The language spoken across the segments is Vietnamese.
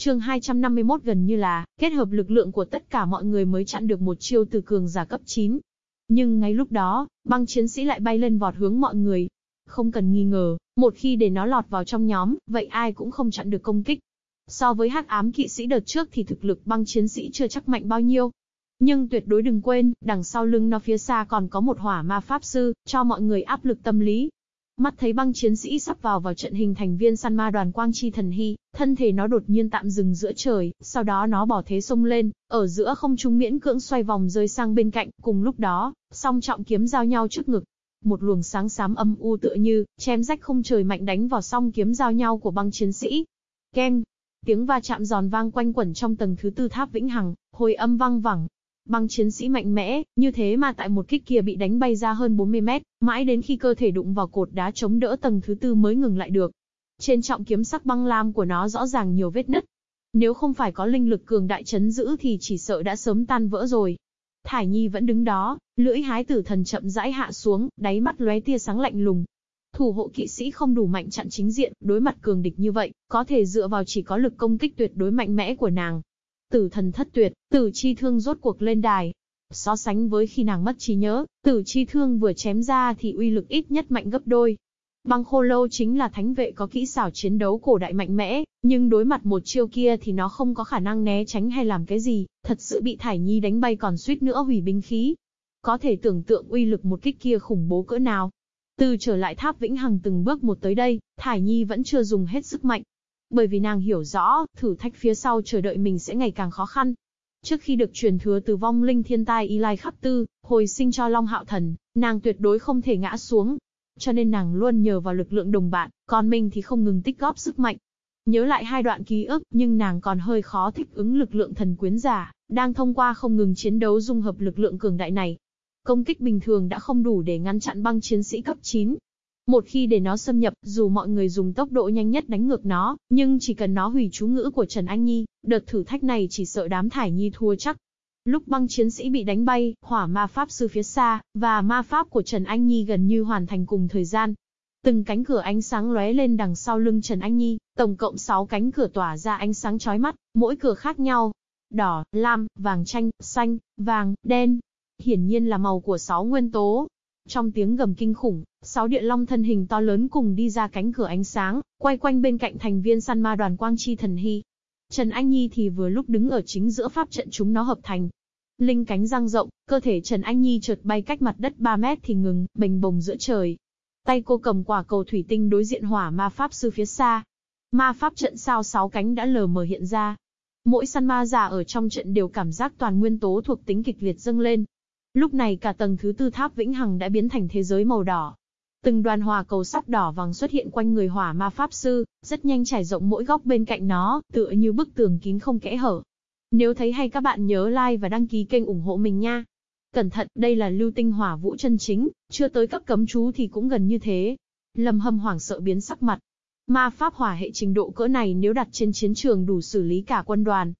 chương 251 gần như là, kết hợp lực lượng của tất cả mọi người mới chặn được một chiêu từ cường giả cấp 9. Nhưng ngay lúc đó, băng chiến sĩ lại bay lên vọt hướng mọi người. Không cần nghi ngờ, một khi để nó lọt vào trong nhóm, vậy ai cũng không chặn được công kích. So với hắc ám kỵ sĩ đợt trước thì thực lực băng chiến sĩ chưa chắc mạnh bao nhiêu. Nhưng tuyệt đối đừng quên, đằng sau lưng nó phía xa còn có một hỏa ma pháp sư, cho mọi người áp lực tâm lý. Mắt thấy băng chiến sĩ sắp vào vào trận hình thành viên săn ma đoàn quang chi thần hy, thân thể nó đột nhiên tạm dừng giữa trời, sau đó nó bỏ thế sông lên, ở giữa không trung miễn cưỡng xoay vòng rơi sang bên cạnh, cùng lúc đó, song trọng kiếm giao nhau trước ngực. Một luồng sáng xám âm u tựa như, chém rách không trời mạnh đánh vào song kiếm giao nhau của băng chiến sĩ. Keng, tiếng va chạm giòn vang quanh quẩn trong tầng thứ tư tháp vĩnh hằng, hồi âm vang vẳng, Băng chiến sĩ mạnh mẽ, như thế mà tại một kích kia bị đánh bay ra hơn 40 mét, mãi đến khi cơ thể đụng vào cột đá chống đỡ tầng thứ tư mới ngừng lại được. Trên trọng kiếm sắc băng lam của nó rõ ràng nhiều vết nứt. Nếu không phải có linh lực cường đại chấn giữ thì chỉ sợ đã sớm tan vỡ rồi. Thải Nhi vẫn đứng đó, lưỡi hái tử thần chậm rãi hạ xuống, đáy mắt lóe tia sáng lạnh lùng. Thủ hộ kỵ sĩ không đủ mạnh chặn chính diện, đối mặt cường địch như vậy, có thể dựa vào chỉ có lực công kích tuyệt đối mạnh mẽ của nàng. Tử thần thất tuyệt, tử chi thương rốt cuộc lên đài. So sánh với khi nàng mất trí nhớ, tử chi thương vừa chém ra thì uy lực ít nhất mạnh gấp đôi. Băng khô lâu chính là thánh vệ có kỹ xảo chiến đấu cổ đại mạnh mẽ, nhưng đối mặt một chiêu kia thì nó không có khả năng né tránh hay làm cái gì, thật sự bị Thải Nhi đánh bay còn suýt nữa hủy binh khí. Có thể tưởng tượng uy lực một kích kia khủng bố cỡ nào. Từ trở lại tháp Vĩnh Hằng từng bước một tới đây, Thải Nhi vẫn chưa dùng hết sức mạnh, bởi vì nàng hiểu rõ, thử thách phía sau chờ đợi mình sẽ ngày càng khó khăn. Trước khi được truyền thừa từ vong linh thiên tai Y Lai Khắc Tư, hồi sinh cho Long Hạo Thần, nàng tuyệt đối không thể ngã xuống. Cho nên nàng luôn nhờ vào lực lượng đồng bạn, còn mình thì không ngừng tích góp sức mạnh. Nhớ lại hai đoạn ký ức, nhưng nàng còn hơi khó thích ứng lực lượng thần quyến giả, đang thông qua không ngừng chiến đấu dung hợp lực lượng cường đại này. Công kích bình thường đã không đủ để ngăn chặn băng chiến sĩ cấp 9, một khi để nó xâm nhập, dù mọi người dùng tốc độ nhanh nhất đánh ngược nó, nhưng chỉ cần nó hủy chú ngữ của Trần Anh Nhi, đợt thử thách này chỉ sợ đám thải nhi thua chắc. Lúc băng chiến sĩ bị đánh bay, hỏa ma pháp sư phía xa, và ma pháp của Trần Anh Nhi gần như hoàn thành cùng thời gian. Từng cánh cửa ánh sáng lóe lên đằng sau lưng Trần Anh Nhi, tổng cộng 6 cánh cửa tỏa ra ánh sáng chói mắt, mỗi cửa khác nhau. Đỏ, lam, vàng chanh, xanh, vàng, đen. Hiển nhiên là màu của 6 nguyên tố, trong tiếng gầm kinh khủng, sáu địa long thân hình to lớn cùng đi ra cánh cửa ánh sáng, quay quanh bên cạnh thành viên săn ma đoàn quang chi thần hy. Trần Anh Nhi thì vừa lúc đứng ở chính giữa pháp trận chúng nó hợp thành. Linh cánh răng rộng, cơ thể Trần Anh Nhi trượt bay cách mặt đất 3 mét thì ngừng, bình bồng giữa trời. Tay cô cầm quả cầu thủy tinh đối diện hỏa ma pháp sư phía xa. Ma pháp trận sao sáu cánh đã lờ mờ hiện ra. Mỗi săn ma giả ở trong trận đều cảm giác toàn nguyên tố thuộc tính kịch liệt dâng lên, Lúc này cả tầng thứ tư tháp vĩnh hằng đã biến thành thế giới màu đỏ. Từng đoàn hòa cầu sắc đỏ vàng xuất hiện quanh người hỏa ma pháp sư, rất nhanh trải rộng mỗi góc bên cạnh nó, tựa như bức tường kín không kẽ hở. Nếu thấy hay các bạn nhớ like và đăng ký kênh ủng hộ mình nha. Cẩn thận, đây là lưu tinh hỏa vũ chân chính, chưa tới cấp cấm chú thì cũng gần như thế. Lâm hâm hoảng sợ biến sắc mặt. Ma pháp hỏa hệ trình độ cỡ này nếu đặt trên chiến trường đủ xử lý cả quân đoàn,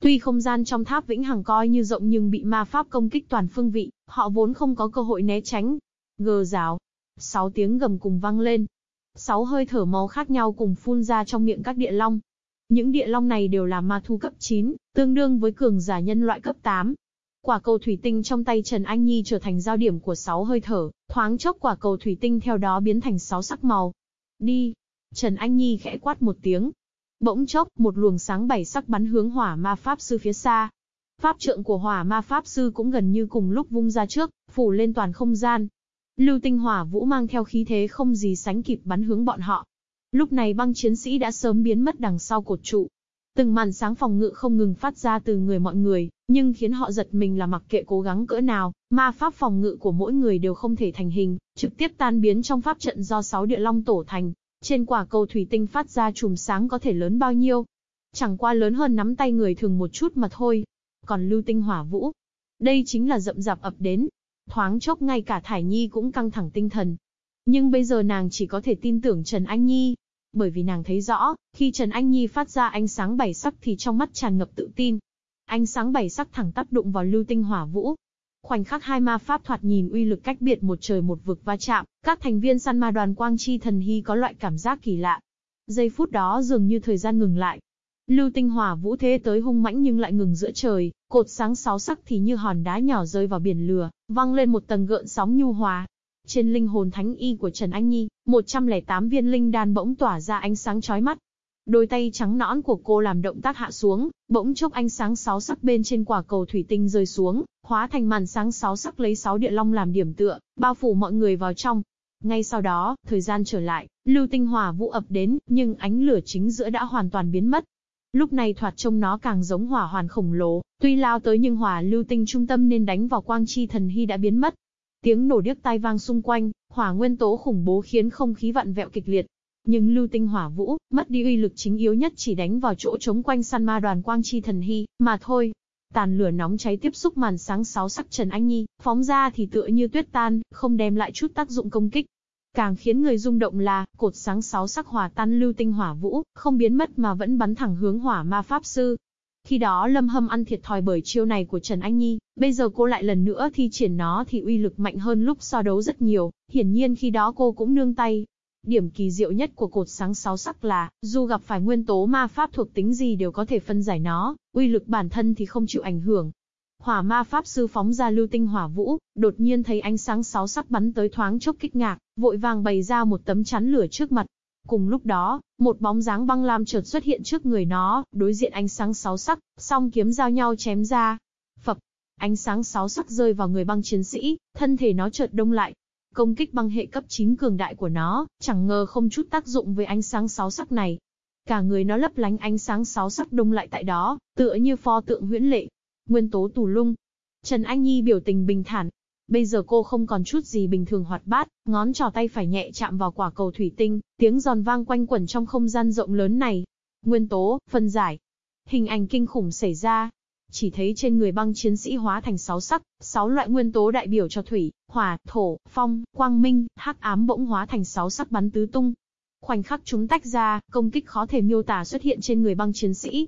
Tuy không gian trong tháp vĩnh hằng coi như rộng nhưng bị ma pháp công kích toàn phương vị, họ vốn không có cơ hội né tránh. Gờ giáo. Sáu tiếng gầm cùng vang lên. Sáu hơi thở màu khác nhau cùng phun ra trong miệng các địa long. Những địa long này đều là ma thu cấp 9, tương đương với cường giả nhân loại cấp 8. Quả cầu thủy tinh trong tay Trần Anh Nhi trở thành giao điểm của sáu hơi thở, thoáng chốc quả cầu thủy tinh theo đó biến thành sáu sắc màu. Đi! Trần Anh Nhi khẽ quát một tiếng, Bỗng chốc, một luồng sáng bảy sắc bắn hướng hỏa ma pháp sư phía xa. Pháp trượng của hỏa ma pháp sư cũng gần như cùng lúc vung ra trước, phủ lên toàn không gian. Lưu tinh hỏa vũ mang theo khí thế không gì sánh kịp bắn hướng bọn họ. Lúc này băng chiến sĩ đã sớm biến mất đằng sau cột trụ. Từng màn sáng phòng ngự không ngừng phát ra từ người mọi người, nhưng khiến họ giật mình là mặc kệ cố gắng cỡ nào, ma pháp phòng ngự của mỗi người đều không thể thành hình, trực tiếp tan biến trong pháp trận do sáu địa long tổ thành. Trên quả cầu thủy tinh phát ra chùm sáng có thể lớn bao nhiêu? Chẳng qua lớn hơn nắm tay người thường một chút mà thôi. Còn lưu tinh hỏa vũ. Đây chính là rậm rạp ập đến. Thoáng chốc ngay cả Thải Nhi cũng căng thẳng tinh thần. Nhưng bây giờ nàng chỉ có thể tin tưởng Trần Anh Nhi. Bởi vì nàng thấy rõ, khi Trần Anh Nhi phát ra ánh sáng bảy sắc thì trong mắt tràn ngập tự tin. Ánh sáng bảy sắc thẳng tác đụng vào lưu tinh hỏa vũ, Khoảnh khắc hai ma pháp thoạt nhìn uy lực cách biệt một trời một vực va chạm, các thành viên săn ma đoàn Quang Chi Thần Hy có loại cảm giác kỳ lạ. Giây phút đó dường như thời gian ngừng lại. Lưu tinh hỏa vũ thế tới hung mãnh nhưng lại ngừng giữa trời, cột sáng sáu sắc thì như hòn đá nhỏ rơi vào biển lửa, văng lên một tầng gợn sóng nhu hòa. Trên linh hồn thánh y của Trần Anh Nhi, 108 viên linh đan bỗng tỏa ra ánh sáng chói mắt. Đôi tay trắng nõn của cô làm động tác hạ xuống, bỗng chốc ánh sáng sáu sắc bên trên quả cầu thủy tinh rơi xuống, hóa thành màn sáng sáu sắc lấy sáu địa long làm điểm tựa, bao phủ mọi người vào trong. Ngay sau đó, thời gian trở lại, lưu tinh hỏa vũ ập đến, nhưng ánh lửa chính giữa đã hoàn toàn biến mất. Lúc này thoạt trông nó càng giống hỏa hoàn khổng lồ, tuy lao tới nhưng hỏa lưu tinh trung tâm nên đánh vào quang chi thần hy đã biến mất. Tiếng nổ điếc tai vang xung quanh, hỏa nguyên tố khủng bố khiến không khí vặn vẹo kịch liệt. Nhưng lưu tinh hỏa vũ, mất đi uy lực chính yếu nhất chỉ đánh vào chỗ chống quanh săn ma đoàn quang chi thần hy, mà thôi. Tàn lửa nóng cháy tiếp xúc màn sáng sáu sắc Trần Anh Nhi, phóng ra thì tựa như tuyết tan, không đem lại chút tác dụng công kích. Càng khiến người rung động là, cột sáng sáu sắc hỏa tan lưu tinh hỏa vũ, không biến mất mà vẫn bắn thẳng hướng hỏa ma pháp sư. Khi đó Lâm Hâm ăn thiệt thòi bởi chiêu này của Trần Anh Nhi, bây giờ cô lại lần nữa thi triển nó thì uy lực mạnh hơn lúc so đấu rất nhiều, hiển nhiên khi đó cô cũng nương tay. Điểm kỳ diệu nhất của cột sáng sáu sắc là, dù gặp phải nguyên tố ma pháp thuộc tính gì đều có thể phân giải nó, uy lực bản thân thì không chịu ảnh hưởng, Hỏa ma pháp sư phóng ra lưu tinh hỏa vũ, đột nhiên thấy ánh sáng sáu sắc bắn tới thoáng chốc kích ngạc, vội vàng bày ra một tấm chắn lửa trước mặt. Cùng lúc đó, một bóng dáng băng lam chợt xuất hiện trước người nó, đối diện ánh sáng sáu sắc, song kiếm giao nhau chém ra. Phập, ánh sáng sáu sắc rơi vào người băng chiến sĩ, thân thể nó chợt đông lại. Công kích băng hệ cấp 9 cường đại của nó, chẳng ngờ không chút tác dụng với ánh sáng sáu sắc này. Cả người nó lấp lánh ánh sáng sáu sắc đông lại tại đó, tựa như pho tượng huyễn lệ, Nguyên tố tù lung. Trần Anh Nhi biểu tình bình thản. Bây giờ cô không còn chút gì bình thường hoạt bát, ngón trò tay phải nhẹ chạm vào quả cầu thủy tinh, tiếng giòn vang quanh quẩn trong không gian rộng lớn này. Nguyên tố, phân giải. Hình ảnh kinh khủng xảy ra, chỉ thấy trên người băng chiến sĩ hóa thành sáu sắc, sáu loại nguyên tố đại biểu cho thủy, hỏa, thổ, phong, quang minh, hắc ám bỗng hóa thành sáu sắc bắn tứ tung. Khoảnh khắc chúng tách ra, công kích khó thể miêu tả xuất hiện trên người băng chiến sĩ.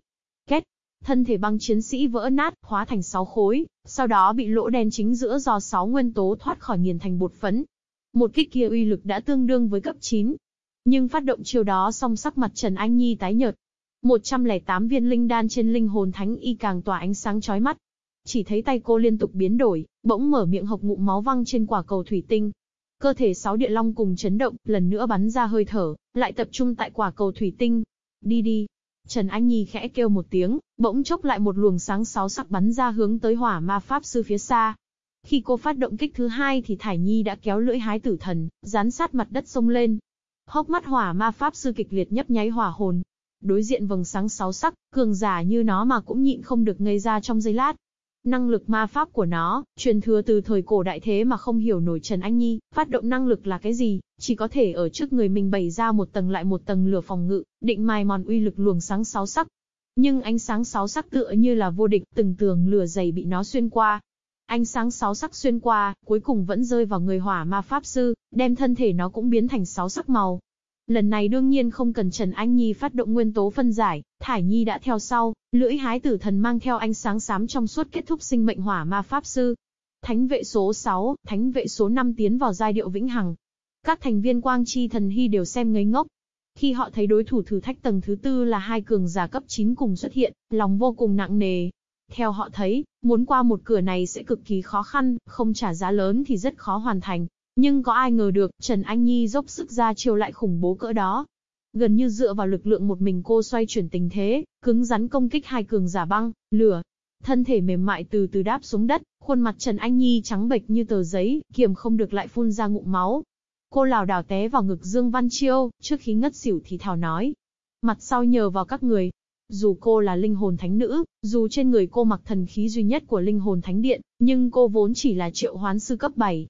Kết, Thân thể băng chiến sĩ vỡ nát, hóa thành sáu khối, sau đó bị lỗ đen chính giữa do sáu nguyên tố thoát khỏi nghiền thành bột phấn. Một kích kia uy lực đã tương đương với cấp 9. Nhưng phát động chiêu đó song sắc mặt Trần Anh Nhi tái nhợt. 108 viên linh đan trên linh hồn thánh y càng tỏa ánh sáng chói mắt. Chỉ thấy tay cô liên tục biến đổi, bỗng mở miệng hộc ngụm máu văng trên quả cầu thủy tinh. Cơ thể sáu địa long cùng chấn động, lần nữa bắn ra hơi thở, lại tập trung tại quả cầu thủy tinh. Đi đi, Trần Anh Nhi khẽ kêu một tiếng, bỗng chốc lại một luồng sáng sáu sắc bắn ra hướng tới hỏa ma pháp sư phía xa. Khi cô phát động kích thứ hai thì Thải Nhi đã kéo lưỡi hái tử thần, dán sát mặt đất sông lên. Hốc mắt hỏa ma pháp sư kịch liệt nhấp nháy hỏa hồn. Đối diện vầng sáng sáu sắc, cường giả như nó mà cũng nhịn không được ngây ra trong giây lát. Năng lực ma pháp của nó, truyền thừa từ thời cổ đại thế mà không hiểu nổi Trần Anh Nhi, phát động năng lực là cái gì, chỉ có thể ở trước người mình bày ra một tầng lại một tầng lửa phòng ngự, định mài mòn uy lực luồng sáng sáu sắc. Nhưng ánh sáng sáu sắc tựa như là vô địch, từng tường lửa dày bị nó xuyên qua. Ánh sáng sáu sắc xuyên qua, cuối cùng vẫn rơi vào người hỏa ma pháp sư, đem thân thể nó cũng biến thành sáu sắc màu. Lần này đương nhiên không cần Trần Anh Nhi phát động nguyên tố phân giải, Thải Nhi đã theo sau, lưỡi hái tử thần mang theo ánh sáng xám trong suốt kết thúc sinh mệnh hỏa ma pháp sư. Thánh vệ số 6, thánh vệ số 5 tiến vào giai điệu vĩnh hằng. Các thành viên quang chi thần hy đều xem ngây ngốc. Khi họ thấy đối thủ thử thách tầng thứ tư là hai cường giả cấp 9 cùng xuất hiện, lòng vô cùng nặng nề. Theo họ thấy, muốn qua một cửa này sẽ cực kỳ khó khăn, không trả giá lớn thì rất khó hoàn thành. Nhưng có ai ngờ được, Trần Anh Nhi dốc sức ra chiều lại khủng bố cỡ đó. Gần như dựa vào lực lượng một mình cô xoay chuyển tình thế, cứng rắn công kích hai cường giả băng, lửa. Thân thể mềm mại từ từ đáp xuống đất, khuôn mặt Trần Anh Nhi trắng bệch như tờ giấy, kiềm không được lại phun ra ngụm máu. Cô lảo đảo té vào ngực Dương Văn Chiêu, trước khi ngất xỉu thì thào nói. Mặt sau nhờ vào các người. Dù cô là linh hồn thánh nữ, dù trên người cô mặc thần khí duy nhất của linh hồn thánh điện, nhưng cô vốn chỉ là triệu hoán sư cấp 7,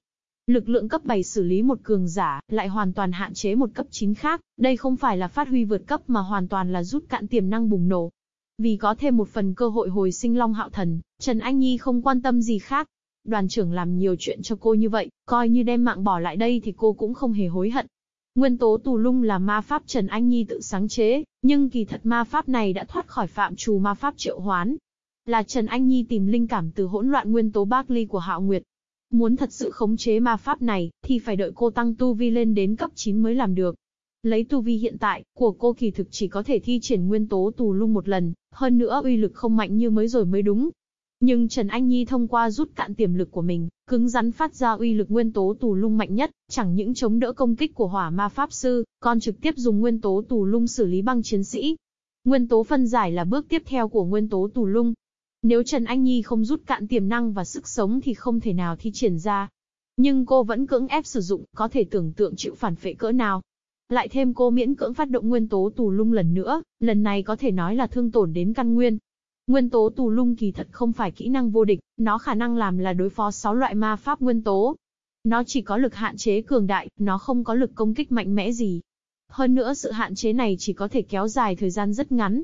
Lực lượng cấp 7 xử lý một cường giả, lại hoàn toàn hạn chế một cấp 9 khác, đây không phải là phát huy vượt cấp mà hoàn toàn là rút cạn tiềm năng bùng nổ. Vì có thêm một phần cơ hội hồi sinh Long Hạo Thần, Trần Anh Nhi không quan tâm gì khác. Đoàn trưởng làm nhiều chuyện cho cô như vậy, coi như đem mạng bỏ lại đây thì cô cũng không hề hối hận. Nguyên tố tù lung là ma pháp Trần Anh Nhi tự sáng chế, nhưng kỳ thật ma pháp này đã thoát khỏi phạm trù ma pháp triệu hoán. Là Trần Anh Nhi tìm linh cảm từ hỗn loạn nguyên tố Barkley của Hạo Nguyệt, Muốn thật sự khống chế ma pháp này, thì phải đợi cô tăng tu vi lên đến cấp 9 mới làm được. Lấy tu vi hiện tại, của cô kỳ thực chỉ có thể thi triển nguyên tố tù lung một lần, hơn nữa uy lực không mạnh như mới rồi mới đúng. Nhưng Trần Anh Nhi thông qua rút cạn tiềm lực của mình, cứng rắn phát ra uy lực nguyên tố tù lung mạnh nhất, chẳng những chống đỡ công kích của hỏa ma pháp sư, còn trực tiếp dùng nguyên tố tù lung xử lý băng chiến sĩ. Nguyên tố phân giải là bước tiếp theo của nguyên tố tù lung. Nếu Trần Anh Nhi không rút cạn tiềm năng và sức sống thì không thể nào thi triển ra. Nhưng cô vẫn cưỡng ép sử dụng, có thể tưởng tượng chịu phản phệ cỡ nào. Lại thêm cô miễn cưỡng phát động nguyên tố tù lung lần nữa, lần này có thể nói là thương tổn đến căn nguyên, Nguyên tố tù lung kỳ thật không phải kỹ năng vô địch, nó khả năng làm là đối phó 6 loại ma pháp nguyên tố. Nó chỉ có lực hạn chế cường đại, nó không có lực công kích mạnh mẽ gì. Hơn nữa sự hạn chế này chỉ có thể kéo dài thời gian rất ngắn.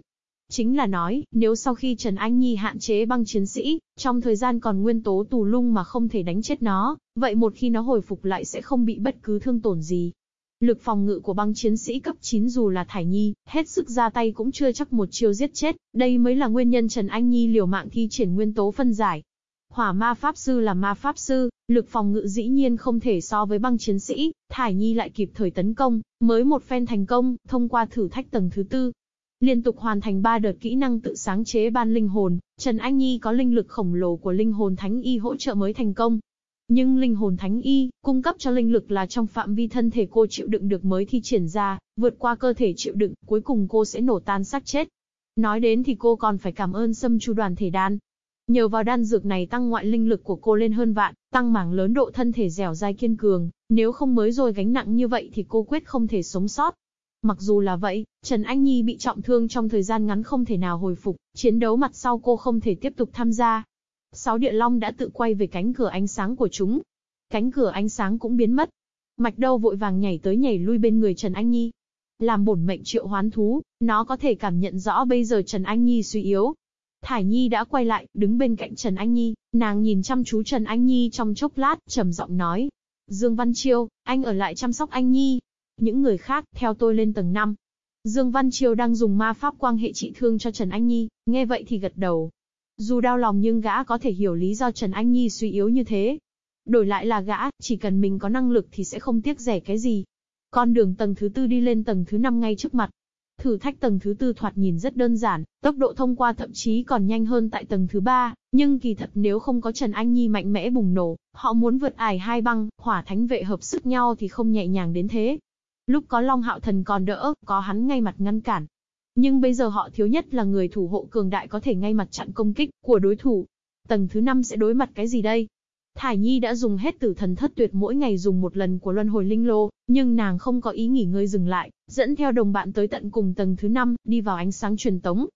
Chính là nói, nếu sau khi Trần Anh Nhi hạn chế băng chiến sĩ, trong thời gian còn nguyên tố tù lung mà không thể đánh chết nó, vậy một khi nó hồi phục lại sẽ không bị bất cứ thương tổn gì. Lực phòng ngự của băng chiến sĩ cấp 9 dù là Thải Nhi, hết sức ra tay cũng chưa chắc một chiêu giết chết, đây mới là nguyên nhân Trần Anh Nhi liều mạng thi triển nguyên tố phân giải. Hỏa ma pháp sư là ma pháp sư, lực phòng ngự dĩ nhiên không thể so với băng chiến sĩ, Thải Nhi lại kịp thời tấn công, mới một phen thành công, thông qua thử thách tầng thứ tư. Liên tục hoàn thành 3 đợt kỹ năng tự sáng chế ban linh hồn, Trần Anh Nhi có linh lực khổng lồ của linh hồn thánh y hỗ trợ mới thành công, nhưng linh hồn thánh y, cung cấp cho linh lực là trong phạm vi thân thể cô chịu đựng được mới thi triển ra, vượt qua cơ thể chịu đựng, cuối cùng cô sẽ nổ tan xác chết. Nói đến thì cô còn phải cảm ơn xâm chu đoàn thể đan. Nhờ vào đan dược này tăng ngoại linh lực của cô lên hơn vạn, tăng mảng lớn độ thân thể dẻo dai kiên cường, nếu không mới rồi gánh nặng như vậy thì cô quyết không thể sống sót. Mặc dù là vậy, Trần Anh Nhi bị trọng thương trong thời gian ngắn không thể nào hồi phục, chiến đấu mặt sau cô không thể tiếp tục tham gia, Sáu địa long đã tự quay về cánh cửa ánh sáng của chúng. Cánh cửa ánh sáng cũng biến mất. Mạch đâu vội vàng nhảy tới nhảy lui bên người Trần Anh Nhi. Làm bổn mệnh triệu hoán thú, nó có thể cảm nhận rõ bây giờ Trần Anh Nhi suy yếu. Thải Nhi đã quay lại, đứng bên cạnh Trần Anh Nhi, nàng nhìn chăm chú Trần Anh Nhi trong chốc lát, trầm giọng nói. Dương Văn Chiêu, anh ở lại chăm sóc anh Nhi. Những người khác, theo tôi lên tầng 5. Dương Văn Triều đang dùng ma pháp quang hệ trị thương cho Trần Anh Nhi, nghe vậy thì gật đầu, dù đau lòng nhưng gã có thể hiểu lý do Trần Anh Nhi suy yếu như thế. Đổi lại là gã, chỉ cần mình có năng lực thì sẽ không tiếc rẻ cái gì. Con đường tầng thứ tư đi lên tầng thứ năm ngay trước mặt. Thử thách tầng thứ tư thoạt nhìn rất đơn giản, tốc độ thông qua thậm chí còn nhanh hơn tại tầng thứ ba, nhưng kỳ thật nếu không có Trần Anh Nhi mạnh mẽ bùng nổ, họ muốn vượt ải hai băng, hỏa thánh vệ hợp sức nhau thì không nhẹ nhàng đến thế. Lúc có Long Hạo Thần còn đỡ, có hắn ngay mặt ngăn cản, nhưng bây giờ họ thiếu nhất là người thủ hộ cường đại có thể ngay mặt chặn công kích của đối thủ. Tầng thứ 5 sẽ đối mặt cái gì đây? Thải Nhi đã dùng hết tử thần thất tuyệt mỗi ngày dùng một lần của luân hồi linh lô, nhưng nàng không có ý nghỉ ngơi dừng lại, dẫn theo đồng bạn tới tận cùng tầng thứ 5, đi vào ánh sáng truyền tống.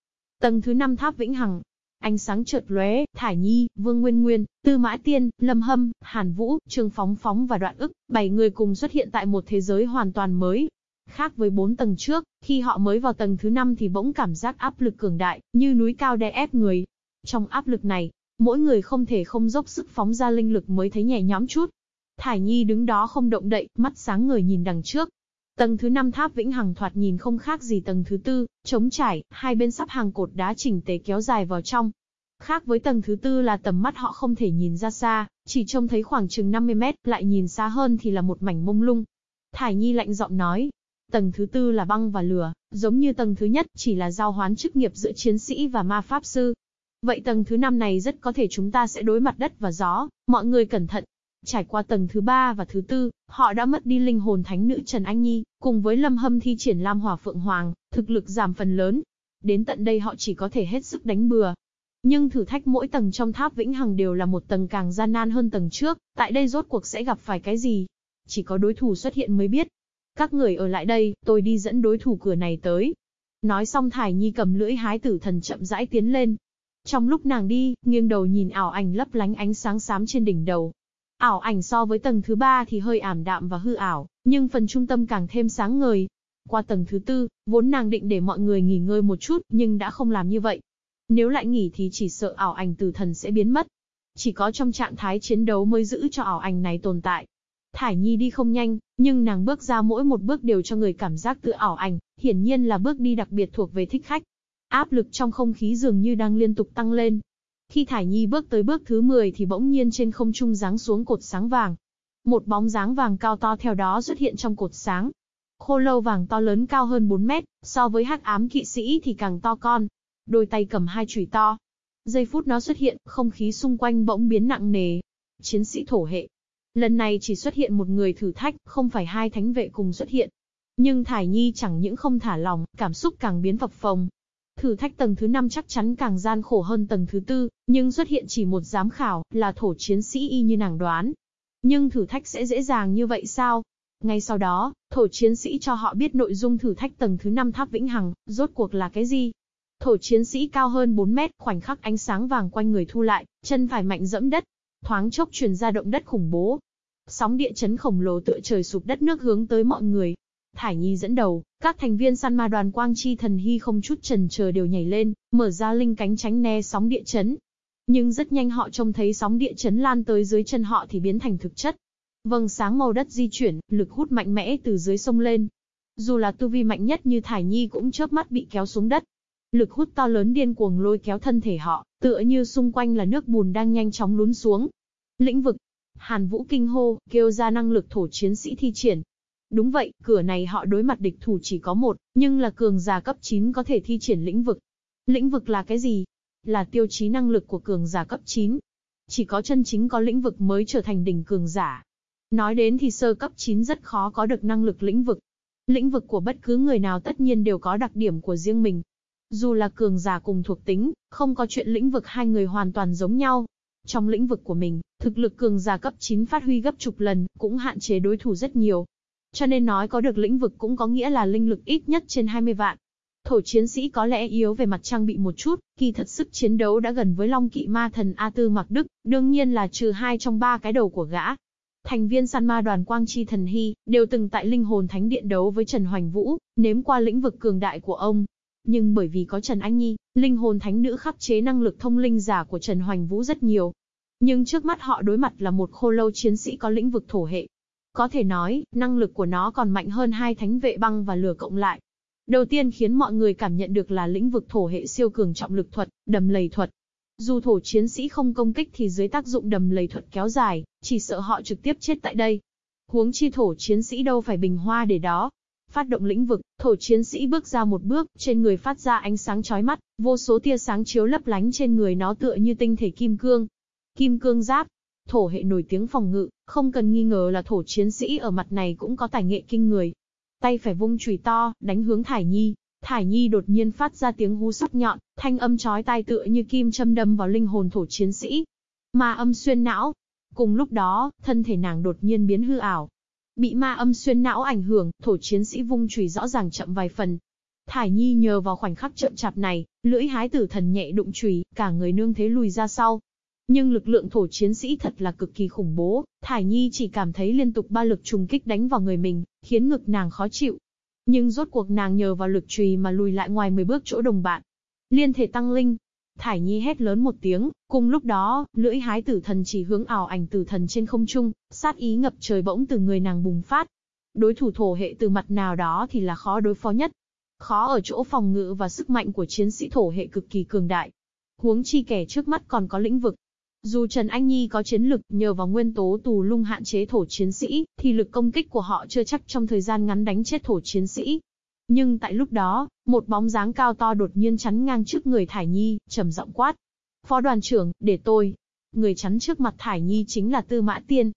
Tầng thứ 5 tháp vĩnh hằng. Ánh sáng chợt lóe, Thải Nhi, Vương Nguyên Nguyên, Tư Mã Tiên, Lâm Hâm, Hàn Vũ, Trương Phóng Phóng và Đoạn ức, bảy người cùng xuất hiện tại một thế giới hoàn toàn mới, Khác với bốn tầng trước, khi họ mới vào tầng thứ năm thì bỗng cảm giác áp lực cường đại, như núi cao đè ép người. Trong áp lực này, mỗi người không thể không dốc sức phóng ra linh lực mới thấy nhẹ nhõm chút. Thải Nhi đứng đó không động đậy, mắt sáng người nhìn đằng trước. Tầng thứ năm tháp vĩnh hằng thoạt nhìn không khác gì tầng thứ tư, trống trải, hai bên sắp hàng cột đá chỉnh tề kéo dài vào trong. Khác với tầng thứ tư là tầm mắt họ không thể nhìn ra xa, chỉ trông thấy khoảng chừng 50 mét, lại nhìn xa hơn thì là một mảnh mông lung. Thải Nhi lạnh giọng nói, Tầng thứ tư là băng và lửa, giống như tầng thứ nhất chỉ là giao hoán chức nghiệp giữa chiến sĩ và ma pháp sư. Vậy tầng thứ năm này rất có thể chúng ta sẽ đối mặt đất và gió, mọi người cẩn thận. Trải qua tầng thứ ba và thứ tư, họ đã mất đi linh hồn thánh nữ Trần Anh Nhi, cùng với lâm hâm thi triển Lam Hỏa Phượng Hoàng, thực lực giảm phần lớn. Đến tận đây họ chỉ có thể hết sức đánh bừa. Nhưng thử thách mỗi tầng trong tháp vĩnh hằng đều là một tầng càng gian nan hơn tầng trước, tại đây rốt cuộc sẽ gặp phải cái gì? Chỉ có đối thủ xuất hiện mới biết, các người ở lại đây, tôi đi dẫn đối thủ cửa này tới. Nói xong Thải Nhi cầm lưỡi hái tử thần chậm rãi tiến lên. Trong lúc nàng đi, nghiêng đầu nhìn ảo ảnh lấp lánh ánh sáng xám trên đỉnh đầu. Ảo ảnh so với tầng thứ ba thì hơi ảm đạm và hư ảo, nhưng phần trung tâm càng thêm sáng ngời. Qua tầng thứ tư, vốn nàng định để mọi người nghỉ ngơi một chút, nhưng đã không làm như vậy. Nếu lại nghỉ thì chỉ sợ ảo ảnh tử thần sẽ biến mất. Chỉ có trong trạng thái chiến đấu mới giữ cho ảo ảnh này tồn tại. Thải Nhi đi không nhanh, nhưng nàng bước ra mỗi một bước đều cho người cảm giác tự ảo ảnh, hiển nhiên là bước đi đặc biệt thuộc về thích khách. Áp lực trong không khí dường như đang liên tục tăng lên. Khi Thải Nhi bước tới bước thứ 10 thì bỗng nhiên trên không trung giáng xuống cột sáng vàng. Một bóng dáng vàng cao to theo đó xuất hiện trong cột sáng. Khô lâu vàng to lớn cao hơn 4 mét, so với hắc ám kỵ sĩ thì càng to con. Đôi tay cầm hai chùy to. Giây phút nó xuất hiện, không khí xung quanh bỗng biến nặng nề. Chiến sĩ thổ hệ. Lần này chỉ xuất hiện một người thử thách, không phải hai thánh vệ cùng xuất hiện. Nhưng Thải Nhi chẳng những không thả lòng, cảm xúc càng biến phập phồng. Thử thách tầng thứ 5 chắc chắn càng gian khổ hơn tầng thứ tư, nhưng xuất hiện chỉ một giám khảo, là thổ chiến sĩ y như nàng đoán. Nhưng thử thách sẽ dễ dàng như vậy sao? Ngay sau đó, thổ chiến sĩ cho họ biết nội dung thử thách tầng thứ 5 tháp vĩnh hằng, rốt cuộc là cái gì? Thổ chiến sĩ cao hơn 4 mét, khoảnh khắc ánh sáng vàng quanh người thu lại, chân phải mạnh dẫm đất. Thoáng chốc truyền ra động đất khủng bố. Sóng địa chấn khổng lồ tựa trời sụp đất nước hướng tới mọi người. Thải Nhi dẫn đầu, các thành viên săn ma đoàn quang chi thần hy không chút chần chờ đều nhảy lên, mở ra linh cánh tránh né sóng địa chấn. Nhưng rất nhanh họ trông thấy sóng địa chấn lan tới dưới chân họ thì biến thành thực chất. Vầng sáng màu đất di chuyển, lực hút mạnh mẽ từ dưới sông lên. Dù là tu vi mạnh nhất như Thải Nhi cũng chớp mắt bị kéo xuống đất. Lực hút to lớn điên cuồng lôi kéo thân thể họ, tựa như xung quanh là nước bùn đang nhanh chóng lún xuống. Lĩnh vực. Hàn Vũ kinh hô, kêu ra năng lực thổ chiến sĩ thi triển. Đúng vậy, cửa này họ đối mặt địch thủ chỉ có một, nhưng là cường giả cấp 9 có thể thi triển lĩnh vực. Lĩnh vực là cái gì? Là tiêu chí năng lực của cường giả cấp 9. Chỉ có chân chính có lĩnh vực mới trở thành đỉnh cường giả. Nói đến thì sơ cấp 9 rất khó có được năng lực lĩnh vực. Lĩnh vực của bất cứ người nào tất nhiên đều có đặc điểm của riêng mình. Dù là cường giả cùng thuộc tính, không có chuyện lĩnh vực hai người hoàn toàn giống nhau. Trong lĩnh vực của mình, thực lực cường giả cấp 9 phát huy gấp chục lần, cũng hạn chế đối thủ rất nhiều. Cho nên nói có được lĩnh vực cũng có nghĩa là linh lực ít nhất trên 20 vạn. Thổ chiến sĩ có lẽ yếu về mặt trang bị một chút, kỳ thật sức chiến đấu đã gần với Long Kỵ Ma Thần A Tư Mặc Đức, đương nhiên là trừ hai trong ba cái đầu của gã. Thành viên săn ma đoàn Quang Chi Thần Hy, đều từng tại linh hồn thánh điện đấu với Trần Hoành Vũ, nếm qua lĩnh vực cường đại của ông. Nhưng bởi vì có Trần Anh Nhi, linh hồn thánh nữ khắc chế năng lực thông linh giả của Trần Hoành Vũ rất nhiều. Nhưng trước mắt họ đối mặt là một khô lâu chiến sĩ có lĩnh vực thổ hệ. Có thể nói, năng lực của nó còn mạnh hơn hai thánh vệ băng và lửa cộng lại. Đầu tiên khiến mọi người cảm nhận được là lĩnh vực thổ hệ siêu cường trọng lực thuật, đầm lầy thuật. Dù thổ chiến sĩ không công kích thì dưới tác dụng đầm lầy thuật kéo dài, chỉ sợ họ trực tiếp chết tại đây. Huống chi thổ chiến sĩ đâu phải bình hoa để đó. Phát động lĩnh vực, thổ chiến sĩ bước ra một bước, trên người phát ra ánh sáng chói mắt, vô số tia sáng chiếu lấp lánh trên người nó tựa như tinh thể kim cương. Kim cương giáp, thổ hệ nổi tiếng phòng ngự, không cần nghi ngờ là thổ chiến sĩ ở mặt này cũng có tài nghệ kinh người. Tay phải vung chùy to, đánh hướng Thải Nhi. Thải Nhi đột nhiên phát ra tiếng hú sắc nhọn, thanh âm chói tai tựa như kim châm đâm vào linh hồn thổ chiến sĩ. Ma âm xuyên não. Cùng lúc đó, thân thể nàng đột nhiên biến hư ảo. Bị ma âm xuyên não ảnh hưởng, thổ chiến sĩ vung chùy rõ ràng chậm vài phần. Thải Nhi nhờ vào khoảnh khắc chậm chạp này, lưỡi hái tử thần nhẹ đụng chùy, cả người nương thế lùi ra sau. Nhưng lực lượng thổ chiến sĩ thật là cực kỳ khủng bố, Thải Nhi chỉ cảm thấy liên tục ba lực trùng kích đánh vào người mình, khiến ngực nàng khó chịu. Nhưng rốt cuộc nàng nhờ vào lực trùy mà lùi lại ngoài 10 bước chỗ đồng bạn. Liên thể tăng linh. Thải Nhi hét lớn một tiếng, cùng lúc đó, lưỡi hái tử thần chỉ hướng ảo ảnh tử thần trên không trung, sát ý ngập trời bỗng từ người nàng bùng phát. Đối thủ thổ hệ từ mặt nào đó thì là khó đối phó nhất. Khó ở chỗ phòng ngự và sức mạnh của chiến sĩ thổ hệ cực kỳ cường đại. Huống chi kẻ trước mắt còn có lĩnh vực, dù Trần Anh Nhi có chiến lực nhờ vào nguyên tố tù lung hạn chế thổ chiến sĩ, thì lực công kích của họ chưa chắc trong thời gian ngắn đánh chết thổ chiến sĩ. Nhưng tại lúc đó, một bóng dáng cao to đột nhiên chắn ngang trước người Thải Nhi, trầm giọng quát. Phó đoàn trưởng, để tôi. Người chắn trước mặt Thải Nhi chính là Tư Mã Tiên.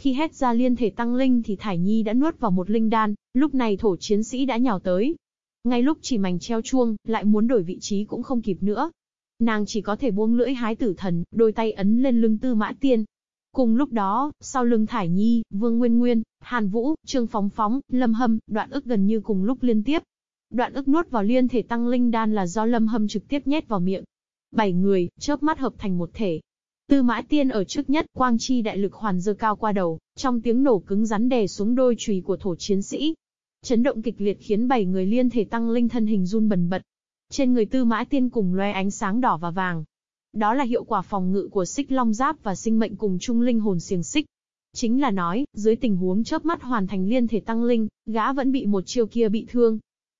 Khi hét ra liên thể tăng linh thì Thải Nhi đã nuốt vào một linh đan, lúc này thổ chiến sĩ đã nhào tới. Ngay lúc chỉ mảnh treo chuông, lại muốn đổi vị trí cũng không kịp nữa, Nàng chỉ có thể buông lưỡi hái tử thần, đôi tay ấn lên lưng tư mã tiên. Cùng lúc đó, sau lưng Thải Nhi, Vương Nguyên Nguyên, Hàn Vũ, Trương Phóng Phóng, Lâm Hâm, đoạn ức gần như cùng lúc liên tiếp. Đoạn ức nuốt vào liên thể tăng linh đan là do Lâm Hâm trực tiếp nhét vào miệng. Bảy người, chớp mắt hợp thành một thể. Tư mã tiên ở trước nhất, quang chi đại lực hoàn dơ cao qua đầu, trong tiếng nổ cứng rắn đè xuống đôi chùy của thổ chiến sĩ. Chấn động kịch liệt khiến bảy người liên thể tăng linh thân hình run bần bật, trên người tư mã tiên cùng loe ánh sáng đỏ và vàng. Đó là hiệu quả phòng ngự của xích long giáp và sinh mệnh cùng chung linh hồn xiềng xích. Chính là nói, dưới tình huống chớp mắt hoàn thành liên thể tăng linh, gã vẫn bị một chiêu kia bị thương.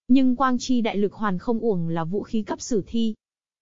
Nhưng quang chi đại lực hoàn không uổng là vũ khí cấp sử thi.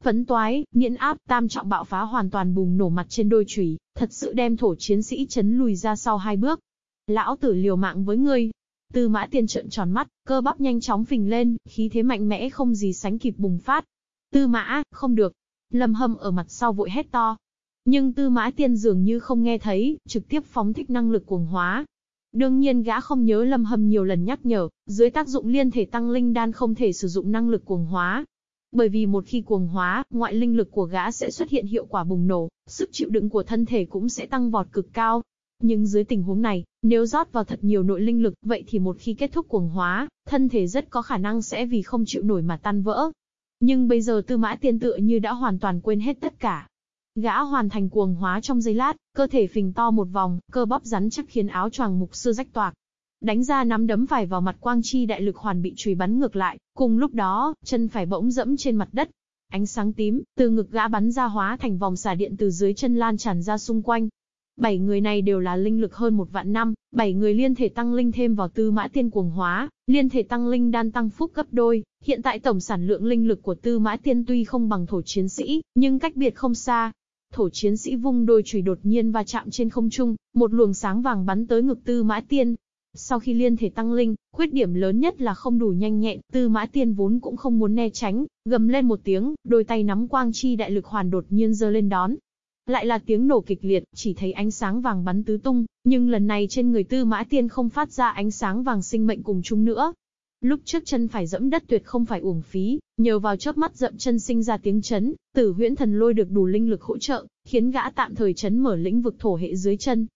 Phấn toái, nghiễn áp, tam trọng bạo phá hoàn toàn bùng nổ mặt trên đôi chủy, thật sự đem thổ chiến sĩ chấn lùi ra sau hai bước. Lão tử liều mạng với ngươi. Tư mã tiên trợn tròn mắt, cơ bắp nhanh chóng phình lên, khí thế mạnh mẽ không gì sánh kịp bùng phát. Tư mã, không được. Lâm hâm ở mặt sau vội hét to. Nhưng tư mã tiên dường như không nghe thấy, trực tiếp phóng thích năng lực cuồng hóa. Đương nhiên gã không nhớ lâm hâm nhiều lần nhắc nhở, dưới tác dụng liên thể tăng linh đan không thể sử dụng năng lực cuồng hóa, bởi vì một khi cuồng hóa, ngoại linh lực của gã sẽ xuất hiện hiệu quả bùng nổ, sức chịu đựng của thân thể cũng sẽ tăng vọt cực cao. Nhưng dưới tình huống này, nếu rót vào thật nhiều nội linh lực, vậy thì một khi kết thúc cuồng hóa, thân thể rất có khả năng sẽ vì không chịu nổi mà tan vỡ. Nhưng bây giờ tư mã tiên tựa như đã hoàn toàn quên hết tất cả. Gã hoàn thành cuồng hóa trong giây lát, cơ thể phình to một vòng, cơ bắp rắn chắc khiến áo choàng mục sư rách toạc, đánh ra nắm đấm phải vào mặt quang chi đại lực hoàn bị chùy bắn ngược lại, cùng lúc đó, chân phải bỗng dẫm trên mặt đất. Ánh sáng tím, từ ngực gã bắn ra hóa thành vòng xà điện từ dưới chân lan tràn ra xung quanh. Bảy người này đều là linh lực hơn một vạn năm, bảy người liên thể tăng linh thêm vào tư mã tiên cuồng hóa, liên thể tăng linh đan tăng phúc gấp đôi, hiện tại tổng sản lượng linh lực của tư mã tiên tuy không bằng thổ chiến sĩ, nhưng cách biệt không xa. Thổ chiến sĩ vung đôi chùy đột nhiên va chạm trên không trung, một luồng sáng vàng bắn tới ngực tư mã tiên, sau khi liên thể tăng linh, khuyết điểm lớn nhất là không đủ nhanh nhẹn, tư mã tiên vốn cũng không muốn né tránh, gầm lên một tiếng, đôi tay nắm quang chi đại lực hoàn đột nhiên giơ lên đón. Lại là tiếng nổ kịch liệt, chỉ thấy ánh sáng vàng bắn tứ tung, nhưng lần này trên người tư mã tiên không phát ra ánh sáng vàng sinh mệnh cùng chung nữa. Lúc trước chân phải dẫm đất tuyệt không phải uổng phí, nhờ vào chớp mắt dậm chân sinh ra tiếng chấn, tử huyễn thần lôi được đủ linh lực hỗ trợ, khiến gã tạm thời chấn mở lĩnh vực thổ hệ dưới chân,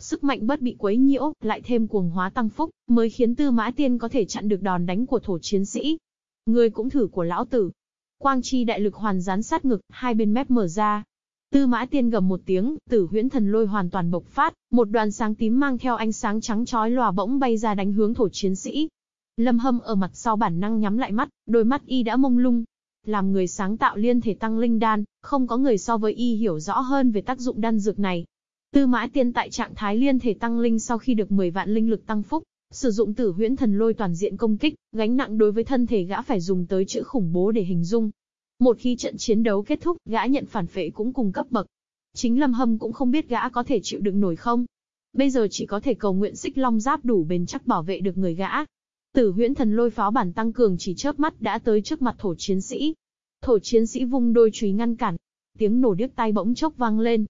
Sức mạnh bất bị quấy nhiễu, lại thêm cuồng hóa tăng phúc, mới khiến Tư Mã Tiên có thể chặn được đòn đánh của thổ chiến sĩ. Người cũng thử của lão tử. Quang chi đại lực hoàn gián sát ngực, hai bên mép mở ra. Tư Mã Tiên gầm một tiếng, Tử Huyễn Thần Lôi hoàn toàn bộc phát, một đoàn sáng tím mang theo ánh sáng trắng chói lòa bỗng bay ra đánh hướng thổ chiến sĩ. Lâm Hâm ở mặt sau bản năng nhắm lại mắt, đôi mắt y đã mông lung, làm người sáng tạo liên thể tăng linh đan, không có người so với y hiểu rõ hơn về tác dụng đan dược này. Tư mã tiên tại trạng thái liên thể tăng linh sau khi được 10 vạn linh lực tăng phúc, sử dụng tử huyễn thần lôi toàn diện công kích, gánh nặng đối với thân thể gã phải dùng tới chữ khủng bố để hình dung. Một khi trận chiến đấu kết thúc, gã nhận phản phệ cũng cùng cấp bậc. Chính Lâm Hâm cũng không biết gã có thể chịu đựng nổi không. Bây giờ chỉ có thể cầu nguyện xích long giáp đủ bền chắc bảo vệ được người gã. Tử huyễn thần lôi pháo bản tăng cường chỉ chớp mắt đã tới trước mặt thổ chiến sĩ. Thổ chiến sĩ vung đôi chùy ngăn cản. Tiếng nổ điếc tai bỗng chốc vang lên,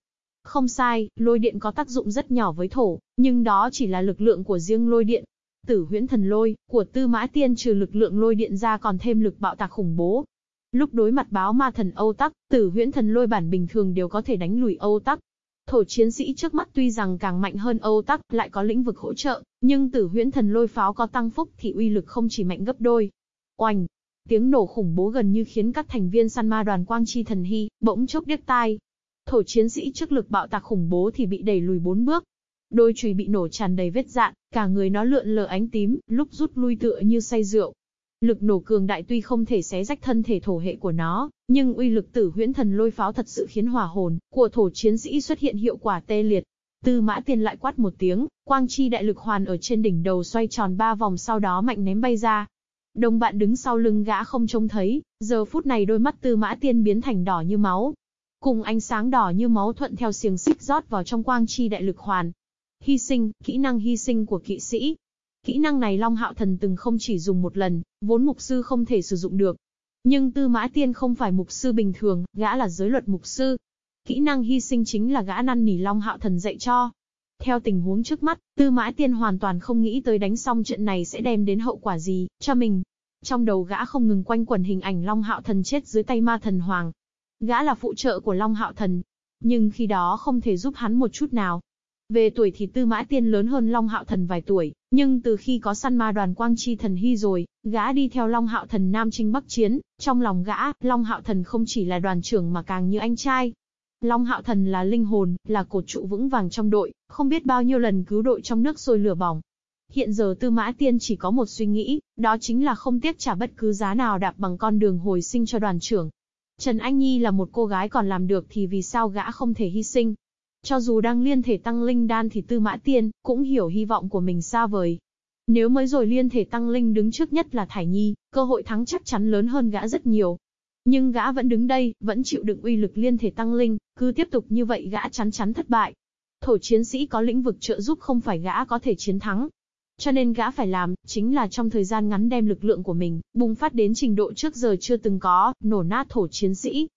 không sai, lôi điện có tác dụng rất nhỏ với thổ, nhưng đó chỉ là lực lượng của riêng lôi điện. Tử huyễn thần lôi, của tư mã tiên trừ lực lượng lôi điện ra còn thêm lực bạo tạc khủng bố. Lúc đối mặt báo ma thần Âu Tắc, tử huyễn thần lôi bản bình thường đều có thể đánh lùi Âu Tắc. Thổ chiến sĩ trước mắt tuy rằng càng mạnh hơn Âu Tắc, lại có lĩnh vực hỗ trợ, nhưng tử huyễn thần lôi pháo có tăng phúc thì uy lực không chỉ mạnh gấp đôi. Oanh! Tiếng nổ khủng bố gần như khiến các thành viên săn ma đoàn quang chi thần hy, bỗng chốc điếc tai. Thổ chiến sĩ trước lực bạo tạc khủng bố thì bị đẩy lùi bốn bước. Đôi chùy bị nổ tràn đầy vết dạn, cả người nó lượn lờ ánh tím, lúc rút lui tựa như say rượu. Lực nổ cường đại tuy không thể xé rách thân thể thổ hệ của nó, nhưng uy lực tử huyễn thần lôi pháo thật sự khiến hỏa hồn của thổ chiến sĩ xuất hiện hiệu quả tê liệt. Tư mã tiền lại quát một tiếng, quang chi đại lực hoàn ở trên đỉnh đầu xoay tròn ba vòng sau đó mạnh ném bay ra. Đồng bạn đứng sau lưng gã không trông thấy, giờ phút này đôi mắt tư mã tiên biến thành đỏ như máu, cùng ánh sáng đỏ như máu thuận theo xiềng xích rót vào trong quang chi đại lực hoàn. Hy sinh, kỹ năng hy sinh của kỵ sĩ. Kỹ năng này Long Hạo Thần từng không chỉ dùng một lần, vốn mục sư không thể sử dụng được. Nhưng Tư Mã Tiên không phải mục sư bình thường, gã là giới luật mục sư. Kỹ năng hy sinh chính là gã năn nỉ Long Hạo Thần dạy cho. Theo tình huống trước mắt, Tư Mã Tiên hoàn toàn không nghĩ tới đánh xong trận này sẽ đem đến hậu quả gì cho mình. Trong đầu gã không ngừng quanh quẩn hình ảnh Long Hạo Thần chết dưới tay ma thần hoàng, Gã là phụ trợ của Long Hạo Thần, nhưng khi đó không thể giúp hắn một chút nào. Về tuổi thì Tư Mã Tiên lớn hơn Long Hạo Thần vài tuổi, nhưng từ khi có săn ma đoàn Quang Chi Thần Hy rồi, gã đi theo Long Hạo Thần Nam Trinh Bắc Chiến, trong lòng gã, Long Hạo Thần không chỉ là đoàn trưởng mà càng như anh trai. Long Hạo Thần là linh hồn, là cột trụ vững vàng trong đội, không biết bao nhiêu lần cứu đội trong nước sôi lửa bỏng. Hiện giờ Tư Mã Tiên chỉ có một suy nghĩ, đó chính là không tiếc trả bất cứ giá nào đạp bằng con đường hồi sinh cho đoàn trưởng. Trần Anh Nhi là một cô gái còn làm được thì vì sao gã không thể hy sinh. Cho dù đang liên thể tăng linh đan thì Tư Mã Tiên cũng hiểu hy vọng của mình xa vời. Nếu mới rồi liên thể tăng linh đứng trước nhất là Thải Nhi, cơ hội thắng chắc chắn lớn hơn gã rất nhiều. Nhưng gã vẫn đứng đây, vẫn chịu đựng uy lực liên thể tăng linh, cứ tiếp tục như vậy gã chắn chắn thất bại. Thổ chiến sĩ có lĩnh vực trợ giúp không phải gã có thể chiến thắng. Cho nên gã phải làm, chính là trong thời gian ngắn đem lực lượng của mình, bùng phát đến trình độ trước giờ chưa từng có, nổ nát thổ chiến sĩ.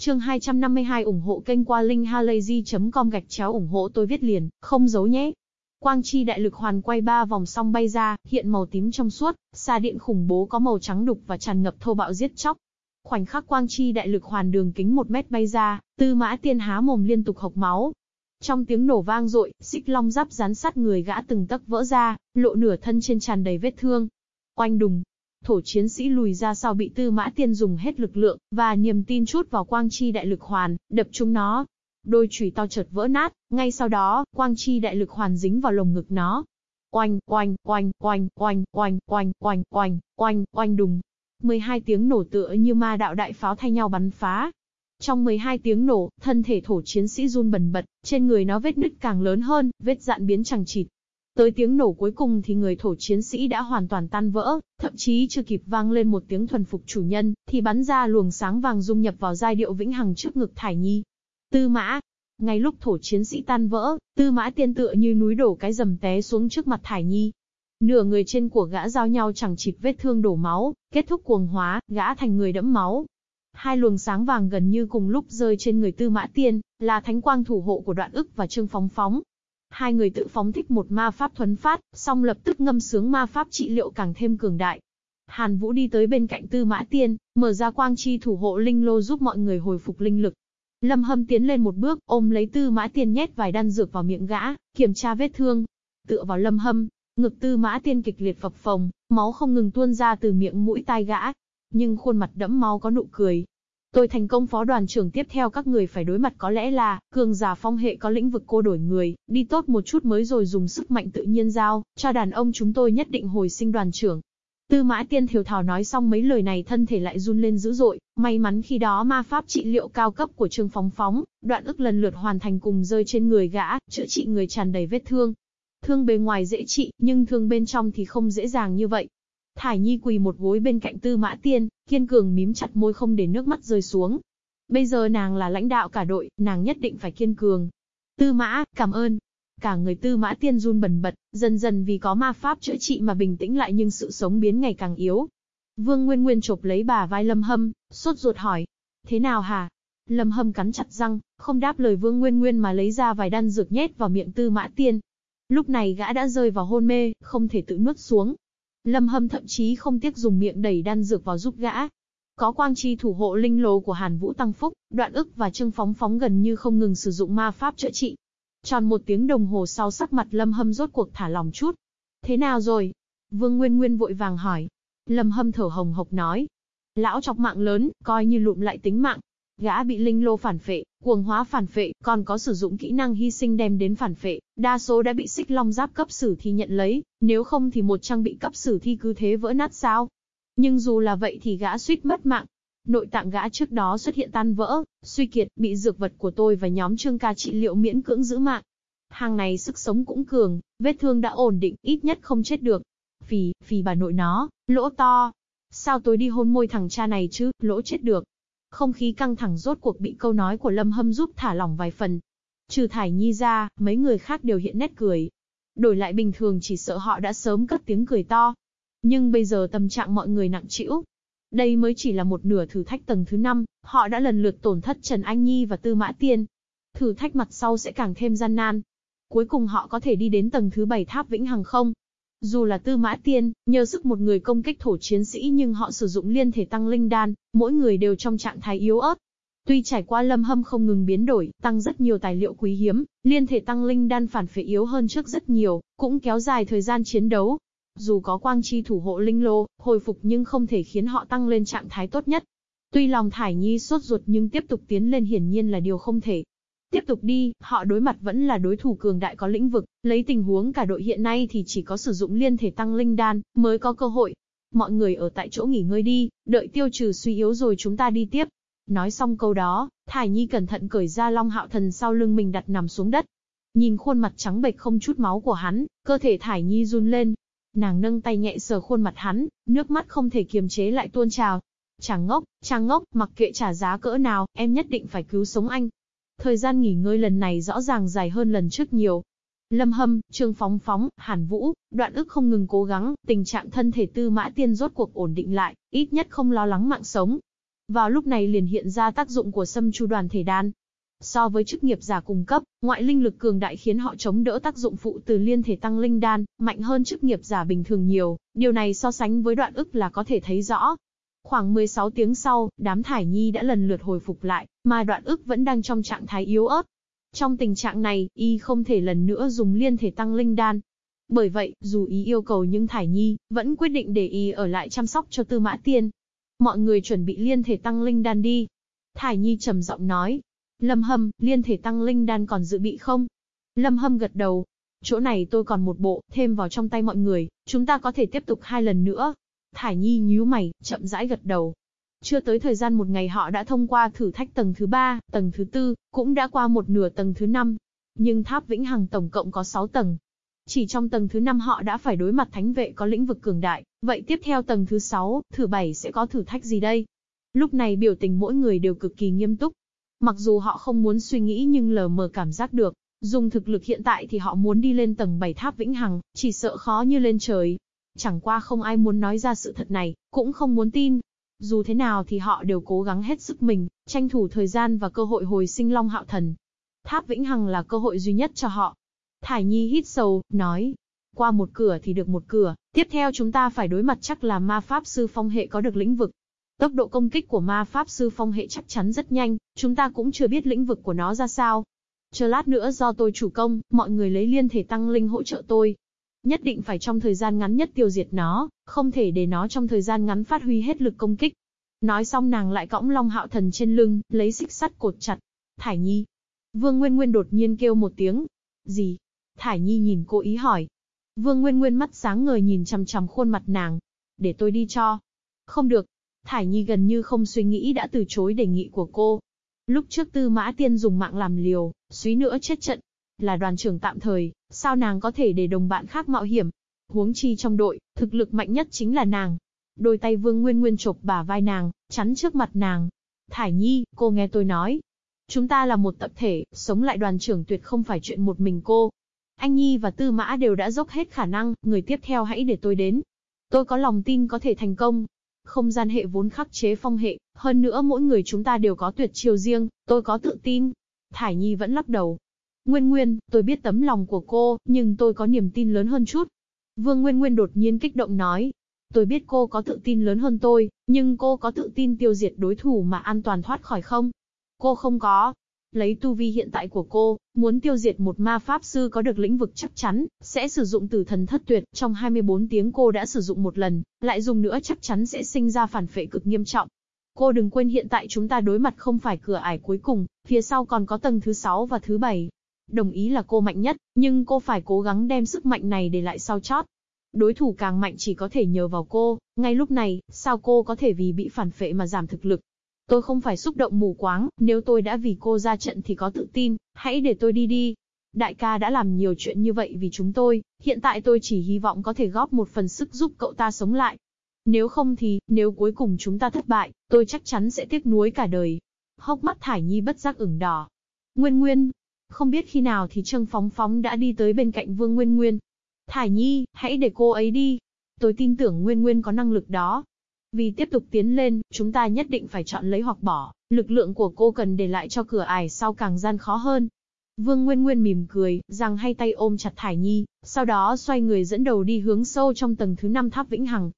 Chương 252 ủng hộ kênh qua linkhalazy.com gạch chéo ủng hộ tôi viết liền, không giấu nhé. Quang chi đại lực hoàn quay ba vòng xong bay ra, hiện màu tím trong suốt, xa điện khủng bố có màu trắng đục và tràn ngập thô bạo giết chóc. Khoảnh khắc quang chi đại lực hoàn đường kính một mét bay ra, tư mã tiên há mồm liên tục hộc máu. Trong tiếng nổ vang dội, xích long giáp rán sát người gã từng tấc vỡ ra, lộ nửa thân trên tràn đầy vết thương. Oanh đùng, thổ chiến sĩ lùi ra sau bị tư mã tiên dùng hết lực lượng, và niềm tin chút vào quang chi đại lực hoàn, đập chúng nó. Đôi chùy to chợt vỡ nát, ngay sau đó, quang chi đại lực hoàn dính vào lồng ngực nó. Oanh, oanh, oanh, oanh, oanh, oanh, oanh, oanh, oanh, oanh, oanh đùng. 12 tiếng nổ tựa như ma đạo đại pháo thay nhau bắn phá. Trong 12 tiếng nổ, thân thể thổ chiến sĩ run bần bật, trên người nó vết nứt càng lớn hơn, vết dạn biến chẳng chịt. Tới tiếng nổ cuối cùng thì người thổ chiến sĩ đã hoàn toàn tan vỡ, thậm chí chưa kịp vang lên một tiếng thuần phục chủ nhân, thì bắn ra luồng sáng vàng dung nhập vào giai điệu vĩnh hằng trước ngực Thải Nhi. Tư mã. Ngay lúc thổ chiến sĩ tan vỡ, tư mã tiên tựa như núi đổ cái dầm té xuống trước mặt Thải Nhi. Nửa người trên của gã giao nhau chẳng chịt vết thương đổ máu, kết thúc cuồng hóa, gã thành người đẫm máu. Hai luồng sáng vàng gần như cùng lúc rơi trên người tư mã tiên, là thánh quang thủ hộ của đoạn ức và trương phóng phóng. Hai người tự phóng thích một ma pháp thuấn phát, xong lập tức ngâm sướng ma pháp trị liệu càng thêm cường đại. Hàn Vũ đi tới bên cạnh Tư Mã Tiên, mở ra quang chi thủ hộ linh lô giúp mọi người hồi phục linh lực. Lâm Hâm tiến lên một bước, ôm lấy Tư Mã Tiên nhét vài đan dược vào miệng gã, kiểm tra vết thương. Tựa vào Lâm Hâm, ngực Tư Mã Tiên kịch liệt phập phồng, máu không ngừng tuôn ra từ miệng mũi tai gã. Nhưng khuôn mặt đẫm máu có nụ cười, Tôi thành công phó đoàn trưởng tiếp theo các người phải đối mặt có lẽ là, cường giả phong hệ có lĩnh vực cô đổi người, đi tốt một chút mới rồi dùng sức mạnh tự nhiên giao, cho đàn ông chúng tôi nhất định hồi sinh đoàn trưởng. Tư mã tiên thiểu thảo nói xong mấy lời này thân thể lại run lên dữ dội, may mắn khi đó ma pháp trị liệu cao cấp của Trương Phóng Phóng, đoạn ức lần lượt hoàn thành cùng rơi trên người gã, chữa trị người tràn đầy vết thương. Thương bề ngoài dễ trị, nhưng thương bên trong thì không dễ dàng như vậy. Thải Nhi quỳ một gối bên cạnh Tư Mã Tiên, kiên cường mím chặt môi không để nước mắt rơi xuống. Bây giờ nàng là lãnh đạo cả đội, nàng nhất định phải kiên cường. Tư Mã, cảm ơn. Cả người Tư Mã Tiên run bần bật, dần dần vì có ma pháp chữa trị mà bình tĩnh lại nhưng sự sống biến ngày càng yếu. Vương Nguyên Nguyên chộp lấy bà vai Lâm Hâm, sốt ruột hỏi. Thế nào hả? Lâm Hâm cắn chặt răng, không đáp lời Vương Nguyên Nguyên mà lấy ra vài đan dược nhét vào miệng Tư Mã Tiên. Lúc này gã đã rơi vào hôn mê, không thể tự nuốt xuống, Lâm Hâm thậm chí không tiếc dùng miệng đẩy đan dược vào giúp gã. Có quang chi thủ hộ linh lô của Hàn Vũ Tăng Phúc, đoạn ức và Trương Phóng Phóng gần như không ngừng sử dụng ma pháp chữa trị. Tròn một tiếng đồng hồ sau sắc mặt Lâm Hâm rốt cuộc thả lòng chút. Thế nào rồi? Vương Nguyên Nguyên vội vàng hỏi. Lâm Hâm thở hồng hộc nói. Lão chọc mạng lớn, coi như lụm lại tính mạng. Gã bị linh lô phản phệ, cuồng hóa phản phệ, còn có sử dụng kỹ năng hy sinh đem đến phản phệ, đa số đã bị xích long giáp cấp sử thi nhận lấy, nếu không thì một trang bị cấp sử thi cứ thế vỡ nát sao. Nhưng dù là vậy thì gã suýt mất mạng. Nội tạng gã trước đó xuất hiện tan vỡ, suy kiệt, bị dược vật của tôi và nhóm trương ca trị liệu miễn cưỡng giữ mạng. Hàng này sức sống cũng cường, vết thương đã ổn định, ít nhất không chết được. Phì, phì bà nội nó, lỗ to. Sao tôi đi hôn môi thằng cha này chứ, lỗ chết được. Không khí căng thẳng rốt cuộc bị câu nói của Lâm Hâm giúp thả lỏng vài phần. Trừ Thải Nhi ra, mấy người khác đều hiện nét cười. Đổi lại bình thường chỉ sợ họ đã sớm cất tiếng cười to. Nhưng bây giờ tâm trạng mọi người nặng trĩu. Đây mới chỉ là một nửa thử thách tầng thứ 5, họ đã lần lượt tổn thất Trần Anh Nhi và Tư Mã Tiên. Thử thách mặt sau sẽ càng thêm gian nan. Cuối cùng họ có thể đi đến tầng thứ 7 tháp vĩnh hằng không? Dù là tư mã tiên, nhờ sức một người công kích thổ chiến sĩ nhưng họ sử dụng liên thể tăng linh đan, mỗi người đều trong trạng thái yếu ớt. Tuy trải qua lâm hâm không ngừng biến đổi, tăng rất nhiều tài liệu quý hiếm, liên thể tăng linh đan phản phệ yếu hơn trước rất nhiều, cũng kéo dài thời gian chiến đấu. Dù có quang chi thủ hộ linh lô, hồi phục nhưng không thể khiến họ tăng lên trạng thái tốt nhất. Tuy lòng thải nhi sốt ruột nhưng tiếp tục tiến lên hiển nhiên là điều không thể. Tiếp tục đi, họ đối mặt vẫn là đối thủ cường đại có lĩnh vực, lấy tình huống cả đội hiện nay thì chỉ có sử dụng liên thể tăng linh đan, mới có cơ hội. Mọi người ở tại chỗ nghỉ ngơi đi, đợi tiêu trừ suy yếu rồi chúng ta đi tiếp. Nói xong câu đó, Thải Nhi cẩn thận cởi ra long hạo thần sau lưng mình đặt nằm xuống đất. Nhìn khuôn mặt trắng bệch không chút máu của hắn, cơ thể Thải Nhi run lên. Nàng nâng tay nhẹ sờ khuôn mặt hắn, nước mắt không thể kiềm chế lại tuôn trào. Chàng ngốc, chàng ngốc, mặc kệ trả giá cỡ nào, em nhất định phải cứu sống anh. Thời gian nghỉ ngơi lần này rõ ràng dài hơn lần trước nhiều. Lâm Hâm, Trương Phóng Phóng, Hàn Vũ, đoạn ức không ngừng cố gắng, tình trạng thân thể tư mã tiên rốt cuộc ổn định lại, ít nhất không lo lắng mạng sống. Vào lúc này liền hiện ra tác dụng của sâm chu đoàn thể đan. So với chức nghiệp giả cung cấp, ngoại linh lực cường đại khiến họ chống đỡ tác dụng phụ từ liên thể tăng linh đan, mạnh hơn chức nghiệp giả bình thường nhiều, điều này so sánh với đoạn ức là có thể thấy rõ. Khoảng 16 tiếng sau, đám thải nhi đã lần lượt hồi phục lại, mà đoạn ức vẫn đang trong trạng thái yếu ớt, trong tình trạng này, y không thể lần nữa dùng liên thể tăng linh đan. Bởi vậy, dù ý yêu cầu nhưng Thải Nhi, vẫn quyết định để y ở lại chăm sóc cho Tư Mã Tiên. Mọi người chuẩn bị liên thể tăng linh đan đi. Thải Nhi trầm giọng nói. Lâm Hâm, liên thể tăng linh đan còn dự bị không? Lâm Hâm gật đầu. Chỗ này tôi còn một bộ, thêm vào trong tay mọi người, chúng ta có thể tiếp tục hai lần nữa. Thải Nhi nhíu mày, chậm rãi gật đầu. Chưa tới thời gian một ngày họ đã thông qua thử thách tầng thứ 3, tầng thứ 4, cũng đã qua một nửa tầng thứ 5. Nhưng tháp Vĩnh Hằng tổng cộng có 6 tầng. Chỉ trong tầng thứ 5 họ đã phải đối mặt thánh vệ có lĩnh vực cường đại, vậy tiếp theo tầng thứ 6, thử 7 sẽ có thử thách gì đây? Lúc này biểu tình mỗi người đều cực kỳ nghiêm túc. Mặc dù họ không muốn suy nghĩ nhưng lờ mờ cảm giác được, dùng thực lực hiện tại thì họ muốn đi lên tầng 7 tháp Vĩnh Hằng, chỉ sợ khó như lên trời. Chẳng qua không ai muốn nói ra sự thật này, cũng không muốn tin, dù thế nào thì họ đều cố gắng hết sức mình, tranh thủ thời gian và cơ hội hồi sinh Long Hạo Thần. Tháp Vĩnh Hằng là cơ hội duy nhất cho họ. Thải Nhi hít sâu, nói. Qua một cửa thì được một cửa, tiếp theo chúng ta phải đối mặt chắc là ma pháp sư phong hệ có được lĩnh vực. Tốc độ công kích của ma pháp sư phong hệ chắc chắn rất nhanh, chúng ta cũng chưa biết lĩnh vực của nó ra sao. Chờ lát nữa do tôi chủ công, mọi người lấy liên thể tăng linh hỗ trợ tôi, nhất định phải trong thời gian ngắn nhất tiêu diệt nó, không thể để nó trong thời gian ngắn phát huy hết lực công kích. Nói xong nàng lại cõng Long Hạo Thần trên lưng, lấy xích sắt cột chặt. Thải Nhi. Vương Nguyên Nguyên đột nhiên kêu một tiếng. Gì? Thải Nhi nhìn cô ý hỏi. Vương Nguyên Nguyên mắt sáng ngời nhìn chằm chằm khuôn mặt nàng. Để tôi đi cho. Không được. Thải Nhi gần như không suy nghĩ đã từ chối đề nghị của cô. Lúc trước Tư Mã Tiên dùng mạng làm liều, suý nữa chết trận, là đoàn trưởng tạm thời, sao nàng có thể để đồng bạn khác mạo hiểm? Huống chi trong đội, thực lực mạnh nhất chính là nàng. Đôi tay Vương Nguyên Nguyên chộp bả vai nàng, chắn trước mặt nàng. Thải Nhi, cô nghe tôi nói. Chúng ta là một tập thể, sống lại đoàn trưởng tuyệt không phải chuyện một mình cô. Anh Nhi và Tư Mã đều đã dốc hết khả năng, người tiếp theo hãy để tôi đến. Tôi có lòng tin có thể thành công. Không gian hệ vốn khắc chế phong hệ, hơn nữa mỗi người chúng ta đều có tuyệt chiêu riêng, tôi có tự tin. Thải Nhi vẫn lắc đầu, Nguyên Nguyên, tôi biết tấm lòng của cô, nhưng tôi có niềm tin lớn hơn chút. Vương Nguyên Nguyên đột nhiên kích động nói. Tôi biết cô có tự tin lớn hơn tôi, nhưng cô có tự tin tiêu diệt đối thủ mà an toàn thoát khỏi không? Cô không có. Lấy tu vi hiện tại của cô, muốn tiêu diệt một ma pháp sư có được lĩnh vực chắc chắn, sẽ sử dụng tử thần thất tuyệt, trong 24 tiếng cô đã sử dụng một lần, lại dùng nữa chắc chắn sẽ sinh ra phản phệ cực nghiêm trọng. Cô đừng quên hiện tại chúng ta đối mặt không phải cửa ải cuối cùng, phía sau còn có tầng thứ 6 và thứ 7, Đồng ý là cô mạnh nhất, nhưng cô phải cố gắng đem sức mạnh này để lại sau chót. Đối thủ càng mạnh chỉ có thể nhờ vào cô, ngay lúc này, sao cô có thể vì bị phản phệ mà giảm thực lực. Tôi không phải xúc động mù quáng, nếu tôi đã vì cô ra trận thì có tự tin, hãy để tôi đi đi. Đại ca đã làm nhiều chuyện như vậy vì chúng tôi, hiện tại tôi chỉ hy vọng có thể góp một phần sức giúp cậu ta sống lại. Nếu không thì, nếu cuối cùng chúng ta thất bại, tôi chắc chắn sẽ tiếc nuối cả đời. Hốc mắt Thải Nhi bất giác ửng đỏ. Nguyên Nguyên, không biết khi nào thì Trương Phóng Phóng đã đi tới bên cạnh Vương Nguyên Nguyên. Thải Nhi, hãy để cô ấy đi. Tôi tin tưởng Nguyên Nguyên có năng lực đó. Vì tiếp tục tiến lên, chúng ta nhất định phải chọn lấy hoặc bỏ, lực lượng của cô cần để lại cho cửa ải sau càng gian khó hơn. Vương Nguyên Nguyên mỉm cười, rằng hai tay ôm chặt Thải Nhi, sau đó xoay người dẫn đầu đi hướng sâu trong tầng thứ 5 tháp Vĩnh Hằng.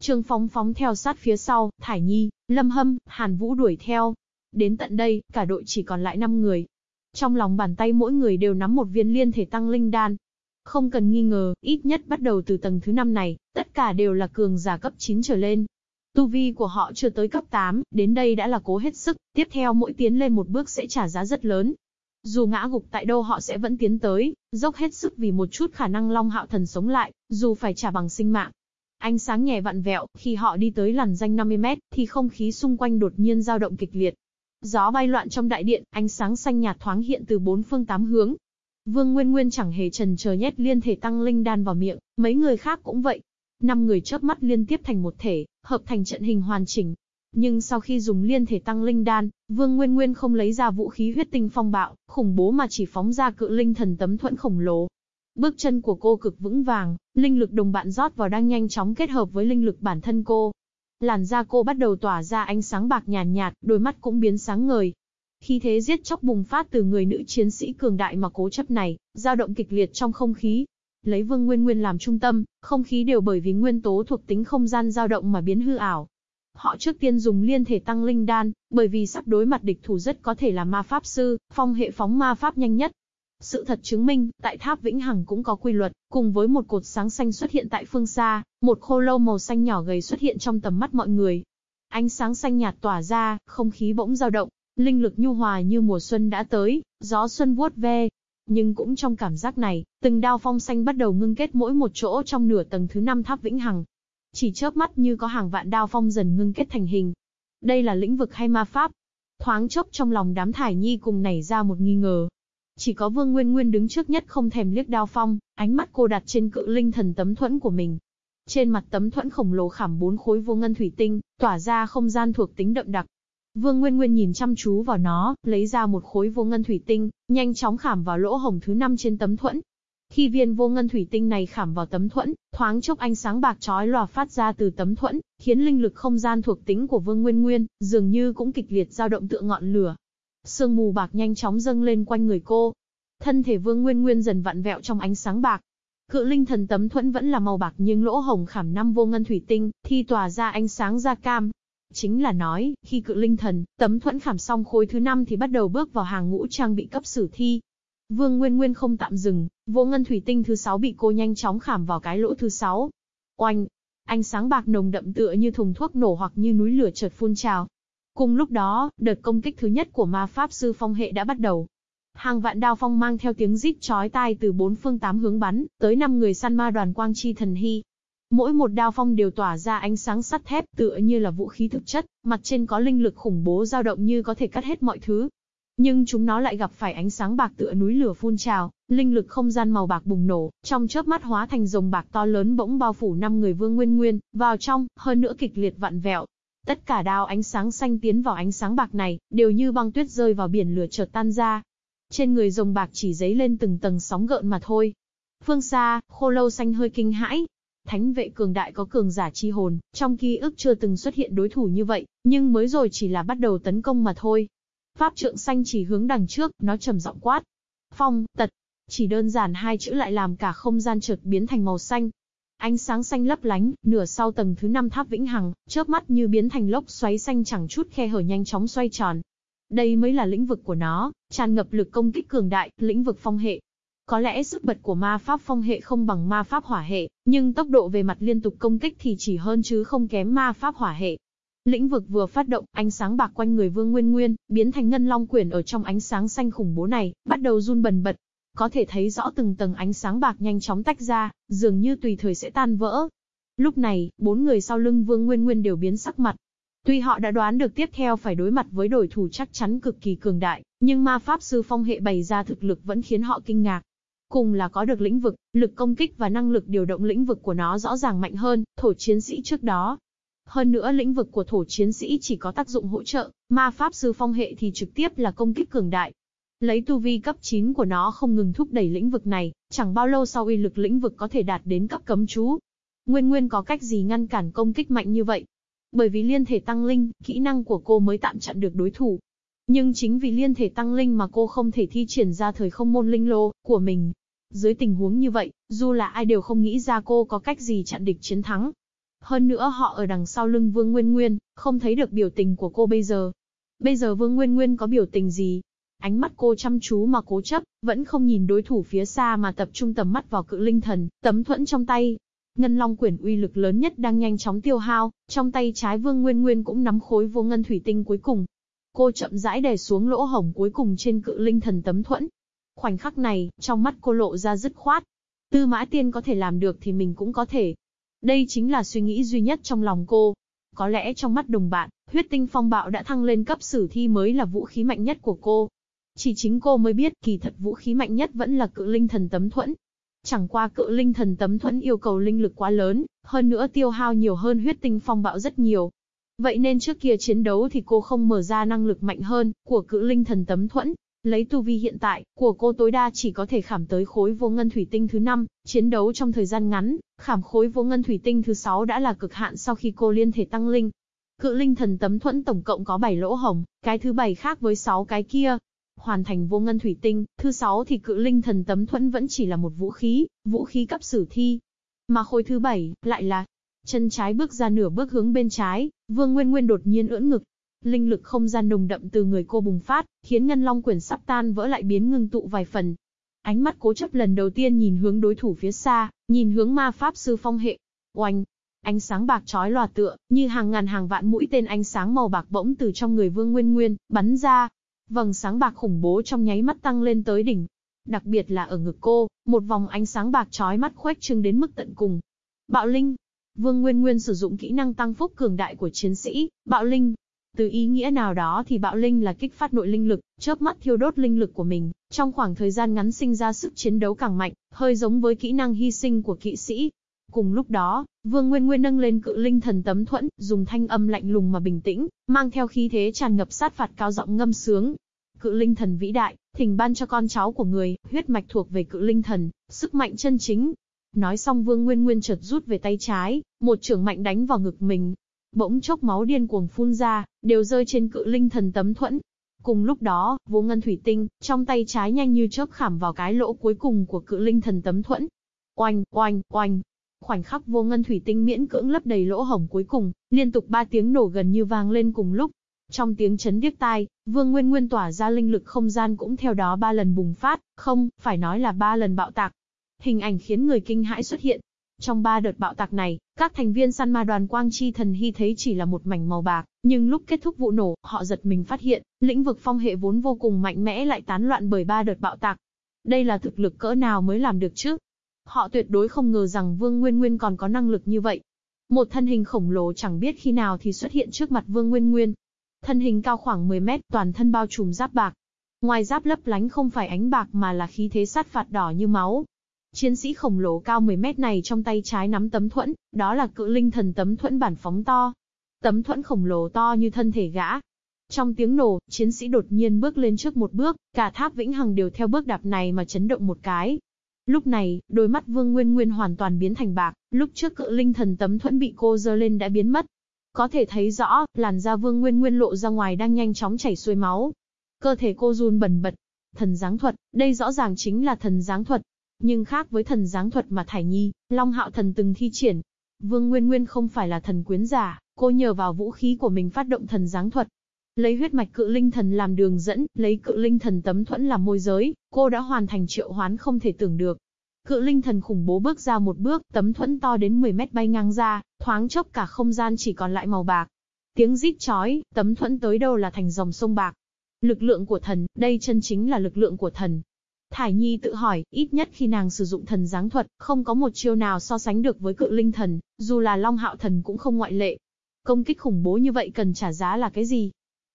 Trương Phóng Phóng theo sát phía sau, Thải Nhi, Lâm Hâm, Hàn Vũ đuổi theo. Đến tận đây, cả đội chỉ còn lại 5 người, trong lòng bàn tay mỗi người đều nắm một viên liên thể tăng linh đan. Không cần nghi ngờ, ít nhất bắt đầu từ tầng thứ 5 này, tất cả đều là cường giả cấp 9 trở lên. Tu vi của họ chưa tới cấp 8, đến đây đã là cố hết sức, tiếp theo mỗi tiến lên một bước sẽ trả giá rất lớn. Dù ngã gục tại đâu họ sẽ vẫn tiến tới, dốc hết sức vì một chút khả năng Long Hạo Thần sống lại, dù phải trả bằng sinh mạng. Ánh sáng nhẹ vặn vẹo, khi họ đi tới làn danh 50 mét, thì không khí xung quanh đột nhiên dao động kịch liệt, Gió bay loạn trong đại điện, ánh sáng xanh nhạt thoáng hiện từ bốn phương tám hướng. Vương Nguyên Nguyên chẳng hề trần chờ nhét liên thể tăng linh đan vào miệng, mấy người khác cũng vậy. Năm người chớp mắt liên tiếp thành một thể, hợp thành trận hình hoàn chỉnh. Nhưng sau khi dùng liên thể tăng linh đan, Vương Nguyên Nguyên không lấy ra vũ khí huyết tinh phong bạo, khủng bố mà chỉ phóng ra cự linh thần tấm thuẫn khổng lồ. Bước chân của cô cực vững vàng, linh lực đồng bạn rót vào đang nhanh chóng kết hợp với linh lực bản thân cô. Làn da cô bắt đầu tỏa ra ánh sáng bạc nhàn nhạt, đôi mắt cũng biến sáng ngời. Khi thế giết chóc bùng phát từ người nữ chiến sĩ cường đại mà cố chấp này, dao động kịch liệt trong không khí. Lấy Vương Nguyên Nguyên làm trung tâm, không khí đều bởi vì nguyên tố thuộc tính không gian dao động mà biến hư ảo. Họ trước tiên dùng liên thể tăng linh đan, bởi vì sắp đối mặt địch thủ rất có thể là ma pháp sư, phong hệ phóng ma pháp nhanh nhất. Sự thật chứng minh, tại tháp Vĩnh Hằng cũng có quy luật, cùng với một cột sáng xanh xuất hiện tại phương xa, một khô lâu màu xanh nhỏ gầy xuất hiện trong tầm mắt mọi người. Ánh sáng xanh nhạt tỏa ra, không khí bỗng dao động, linh lực nhu hòa như mùa xuân đã tới, gió xuân vuốt ve. Nhưng cũng trong cảm giác này, từng đao phong xanh bắt đầu ngưng kết mỗi một chỗ trong nửa tầng thứ năm tháp Vĩnh Hằng. Chỉ chớp mắt như có hàng vạn đao phong dần ngưng kết thành hình. Đây là lĩnh vực hay ma pháp? Thoáng chốc trong lòng đám thải nhi cùng nảy ra một nghi ngờ, chỉ có Vương Nguyên Nguyên đứng trước nhất không thèm liếc đao phong, ánh mắt cô đặt trên cự linh thần tấm thuẫn của mình. Trên mặt tấm thuẫn khổng lồ khảm bốn khối vô ngân thủy tinh, tỏa ra không gian thuộc tính đậm đặc. Vương Nguyên Nguyên nhìn chăm chú vào nó, lấy ra một khối vô ngân thủy tinh, nhanh chóng khảm vào lỗ hồng thứ năm trên tấm thuẫn. Khi viên vô ngân thủy tinh này khảm vào tấm thuẫn, thoáng chốc ánh sáng bạc chói lòa phát ra từ tấm thuẫn, khiến linh lực không gian thuộc tính của Vương Nguyên Nguyên dường như cũng kịch liệt dao động tựa ngọn lửa, Sương mù bạc nhanh chóng dâng lên quanh người cô. Thân thể Vương Nguyên Nguyên dần vặn vẹo trong ánh sáng bạc. Cự linh thần tấm thuẫn vẫn là màu bạc nhưng lỗ hồng khảm năm vô ngân thủy tinh, thi tỏa ra ánh sáng da cam. Chính là nói, khi cự linh thần, tấm thuẫn khảm xong khối thứ năm thì bắt đầu bước vào hàng ngũ trang bị cấp sử thi. Vương Nguyên Nguyên không tạm dừng, vô ngân thủy tinh thứ sáu bị cô nhanh chóng khảm vào cái lỗ thứ sáu. Oanh! Ánh sáng bạc nồng đậm tựa như thùng thuốc nổ hoặc như núi lửa chợt phun trào, Cùng lúc đó, đợt công kích thứ nhất của ma pháp sư phong hệ đã bắt đầu. Hàng vạn đao phong mang theo tiếng rít chói tai từ bốn phương tám hướng bắn, tới năm người săn ma đoàn quang chi thần hy. Mỗi một đao phong đều tỏa ra ánh sáng sắt thép tựa như là vũ khí thực chất, mặt trên có linh lực khủng bố dao động như có thể cắt hết mọi thứ. Nhưng chúng nó lại gặp phải ánh sáng bạc tựa núi lửa phun trào, linh lực không gian màu bạc bùng nổ, trong chớp mắt hóa thành rồng bạc to lớn bỗng bao phủ năm người Vương Nguyên Nguyên, vào trong, hơn nữa kịch liệt vặn vẹo, Tất cả đao ánh sáng xanh tiến vào ánh sáng bạc này, đều như băng tuyết rơi vào biển lửa chợt tan ra. Trên người rồng bạc chỉ giấy lên từng tầng sóng gợn mà thôi. Phương xa, khô lâu xanh hơi kinh hãi. Thánh vệ cường đại có cường giả chi hồn, trong ký ức chưa từng xuất hiện đối thủ như vậy, nhưng mới rồi chỉ là bắt đầu tấn công mà thôi. Pháp trượng xanh chỉ hướng đằng trước, nó trầm giọng quát. Phong, tật. Chỉ đơn giản hai chữ lại làm cả không gian chợt biến thành màu xanh, Ánh sáng xanh lấp lánh, nửa sau tầng thứ năm tháp vĩnh hằng, chớp mắt như biến thành lốc xoáy xanh chẳng chút khe hở nhanh chóng xoay tròn. Đây mới là lĩnh vực của nó, tràn ngập lực công kích cường đại, lĩnh vực phong hệ. Có lẽ sức bật của ma pháp phong hệ không bằng ma pháp hỏa hệ, nhưng tốc độ về mặt liên tục công kích thì chỉ hơn chứ không kém ma pháp hỏa hệ. Lĩnh vực vừa phát động, ánh sáng bạc quanh người Vương Nguyên Nguyên, biến thành ngân long quyển ở trong ánh sáng xanh khủng bố này, bắt đầu run bần bật, có thể thấy rõ từng tầng ánh sáng bạc nhanh chóng tách ra, dường như tùy thời sẽ tan vỡ. Lúc này, bốn người sau lưng Vương Nguyên Nguyên đều biến sắc mặt. Tuy họ đã đoán được tiếp theo phải đối mặt với đối thủ chắc chắn cực kỳ cường đại, nhưng ma pháp sư phong hệ bày ra thực lực vẫn khiến họ kinh ngạc. Cùng là có được lĩnh vực, lực công kích và năng lực điều động lĩnh vực của nó rõ ràng mạnh hơn, thổ chiến sĩ trước đó. Hơn nữa lĩnh vực của thổ chiến sĩ chỉ có tác dụng hỗ trợ, ma pháp sư phong hệ thì trực tiếp là công kích cường đại. Lấy tu vi cấp 9 của nó không ngừng thúc đẩy lĩnh vực này, chẳng bao lâu sau uy lực lĩnh vực có thể đạt đến cấp cấm chú. Nguyên Nguyên có cách gì ngăn cản công kích mạnh như vậy? Bởi vì liên thể tăng linh, kỹ năng của cô mới tạm chặn được đối thủ. Nhưng chính vì liên thể tăng linh mà cô không thể thi triển ra thời không môn linh lô của mình. Dưới tình huống như vậy, dù là ai đều không nghĩ ra cô có cách gì chặn địch chiến thắng. Hơn nữa họ ở đằng sau lưng Vương Nguyên Nguyên, không thấy được biểu tình của cô bây giờ. Bây giờ Vương Nguyên Nguyên có biểu tình gì, Ánh mắt cô chăm chú mà cố chấp, vẫn không nhìn đối thủ phía xa mà tập trung tầm mắt vào cự linh thần, tấm thuẫn trong tay. Ngân Long quyển uy lực lớn nhất đang nhanh chóng tiêu hao, trong tay trái Vương Nguyên Nguyên cũng nắm khối vô ngân thủy tinh cuối cùng. Cô chậm rãi đè xuống lỗ hổng cuối cùng trên cự linh thần tấm thuẫn. Khoảnh khắc này, trong mắt cô lộ ra dứt khoát. Tư Mã Tiên có thể làm được thì mình cũng có thể. Đây chính là suy nghĩ duy nhất trong lòng cô. Có lẽ trong mắt đồng bạn, huyết tinh phong bạo đã thăng lên cấp sử thi mới là vũ khí mạnh nhất của cô. Chỉ chính cô mới biết kỳ thật vũ khí mạnh nhất vẫn là cự linh thần tấm thuẫn. Chẳng qua cự linh thần tấm thuẫn yêu cầu linh lực quá lớn, hơn nữa tiêu hao nhiều hơn huyết tinh phong bạo rất nhiều. Vậy nên trước kia chiến đấu thì cô không mở ra năng lực mạnh hơn của cự linh thần tấm thuẫn. Lấy tu vi hiện tại, của cô tối đa chỉ có thể khảm tới khối vô ngân thủy tinh thứ 5, chiến đấu trong thời gian ngắn, khảm khối vô ngân thủy tinh thứ 6 đã là cực hạn sau khi cô liên thể tăng linh. Cự linh thần tấm thuẫn tổng cộng có 7 lỗ hồng, cái thứ 7 khác với 6 cái kia. Hoàn thành vô ngân thủy tinh, thứ sáu thì cự linh thần tấm thuẫn vẫn chỉ là một vũ khí, vũ khí cấp sử thi. Mà khối thứ bảy lại là chân trái bước ra nửa bước hướng bên trái, Vương Nguyên Nguyên đột nhiên ưỡn ngực, Linh lực không gian nồng đậm từ người cô bùng phát, khiến ngân long quyển sắp tan vỡ lại biến ngưng tụ vài phần. Ánh mắt cố chấp lần đầu tiên nhìn hướng đối thủ phía xa, nhìn hướng ma pháp sư phong hệ. Oanh! Ánh sáng bạc chói lòa tựa, như hàng ngàn hàng vạn mũi tên ánh sáng màu bạc bỗng từ trong người Vương Nguyên Nguyên, bắn ra. Vầng sáng bạc khủng bố trong nháy mắt tăng lên tới đỉnh. Đặc biệt là ở ngực cô, một vòng ánh sáng bạc chói mắt khuếch trương đến mức tận cùng. Bạo Linh, Vương Nguyên Nguyên sử dụng kỹ năng tăng phúc cường đại của chiến sĩ, Bạo Linh, từ ý nghĩa nào đó thì bạo linh là kích phát nội linh lực, chớp mắt thiêu đốt linh lực của mình, trong khoảng thời gian ngắn sinh ra sức chiến đấu càng mạnh, hơi giống với kỹ năng hy sinh của kỵ sĩ. Cùng lúc đó, Vương Nguyên Nguyên nâng lên cự linh thần tấm thuẫn, dùng thanh âm lạnh lùng mà bình tĩnh, mang theo khí thế tràn ngập sát phạt cao giọng ngâm sướng. Cự linh thần vĩ đại, thỉnh ban cho con cháu của người, huyết mạch thuộc về cự linh thần, sức mạnh chân chính. Nói xong Vương Nguyên Nguyên chợt rút về tay trái, một trường mạnh đánh vào ngực mình, bỗng chốc máu điên cuồng phun ra, đều rơi trên cự linh thần tấm thuẫn. Cùng lúc đó, vô ngân thủy tinh, trong tay trái nhanh như chớp khảm vào cái lỗ cuối cùng của cự linh thần tấm thuẫn. Oanh, oanh, oanh. Khoảnh khắc vô ngân thủy tinh miễn cưỡng lấp đầy lỗ hổng cuối cùng, liên tục ba tiếng nổ gần như vang lên cùng lúc. Trong tiếng chấn điếc tai, Vương Nguyên Nguyên tỏa ra linh lực không gian cũng theo đó ba lần bùng phát, không, phải nói là ba lần bạo tạc. Hình ảnh khiến người kinh hãi xuất hiện, trong ba đợt bạo tạc này, các thành viên săn ma đoàn Quang Chi Thần Hy thấy chỉ là một mảnh màu bạc, nhưng lúc kết thúc vụ nổ, họ giật mình phát hiện, lĩnh vực phong hệ vốn vô cùng mạnh mẽ lại tán loạn bởi ba đợt bạo tạc. Đây là thực lực cỡ nào mới làm được chứ? Họ tuyệt đối không ngờ rằng Vương Nguyên Nguyên còn có năng lực như vậy. Một thân hình khổng lồ chẳng biết khi nào thì xuất hiện trước mặt Vương Nguyên Nguyên. Thân hình cao khoảng 10 mét, toàn thân bao trùm giáp bạc. Ngoài giáp lấp lánh không phải ánh bạc mà là khí thế sát phạt đỏ như máu, Chiến sĩ khổng lồ cao 10 mét này trong tay trái nắm tấm thuẫn, đó là cự linh thần tấm thuẫn bản phóng to. Tấm thuẫn khổng lồ to như thân thể gã. Trong tiếng nổ, chiến sĩ đột nhiên bước lên trước một bước, cả tháp vĩnh hằng đều theo bước đạp này mà chấn động một cái. Lúc này, đôi mắt Vương Nguyên Nguyên hoàn toàn biến thành bạc, lúc trước cự linh thần tấm thuẫn bị cô dơ lên đã biến mất. Có thể thấy rõ, làn da Vương Nguyên Nguyên lộ ra ngoài đang nhanh chóng chảy xuôi máu. Cơ thể cô run bần bật. Thần giáng thuật, đây rõ ràng chính là thần giáng thuật, nhưng khác với thần giáng thuật mà Thải Nhi, Long Hạo Thần từng thi triển. Vương Nguyên Nguyên không phải là thần quyến giả, cô nhờ vào vũ khí của mình phát động thần giáng thuật. Lấy huyết mạch cự linh thần làm đường dẫn, lấy cự linh thần tấm thuẫn làm môi giới, cô đã hoàn thành triệu hoán không thể tưởng được. Cự linh thần khủng bố bước ra một bước, tấm thuẫn to đến 10 mét bay ngang ra, thoáng chốc cả không gian chỉ còn lại màu bạc. Tiếng rít chói, tấm thuẫn tới đâu là thành dòng sông bạc. Lực lượng của thần, đây chân chính là lực lượng của thần. Thải Nhi tự hỏi, ít nhất khi nàng sử dụng thần giáng thuật, không có một chiêu nào so sánh được với cự linh thần, dù là Long Hạo thần cũng không ngoại lệ. Công kích khủng bố như vậy cần trả giá là cái gì?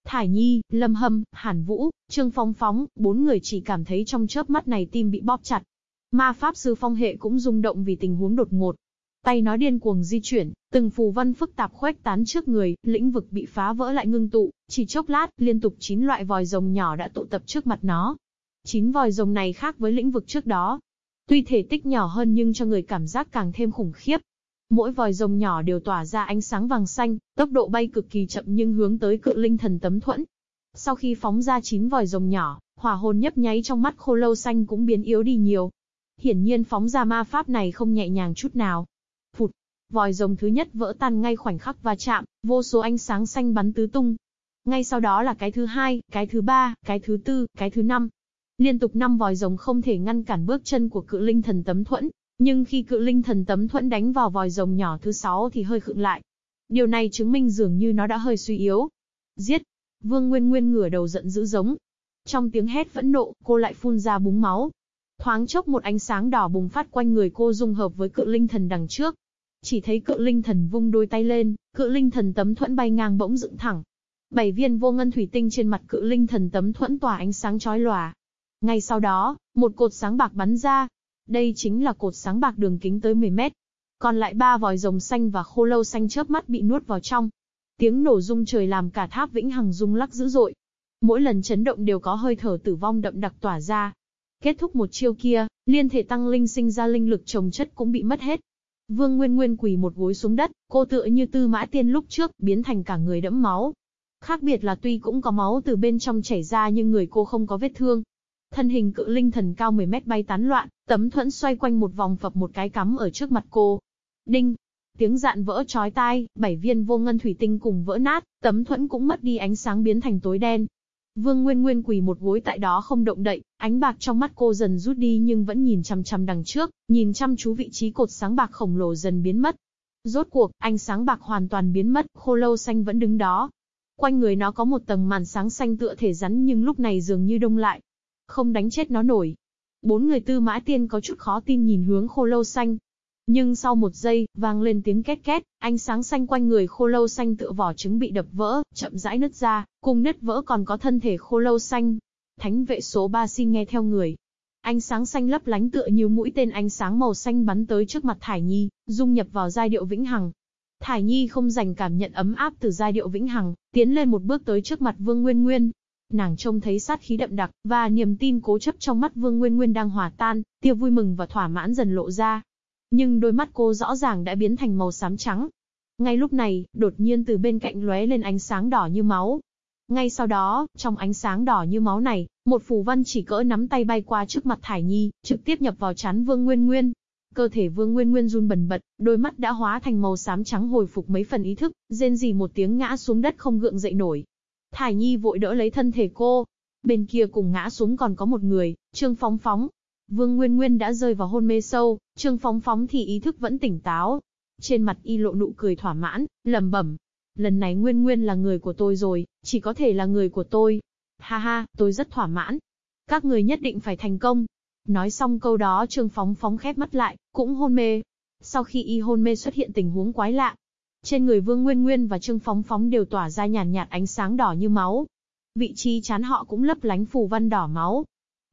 Thải Nhi, Lâm Hâm, Hàn Vũ, Trương Phong Phóng, bốn người chỉ cảm thấy trong chớp mắt này tim bị bóp chặt. Ma Pháp Sư Phong Hệ cũng rung động vì tình huống đột ngột. Tay nó điên cuồng di chuyển, từng phù văn phức tạp khoét tán trước người, lĩnh vực bị phá vỡ lại ngưng tụ, chỉ chốc lát, liên tục chín loại vòi rồng nhỏ đã tụ tập trước mặt nó, Chín vòi rồng này khác với lĩnh vực trước đó. Tuy thể tích nhỏ hơn nhưng cho người cảm giác càng thêm khủng khiếp. Mỗi vòi rồng nhỏ đều tỏa ra ánh sáng vàng xanh, tốc độ bay cực kỳ chậm nhưng hướng tới cự linh thần tấm thuẫn. Sau khi phóng ra chín vòi rồng nhỏ, hỏa hồn nhấp nháy trong mắt khô lâu xanh cũng biến yếu đi nhiều. Hiển nhiên phóng ra ma pháp này không nhẹ nhàng chút nào. Phụt, vòi rồng thứ nhất vỡ tan ngay khoảnh khắc va chạm, vô số ánh sáng xanh bắn tứ tung. Ngay sau đó là cái thứ hai, cái thứ ba, cái thứ tư, cái thứ năm. Liên tục năm vòi rồng không thể ngăn cản bước chân của cự linh thần tấm thuẫn, nhưng khi cự linh thần tấm thuẫn đánh vào vòi rồng nhỏ thứ sáu thì hơi khựng lại. Điều này chứng minh dường như nó đã hơi suy yếu. Giết! Vương Nguyên Nguyên ngửa đầu giận dữ giống. Trong tiếng hét phẫn nộ, cô lại phun ra búng máu. Thoáng chốc một ánh sáng đỏ bùng phát quanh người cô dung hợp với cự linh thần đằng trước. Chỉ thấy cự linh thần vung đôi tay lên, cự linh thần tấm thuẫn bay ngang bỗng dựng thẳng. Bảy viên vô ngân thủy tinh trên mặt cự linh thần tấm thuẫn tỏa ánh sáng chói lòa, ngay sau đó, một cột sáng bạc bắn ra. Đây chính là cột sáng bạc đường kính tới 10 mét. Còn lại ba vòi rồng xanh và khô lâu xanh chớp mắt bị nuốt vào trong. Tiếng nổ rung trời làm cả tháp vĩnh hằng rung lắc dữ dội. Mỗi lần chấn động đều có hơi thở tử vong đậm đặc tỏa ra. Kết thúc một chiêu kia, liên thể tăng linh sinh ra linh lực trồng chất cũng bị mất hết. Vương Nguyên Nguyên quỳ một gối xuống đất, cô tựa như tư mã tiên lúc trước, biến thành cả người đẫm máu. Khác biệt là tuy cũng có máu từ bên trong chảy ra nhưng người cô không có vết thương. Thân hình cự linh thần cao 10 mét bay tán loạn, tấm thuẫn xoay quanh một vòng phập một cái cắm ở trước mặt cô. Đinh! Tiếng dạn vỡ chói tai, bảy viên vô ngân thủy tinh cùng vỡ nát, tấm thuẫn cũng mất đi ánh sáng biến thành tối đen. Vương Nguyên Nguyên quỳ một gối tại đó không động đậy, ánh bạc trong mắt cô dần rút đi nhưng vẫn nhìn chăm chăm đằng trước, nhìn chăm chú vị trí cột sáng bạc khổng lồ dần biến mất. Rốt cuộc, ánh sáng bạc hoàn toàn biến mất, khô lâu xanh vẫn đứng đó. Quanh người nó có một tầng màn sáng xanh tựa thể rắn nhưng lúc này dường như đông lại. Không đánh chết nó nổi. Bốn người tư mã tiên có chút khó tin nhìn hướng khô lâu xanh, nhưng sau một giây, vang lên tiếng két két, ánh sáng xanh quanh người khô lâu xanh tựa vỏ trứng bị đập vỡ, chậm rãi nứt ra, cùng nứt vỡ còn có thân thể khô lâu xanh. Thánh vệ số 3 xin nghe theo người. Ánh sáng xanh lấp lánh tựa như mũi tên ánh sáng màu xanh bắn tới trước mặt Thải Nhi, dung nhập vào giai điệu vĩnh hằng. Thải Nhi không dành cảm nhận ấm áp từ giai điệu vĩnh hằng, tiến lên một bước tới trước mặt Vương Nguyên Nguyên. Nàng trông thấy sát khí đậm đặc, và niềm tin cố chấp trong mắt Vương Nguyên Nguyên đang hòa tan, tia vui mừng và thỏa mãn dần lộ ra, nhưng đôi mắt cô rõ ràng đã biến thành màu xám trắng. Ngay lúc này, đột nhiên từ bên cạnh lóe lên ánh sáng đỏ như máu. Ngay sau đó, trong ánh sáng đỏ như máu này, một phù văn chỉ cỡ nắm tay bay qua trước mặt Thải Nhi, trực tiếp nhập vào chán Vương Nguyên Nguyên. Cơ thể Vương Nguyên Nguyên run bần bật, đôi mắt đã hóa thành màu xám trắng hồi phục mấy phần ý thức, rên rỉ một tiếng ngã xuống đất không gượng dậy nổi. Thải Nhi vội đỡ lấy thân thể cô. Bên kia cùng ngã xuống còn có một người, Trương Phóng Phóng, Vương Nguyên Nguyên đã rơi vào hôn mê sâu, Trương Phóng Phóng thì ý thức vẫn tỉnh táo. Trên mặt y lộ nụ cười thỏa mãn, lầm bẩm. Lần này Nguyên Nguyên là người của tôi rồi, chỉ có thể là người của tôi. Ha ha, tôi rất thỏa mãn. Các người nhất định phải thành công. Nói xong câu đó Trương Phóng Phóng khép mắt lại, cũng hôn mê. Sau khi y hôn mê xuất hiện tình huống quái lạ. Trên người Vương Nguyên Nguyên và Trương Phóng Phóng đều tỏa ra nhàn nhạt, nhạt ánh sáng đỏ như máu. Vị trí chán họ cũng lấp lánh phù văn đỏ máu,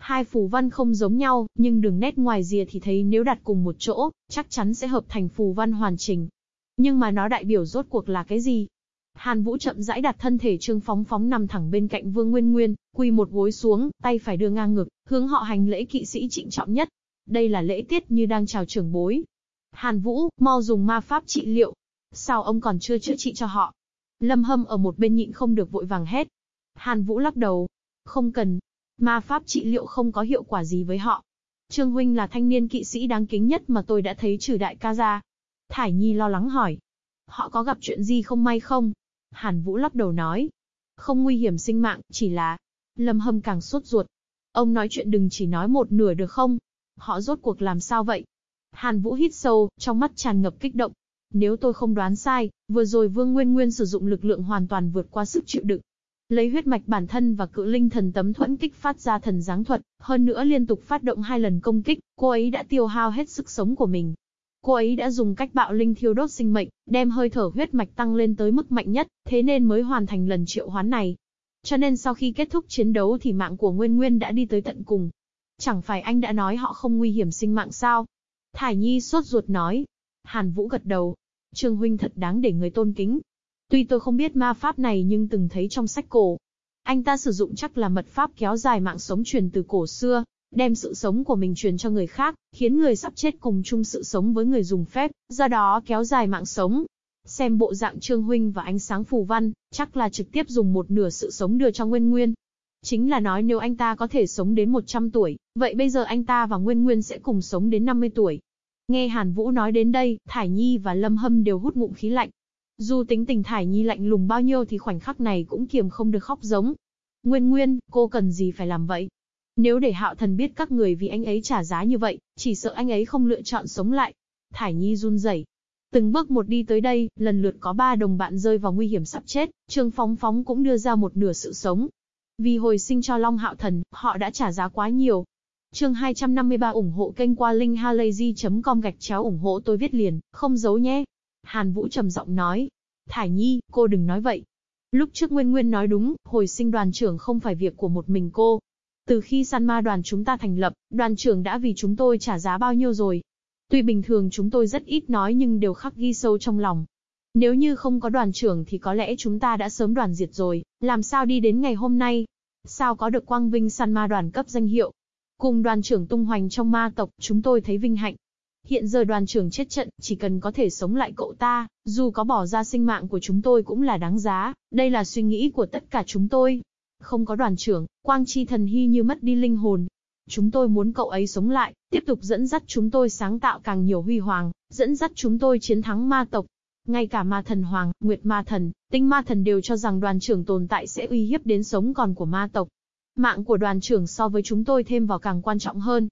Hai phù văn không giống nhau, nhưng đường nét ngoài rìa thì thấy nếu đặt cùng một chỗ, chắc chắn sẽ hợp thành phù văn hoàn chỉnh. Nhưng mà nó đại biểu rốt cuộc là cái gì? Hàn Vũ chậm rãi đặt thân thể Trương Phóng Phóng nằm thẳng bên cạnh Vương Nguyên Nguyên, quỳ một gối xuống, tay phải đưa ngang ngực, hướng họ hành lễ kỵ sĩ trịnh trọng nhất. Đây là lễ tiết như đang chào trưởng bối. Hàn Vũ, mau dùng ma pháp trị liệu. Sao ông còn chưa chữa trị cho họ? Lâm Hâm ở một bên nhịn không được vội vàng hét. Hàn Vũ lắc đầu. Không cần, ma pháp trị liệu không có hiệu quả gì với họ. Trương Huynh là thanh niên kỵ sĩ đáng kính nhất mà tôi đã thấy trừ đại ca ra. Thải Nhi lo lắng hỏi. Họ có gặp chuyện gì không may không? Hàn Vũ lắc đầu nói. Không nguy hiểm sinh mạng, chỉ là... Lâm Hâm càng sốt ruột. Ông nói chuyện đừng chỉ nói một nửa được không? Họ rốt cuộc làm sao vậy? Hàn Vũ hít sâu, trong mắt tràn ngập kích động. Nếu tôi không đoán sai, vừa rồi Vương Nguyên Nguyên sử dụng lực lượng hoàn toàn vượt qua sức chịu đựng, Lấy huyết mạch bản thân và cự linh thần tấm thuẫn kích phát ra thần giáng thuật, hơn nữa liên tục phát động hai lần công kích, cô ấy đã tiêu hao hết sức sống của mình. Cô ấy đã dùng cách bạo linh thiêu đốt sinh mệnh, đem hơi thở huyết mạch tăng lên tới mức mạnh nhất, thế nên mới hoàn thành lần triệu hoán này. Cho nên sau khi kết thúc chiến đấu thì mạng của Nguyên Nguyên đã đi tới tận cùng. Chẳng phải anh đã nói họ không nguy hiểm sinh mạng sao? Thải Nhi sốt ruột nói. Hàn Vũ gật đầu. Trương Huynh thật đáng để người tôn kính, Tuy tôi không biết ma pháp này nhưng từng thấy trong sách cổ. Anh ta sử dụng chắc là mật pháp kéo dài mạng sống truyền từ cổ xưa, đem sự sống của mình truyền cho người khác, khiến người sắp chết cùng chung sự sống với người dùng phép, do đó kéo dài mạng sống. Xem bộ dạng Trương Huynh và ánh sáng phù văn, chắc là trực tiếp dùng một nửa sự sống đưa cho Nguyên Nguyên. Chính là nói nếu anh ta có thể sống đến 100 tuổi, vậy bây giờ anh ta và Nguyên Nguyên sẽ cùng sống đến 50 tuổi. Nghe Hàn Vũ nói đến đây, Thải Nhi và Lâm Hâm đều hút ngụm khí lạnh, dù tính tình Thải Nhi lạnh lùng bao nhiêu thì khoảnh khắc này cũng kiềm không được khóc giống. Nguyên Nguyên, cô cần gì phải làm vậy? Nếu để hạo thần biết các người vì anh ấy trả giá như vậy, chỉ sợ anh ấy không lựa chọn sống lại. Thải Nhi run rẩy. Từng bước một đi tới đây, lần lượt có ba đồng bạn rơi vào nguy hiểm sắp chết, Trương Phóng Phóng cũng đưa ra một nửa sự sống. Vì hồi sinh cho Long Hạo Thần, họ đã trả giá quá nhiều. Chương 253 ủng hộ kênh qua linkhalazy.com gạch chéo ủng hộ tôi viết liền, không giấu nhé. Hàn Vũ trầm giọng nói. Thải Nhi, cô đừng nói vậy. Lúc trước Nguyên Nguyên nói đúng, hồi sinh đoàn trưởng không phải việc của một mình cô. Từ khi săn ma đoàn chúng ta thành lập, đoàn trưởng đã vì chúng tôi trả giá bao nhiêu rồi. Tuy bình thường chúng tôi rất ít nói nhưng đều khắc ghi sâu trong lòng. Nếu như không có đoàn trưởng thì có lẽ chúng ta đã sớm đoàn diệt rồi, làm sao đi đến ngày hôm nay. Sao có được quang vinh săn ma đoàn cấp danh hiệu? Cùng đoàn trưởng tung hoành trong ma tộc, chúng tôi thấy vinh hạnh. Hiện giờ đoàn trưởng chết trận, chỉ cần có thể sống lại cậu ta, dù có bỏ ra sinh mạng của chúng tôi cũng là đáng giá, đây là suy nghĩ của tất cả chúng tôi. Không có đoàn trưởng, quang chi thần hy như mất đi linh hồn. Chúng tôi muốn cậu ấy sống lại, tiếp tục dẫn dắt chúng tôi sáng tạo càng nhiều huy hoàng, dẫn dắt chúng tôi chiến thắng ma tộc. Ngay cả ma thần hoàng, nguyệt ma thần, tinh ma thần đều cho rằng đoàn trưởng tồn tại sẽ uy hiếp đến sống còn của ma tộc. Mạng của đoàn trưởng so với chúng tôi thêm vào càng quan trọng hơn.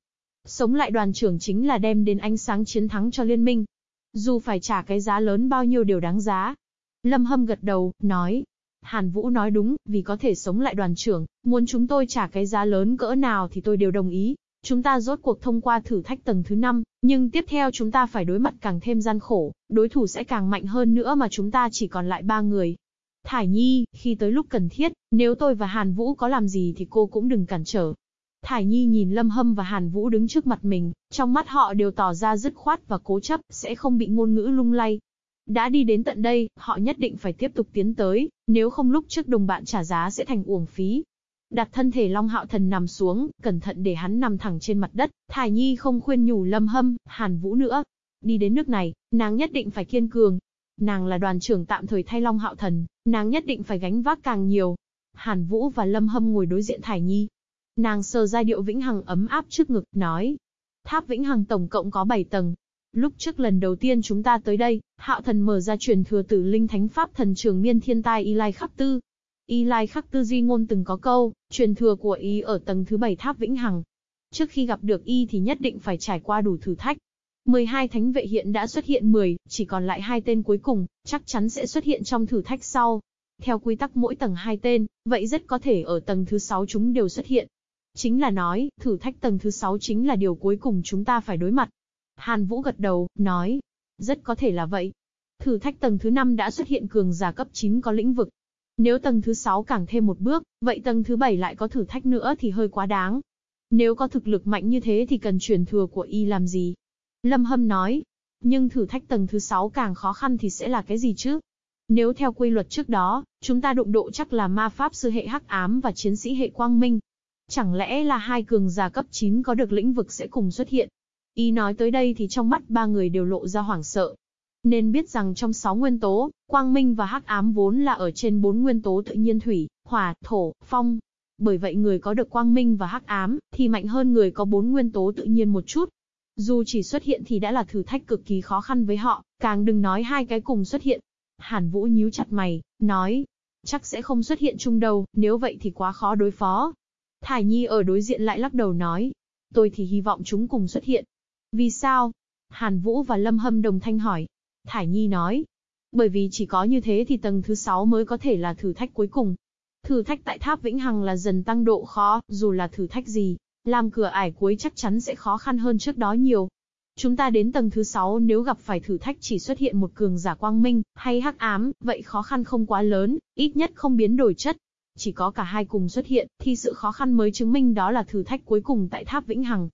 Sống lại đoàn trưởng chính là đem đến ánh sáng chiến thắng cho liên minh. Dù phải trả cái giá lớn bao nhiêu đều đáng giá. Lâm Hâm gật đầu, nói. Hàn Vũ nói đúng, vì có thể sống lại đoàn trưởng, muốn chúng tôi trả cái giá lớn cỡ nào thì tôi đều đồng ý. Chúng ta rốt cuộc thông qua thử thách tầng thứ 5, nhưng tiếp theo chúng ta phải đối mặt càng thêm gian khổ, đối thủ sẽ càng mạnh hơn nữa mà chúng ta chỉ còn lại ba người. Thải Nhi, khi tới lúc cần thiết, nếu tôi và Hàn Vũ có làm gì thì cô cũng đừng cản trở. Thải Nhi nhìn Lâm Hâm và Hàn Vũ đứng trước mặt mình, trong mắt họ đều tỏ ra dứt khoát và cố chấp, sẽ không bị ngôn ngữ lung lay. Đã đi đến tận đây, họ nhất định phải tiếp tục tiến tới, nếu không lúc trước đồng bạn trả giá sẽ thành uổng phí. Đặt thân thể Long Hạo Thần nằm xuống, cẩn thận để hắn nằm thẳng trên mặt đất, Thải Nhi không khuyên nhủ Lâm Hâm, Hàn Vũ nữa. Đi đến nước này, nàng nhất định phải kiên cường. Nàng là đoàn trưởng tạm thời thay Long Hạo Thần, nàng nhất định phải gánh vác càng nhiều. Hàn Vũ và Lâm Hâm ngồi đối diện Thải Nhi. Nàng sờ giai điệu vĩnh hằng ấm áp trước ngực, nói. Tháp vĩnh hằng tổng cộng có 7 tầng. Lúc trước lần đầu tiên chúng ta tới đây, Hạo Thần mở ra truyền thừa tử linh thánh pháp thần trường miên thiên tai Y Lai Khắc Tư, Y Lai Khắc Tư Di Ngôn từng có câu, truyền thừa của Y ở tầng thứ 7 tháp Vĩnh Hằng. Trước khi gặp được Y thì nhất định phải trải qua đủ thử thách. 12 thánh vệ hiện đã xuất hiện 10, chỉ còn lại hai tên cuối cùng, chắc chắn sẽ xuất hiện trong thử thách sau. Theo quy tắc mỗi tầng hai tên, vậy rất có thể ở tầng thứ 6 chúng đều xuất hiện. Chính là nói, thử thách tầng thứ 6 chính là điều cuối cùng chúng ta phải đối mặt. Hàn Vũ gật đầu, nói, rất có thể là vậy. Thử thách tầng thứ 5 đã xuất hiện cường giả cấp 9 có lĩnh vực, nếu tầng thứ 6 càng thêm một bước, vậy tầng thứ 7 lại có thử thách nữa thì hơi quá đáng. Nếu có thực lực mạnh như thế thì cần truyền thừa của y làm gì? Lâm Hâm nói. Nhưng thử thách tầng thứ 6 càng khó khăn thì sẽ là cái gì chứ? Nếu theo quy luật trước đó, chúng ta đụng độ chắc là ma pháp sư hệ hắc ám và chiến sĩ hệ quang minh. Chẳng lẽ là hai cường giả cấp 9 có được lĩnh vực sẽ cùng xuất hiện? Y nói tới đây thì trong mắt ba người đều lộ ra hoảng sợ. Nên biết rằng trong 6 nguyên tố, quang minh và hắc ám vốn là ở trên 4 nguyên tố tự nhiên thủy, hỏa, thổ, phong. Bởi vậy người có được quang minh và hắc ám, thì mạnh hơn người có 4 nguyên tố tự nhiên một chút. Dù chỉ xuất hiện thì đã là thử thách cực kỳ khó khăn với họ, càng đừng nói hai cái cùng xuất hiện. Hàn Vũ nhíu chặt mày, nói, chắc sẽ không xuất hiện chung đâu, nếu vậy thì quá khó đối phó. Thải Nhi ở đối diện lại lắc đầu nói, tôi thì hy vọng chúng cùng xuất hiện. Vì sao? Hàn Vũ và Lâm Hâm đồng thanh hỏi. Thải Nhi nói. Bởi vì chỉ có như thế thì tầng thứ 6 mới có thể là thử thách cuối cùng. Thử thách tại tháp Vĩnh Hằng là dần tăng độ khó, dù là thử thách gì, làm cửa ải cuối chắc chắn sẽ khó khăn hơn trước đó nhiều. Chúng ta đến tầng thứ 6 nếu gặp phải thử thách chỉ xuất hiện một cường giả quang minh, hay hắc ám, vậy khó khăn không quá lớn, ít nhất không biến đổi chất. Chỉ có cả hai cùng xuất hiện, thì sự khó khăn mới chứng minh đó là thử thách cuối cùng tại tháp Vĩnh Hằng.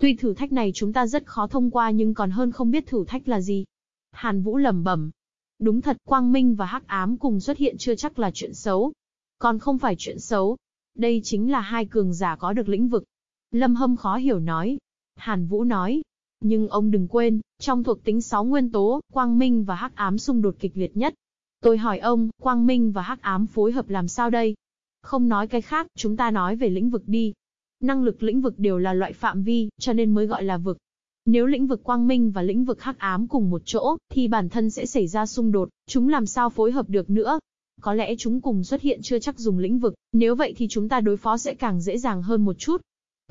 Tuy thử thách này chúng ta rất khó thông qua nhưng còn hơn không biết thử thách là gì. Hàn Vũ lẩm bẩm. Đúng thật, quang minh và hắc ám cùng xuất hiện chưa chắc là chuyện xấu. Còn không phải chuyện xấu. Đây chính là hai cường giả có được lĩnh vực. Lâm Hâm khó hiểu nói. Hàn Vũ nói. Nhưng ông đừng quên, trong thuộc tính 6 nguyên tố, quang minh và hắc ám xung đột kịch liệt nhất. Tôi hỏi ông, quang minh và hắc ám phối hợp làm sao đây? Không nói cái khác, chúng ta nói về lĩnh vực đi. Năng lực lĩnh vực đều là loại phạm vi, cho nên mới gọi là vực. Nếu lĩnh vực quang minh và lĩnh vực hắc ám cùng một chỗ, thì bản thân sẽ xảy ra xung đột, chúng làm sao phối hợp được nữa. Có lẽ chúng cùng xuất hiện chưa chắc dùng lĩnh vực, nếu vậy thì chúng ta đối phó sẽ càng dễ dàng hơn một chút.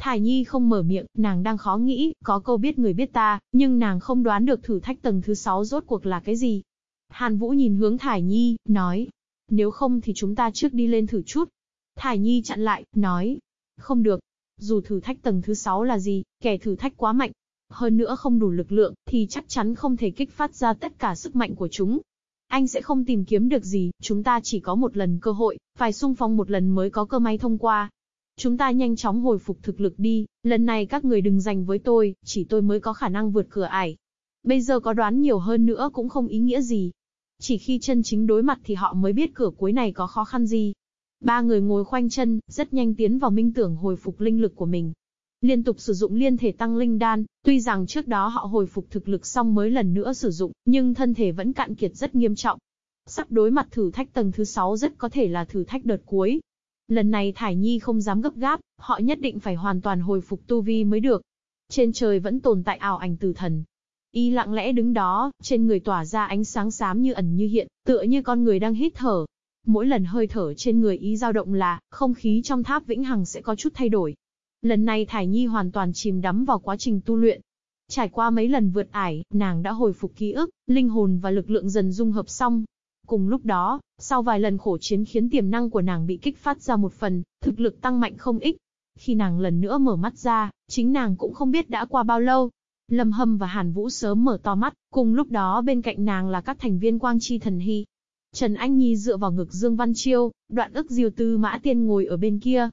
Thải Nhi không mở miệng, nàng đang khó nghĩ, có câu biết người biết ta, nhưng nàng không đoán được thử thách tầng thứ 6 rốt cuộc là cái gì. Hàn Vũ nhìn hướng Thải Nhi, nói, nếu không thì chúng ta trước đi lên thử chút. Thải Nhi chặn lại, nói, không được. Dù thử thách tầng thứ 6 là gì, kẻ thử thách quá mạnh, hơn nữa không đủ lực lượng, thì chắc chắn không thể kích phát ra tất cả sức mạnh của chúng. Anh sẽ không tìm kiếm được gì, chúng ta chỉ có một lần cơ hội, phải xung phong một lần mới có cơ may thông qua. Chúng ta nhanh chóng hồi phục thực lực đi, lần này các người đừng giành với tôi, chỉ tôi mới có khả năng vượt cửa ải. Bây giờ có đoán nhiều hơn nữa cũng không ý nghĩa gì. Chỉ khi chân chính đối mặt thì họ mới biết cửa cuối này có khó khăn gì. Ba người ngồi khoanh chân, rất nhanh tiến vào minh tưởng hồi phục linh lực của mình. Liên tục sử dụng liên thể tăng linh đan, tuy rằng trước đó họ hồi phục thực lực xong mới lần nữa sử dụng, nhưng thân thể vẫn cạn kiệt rất nghiêm trọng. Sắp đối mặt thử thách tầng thứ 6 rất có thể là thử thách đợt cuối. Lần này Thải Nhi không dám gấp gáp, họ nhất định phải hoàn toàn hồi phục tu vi mới được. Trên trời vẫn tồn tại ảo ảnh tử thần. Y lặng lẽ đứng đó, trên người tỏa ra ánh sáng xám như ẩn như hiện, tựa như con người đang hít thở. Mỗi lần hơi thở trên người Y dao động là, không khí trong tháp vĩnh hằng sẽ có chút thay đổi. Lần này Thải Nhi hoàn toàn chìm đắm vào quá trình tu luyện. Trải qua mấy lần vượt ải, nàng đã hồi phục ký ức, linh hồn và lực lượng dần dung hợp xong, Cùng lúc đó, sau vài lần khổ chiến khiến tiềm năng của nàng bị kích phát ra một phần, thực lực tăng mạnh không ít. Khi nàng lần nữa mở mắt ra, chính nàng cũng không biết đã qua bao lâu. Lâm Hâm và Hàn Vũ sớm mở to mắt, cùng lúc đó bên cạnh nàng là các thành viên Quang Chi Thần Hy. Trần Anh Nhi dựa vào ngực Dương Văn Chiêu, đoạn ức diêu tư mã tiên ngồi ở bên kia,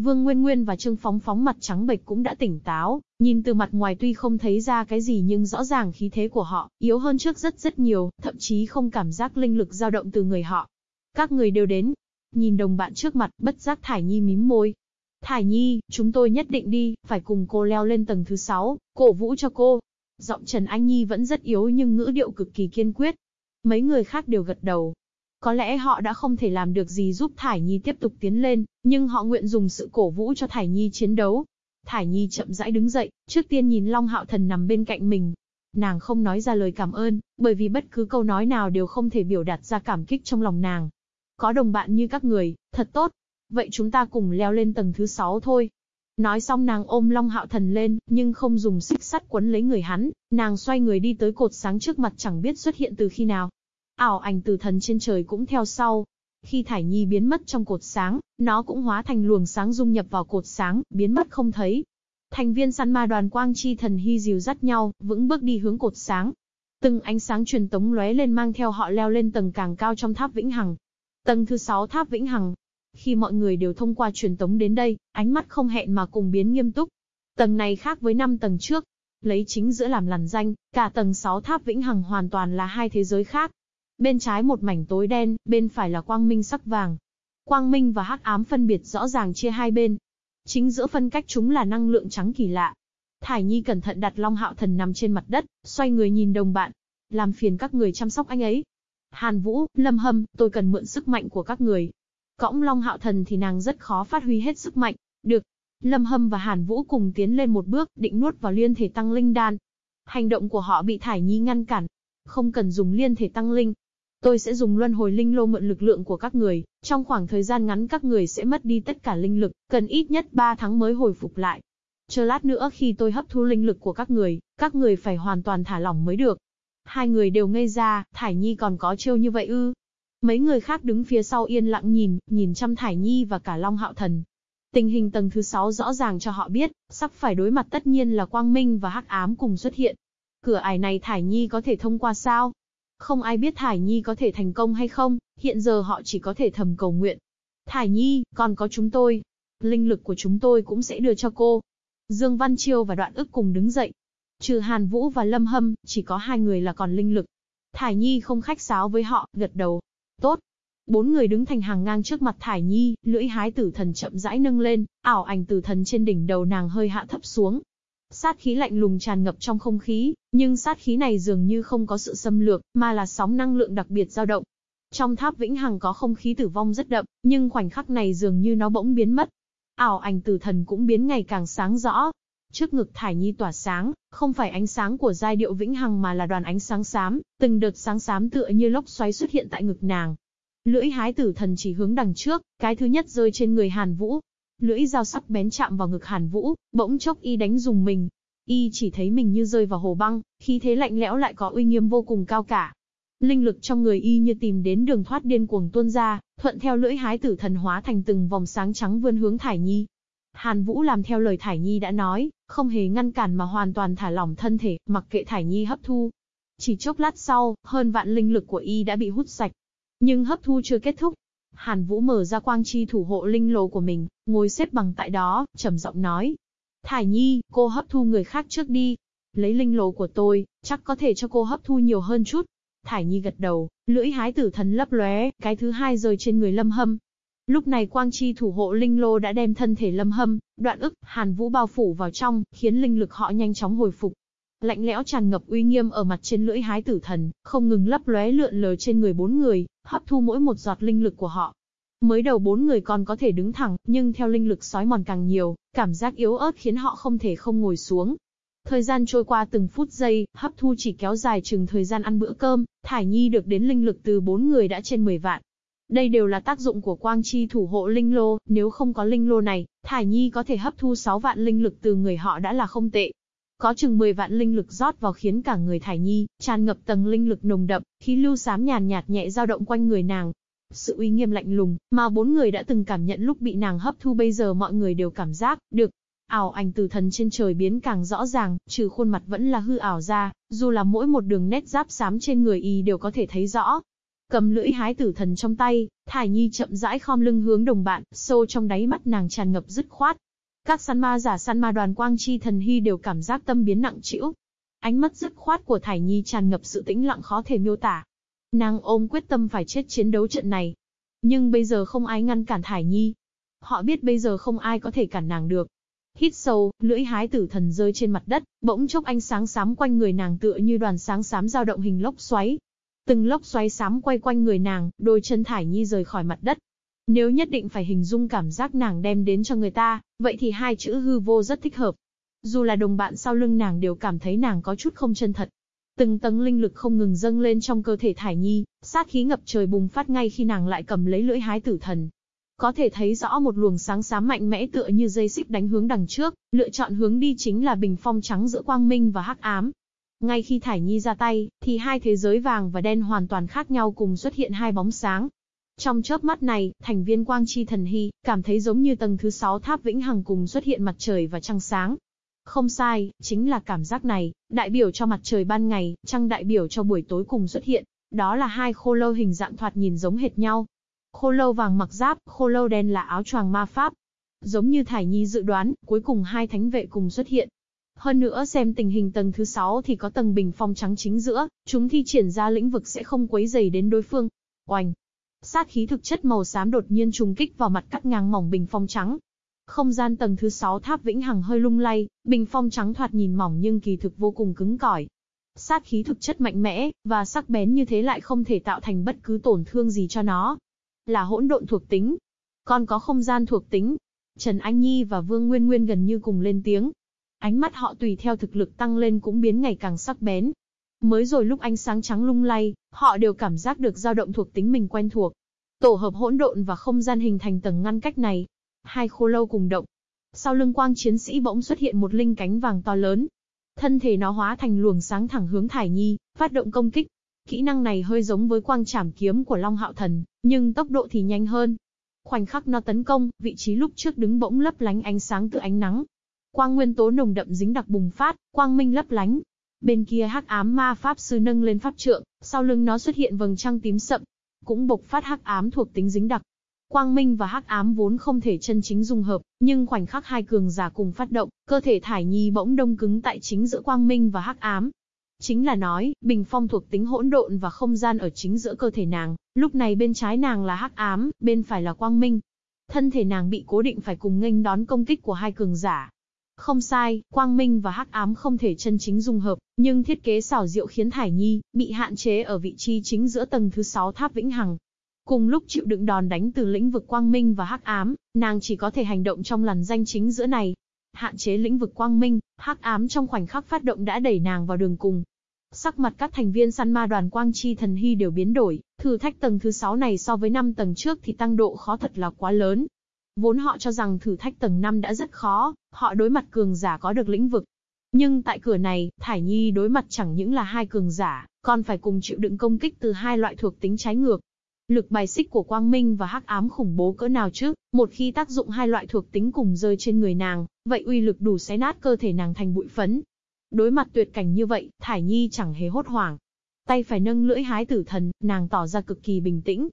Vương Nguyên Nguyên và Trương Phóng Phóng mặt trắng bệch cũng đã tỉnh táo, nhìn từ mặt ngoài tuy không thấy ra cái gì nhưng rõ ràng khí thế của họ yếu hơn trước rất rất nhiều, thậm chí không cảm giác linh lực dao động từ người họ. Các người đều đến. Nhìn đồng bạn trước mặt, bất giác Thải Nhi mím môi. Thải Nhi, chúng tôi nhất định đi, phải cùng cô leo lên tầng thứ 6, cổ vũ cho cô. Giọng Trần Anh Nhi vẫn rất yếu nhưng ngữ điệu cực kỳ kiên quyết. Mấy người khác đều gật đầu, có lẽ họ đã không thể làm được gì giúp Thải Nhi tiếp tục tiến lên, nhưng họ nguyện dùng sự cổ vũ cho Thải Nhi chiến đấu. Thải Nhi chậm rãi đứng dậy, trước tiên nhìn Long Hạo Thần nằm bên cạnh mình. Nàng không nói ra lời cảm ơn, bởi vì bất cứ câu nói nào đều không thể biểu đạt ra cảm kích trong lòng nàng. Có đồng bạn như các người, thật tốt. Vậy chúng ta cùng leo lên tầng thứ 6 thôi. Nói xong nàng ôm Long Hạo Thần lên, nhưng không dùng xích sắt quấn lấy người hắn, nàng xoay người đi tới cột sáng trước mặt chẳng biết xuất hiện từ khi nào. Ảo ảnh từ thần trên trời cũng theo sau. Khi Thải Nhi biến mất trong cột sáng, nó cũng hóa thành luồng sáng dung nhập vào cột sáng, biến mất không thấy. Thành viên săn ma đoàn quang chi thần hy dìu dắt nhau, vững bước đi hướng cột sáng. Từng ánh sáng truyền tống lóe lên mang theo họ leo lên tầng càng cao trong tháp vĩnh hằng. Tầng thứ 6 tháp vĩnh hằng. Khi mọi người đều thông qua truyền tống đến đây, ánh mắt không hẹn mà cùng biến nghiêm túc. Tầng này khác với 5 tầng trước. Lấy chính giữa làm lằn danh, cả tầng 6 tháp vĩnh hằng hoàn toàn là hai thế giới khác. Bên trái một mảnh tối đen, bên phải là quang minh sắc vàng. Quang minh và hắc ám phân biệt rõ ràng chia hai bên. Chính giữa phân cách chúng là năng lượng trắng kỳ lạ. Thải Nhi cẩn thận đặt Long Hạo Thần nằm trên mặt đất, xoay người nhìn đồng bạn. Làm phiền các người chăm sóc anh ấy. Hàn Vũ, Lâm Hâm, tôi cần mượn sức mạnh của các người. Cõng Long Hạo Thần thì nàng rất khó phát huy hết sức mạnh. Được. Lâm Hâm và Hàn Vũ cùng tiến lên một bước, định nuốt vào liên thể tăng linh đan. Hành động của họ bị Thải Nhi ngăn cản. Không cần dùng liên thể tăng linh, Tôi sẽ dùng luân hồi linh lô mượn lực lượng của các người, trong khoảng thời gian ngắn các người sẽ mất đi tất cả linh lực, cần ít nhất 3 tháng mới hồi phục lại. Chờ lát nữa khi tôi hấp thu linh lực của các người, các người phải hoàn toàn thả lỏng mới được. Hai người đều ngây ra, Thải Nhi còn có trêu như vậy ư. Mấy người khác đứng phía sau yên lặng nhìn, nhìn chăm Thải Nhi và cả Long Hạo Thần. Tình hình tầng thứ 6 rõ ràng cho họ biết, sắp phải đối mặt tất nhiên là quang minh và hắc ám cùng xuất hiện. Cửa ải này Thải Nhi có thể thông qua sao? Không ai biết Thải Nhi có thể thành công hay không, hiện giờ họ chỉ có thể thầm cầu nguyện. Thải Nhi, còn có chúng tôi. Linh lực của chúng tôi cũng sẽ đưa cho cô. Dương Văn Chiêu và Đoạn ức cùng đứng dậy. Trừ Hàn Vũ và Lâm Hâm, chỉ có hai người là còn linh lực. Thải Nhi không khách sáo với họ, gật đầu. Tốt. Bốn người đứng thành hàng ngang trước mặt Thải Nhi, lưỡi hái tử thần chậm rãi nâng lên, ảo ảnh tử thần trên đỉnh đầu nàng hơi hạ thấp xuống, Sát khí lạnh lùng tràn ngập trong không khí, nhưng sát khí này dường như không có sự xâm lược, mà là sóng năng lượng đặc biệt dao động. Trong tháp vĩnh hằng có không khí tử vong rất đậm, nhưng khoảnh khắc này dường như nó bỗng biến mất. Ảo ảnh tử thần cũng biến ngày càng sáng rõ. Trước ngực Thải Nhi tỏa sáng, không phải ánh sáng của giai điệu vĩnh hằng mà là đoàn ánh sáng xám, từng đợt sáng xám tựa như lốc xoáy xuất hiện tại ngực nàng. Lưỡi hái tử thần chỉ hướng đằng trước, cái thứ nhất rơi trên người Hàn Vũ, Lưỡi dao sắc bén chạm vào ngực Hàn Vũ, bỗng chốc y đánh dùng mình. Y chỉ thấy mình như rơi vào hồ băng, khí thế lạnh lẽo lại có uy nghiêm vô cùng cao cả. Linh lực trong người y như tìm đến đường thoát điên cuồng tuôn ra, thuận theo lưỡi hái tử thần hóa thành từng vòng sáng trắng vươn hướng Thải Nhi. Hàn Vũ làm theo lời Thải Nhi đã nói, không hề ngăn cản mà hoàn toàn thả lỏng thân thể, mặc kệ Thải Nhi hấp thu. Chỉ chốc lát sau, hơn vạn linh lực của y đã bị hút sạch. Nhưng hấp thu chưa kết thúc, Hàn Vũ mở ra quang chi thủ hộ linh lô của mình, ngồi xếp bằng tại đó, trầm giọng nói. Thải Nhi, cô hấp thu người khác trước đi. Lấy linh lô của tôi, chắc có thể cho cô hấp thu nhiều hơn chút. Thải Nhi gật đầu, lưỡi hái tử thần lấp lóe, cái thứ hai rơi trên người lâm hâm. Lúc này quang chi thủ hộ linh lô đã đem thân thể lâm hâm, đoạn ức, hàn vũ bao phủ vào trong, khiến linh lực họ nhanh chóng hồi phục. Lạnh lẽo tràn ngập uy nghiêm ở mặt trên lưỡi hái tử thần, không ngừng lấp lóe lượn lờ trên người bốn người, hấp thu mỗi một giọt linh lực của họ. Mới đầu bốn người còn có thể đứng thẳng, nhưng theo linh lực sói mòn càng nhiều, cảm giác yếu ớt khiến họ không thể không ngồi xuống. Thời gian trôi qua từng phút giây, hấp thu chỉ kéo dài chừng thời gian ăn bữa cơm, Thải Nhi được đến linh lực từ bốn người đã trên 10 vạn. Đây đều là tác dụng của quang chi thủ hộ linh lô, nếu không có linh lô này, Thải Nhi có thể hấp thu 6 vạn linh lực từ người họ đã là không tệ. Có chừng 10 vạn linh lực rót vào khiến cả người Thải Nhi tràn ngập tầng linh lực nồng đậm, khí lưu xám nhàn nhạt nhẹ dao động quanh người nàng. Sự uy nghiêm lạnh lùng mà bốn người đã từng cảm nhận lúc bị nàng hấp thu bây giờ mọi người đều cảm giác được. Ảo ảnh từ thần trên trời biến càng rõ ràng, trừ khuôn mặt vẫn là hư ảo ra, dù là mỗi một đường nét giáp xám trên người y đều có thể thấy rõ, Cầm lưỡi hái tử thần trong tay, Thải Nhi chậm rãi khom lưng hướng đồng bạn, sâu trong đáy mắt nàng tràn ngập dứt khoát. Các săn ma giả săn ma đoàn quang chi thần hy đều cảm giác tâm biến nặng trĩu. Ánh mắt dứt khoát của Thải Nhi tràn ngập sự tĩnh lặng khó thể miêu tả. Nàng ôm quyết tâm phải chết chiến đấu trận này. Nhưng bây giờ không ai ngăn cản Thải Nhi. Họ biết bây giờ không ai có thể cản nàng được. Hít sâu, lưỡi hái tử thần rơi trên mặt đất, bỗng chốc ánh sáng xám quanh người nàng tựa như đoàn sáng xám dao động hình lốc xoáy, Từng lốc xoáy xám quay quanh người nàng, đôi chân Thải Nhi rời khỏi mặt đất. Nếu nhất định phải hình dung cảm giác nàng đem đến cho người ta, vậy thì hai chữ hư vô rất thích hợp. Dù là đồng bạn sau lưng nàng đều cảm thấy nàng có chút không chân thật. Từng tầng linh lực không ngừng dâng lên trong cơ thể Thải Nhi, sát khí ngập trời bùng phát ngay khi nàng lại cầm lấy lưỡi hái tử thần. Có thể thấy rõ một luồng sáng xám mạnh mẽ tựa như dây xích đánh hướng đằng trước, lựa chọn hướng đi chính là bình phong trắng giữa quang minh và hắc ám. Ngay khi Thải Nhi ra tay, thì hai thế giới vàng và đen hoàn toàn khác nhau cùng xuất hiện hai bóng sáng. Trong chớp mắt này, thành viên Quang Chi Thần Hy, cảm thấy giống như tầng thứ sáu tháp vĩnh hằng cùng xuất hiện mặt trời và trăng sáng. Không sai, chính là cảm giác này, đại biểu cho mặt trời ban ngày, trăng đại biểu cho buổi tối cùng xuất hiện. Đó là hai khô lâu hình dạng thoạt nhìn giống hệt nhau. Khô lâu vàng mặc giáp, khô lâu đen là áo choàng ma pháp. Giống như Thải Nhi dự đoán, cuối cùng hai thánh vệ cùng xuất hiện. Hơn nữa xem tình hình tầng thứ 6 thì có tầng bình phong trắng chính giữa, chúng thi triển ra lĩnh vực sẽ không quấy dày đến đối phương. Oanh! Sát khí thực chất màu xám đột nhiên trùng kích vào mặt cắt ngang mỏng bình phong trắng. Không gian tầng thứ 6 tháp vĩnh hằng hơi lung lay, bình phong trắng thoạt nhìn mỏng nhưng kỳ thực vô cùng cứng cỏi. Sát khí thực chất mạnh mẽ, và sắc bén như thế lại không thể tạo thành bất cứ tổn thương gì cho nó. Là hỗn độn thuộc tính. Còn có không gian thuộc tính. Trần Anh Nhi và Vương Nguyên Nguyên gần như cùng lên tiếng, Ánh mắt họ tùy theo thực lực tăng lên cũng biến ngày càng sắc bén. Mới rồi lúc ánh sáng trắng lung lay, họ đều cảm giác được dao động thuộc tính mình quen thuộc. Tổ hợp hỗn độn và không gian hình thành tầng ngăn cách này. Hai khô lâu cùng động. Sau lưng quang chiến sĩ bỗng xuất hiện một linh cánh vàng to lớn. Thân thể nó hóa thành luồng sáng thẳng hướng Thải Nhi, phát động công kích. Kỹ năng này hơi giống với quang trảm kiếm của Long Hạo Thần, nhưng tốc độ thì nhanh hơn. Khoảnh khắc nó tấn công, vị trí lúc trước đứng bỗng lấp lánh ánh sáng từ ánh nắng, Quang nguyên tố nồng đậm dính đặc bùng phát, quang minh lấp lánh. Bên kia hắc ám ma pháp sư nâng lên pháp trượng, sau lưng nó xuất hiện vầng trăng tím sậm, cũng bộc phát hắc ám thuộc tính dính đặc. Quang minh và hắc ám vốn không thể chân chính dung hợp, nhưng khoảnh khắc hai cường giả cùng phát động, cơ thể thải nhi bỗng đông cứng tại chính giữa quang minh và hắc ám. Chính là nói, bình phong thuộc tính hỗn độn và không gian ở chính giữa cơ thể nàng, lúc này bên trái nàng là hắc ám, bên phải là quang minh. Thân thể nàng bị cố định phải cùng nghênh đón công kích của hai cường giả, không sai, quang minh và hắc ám không thể chân chính dung hợp, nhưng thiết kế xảo diệu khiến Thải Nhi bị hạn chế ở vị trí chính giữa tầng thứ 6 tháp vĩnh hằng. Cùng lúc chịu đựng đòn đánh từ lĩnh vực quang minh và hắc ám, nàng chỉ có thể hành động trong làn danh chính giữa này. Hạn chế lĩnh vực quang minh, hắc ám trong khoảnh khắc phát động đã đẩy nàng vào đường cùng. Sắc mặt các thành viên săn ma đoàn quang chi thần hy đều biến đổi, thử thách tầng thứ 6 này so với 5 tầng trước thì tăng độ khó thật là quá lớn, Vốn họ cho rằng thử thách tầng 5 đã rất khó, họ đối mặt cường giả có được lĩnh vực. Nhưng tại cửa này, Thải Nhi đối mặt chẳng những là hai cường giả, còn phải cùng chịu đựng công kích từ hai loại thuộc tính trái ngược. Lực bài xích của Quang Minh và Hắc Ám khủng bố cỡ nào chứ, một khi tác dụng hai loại thuộc tính cùng rơi trên người nàng, vậy uy lực đủ xé nát cơ thể nàng thành bụi phấn. Đối mặt tuyệt cảnh như vậy, Thải Nhi chẳng hề hốt hoảng. Tay phải nâng lưỡi hái tử thần, nàng tỏ ra cực kỳ bình tĩnh.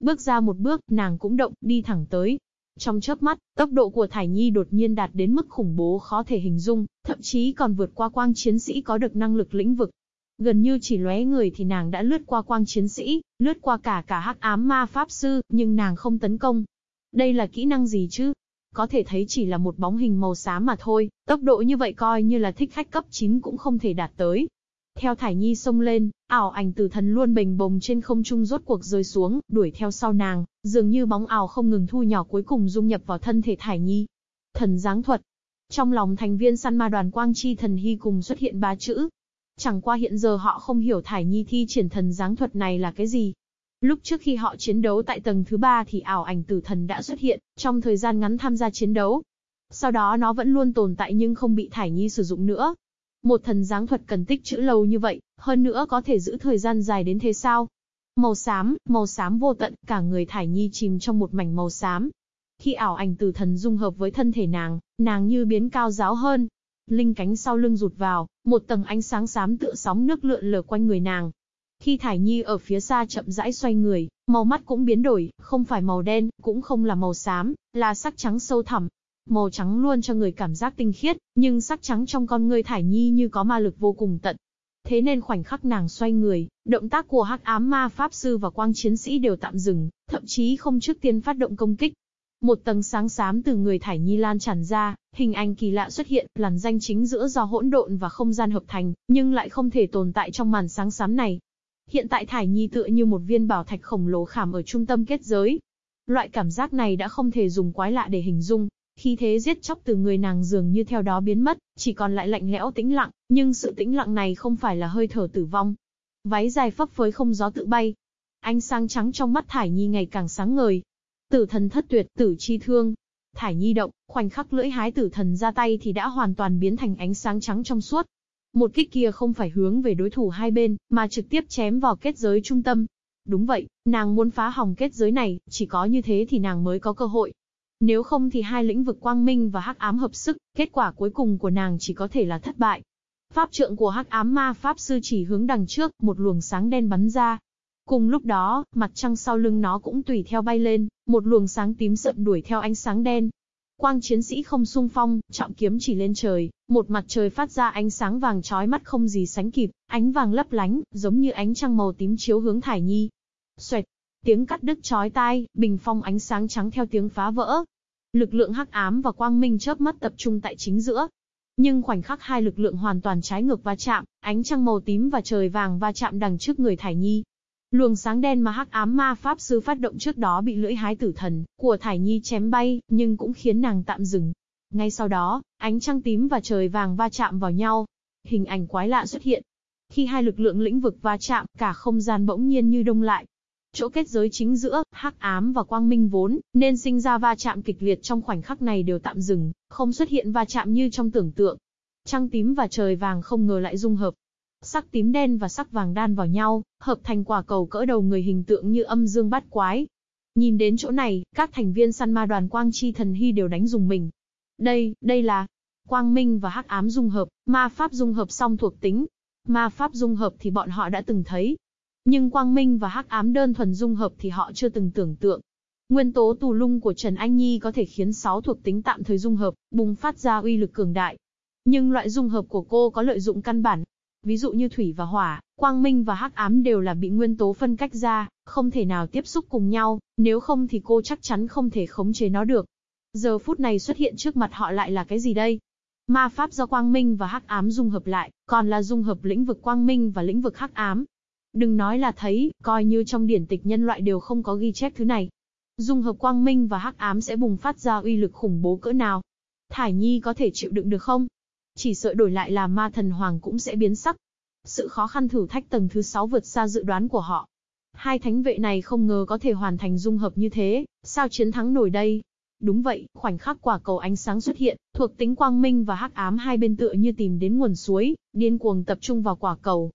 Bước ra một bước, nàng cũng động, đi thẳng tới, trong chớp mắt, tốc độ của Thải Nhi đột nhiên đạt đến mức khủng bố khó thể hình dung, thậm chí còn vượt qua quang chiến sĩ có được năng lực lĩnh vực. Gần như chỉ lóe người thì nàng đã lướt qua quang chiến sĩ, lướt qua cả cả hắc ám ma pháp sư, nhưng nàng không tấn công. Đây là kỹ năng gì chứ? Có thể thấy chỉ là một bóng hình màu xám mà thôi, tốc độ như vậy coi như là thích khách cấp 9 cũng không thể đạt tới. Theo Thải Nhi xông lên, ảo ảnh tử thần luôn bềnh bồng trên không trung rốt cuộc rơi xuống, đuổi theo sau nàng, dường như bóng ảo không ngừng thu nhỏ cuối cùng dung nhập vào thân thể Thải Nhi. Thần giáng thuật. Trong lòng thành viên săn ma đoàn quang chi thần hy cùng xuất hiện ba chữ. Chẳng qua hiện giờ họ không hiểu Thải Nhi thi triển thần giáng thuật này là cái gì. Lúc trước khi họ chiến đấu tại tầng thứ ba thì ảo ảnh tử thần đã xuất hiện, trong thời gian ngắn tham gia chiến đấu. Sau đó nó vẫn luôn tồn tại nhưng không bị Thải Nhi sử dụng nữa, một thần giáng thuật cần tích trữ lâu như vậy, hơn nữa có thể giữ thời gian dài đến thế sao? Màu xám, màu xám vô tận, cả người Thải Nhi chìm trong một mảnh màu xám. Khi ảo ảnh từ thần dung hợp với thân thể nàng, nàng như biến cao giáo hơn. Linh cánh sau lưng rụt vào, một tầng ánh sáng xám tựa sóng nước lượn lờ quanh người nàng. Khi Thải Nhi ở phía xa chậm rãi xoay người, màu mắt cũng biến đổi, không phải màu đen, cũng không là màu xám, là sắc trắng sâu thẳm, Màu trắng luôn cho người cảm giác tinh khiết, nhưng sắc trắng trong con ngươi thải nhi như có ma lực vô cùng tận. Thế nên khoảnh khắc nàng xoay người, động tác của hắc ám ma pháp sư và quang chiến sĩ đều tạm dừng, thậm chí không trước tiên phát động công kích. Một tầng sáng xám từ người thải nhi lan tràn ra, hình ảnh kỳ lạ xuất hiện, làn danh chính giữa do hỗn độn và không gian hợp thành, nhưng lại không thể tồn tại trong màn sáng xám này. Hiện tại thải nhi tựa như một viên bảo thạch khổng lồ khảm ở trung tâm kết giới. Loại cảm giác này đã không thể dùng quái lạ để hình dung, khi thế giết chóc từ người nàng dường như theo đó biến mất, chỉ còn lại lạnh lẽo tĩnh lặng, nhưng sự tĩnh lặng này không phải là hơi thở tử vong. Váy dài phấp phới không gió tự bay. Ánh sáng trắng trong mắt Thải Nhi ngày càng sáng ngời. Tử thần thất tuyệt, tử chi thương. Thải Nhi động, khoảnh khắc lưỡi hái tử thần ra tay thì đã hoàn toàn biến thành ánh sáng trắng trong suốt. Một kích kia không phải hướng về đối thủ hai bên, mà trực tiếp chém vào kết giới trung tâm. Đúng vậy, nàng muốn phá hỏng kết giới này, chỉ có như thế thì nàng mới có cơ hội. Nếu không thì hai lĩnh vực quang minh và hắc ám hợp sức, kết quả cuối cùng của nàng chỉ có thể là thất bại. Pháp trượng của hắc ám ma pháp sư chỉ hướng đằng trước, một luồng sáng đen bắn ra. Cùng lúc đó, mặt trăng sau lưng nó cũng tùy theo bay lên, một luồng sáng tím sậm đuổi theo ánh sáng đen. Quang chiến sĩ không sung phong, trọng kiếm chỉ lên trời, một mặt trời phát ra ánh sáng vàng chói mắt không gì sánh kịp, ánh vàng lấp lánh, giống như ánh trăng màu tím chiếu hướng Thải Nhi. Xoẹt, Tiếng cắt đứt chói tai, bình phong ánh sáng trắng theo tiếng phá vỡ. Lực lượng hắc ám và quang minh chớp mắt tập trung tại chính giữa. Nhưng khoảnh khắc hai lực lượng hoàn toàn trái ngược va chạm, ánh trăng màu tím và trời vàng va chạm đằng trước người Thải Nhi. Luồng sáng đen mà hắc ám ma pháp sư phát động trước đó bị lưỡi hái tử thần của Thải Nhi chém bay, nhưng cũng khiến nàng tạm dừng. Ngay sau đó, ánh trăng tím và trời vàng va chạm vào nhau. Hình ảnh quái lạ xuất hiện. Khi hai lực lượng lĩnh vực va chạm, cả không gian bỗng nhiên như đông lại, Chỗ kết giới chính giữa, hắc ám và quang minh vốn, nên sinh ra va chạm kịch liệt trong khoảnh khắc này đều tạm dừng, không xuất hiện va chạm như trong tưởng tượng. Trăng tím và trời vàng không ngờ lại dung hợp. Sắc tím đen và sắc vàng đan vào nhau, hợp thành quả cầu cỡ đầu người hình tượng như âm dương bát quái. Nhìn đến chỗ này, các thành viên săn ma đoàn quang chi thần hy đều đánh dùng mình. Đây, đây là quang minh và hắc ám dung hợp, ma pháp dung hợp song thuộc tính. Ma pháp dung hợp thì bọn họ đã từng thấy, nhưng quang minh và hắc ám đơn thuần dung hợp thì họ chưa từng tưởng tượng. Nguyên tố tù lung của Trần Anh Nhi có thể khiến 6 thuộc tính tạm thời dung hợp, bùng phát ra uy lực cường đại. Nhưng loại dung hợp của cô có lợi dụng căn bản. Ví dụ như thủy và hỏa, quang minh và hắc ám đều là bị nguyên tố phân cách ra, không thể nào tiếp xúc cùng nhau, nếu không thì cô chắc chắn không thể khống chế nó được. Giờ phút này xuất hiện trước mặt họ lại là cái gì đây? Ma pháp do quang minh và hắc ám dung hợp lại, còn là dung hợp lĩnh vực quang minh và lĩnh vực hắc ám, Đừng nói là thấy, coi như trong điển tịch nhân loại đều không có ghi chép thứ này. Dung hợp quang minh và hắc ám sẽ bùng phát ra uy lực khủng bố cỡ nào. Thải Nhi có thể chịu đựng được không? Chỉ sợ đổi lại là ma thần hoàng cũng sẽ biến sắc. Sự khó khăn thử thách tầng thứ 6 vượt xa dự đoán của họ. Hai thánh vệ này không ngờ có thể hoàn thành dung hợp như thế, sao chiến thắng nổi đây? Đúng vậy, khoảnh khắc quả cầu ánh sáng xuất hiện, thuộc tính quang minh và hắc ám hai bên tựa như tìm đến nguồn suối, điên cuồng tập trung vào quả cầu,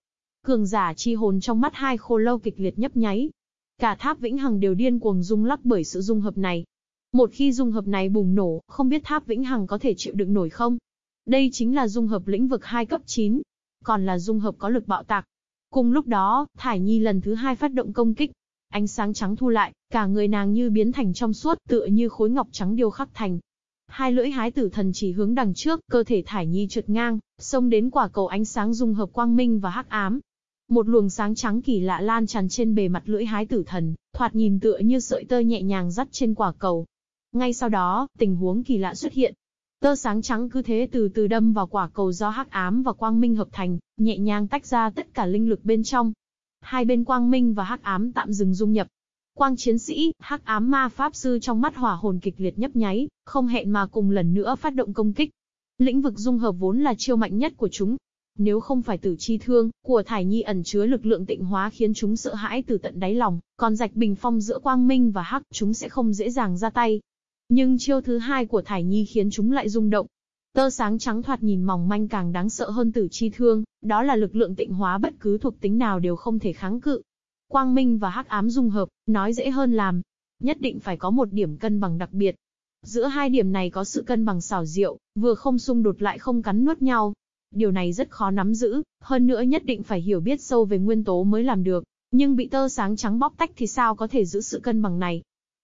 Cường giả chi hồn trong mắt hai khô lâu kịch liệt nhấp nháy. Cả tháp vĩnh hằng đều điên cuồng rung lắc bởi sự dung hợp này. Một khi dung hợp này bùng nổ, không biết tháp vĩnh hằng có thể chịu đựng nổi không? Đây chính là dung hợp lĩnh vực 2 cấp 9. Còn là dung hợp có lực bạo tạc. Cùng lúc đó, Thải Nhi lần thứ hai phát động công kích. Ánh sáng trắng thu lại, cả người nàng như biến thành trong suốt, tựa như khối ngọc trắng điêu khắc thành. Hai lưỡi hái tử thần chỉ hướng đằng trước, cơ thể Thải Nhi trượt ngang, xông đến quả cầu ánh sáng dung hợp quang minh và hắc ám, một luồng sáng trắng kỳ lạ lan tràn trên bề mặt lưỡi hái tử thần, thoạt nhìn tựa như sợi tơ nhẹ nhàng dắt trên quả cầu. Ngay sau đó, tình huống kỳ lạ xuất hiện. Tơ sáng trắng cứ thế từ từ đâm vào quả cầu do hắc ám và quang minh hợp thành, nhẹ nhàng tách ra tất cả linh lực bên trong. Hai bên quang minh và hắc ám tạm dừng dung nhập. Quang chiến sĩ, hắc ám ma pháp sư trong mắt hỏa hồn kịch liệt nhấp nháy, không hẹn mà cùng lần nữa phát động công kích. Lĩnh vực dung hợp vốn là chiêu mạnh nhất của chúng, nếu không phải tử chi thương, của Thải Nhi ẩn chứa lực lượng tịnh hóa khiến chúng sợ hãi từ tận đáy lòng, còn rạch bình phong giữa quang minh và hắc chúng sẽ không dễ dàng ra tay. Nhưng chiêu thứ hai của Thải Nhi khiến chúng lại rung động. Tơ sáng trắng thoạt nhìn mỏng manh càng đáng sợ hơn tử chi thương, đó là lực lượng tịnh hóa bất cứ thuộc tính nào đều không thể kháng cự. Quang minh và hắc ám dung hợp, nói dễ hơn làm. Nhất định phải có một điểm cân bằng đặc biệt. Giữa hai điểm này có sự cân bằng xảo diệu, vừa không xung đột lại không cắn nuốt nhau, Điều này rất khó nắm giữ, hơn nữa nhất định phải hiểu biết sâu về nguyên tố mới làm được. Nhưng bị tơ sáng trắng bóc tách thì sao có thể giữ sự cân bằng này?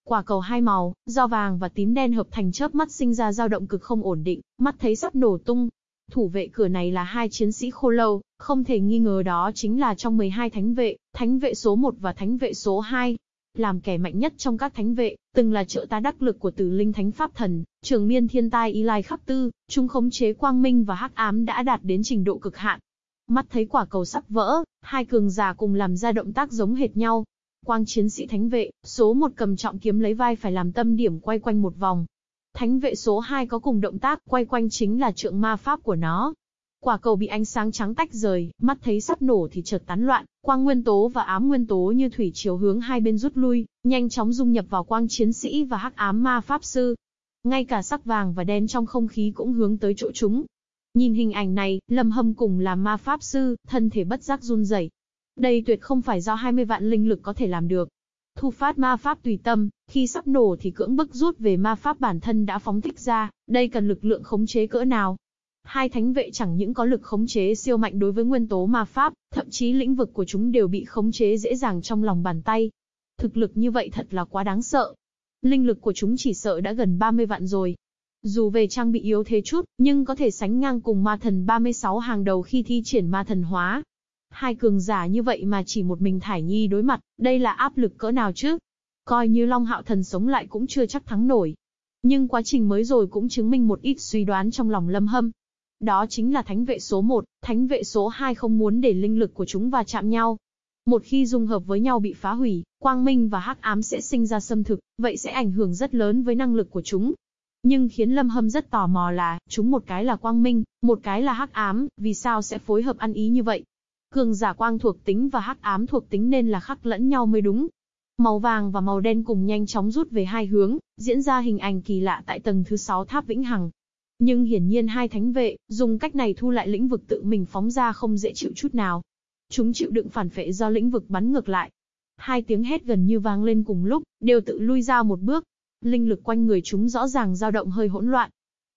Quả cầu hai màu, do vàng và tím đen hợp thành chớp mắt sinh ra dao động cực không ổn định, mắt thấy sắp nổ tung. Thủ vệ cửa này là hai chiến sĩ khô lâu, không thể nghi ngờ đó chính là trong 12 thánh vệ, thánh vệ số 1 và thánh vệ số 2 làm kẻ mạnh nhất trong các thánh vệ, từng là trợ tá đắc lực của Tử Linh Thánh Pháp Thần, trường miên thiên tai Y Lai Khắc Tư, chúng khống chế quang minh và hắc ám đã đạt đến trình độ cực hạn. Mắt thấy quả cầu sắp vỡ, hai cường giả cùng làm ra động tác giống hệt nhau. Quang chiến sĩ thánh vệ, số một cầm trọng kiếm lấy vai phải làm tâm điểm quay quanh một vòng. Thánh vệ số 2 có cùng động tác, quay quanh chính là trượng ma pháp của nó, Quả cầu bị ánh sáng trắng tách rời, mắt thấy sắp nổ thì chợt tán loạn, quang nguyên tố và ám nguyên tố như thủy chiều hướng hai bên rút lui, nhanh chóng dung nhập vào quang chiến sĩ và hắc ám ma pháp sư. Ngay cả sắc vàng và đen trong không khí cũng hướng tới chỗ chúng. Nhìn hình ảnh này, Lâm Hâm cùng là ma pháp sư, thân thể bất giác run rẩy. Đây tuyệt không phải do 20 vạn linh lực có thể làm được. Thu phát ma pháp tùy tâm, khi sắp nổ thì cưỡng bức rút về ma pháp bản thân đã phóng thích ra, đây cần lực lượng khống chế cỡ nào, Hai thánh vệ chẳng những có lực khống chế siêu mạnh đối với nguyên tố ma pháp, thậm chí lĩnh vực của chúng đều bị khống chế dễ dàng trong lòng bàn tay. Thực lực như vậy thật là quá đáng sợ. Linh lực của chúng chỉ sợ đã gần 30 vạn rồi. Dù về trang bị yếu thế chút, nhưng có thể sánh ngang cùng ma thần 36 hàng đầu khi thi triển ma thần hóa. Hai cường giả như vậy mà chỉ một mình Thải Nhi đối mặt, đây là áp lực cỡ nào chứ? Coi như Long Hạo Thần sống lại cũng chưa chắc thắng nổi. Nhưng quá trình mới rồi cũng chứng minh một ít suy đoán trong lòng Lâm Hâm. Đó chính là thánh vệ số 1, thánh vệ số 2 không muốn để linh lực của chúng va chạm nhau. Một khi dung hợp với nhau bị phá hủy, quang minh và hắc ám sẽ sinh ra xâm thực, vậy sẽ ảnh hưởng rất lớn với năng lực của chúng. Nhưng khiến Lâm Hâm rất tò mò là, chúng một cái là quang minh, một cái là hắc ám, vì sao sẽ phối hợp ăn ý như vậy? Cường giả quang thuộc tính và hắc ám thuộc tính nên là khắc lẫn nhau mới đúng. Màu vàng và màu đen cùng nhanh chóng rút về hai hướng, diễn ra hình ảnh kỳ lạ tại tầng thứ 6 tháp Vĩnh Hằng. Nhưng hiển nhiên hai thánh vệ, dùng cách này thu lại lĩnh vực tự mình phóng ra không dễ chịu chút nào. Chúng chịu đựng phản phệ do lĩnh vực bắn ngược lại. Hai tiếng hét gần như vang lên cùng lúc, đều tự lui ra một bước. Linh lực quanh người chúng rõ ràng dao động hơi hỗn loạn.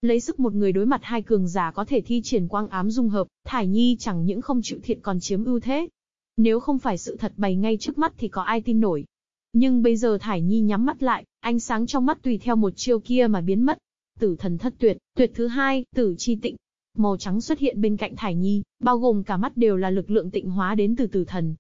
Lấy sức một người đối mặt hai cường giả có thể thi triển quang ám dung hợp, Thải Nhi chẳng những không chịu thiệt còn chiếm ưu thế. Nếu không phải sự thật bày ngay trước mắt thì có ai tin nổi. Nhưng bây giờ Thải Nhi nhắm mắt lại, ánh sáng trong mắt tùy theo một chiêu kia mà biến mất. Tử thần thất tuyệt, tuyệt thứ hai, tử chi tịnh. Màu trắng xuất hiện bên cạnh Thải Nhi, bao gồm cả mắt đều là lực lượng tịnh hóa đến từ tử thần.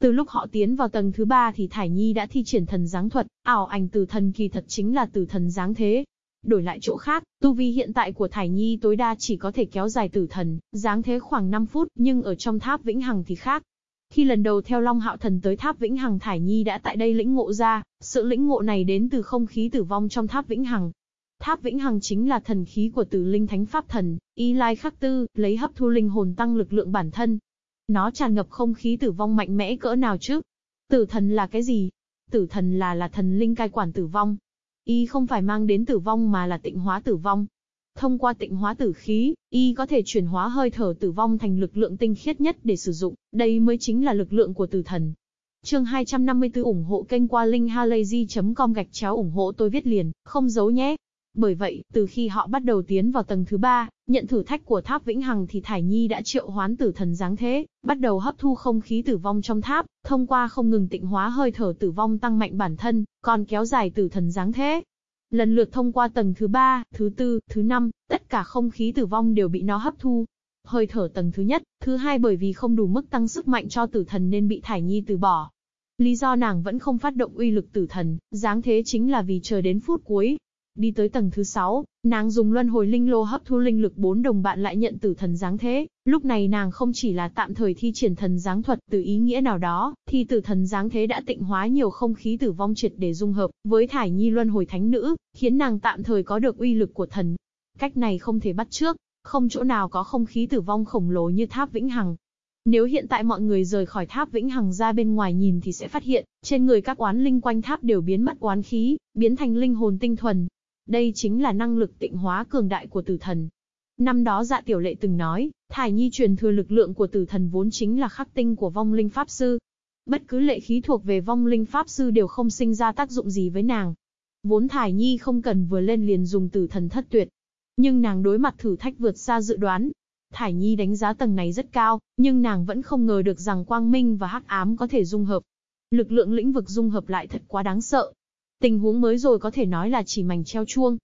Từ lúc họ tiến vào tầng thứ ba thì Thải Nhi đã thi triển thần giáng thuật, ảo ảnh tử thần kỳ thật chính là tử thần giáng thế. Đổi lại chỗ khác, tu vi hiện tại của Thải Nhi tối đa chỉ có thể kéo dài tử thần, giáng thế khoảng 5 phút, nhưng ở trong tháp Vĩnh Hằng thì khác. Khi lần đầu theo Long Hạo Thần tới tháp Vĩnh Hằng Thải Nhi đã tại đây lĩnh ngộ ra, sự lĩnh ngộ này đến từ không khí tử vong trong tháp Vĩnh Hằng, Tháp Vĩnh Hằng chính là thần khí của Tử Linh Thánh Pháp Thần, Y Lai Khắc Tư, lấy hấp thu linh hồn tăng lực lượng bản thân. Nó tràn ngập không khí tử vong mạnh mẽ cỡ nào chứ? Tử thần là cái gì? Tử thần là là thần linh cai quản tử vong. Y không phải mang đến tử vong mà là tịnh hóa tử vong. Thông qua tịnh hóa tử khí, Y có thể chuyển hóa hơi thở tử vong thành lực lượng tinh khiết nhất để sử dụng, đây mới chính là lực lượng của tử thần. Chương 254 ủng hộ kênh qua linkhalazy.com gạch chéo ủng hộ tôi viết liền, không giấu nhé. Bởi vậy, từ khi họ bắt đầu tiến vào tầng thứ ba, nhận thử thách của tháp Vĩnh Hằng thì Thải Nhi đã triệu hoán tử thần giáng thế, bắt đầu hấp thu không khí tử vong trong tháp, thông qua không ngừng tịnh hóa hơi thở tử vong tăng mạnh bản thân, còn kéo dài tử thần giáng thế. Lần lượt thông qua tầng thứ ba, thứ tư, thứ năm, tất cả không khí tử vong đều bị nó hấp thu. Hơi thở tầng thứ nhất, thứ hai bởi vì không đủ mức tăng sức mạnh cho tử thần nên bị Thải Nhi từ bỏ. Lý do nàng vẫn không phát động uy lực tử thần, dáng thế chính là vì chờ đến phút cuối, đi tới tầng thứ 6, nàng dùng luân hồi linh lô hấp thu linh lực bốn đồng bạn lại nhận tử thần giáng thế, lúc này nàng không chỉ là tạm thời thi triển thần giáng thuật từ ý nghĩa nào đó, thì tử thần giáng thế đã tịnh hóa nhiều không khí tử vong triệt để dung hợp với thải nhi luân hồi thánh nữ, khiến nàng tạm thời có được uy lực của thần. Cách này không thể bắt trước, không chỗ nào có không khí tử vong khổng lồ như tháp vĩnh hằng, nếu hiện tại mọi người rời khỏi tháp Vĩnh Hằng ra bên ngoài nhìn thì sẽ phát hiện, trên người các oán linh quanh tháp đều biến mất oán khí, biến thành linh hồn tinh thuần. Đây chính là năng lực tịnh hóa cường đại của tử thần. Năm đó dạ tiểu lệ từng nói, Thải Nhi truyền thừa lực lượng của tử thần vốn chính là khắc tinh của vong linh pháp sư. Bất cứ lệ khí thuộc về vong linh pháp sư đều không sinh ra tác dụng gì với nàng. Vốn Thải Nhi không cần vừa lên liền dùng tử thần thất tuyệt. Nhưng nàng đối mặt thử thách vượt xa dự đoán, Thải Nhi đánh giá tầng này rất cao, nhưng nàng vẫn không ngờ được rằng quang minh và hắc ám có thể dung hợp. Lực lượng lĩnh vực dung hợp lại thật quá đáng sợ. Tình huống mới rồi có thể nói là chỉ mảnh treo chuông.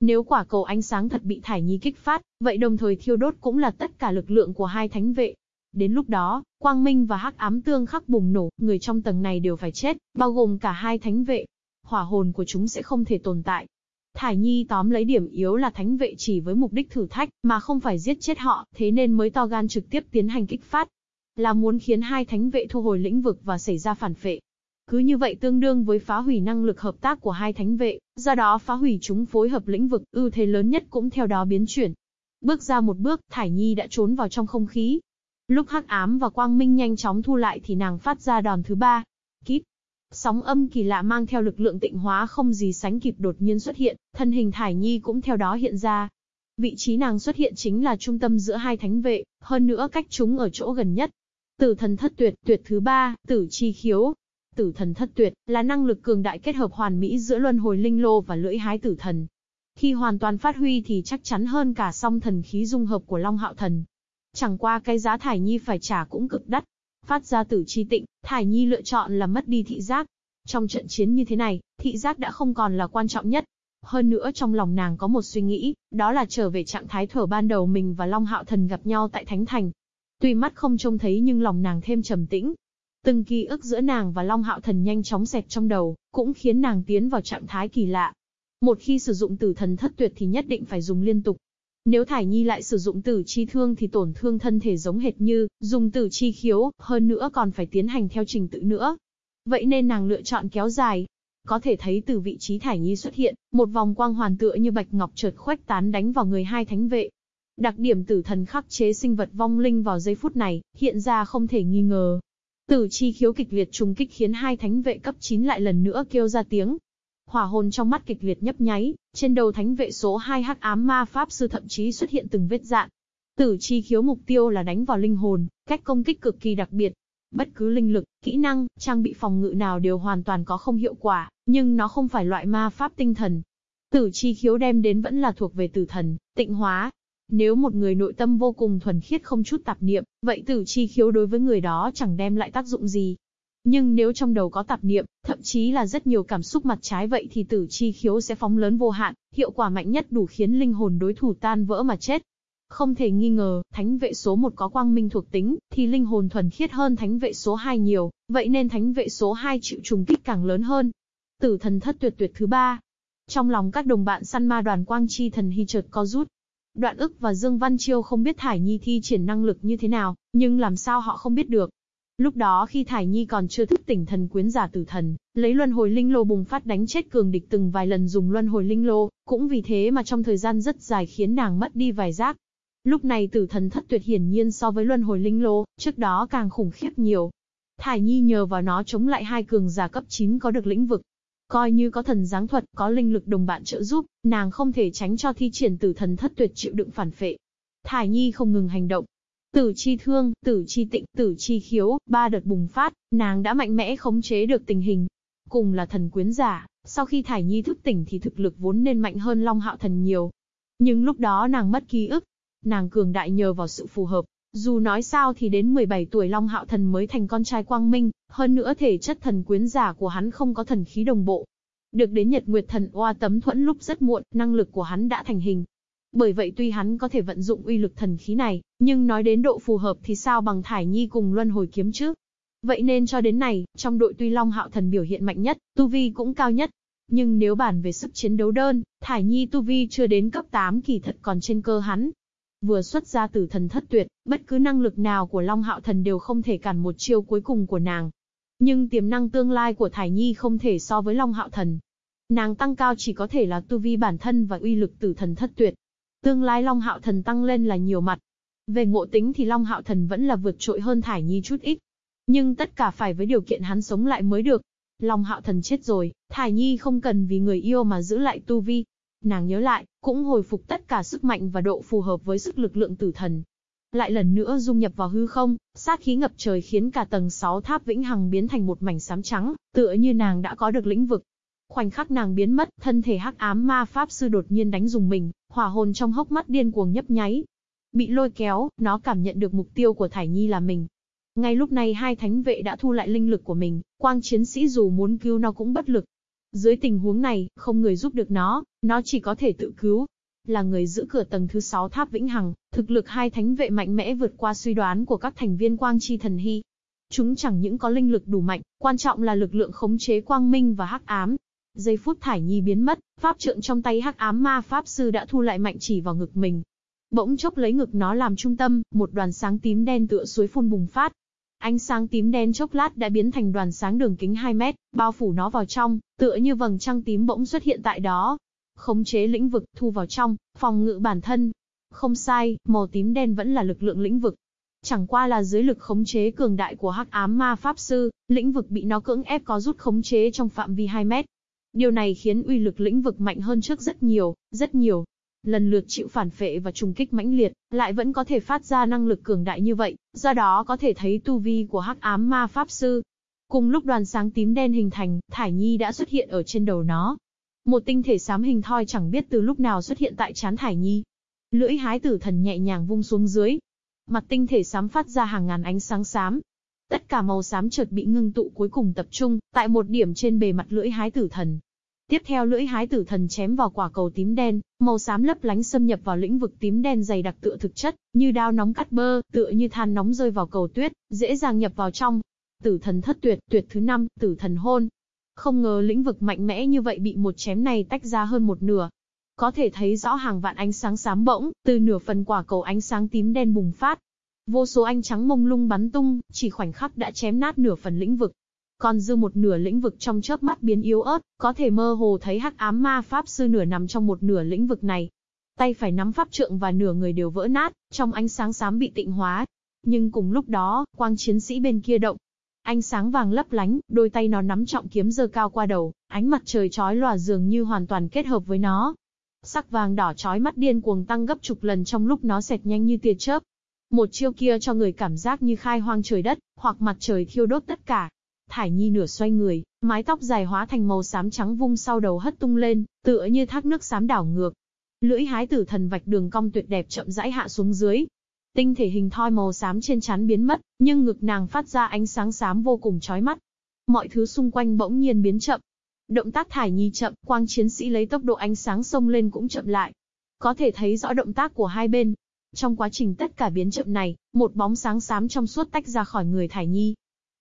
Nếu quả cầu ánh sáng thật bị Thải Nhi kích phát, vậy đồng thời thiêu đốt cũng là tất cả lực lượng của hai thánh vệ. Đến lúc đó, quang minh và hắc ám tương khắc bùng nổ, người trong tầng này đều phải chết, bao gồm cả hai thánh vệ. Hỏa hồn của chúng sẽ không thể tồn tại. Thải Nhi tóm lấy điểm yếu là thánh vệ chỉ với mục đích thử thách, mà không phải giết chết họ, thế nên mới to gan trực tiếp tiến hành kích phát. Là muốn khiến hai thánh vệ thu hồi lĩnh vực và xảy ra phản phệ. Cứ như vậy tương đương với phá hủy năng lực hợp tác của hai thánh vệ, do đó phá hủy chúng phối hợp lĩnh vực, ưu thế lớn nhất cũng theo đó biến chuyển. Bước ra một bước, Thải Nhi đã trốn vào trong không khí. Lúc hắc ám và quang minh nhanh chóng thu lại thì nàng phát ra đòn thứ ba. Kít. Sóng âm kỳ lạ mang theo lực lượng tịnh hóa không gì sánh kịp đột nhiên xuất hiện, thân hình Thải Nhi cũng theo đó hiện ra. Vị trí nàng xuất hiện chính là trung tâm giữa hai thánh vệ, hơn nữa cách chúng ở chỗ gần nhất. Tử thần thất tuyệt, tuyệt thứ ba, tử chi khiếu. Tử thần thất tuyệt, là năng lực cường đại kết hợp hoàn mỹ giữa luân hồi linh lô và lưỡi hái tử thần. Khi hoàn toàn phát huy thì chắc chắn hơn cả song thần khí dung hợp của Long Hạo Thần. Chẳng qua cái giá Thải Nhi phải trả cũng cực đắt, Phát ra tử chi tịnh, Thải Nhi lựa chọn là mất đi thị giác. Trong trận chiến như thế này, thị giác đã không còn là quan trọng nhất. Hơn nữa trong lòng nàng có một suy nghĩ, đó là trở về trạng thái thở ban đầu mình và Long Hạo Thần gặp nhau tại Thánh Thành. Tuy mắt không trông thấy nhưng lòng nàng thêm trầm tĩnh. Từng ký ức giữa nàng và Long Hạo Thần nhanh chóng xẹt trong đầu, cũng khiến nàng tiến vào trạng thái kỳ lạ. Một khi sử dụng tử thần thất tuyệt thì nhất định phải dùng liên tục, nếu Thải Nhi lại sử dụng tử chi thương thì tổn thương thân thể giống hệt như, dùng tử chi khiếu, hơn nữa còn phải tiến hành theo trình tự nữa. Vậy nên nàng lựa chọn kéo dài. Có thể thấy từ vị trí Thải Nhi xuất hiện, một vòng quang hoàn tựa như bạch ngọc chợt khoách tán đánh vào người hai thánh vệ. Đặc điểm tử thần khắc chế sinh vật vong linh vào giây phút này, hiện ra không thể nghi ngờ. Tử chi khiếu kịch liệt trùng kích khiến hai thánh vệ cấp 9 lại lần nữa kêu ra tiếng, Hỏa hồn trong mắt kịch liệt nhấp nháy, trên đầu thánh vệ số 2 hắc ám ma pháp sư thậm chí xuất hiện từng vết dạn. Tử chi khiếu mục tiêu là đánh vào linh hồn, cách công kích cực kỳ đặc biệt. Bất cứ linh lực, kỹ năng, trang bị phòng ngự nào đều hoàn toàn có không hiệu quả, nhưng nó không phải loại ma pháp tinh thần. Tử chi khiếu đem đến vẫn là thuộc về tử thần, tịnh hóa. Nếu một người nội tâm vô cùng thuần khiết không chút tạp niệm, vậy tử chi khiếu đối với người đó chẳng đem lại tác dụng gì. Nhưng nếu trong đầu có tạp niệm, thậm chí là rất nhiều cảm xúc mặt trái vậy thì tử chi khiếu sẽ phóng lớn vô hạn, hiệu quả mạnh nhất đủ khiến linh hồn đối thủ tan vỡ mà chết. Không thể nghi ngờ, thánh vệ số 1 có quang minh thuộc tính, thì linh hồn thuần khiết hơn thánh vệ số 2 nhiều, vậy nên thánh vệ số 2 chịu trùng kích càng lớn hơn. Tử thần thất tuyệt tuyệt thứ ba. Trong lòng các đồng bạn săn ma đoàn quang chi thần hy chợt co rút. Đoạn ức và Dương Văn Chiêu không biết Thải Nhi thi triển năng lực như thế nào, nhưng làm sao họ không biết được, Lúc đó khi Thải Nhi còn chưa thức tỉnh thần quyến giả tử thần, lấy luân hồi linh lô bùng phát đánh chết cường địch từng vài lần dùng luân hồi linh lô, cũng vì thế mà trong thời gian rất dài khiến nàng mất đi vài giác. Lúc này tử thần thất tuyệt hiển nhiên so với luân hồi linh lô, trước đó càng khủng khiếp nhiều. Thải Nhi nhờ vào nó chống lại hai cường giả cấp 9 có được lĩnh vực. Coi như có thần giáng thuật, có linh lực đồng bạn trợ giúp, nàng không thể tránh cho thi triển tử thần thất tuyệt chịu đựng phản phệ. Thải Nhi không ngừng hành động, Tử chi thương, tử chi tịnh, tử chi khiếu, ba đợt bùng phát, nàng đã mạnh mẽ khống chế được tình hình. Cùng là thần quyến giả, sau khi Thải Nhi thức tỉnh thì thực lực vốn nên mạnh hơn Long Hạo Thần nhiều. Nhưng lúc đó nàng mất ký ức. Nàng cường đại nhờ vào sự phù hợp. Dù nói sao thì đến 17 tuổi Long Hạo Thần mới thành con trai quang minh, hơn nữa thể chất thần quyến giả của hắn không có thần khí đồng bộ. Được đến Nhật Nguyệt Thần Oa tấm thuẫn lúc rất muộn, năng lực của hắn đã thành hình, bởi vậy tuy hắn có thể vận dụng uy lực thần khí này, nhưng nói đến độ phù hợp thì sao bằng Thải Nhi cùng Luân Hồi Kiếm chứ? Vậy nên cho đến này, trong đội tuy Long Hạo Thần biểu hiện mạnh nhất, tu vi cũng cao nhất. Nhưng nếu bàn về sức chiến đấu đơn, Thải Nhi tu vi chưa đến cấp 8 kỳ thật còn trên cơ hắn. Vừa xuất ra từ thần thất tuyệt, bất cứ năng lực nào của Long Hạo Thần đều không thể cản một chiêu cuối cùng của nàng. Nhưng tiềm năng tương lai của Thải Nhi không thể so với Long Hạo Thần. Nàng tăng cao chỉ có thể là tu vi bản thân và uy lực tử thần thất tuyệt. Tương lai Long Hạo Thần tăng lên là nhiều mặt. Về ngộ tính thì Long Hạo Thần vẫn là vượt trội hơn Thải Nhi chút ít. Nhưng tất cả phải với điều kiện hắn sống lại mới được. Long Hạo Thần chết rồi, Thải Nhi không cần vì người yêu mà giữ lại tu vi. Nàng nhớ lại, cũng hồi phục tất cả sức mạnh và độ phù hợp với sức lực lượng tử thần. Lại lần nữa dung nhập vào hư không, sát khí ngập trời khiến cả tầng 6 tháp vĩnh hằng biến thành một mảnh xám trắng, tựa như nàng đã có được lĩnh vực. Khoảnh khắc nàng biến mất, thân thể hắc ám ma pháp sư đột nhiên đánh dùng mình, hỏa hồn trong hốc mắt điên cuồng nhấp nháy. Bị lôi kéo, nó cảm nhận được mục tiêu của Thải Nhi là mình, ngay lúc này hai thánh vệ đã thu lại linh lực của mình, quang chiến sĩ dù muốn cứu nó cũng bất lực. Dưới tình huống này, không người giúp được nó, nó chỉ có thể tự cứu. Là người giữ cửa tầng thứ 6 tháp Vĩnh Hằng, thực lực hai thánh vệ mạnh mẽ vượt qua suy đoán của các thành viên quang chi thần hy. Chúng chẳng những có linh lực đủ mạnh, quan trọng là lực lượng khống chế quang minh và hắc ám. Giây phút thải nhi biến mất, pháp trượng trong tay hắc ám ma pháp sư đã thu lại mạnh chỉ vào ngực mình. Bỗng chốc lấy ngực nó làm trung tâm, một đoàn sáng tím đen tựa suối phun bùng phát, Ánh sáng tím đen chốc lát đã biến thành đoàn sáng đường kính 2 mét, bao phủ nó vào trong, tựa như vầng trăng tím bỗng xuất hiện tại đó. Khống chế lĩnh vực, thu vào trong, phòng ngự bản thân. Không sai, màu tím đen vẫn là lực lượng lĩnh vực. Chẳng qua là dưới lực khống chế cường đại của hắc ám ma pháp sư, lĩnh vực bị nó cưỡng ép có rút khống chế trong phạm vi 2 mét. Điều này khiến uy lực lĩnh vực mạnh hơn trước rất nhiều, rất nhiều lần lượt chịu phản phệ và trùng kích mãnh liệt, lại vẫn có thể phát ra năng lực cường đại như vậy, do đó có thể thấy tu vi của hắc ám ma pháp sư. Cùng lúc đoàn sáng tím đen hình thành, Thải Nhi đã xuất hiện ở trên đầu nó. Một tinh thể xám hình thoi chẳng biết từ lúc nào xuất hiện tại chán Thải Nhi. Lưỡi hái tử thần nhẹ nhàng vung xuống dưới. Mặt tinh thể xám phát ra hàng ngàn ánh sáng xám. Tất cả màu xám chợt bị ngưng tụ cuối cùng tập trung, tại một điểm trên bề mặt lưỡi hái tử thần. Tiếp theo lưỡi hái tử thần chém vào quả cầu tím đen, màu xám lấp lánh xâm nhập vào lĩnh vực tím đen dày đặc tựa thực chất, như đao nóng cắt bơ, tựa như than nóng rơi vào cầu tuyết, dễ dàng nhập vào trong. Tử thần thất tuyệt, tuyệt thứ năm, tử thần hôn. Không ngờ lĩnh vực mạnh mẽ như vậy bị một chém này tách ra hơn một nửa. Có thể thấy rõ hàng vạn ánh sáng xám bỗng, từ nửa phần quả cầu ánh sáng tím đen bùng phát. Vô số ánh trắng mông lung bắn tung, chỉ khoảnh khắc đã chém nát nửa phần lĩnh vực. Còn dư một nửa lĩnh vực trong chớp mắt biến yếu ớt, có thể mơ hồ thấy hắc ám ma pháp sư nửa nằm trong một nửa lĩnh vực này. Tay phải nắm pháp trượng và nửa người đều vỡ nát, trong ánh sáng xám bị tịnh hóa. Nhưng cùng lúc đó, quang chiến sĩ bên kia động. Ánh sáng vàng lấp lánh, đôi tay nó nắm trọng kiếm giơ cao qua đầu, ánh mặt trời chói lòa dường như hoàn toàn kết hợp với nó. Sắc vàng đỏ chói mắt điên cuồng tăng gấp chục lần trong lúc nó xẹt nhanh như tia chớp. Một chiêu kia cho người cảm giác như khai hoang trời đất, hoặc mặt trời thiêu đốt tất cả. Thải Nhi nửa xoay người, mái tóc dài hóa thành màu xám trắng vung sau đầu hất tung lên, tựa như thác nước xám đảo ngược. Lưỡi hái tử thần vạch đường cong tuyệt đẹp chậm rãi hạ xuống dưới. Tinh thể hình thoi màu xám trên chắn biến mất, nhưng ngực nàng phát ra ánh sáng xám vô cùng chói mắt. Mọi thứ xung quanh bỗng nhiên biến chậm. Động tác Thải Nhi chậm, quang chiến sĩ lấy tốc độ ánh sáng xông lên cũng chậm lại. Có thể thấy rõ động tác của hai bên, trong quá trình tất cả biến chậm này, một bóng sáng xám trong suốt tách ra khỏi người Thải Nhi.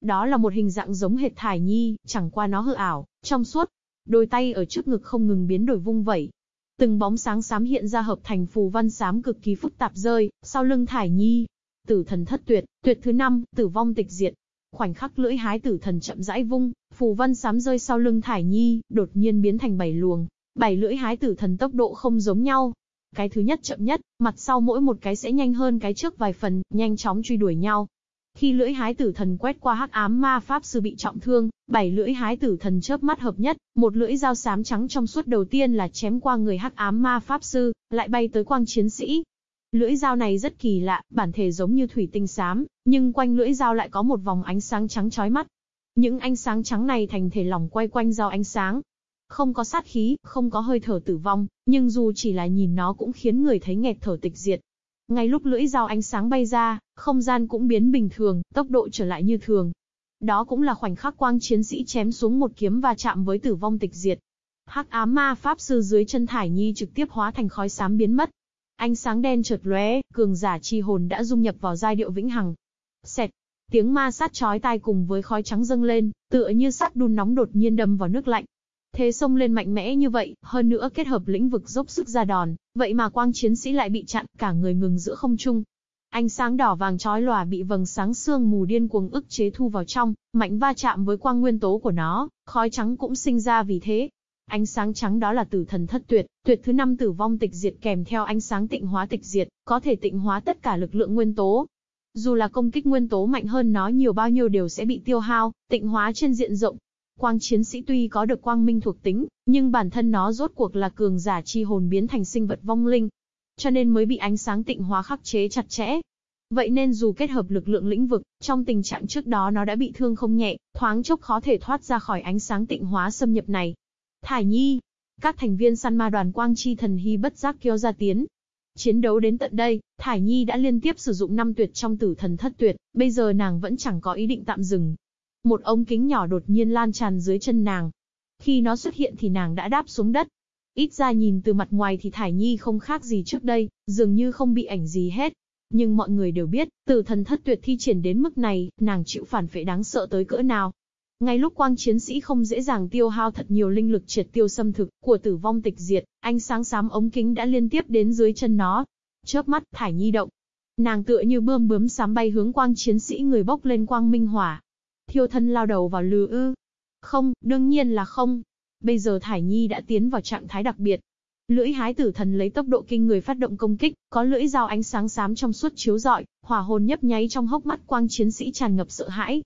Đó là một hình dạng giống hệt thải nhi, chẳng qua nó hư ảo, trong suốt. Đôi tay ở trước ngực không ngừng biến đổi vung vẩy. Từng bóng sáng xám hiện ra hợp thành phù văn xám cực kỳ phức tạp rơi, sau lưng thải nhi. Tử thần thất tuyệt, tuyệt thứ năm, tử vong tịch diệt. Khoảnh khắc lưỡi hái tử thần chậm rãi vung, phù văn xám rơi sau lưng thải nhi, đột nhiên biến thành bảy luồng. Bảy lưỡi hái tử thần tốc độ không giống nhau, cái thứ nhất chậm nhất, mặt sau mỗi một cái sẽ nhanh hơn cái trước vài phần, nhanh chóng truy đuổi nhau. Khi lưỡi hái tử thần quét qua hắc ám ma pháp sư bị trọng thương, bảy lưỡi hái tử thần chớp mắt hợp nhất, một lưỡi dao xám trắng trong suốt đầu tiên là chém qua người hắc ám ma pháp sư, lại bay tới quang chiến sĩ. Lưỡi dao này rất kỳ lạ, bản thể giống như thủy tinh xám, nhưng quanh lưỡi dao lại có một vòng ánh sáng trắng chói mắt. Những ánh sáng trắng này thành thể lỏng quay quanh dao ánh sáng. Không có sát khí, không có hơi thở tử vong, nhưng dù chỉ là nhìn nó cũng khiến người thấy nghẹt thở tịch diệt. Ngay lúc lưỡi dao ánh sáng bay ra, không gian cũng biến bình thường, tốc độ trở lại như thường. Đó cũng là khoảnh khắc quang chiến sĩ chém xuống một kiếm và chạm với tử vong tịch diệt. Hắc ám ma pháp sư dưới chân Thải Nhi trực tiếp hóa thành khói xám biến mất. Ánh sáng đen chợt lóe, cường giả chi hồn đã dung nhập vào giai điệu vĩnh hằng. Xẹt, tiếng ma sát chói tai cùng với khói trắng dâng lên, tựa như sắt đun nóng đột nhiên đâm vào nước lạnh. Thế xông lên mạnh mẽ như vậy, hơn nữa kết hợp lĩnh vực dốc sức ra đòn, vậy mà quang chiến sĩ lại bị chặn, cả người ngừng giữa không trung. Ánh sáng đỏ vàng chói lòa bị vầng sáng sương mù điên cuồng ức chế thu vào trong, mạnh va chạm với quang nguyên tố của nó, khói trắng cũng sinh ra vì thế. Ánh sáng trắng đó là tử thần thất tuyệt, tuyệt thứ năm tử vong tịch diệt kèm theo ánh sáng tịnh hóa tịch diệt, có thể tịnh hóa tất cả lực lượng nguyên tố. Dù là công kích nguyên tố mạnh hơn nó nhiều bao nhiêu đều sẽ bị tiêu hao, tịnh hóa trên diện rộng, Quang chiến sĩ tuy có được quang minh thuộc tính, nhưng bản thân nó rốt cuộc là cường giả chi hồn biến thành sinh vật vong linh. Cho nên mới bị ánh sáng tịnh hóa khắc chế chặt chẽ. Vậy nên dù kết hợp lực lượng lĩnh vực, trong tình trạng trước đó nó đã bị thương không nhẹ, thoáng chốc khó thể thoát ra khỏi ánh sáng tịnh hóa xâm nhập này. Thải Nhi, các thành viên săn ma đoàn quang chi thần hy bất giác kêu ra tiến. Chiến đấu đến tận đây, Thải Nhi đã liên tiếp sử dụng năm tuyệt trong tử thần thất tuyệt, bây giờ nàng vẫn chẳng có ý định tạm dừng, một ống kính nhỏ đột nhiên lan tràn dưới chân nàng. Khi nó xuất hiện thì nàng đã đáp xuống đất. Ít ra nhìn từ mặt ngoài thì Thải Nhi không khác gì trước đây, dường như không bị ảnh gì hết. Nhưng mọi người đều biết, từ thần thất tuyệt thi triển đến mức này, nàng chịu phản phệ đáng sợ tới cỡ nào. Ngay lúc quang chiến sĩ không dễ dàng tiêu hao thật nhiều linh lực triệt tiêu xâm thực của tử vong tịch diệt, ánh sáng xám ống kính đã liên tiếp đến dưới chân nó. Chớp mắt, Thải Nhi động. Nàng tựa như bươm bướm sám bay hướng quang chiến sĩ người bốc lên quang minh hỏa, thiêu thân lao đầu vào lừa ư. Không, đương nhiên là không. Bây giờ Thải Nhi đã tiến vào trạng thái đặc biệt. Lưỡi hái tử thần lấy tốc độ kinh người phát động công kích, có lưỡi dao ánh sáng xám trong suốt chiếu rọi, hỏa hồn nhấp nháy trong hốc mắt quang chiến sĩ tràn ngập sợ hãi.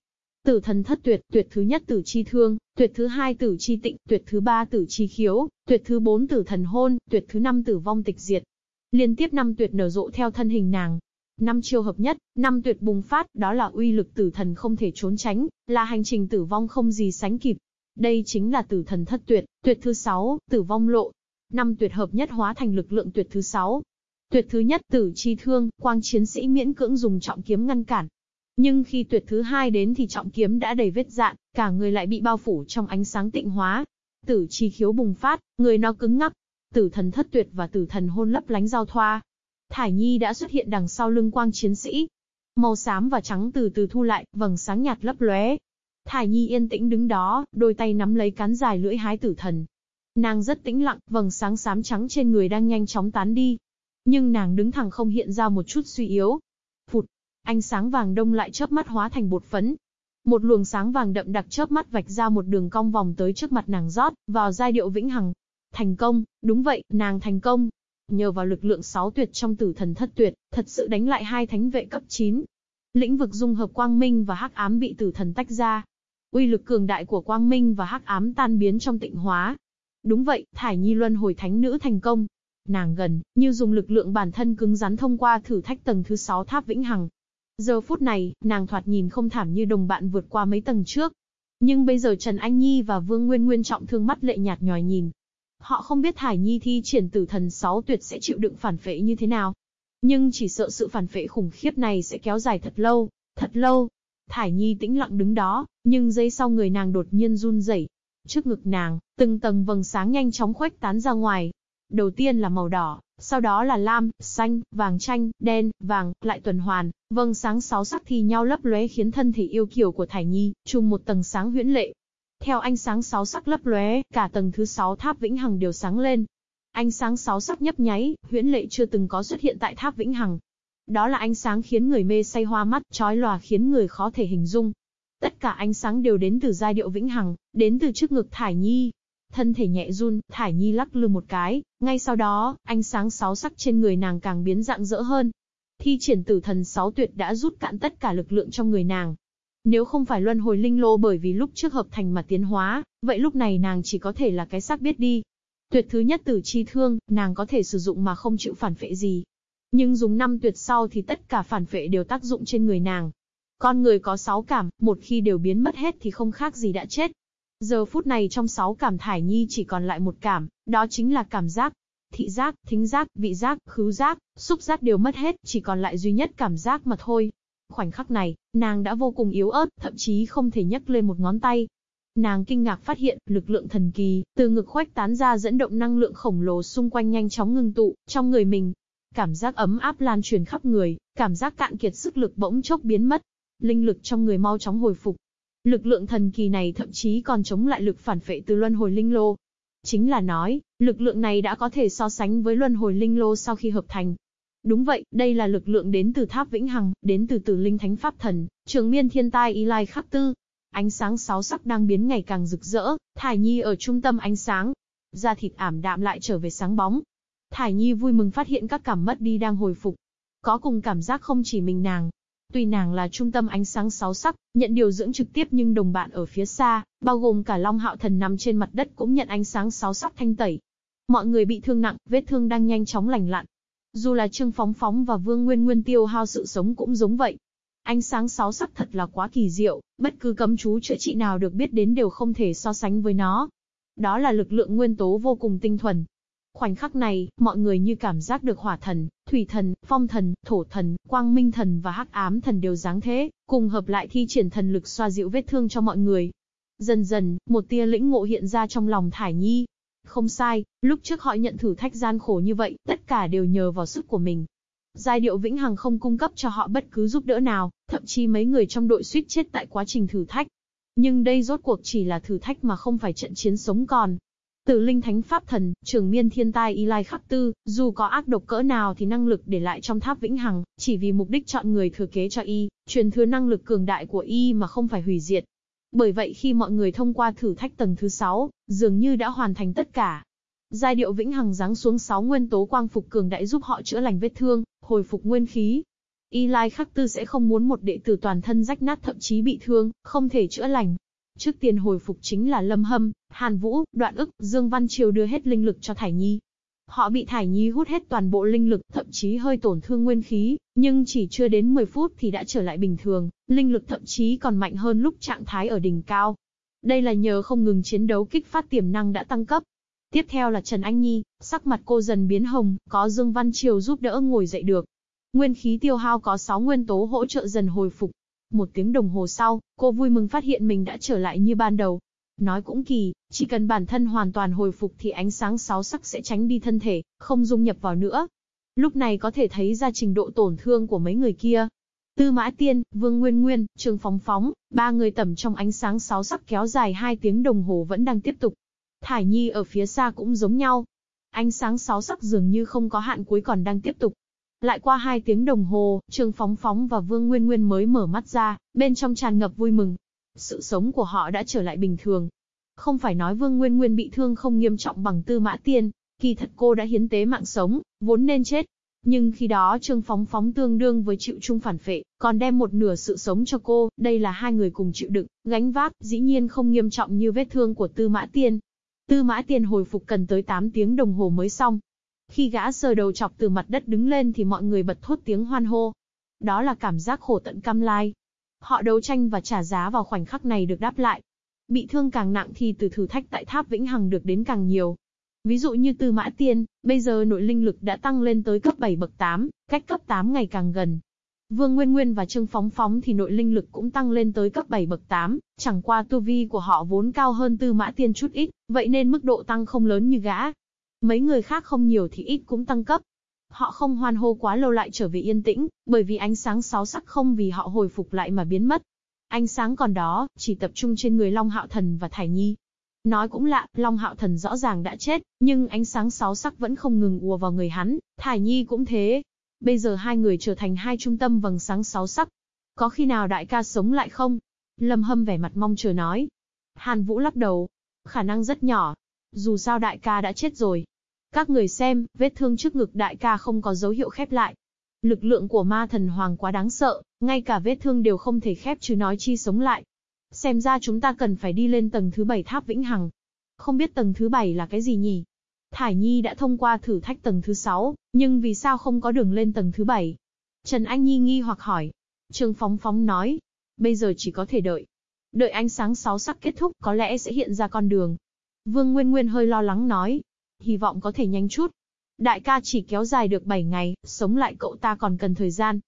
Tử thần thất tuyệt, tuyệt thứ nhất tử chi thương, tuyệt thứ hai tử chi tịnh, tuyệt thứ ba tử chi khiếu, tuyệt thứ bốn tử thần hôn, tuyệt thứ năm tử vong tịch diệt. Liên tiếp năm tuyệt nở rộ theo thân hình nàng, Năm chiêu hợp nhất, năm tuyệt bùng phát, đó là uy lực tử thần không thể trốn tránh, là hành trình tử vong không gì sánh kịp. Đây chính là tử thần thất tuyệt, tuyệt thứ sáu, tử vong lộ. Năm tuyệt hợp nhất hóa thành lực lượng tuyệt thứ sáu. Tuyệt thứ nhất tử chi thương, quang chiến sĩ miễn cưỡng dùng trọng kiếm ngăn cản. Nhưng khi tuyệt thứ hai đến thì trọng kiếm đã đầy vết dạn, cả người lại bị bao phủ trong ánh sáng tịnh hóa. Tử chi khiếu bùng phát, người nó cứng ngắc. Tử thần thất tuyệt và tử thần hôn lấp lánh giao thoa, Thải Nhi đã xuất hiện đằng sau lưng quang chiến sĩ. Màu xám và trắng từ từ thu lại, vầng sáng nhạt lấp lóe. Thải Nhi yên tĩnh đứng đó, đôi tay nắm lấy cán dài lưỡi hái tử thần. Nàng rất tĩnh lặng, vầng sáng xám trắng trên người đang nhanh chóng tán đi. Nhưng nàng đứng thẳng không hiện ra một chút suy yếu. Phụt, ánh sáng vàng đông lại chớp mắt hóa thành bột phấn. Một luồng sáng vàng đậm đặc chớp mắt vạch ra một đường cong vòng tới trước mặt nàng rót, vào giai điệu vĩnh hằng. Thành công, đúng vậy, nàng thành công. Nhờ vào lực lượng sáu tuyệt trong tử thần thất tuyệt, thật sự đánh lại hai thánh vệ cấp 9. Lĩnh vực dung hợp quang minh và hắc ám bị tử thần tách ra. Uy lực cường đại của quang minh và hắc ám tan biến trong tịnh hóa. Đúng vậy, Thải Nhi Luân hồi thánh nữ thành công. Nàng gần, như dùng lực lượng bản thân cứng rắn thông qua thử thách tầng thứ 6 tháp vĩnh hằng. Giờ phút này, nàng thoạt nhìn không thảm như đồng bạn vượt qua mấy tầng trước. Nhưng bây giờ Trần Anh Nhi và Vương Nguyên Nguyên trọng thương mắt lệ nhạt nhòi nhìn, Họ không biết Thải Nhi thi triển tử thần sáu tuyệt sẽ chịu đựng phản phệ như thế nào. Nhưng chỉ sợ sự phản phệ khủng khiếp này sẽ kéo dài thật lâu, thật lâu. Thải Nhi tĩnh lặng đứng đó, nhưng giây sau người nàng đột nhiên run rẩy. Trước ngực nàng, từng tầng vầng sáng nhanh chóng khuếch tán ra ngoài. Đầu tiên là màu đỏ, sau đó là lam, xanh, vàng chanh, đen, vàng, lại tuần hoàn, vầng sáng sáu sắc thì nhau lấp lóe khiến thân thể yêu kiều của Thải Nhi, chung một tầng sáng huyễn lệ, theo ánh sáng sáu sắc lấp lóe, cả tầng thứ sáu tháp vĩnh hằng đều sáng lên. Ánh sáng sáu sắc nhấp nháy, huyễn lệ chưa từng có xuất hiện tại tháp vĩnh hằng. Đó là ánh sáng khiến người mê say hoa mắt, chói lòa khiến người khó thể hình dung. Tất cả ánh sáng đều đến từ giai điệu vĩnh hằng, đến từ trước ngực Thải Nhi. Thân thể nhẹ run, Thải Nhi lắc lư một cái, ngay sau đó, ánh sáng sáu sắc trên người nàng càng biến dạng dỡ hơn. Thi triển tử thần sáu tuyệt đã rút cạn tất cả lực lượng trong người nàng, nếu không phải luân hồi linh lô bởi vì lúc trước hợp thành mà tiến hóa, vậy lúc này nàng chỉ có thể là cái xác biết đi. Tuyệt thứ nhất tử chi thương, nàng có thể sử dụng mà không chịu phản phệ gì. Nhưng dùng năm tuyệt sau thì tất cả phản phệ đều tác dụng trên người nàng. Con người có sáu cảm, một khi đều biến mất hết thì không khác gì đã chết. Giờ phút này trong sáu cảm thải nhi chỉ còn lại một cảm, đó chính là cảm giác. Thị giác, thính giác, vị giác, khứu giác, xúc giác đều mất hết, chỉ còn lại duy nhất cảm giác mà thôi. Khoảnh khắc này, nàng đã vô cùng yếu ớt, thậm chí không thể nhấc lên một ngón tay. Nàng kinh ngạc phát hiện, lực lượng thần kỳ, từ ngực khoách tán ra dẫn động năng lượng khổng lồ xung quanh nhanh chóng ngưng tụ, trong người mình. Cảm giác ấm áp lan truyền khắp người, cảm giác cạn kiệt sức lực bỗng chốc biến mất. Linh lực trong người mau chóng hồi phục. Lực lượng thần kỳ này thậm chí còn chống lại lực phản phệ từ luân hồi linh lô. Chính là nói, lực lượng này đã có thể so sánh với luân hồi linh lô sau khi hợp thành. Đúng vậy, đây là lực lượng đến từ tháp vĩnh hằng, đến từ tử linh thánh pháp thần, trường miên thiên tai y lai khắc tư. Ánh sáng sáu sắc đang biến ngày càng rực rỡ, thải nhi ở trung tâm ánh sáng. Da thịt ảm đạm lại trở về sáng bóng. Thải nhi vui mừng phát hiện các cảm mất đi đang hồi phục. Có cùng cảm giác không chỉ mình nàng, Tuy nàng là trung tâm ánh sáng sáu sắc, nhận điều dưỡng trực tiếp nhưng đồng bạn ở phía xa, bao gồm cả Long Hạo Thần nằm trên mặt đất cũng nhận ánh sáng sáu sắc thanh tẩy. Mọi người bị thương nặng, vết thương đang nhanh chóng lành lặn. Dù là Trương Phóng Phóng và Vương Nguyên Nguyên tiêu hao sự sống cũng giống vậy. Ánh sáng sáu sắc thật là quá kỳ diệu, bất cứ cấm chú chữa trị nào được biết đến đều không thể so sánh với nó. Đó là lực lượng nguyên tố vô cùng tinh thuần, Khoảnh khắc này, mọi người như cảm giác được hỏa thần, thủy thần, phong thần, thổ thần, quang minh thần và hắc ám thần đều dáng thế, cùng hợp lại thi triển thần lực xoa dịu vết thương cho mọi người. Dần dần, một tia lĩnh ngộ hiện ra trong lòng Thải Nhi. Không sai, lúc trước họ nhận thử thách gian khổ như vậy, tất cả đều nhờ vào sức của mình. Giai điệu vĩnh hằng không cung cấp cho họ bất cứ giúp đỡ nào, thậm chí mấy người trong đội suýt chết tại quá trình thử thách. Nhưng đây rốt cuộc chỉ là thử thách mà không phải trận chiến sống còn. Tử linh thánh pháp thần, trường miên thiên tai y lai khắc tư, dù có ác độc cỡ nào thì năng lực để lại trong tháp vĩnh hằng, chỉ vì mục đích chọn người thừa kế cho y, truyền thừa năng lực cường đại của y mà không phải hủy diệt. Bởi vậy khi mọi người thông qua thử thách tầng thứ 6, dường như đã hoàn thành tất cả. Giai điệu vĩnh hằng giáng xuống 6 nguyên tố quang phục cường đại giúp họ chữa lành vết thương, hồi phục nguyên khí. Y Lai Khắc Tư sẽ không muốn một đệ tử toàn thân rách nát thậm chí bị thương, không thể chữa lành, Trước tiên hồi phục chính là Lâm Hâm, Hàn Vũ, Đoạn ức, Dương Văn Triều đưa hết linh lực cho Thải Nhi. Họ bị Thải Nhi hút hết toàn bộ linh lực, thậm chí hơi tổn thương nguyên khí, nhưng chỉ chưa đến 10 phút thì đã trở lại bình thường, linh lực thậm chí còn mạnh hơn lúc trạng thái ở đỉnh cao. Đây là nhờ không ngừng chiến đấu kích phát tiềm năng đã tăng cấp. Tiếp theo là Trần Anh Nhi, sắc mặt cô dần biến hồng, có Dương Văn Triều giúp đỡ ngồi dậy được. Nguyên khí tiêu hao có 6 nguyên tố hỗ trợ dần hồi phục, một tiếng đồng hồ sau, cô vui mừng phát hiện mình đã trở lại như ban đầu. Nói cũng kỳ, chỉ cần bản thân hoàn toàn hồi phục thì ánh sáng sáu sắc sẽ tránh đi thân thể, không dung nhập vào nữa. Lúc này có thể thấy ra trình độ tổn thương của mấy người kia. Tư Mã Tiên, Vương Nguyên Nguyên, Trương Phóng Phóng, ba người tẩm trong ánh sáng sáu sắc kéo dài hai tiếng đồng hồ vẫn đang tiếp tục. Thải Nhi ở phía xa cũng giống nhau. Ánh sáng sáu sắc dường như không có hạn cuối còn đang tiếp tục, lại qua hai tiếng đồng hồ, Trương Phóng Phóng và Vương Nguyên Nguyên mới mở mắt ra, bên trong tràn ngập vui mừng. Sự sống của họ đã trở lại bình thường. Không phải nói Vương Nguyên Nguyên bị thương không nghiêm trọng bằng Tư Mã Tiên, kỳ thật cô đã hiến tế mạng sống, vốn nên chết. Nhưng khi đó Trương Phóng Phóng tương đương với chịu chung phản phệ, còn đem một nửa sự sống cho cô, đây là hai người cùng chịu đựng, gánh vác, dĩ nhiên không nghiêm trọng như vết thương của Tư Mã Tiên. Tư Mã Tiên hồi phục cần tới 8 tiếng đồng hồ mới xong, khi gã sờ đầu chọc từ mặt đất đứng lên thì mọi người bật thốt tiếng hoan hô. Đó là cảm giác khổ tận cam lai. Họ đấu tranh và trả giá vào khoảnh khắc này được đáp lại. Bị thương càng nặng thì từ thử thách tại tháp Vĩnh Hằng được đến càng nhiều. Ví dụ như Tư Mã Tiên, bây giờ nội linh lực đã tăng lên tới cấp 7 bậc 8, cách cấp 8 ngày càng gần. Vương Nguyên Nguyên và Trương Phóng Phóng thì nội linh lực cũng tăng lên tới cấp 7 bậc 8, chẳng qua tu vi của họ vốn cao hơn Tư Mã Tiên chút ít, vậy nên mức độ tăng không lớn như gã. Mấy người khác không nhiều thì ít cũng tăng cấp. Họ không hoan hô quá lâu lại trở về yên tĩnh, bởi vì ánh sáng sáu sắc không vì họ hồi phục lại mà biến mất. Ánh sáng còn đó, chỉ tập trung trên người Long Hạo Thần và Thải Nhi. Nói cũng lạ, Long Hạo Thần rõ ràng đã chết, nhưng ánh sáng sáu sắc vẫn không ngừng ùa vào người hắn, Thải Nhi cũng thế. Bây giờ hai người trở thành hai trung tâm vầng sáng sáu sắc. Có khi nào đại ca sống lại không? Lâm Hâm vẻ mặt mong chờ nói. Hàn Vũ lắc đầu. Khả năng rất nhỏ, dù sao đại ca đã chết rồi. Các người xem, vết thương trước ngực đại ca không có dấu hiệu khép lại. Lực lượng của ma thần hoàng quá đáng sợ, ngay cả vết thương đều không thể khép chứ nói chi sống lại. Xem ra chúng ta cần phải đi lên tầng thứ bảy tháp vĩnh hằng. Không biết tầng thứ bảy là cái gì nhỉ? Thải Nhi đã thông qua thử thách tầng thứ 6, nhưng vì sao không có đường lên tầng thứ 7? Trần Anh Nhi nghi hoặc hỏi. Trương Phóng Phóng nói. Bây giờ chỉ có thể đợi. Đợi ánh sáng sáu sắc kết thúc có lẽ sẽ hiện ra con đường. Vương Nguyên Nguyên hơi lo lắng nói. Hy vọng có thể nhanh chút. Đại ca chỉ kéo dài được 7 ngày, sống lại cậu ta còn cần thời gian.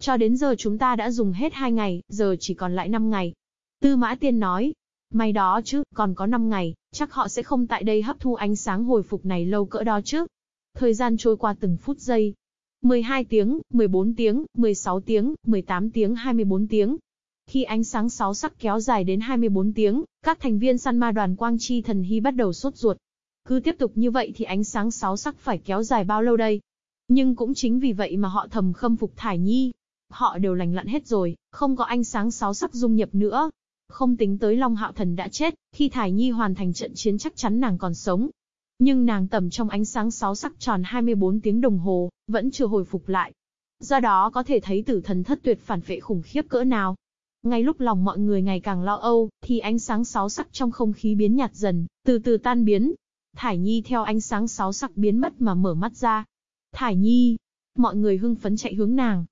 Cho đến giờ chúng ta đã dùng hết 2 ngày, giờ chỉ còn lại 5 ngày. Tư Mã Tiên nói. May đó chứ, còn có 5 ngày, chắc họ sẽ không tại đây hấp thu ánh sáng hồi phục này lâu cỡ đó chứ. Thời gian trôi qua từng phút giây. 12 tiếng, 14 tiếng, 16 tiếng, 18 tiếng, 24 tiếng. Khi ánh sáng sáu sắc kéo dài đến 24 tiếng, các thành viên săn ma đoàn Quang Chi Thần Hy bắt đầu sốt ruột. Cứ tiếp tục như vậy thì ánh sáng sáu sắc phải kéo dài bao lâu đây? Nhưng cũng chính vì vậy mà họ thầm khâm phục Thải Nhi. Họ đều lành lặn hết rồi, không có ánh sáng sáu sắc dung nhập nữa. Không tính tới Long Hạo Thần đã chết, khi Thải Nhi hoàn thành trận chiến chắc chắn nàng còn sống. Nhưng nàng tầm trong ánh sáng sáu sắc tròn 24 tiếng đồng hồ, vẫn chưa hồi phục lại. Do đó có thể thấy tử thần thất tuyệt phản vệ khủng khiếp cỡ nào. Ngay lúc lòng mọi người ngày càng lo âu, thì ánh sáng sáu sắc trong không khí biến nhạt dần, từ từ tan biến. Thải Nhi theo ánh sáng sáu sắc biến mất mà mở mắt ra. Thải Nhi! Mọi người hưng phấn chạy hướng nàng.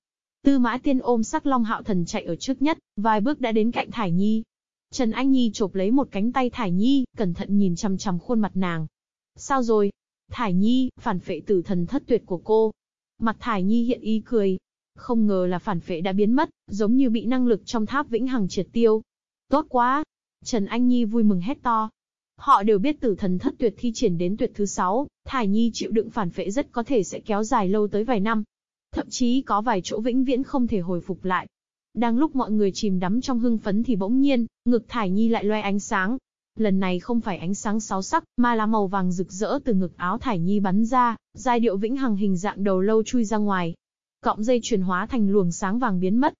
Tư mã tiên ôm sắc long hạo thần chạy ở trước nhất, vài bước đã đến cạnh Thải Nhi. Trần Anh Nhi chộp lấy một cánh tay Thải Nhi, cẩn thận nhìn chằm chằm khuôn mặt nàng. Sao rồi? Thải Nhi, phản phệ tử thần thất tuyệt của cô. Mặt Thải Nhi hiện ý cười, không ngờ là phản phệ đã biến mất, giống như bị năng lực trong tháp vĩnh hằng triệt tiêu. Tốt quá! Trần Anh Nhi vui mừng hét to. Họ đều biết tử thần thất tuyệt thi triển đến tuyệt thứ 6, Thải Nhi chịu đựng phản phệ rất có thể sẽ kéo dài lâu tới vài năm. Thậm chí có vài chỗ vĩnh viễn không thể hồi phục lại. Đang lúc mọi người chìm đắm trong hưng phấn thì bỗng nhiên, ngực Thải Nhi lại loe ánh sáng. Lần này không phải ánh sáng sáu sắc, mà là màu vàng rực rỡ từ ngực áo Thải Nhi bắn ra, giai điệu vĩnh hằng hình dạng đầu lâu chui ra ngoài, Cọng dây chuyển hóa thành luồng sáng vàng biến mất.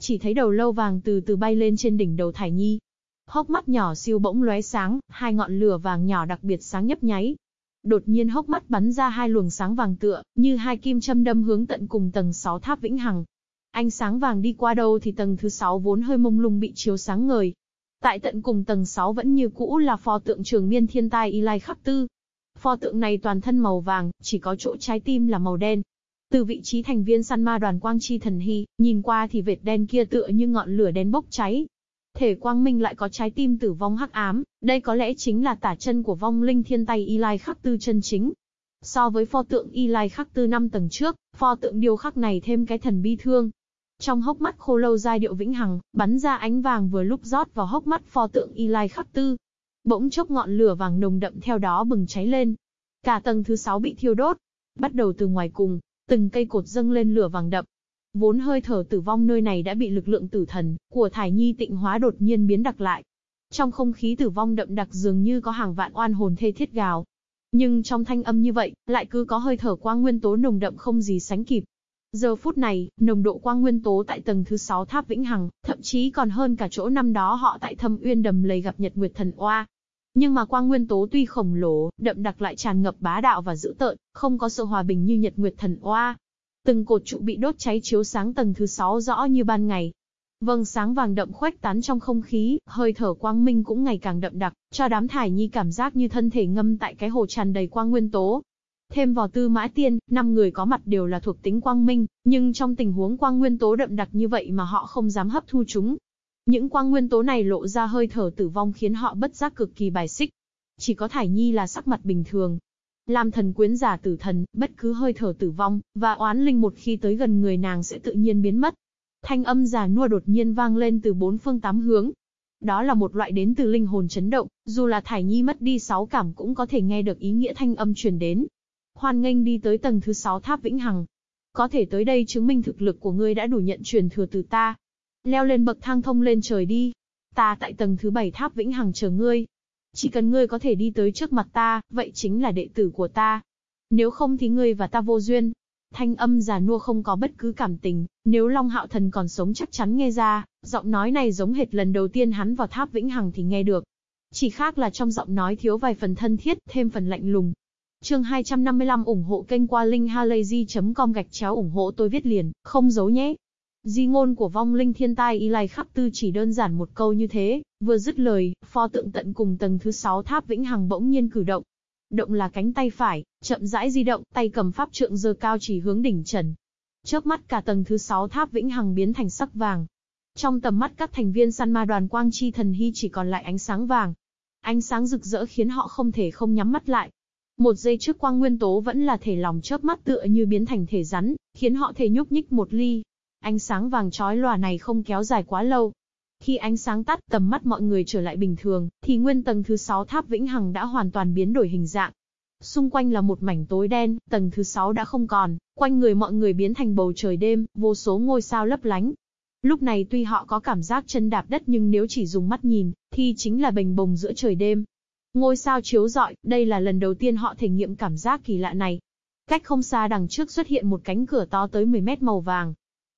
Chỉ thấy đầu lâu vàng từ từ bay lên trên đỉnh đầu Thải Nhi. Hốc mắt nhỏ siêu bỗng lóe sáng, hai ngọn lửa vàng nhỏ đặc biệt sáng nhấp nháy. Đột nhiên hốc mắt bắn ra hai luồng sáng vàng tựa, như hai kim châm đâm hướng tận cùng tầng 6 tháp vĩnh hằng. Ánh sáng vàng đi qua đâu thì tầng thứ 6 vốn hơi mông lung bị chiếu sáng ngời. Tại tận cùng tầng 6 vẫn như cũ là pho tượng trường miên thiên tai Y Lai Khắc Tư. Pho tượng này toàn thân màu vàng, chỉ có chỗ trái tim là màu đen, từ vị trí thành viên săn ma đoàn Quang Chi Thần Hy, nhìn qua thì vệt đen kia tựa như ngọn lửa đen bốc cháy. Thể quang minh lại có trái tim tử vong hắc ám, đây có lẽ chính là tả chân của vong linh thiên tay Y Lai Khắc Tư chân chính. So với pho tượng Y Lai Khắc Tư năm tầng trước, pho tượng điêu khắc này thêm cái thần bi thương. Trong hốc mắt khô lâu giai điệu vĩnh hằng, bắn ra ánh vàng vừa lúc rót vào hốc mắt pho tượng Y Lai Khắc Tư. Bỗng chốc ngọn lửa vàng nồng đậm theo đó bừng cháy lên. Cả tầng thứ sáu bị thiêu đốt. Bắt đầu từ ngoài cùng, Từng cây cột dâng lên lửa vàng đậm. Vốn hơi thở tử vong nơi này đã bị lực lượng tử thần của Thải Nhi tịnh hóa đột nhiên biến đặc lại. Trong không khí tử vong đậm đặc dường như có hàng vạn oan hồn thê thiết gào. Nhưng trong thanh âm như vậy, lại cứ có hơi thở quang nguyên tố nồng đậm không gì sánh kịp. Giờ phút này, nồng độ quang nguyên tố tại tầng thứ 6 tháp Vĩnh Hằng, thậm chí còn hơn cả chỗ năm đó họ tại thâm uyên đầm lầy gặp Nhật Nguyệt Thần Oa. Nhưng mà quang nguyên tố tuy khổng lồ, đậm đặc lại tràn ngập bá đạo và dữ tợn, không có sự hòa bình như Nhật Nguyệt Thần Oa. Từng cột trụ bị đốt cháy chiếu sáng tầng thứ sáu rõ như ban ngày. Vâng sáng vàng đậm khuếch tán trong không khí, hơi thở quang minh cũng ngày càng đậm đặc, cho đám thải nhi cảm giác như thân thể ngâm tại cái hồ tràn đầy quang nguyên tố. Thêm vào tư mã tiên, năm người có mặt đều là thuộc tính quang minh, nhưng trong tình huống quang nguyên tố đậm đặc như vậy mà họ không dám hấp thu chúng, những quang nguyên tố này lộ ra hơi thở tử vong khiến họ bất giác cực kỳ bài xích. Chỉ có Thải Nhi là sắc mặt bình thường. Làm thần quyến giả tử thần, bất cứ hơi thở tử vong, và oán linh một khi tới gần người nàng sẽ tự nhiên biến mất. Thanh âm giả nua đột nhiên vang lên từ bốn phương tám hướng. Đó là một loại đến từ linh hồn chấn động, dù là Thải Nhi mất đi sáu cảm cũng có thể nghe được ý nghĩa thanh âm truyền đến. Hoan nghênh đi tới tầng thứ sáu tháp vĩnh hằng. Có thể tới đây chứng minh thực lực của ngươi đã đủ nhận truyền thừa từ ta, Leo lên bậc thang thông lên trời đi. Ta tại tầng thứ bảy tháp vĩnh hằng chờ ngươi. Chỉ cần ngươi có thể đi tới trước mặt ta, vậy chính là đệ tử của ta. Nếu không thì ngươi và ta vô duyên. Thanh âm già nua không có bất cứ cảm tình, nếu Long Hạo Thần còn sống chắc chắn nghe ra, giọng nói này giống hệt lần đầu tiên hắn vào tháp vĩnh hằng thì nghe được. Chỉ khác là trong giọng nói thiếu vài phần thân thiết, thêm phần lạnh lùng. Chương 255 ủng hộ kênh qua linkhalazy.com gạch chéo ủng hộ tôi viết liền, không giấu nhé. Di ngôn của vong linh thiên tai y lai khắp tư chỉ đơn giản một câu như thế, vừa dứt lời, pho tượng tận cùng tầng thứ 6 tháp vĩnh hằng bỗng nhiên cử động. Động là cánh tay phải, chậm rãi di động, tay cầm pháp trượng giơ cao chỉ hướng đỉnh trần. Chớp mắt cả tầng thứ 6 tháp vĩnh hằng biến thành sắc vàng. Trong tầm mắt các thành viên săn ma đoàn quang chi thần hy chỉ còn lại ánh sáng vàng. Ánh sáng rực rỡ khiến họ không thể không nhắm mắt lại. Một giây trước quang nguyên tố vẫn là thể lòng chớp mắt tựa như biến thành thể rắn, khiến họ thể nhúc nhích một ly, Ánh sáng vàng chói lòa này không kéo dài quá lâu. Khi ánh sáng tắt, tầm mắt mọi người trở lại bình thường, thì nguyên tầng thứ 6 tháp Vĩnh Hằng đã hoàn toàn biến đổi hình dạng. Xung quanh là một mảnh tối đen, tầng thứ 6 đã không còn, quanh người mọi người biến thành bầu trời đêm, vô số ngôi sao lấp lánh. Lúc này tuy họ có cảm giác chân đạp đất nhưng nếu chỉ dùng mắt nhìn, thì chính là bềnh bồng giữa trời đêm. Ngôi sao chiếu rọi, đây là lần đầu tiên họ thể nghiệm cảm giác kỳ lạ này. Cách không xa đằng trước xuất hiện một cánh cửa to tới 10 mét màu vàng.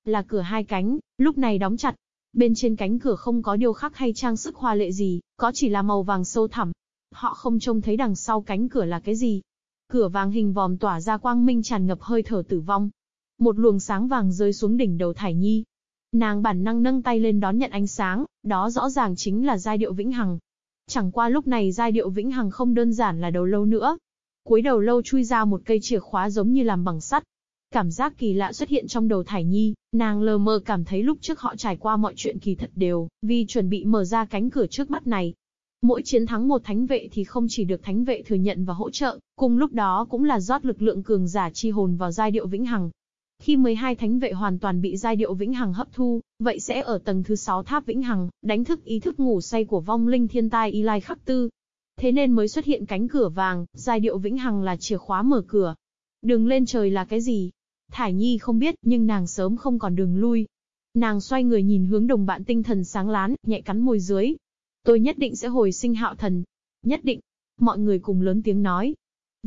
Là cửa hai cánh, lúc này đóng chặt. Bên trên cánh cửa không có điêu khắc hay trang sức hoa lệ gì, có chỉ là màu vàng sâu thẳm. Họ không trông thấy đằng sau cánh cửa là cái gì. Cửa vàng hình vòm tỏa ra quang minh tràn ngập hơi thở tử vong. Một luồng sáng vàng rơi xuống đỉnh đầu Thải Nhi, Nàng bản năng nâng tay lên đón nhận ánh sáng, đó rõ ràng chính là giai điệu vĩnh hằng. Chẳng qua lúc này giai điệu vĩnh hằng không đơn giản là đầu lâu nữa. Cuối đầu lâu chui ra một cây chìa khóa giống như làm bằng sắt. Cảm giác kỳ lạ xuất hiện trong đầu Thải Nhi, nàng lờ mờ cảm thấy lúc trước họ trải qua mọi chuyện kỳ thật đều, vì chuẩn bị mở ra cánh cửa trước mắt này. Mỗi chiến thắng một thánh vệ thì không chỉ được thánh vệ thừa nhận và hỗ trợ, cùng lúc đó cũng là rót lực lượng cường giả chi hồn vào giai điệu vĩnh hằng, khi 12 thánh vệ hoàn toàn bị giai điệu vĩnh hằng hấp thu, vậy sẽ ở tầng thứ 6 tháp vĩnh hằng, đánh thức ý thức ngủ say của vong linh thiên tai Y Lai Khắc Tư. Thế nên mới xuất hiện cánh cửa vàng, giai điệu vĩnh hằng là chìa khóa mở cửa. Đường lên trời là cái gì? Thải Nhi không biết, nhưng nàng sớm không còn đường lui. Nàng xoay người nhìn hướng đồng bạn tinh thần sáng lán, nhẹ cắn môi dưới. Tôi nhất định sẽ hồi sinh hạo thần. Nhất định. Mọi người cùng lớn tiếng nói,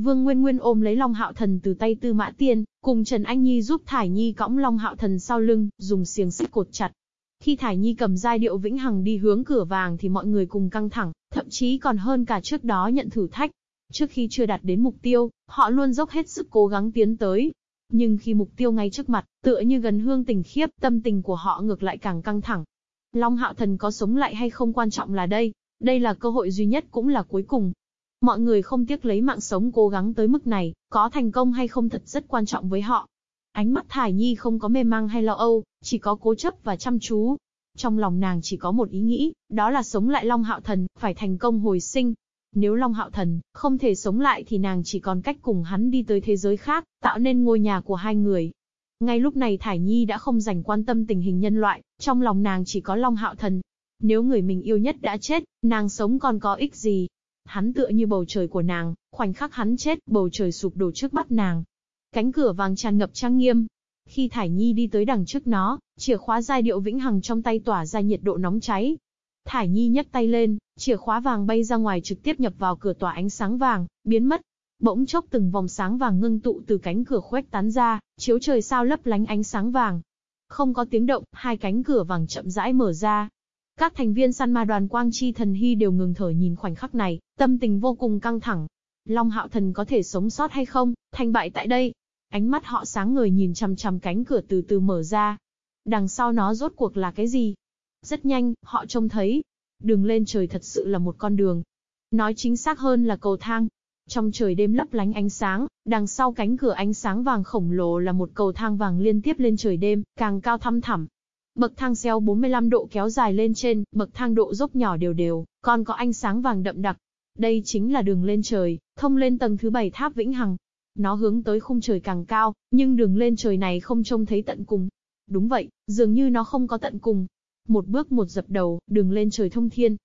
Vương Nguyên Nguyên ôm lấy Long Hạo Thần từ tay Tư Mã Tiên, cùng Trần Anh Nhi giúp Thải Nhi cõng Long Hạo Thần sau lưng, dùng xiềng xích cột chặt. Khi Thải Nhi cầm giai điệu vĩnh hằng đi hướng cửa vàng thì mọi người cùng căng thẳng, thậm chí còn hơn cả trước đó nhận thử thách. Trước khi chưa đạt đến mục tiêu, họ luôn dốc hết sức cố gắng tiến tới. Nhưng khi mục tiêu ngay trước mặt, tựa như gần hương tình khiếp, tâm tình của họ ngược lại càng căng thẳng. Long Hạo Thần có sống lại hay không quan trọng là đây, đây là cơ hội duy nhất cũng là cuối cùng, Mọi người không tiếc lấy mạng sống cố gắng tới mức này, có thành công hay không thật rất quan trọng với họ. Ánh mắt Thải Nhi không có mê mang hay lo âu, chỉ có cố chấp và chăm chú. Trong lòng nàng chỉ có một ý nghĩ, đó là sống lại Long Hạo Thần, phải thành công hồi sinh. Nếu Long Hạo Thần không thể sống lại thì nàng chỉ còn cách cùng hắn đi tới thế giới khác, tạo nên ngôi nhà của hai người. Ngay lúc này Thải Nhi đã không dành quan tâm tình hình nhân loại, trong lòng nàng chỉ có Long Hạo Thần. Nếu người mình yêu nhất đã chết, nàng sống còn có ích gì, Hắn tựa như bầu trời của nàng, khoảnh khắc hắn chết, bầu trời sụp đổ trước mắt nàng. Cánh cửa vàng tràn ngập trang nghiêm. Khi Thải Nhi đi tới đằng trước nó, chìa khóa giai điệu vĩnh hằng trong tay tỏa ra nhiệt độ nóng cháy. Thải Nhi nhấc tay lên, chìa khóa vàng bay ra ngoài trực tiếp nhập vào cửa tỏa ánh sáng vàng, biến mất. Bỗng chốc từng vòng sáng vàng ngưng tụ từ cánh cửa khuếch tán ra, chiếu trời sao lấp lánh ánh sáng vàng. Không có tiếng động, hai cánh cửa vàng chậm rãi mở ra, các thành viên săn ma đoàn Quang Chi Thần Hy đều ngừng thở nhìn khoảnh khắc này, tâm tình vô cùng căng thẳng. Long Hạo Thần có thể sống sót hay không, thành bại tại đây. Ánh mắt họ sáng ngời nhìn chằm chằm cánh cửa từ từ mở ra. Đằng sau nó rốt cuộc là cái gì? Rất nhanh, họ trông thấy. Đường lên trời thật sự là một con đường. Nói chính xác hơn là cầu thang. Trong trời đêm lấp lánh ánh sáng, đằng sau cánh cửa ánh sáng vàng khổng lồ là một cầu thang vàng liên tiếp lên trời đêm, càng cao thăm thẳm, Bậc thang xeo 45 độ kéo dài lên trên, bậc thang độ dốc nhỏ đều đều, còn có ánh sáng vàng đậm đặc. Đây chính là đường lên trời, thông lên tầng thứ 7 tháp Vĩnh Hằng. Nó hướng tới khung trời càng cao, nhưng đường lên trời này không trông thấy tận cùng. Đúng vậy, dường như nó không có tận cùng. Một bước một dập đầu, đừng lên trời thông thiên.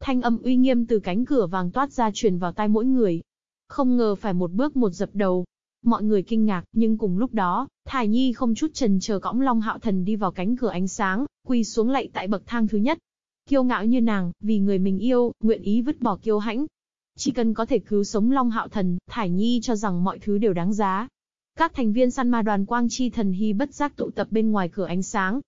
Thanh âm uy nghiêm từ cánh cửa vàng toát ra truyền vào tai mỗi người. Không ngờ phải một bước một dập đầu, Mọi người kinh ngạc, nhưng cùng lúc đó, Thải Nhi không chút chần chờ cõng Long Hạo Thần đi vào cánh cửa ánh sáng, quỳ xuống lạy tại bậc thang thứ nhất. Kiêu ngạo như nàng, vì người mình yêu, nguyện ý vứt bỏ kiêu hãnh. Chỉ cần có thể cứu sống Long Hạo Thần, Thải Nhi cho rằng mọi thứ đều đáng giá. Các thành viên săn ma đoàn Quang Chi Thần Hy bất giác tụ tập bên ngoài cửa ánh sáng.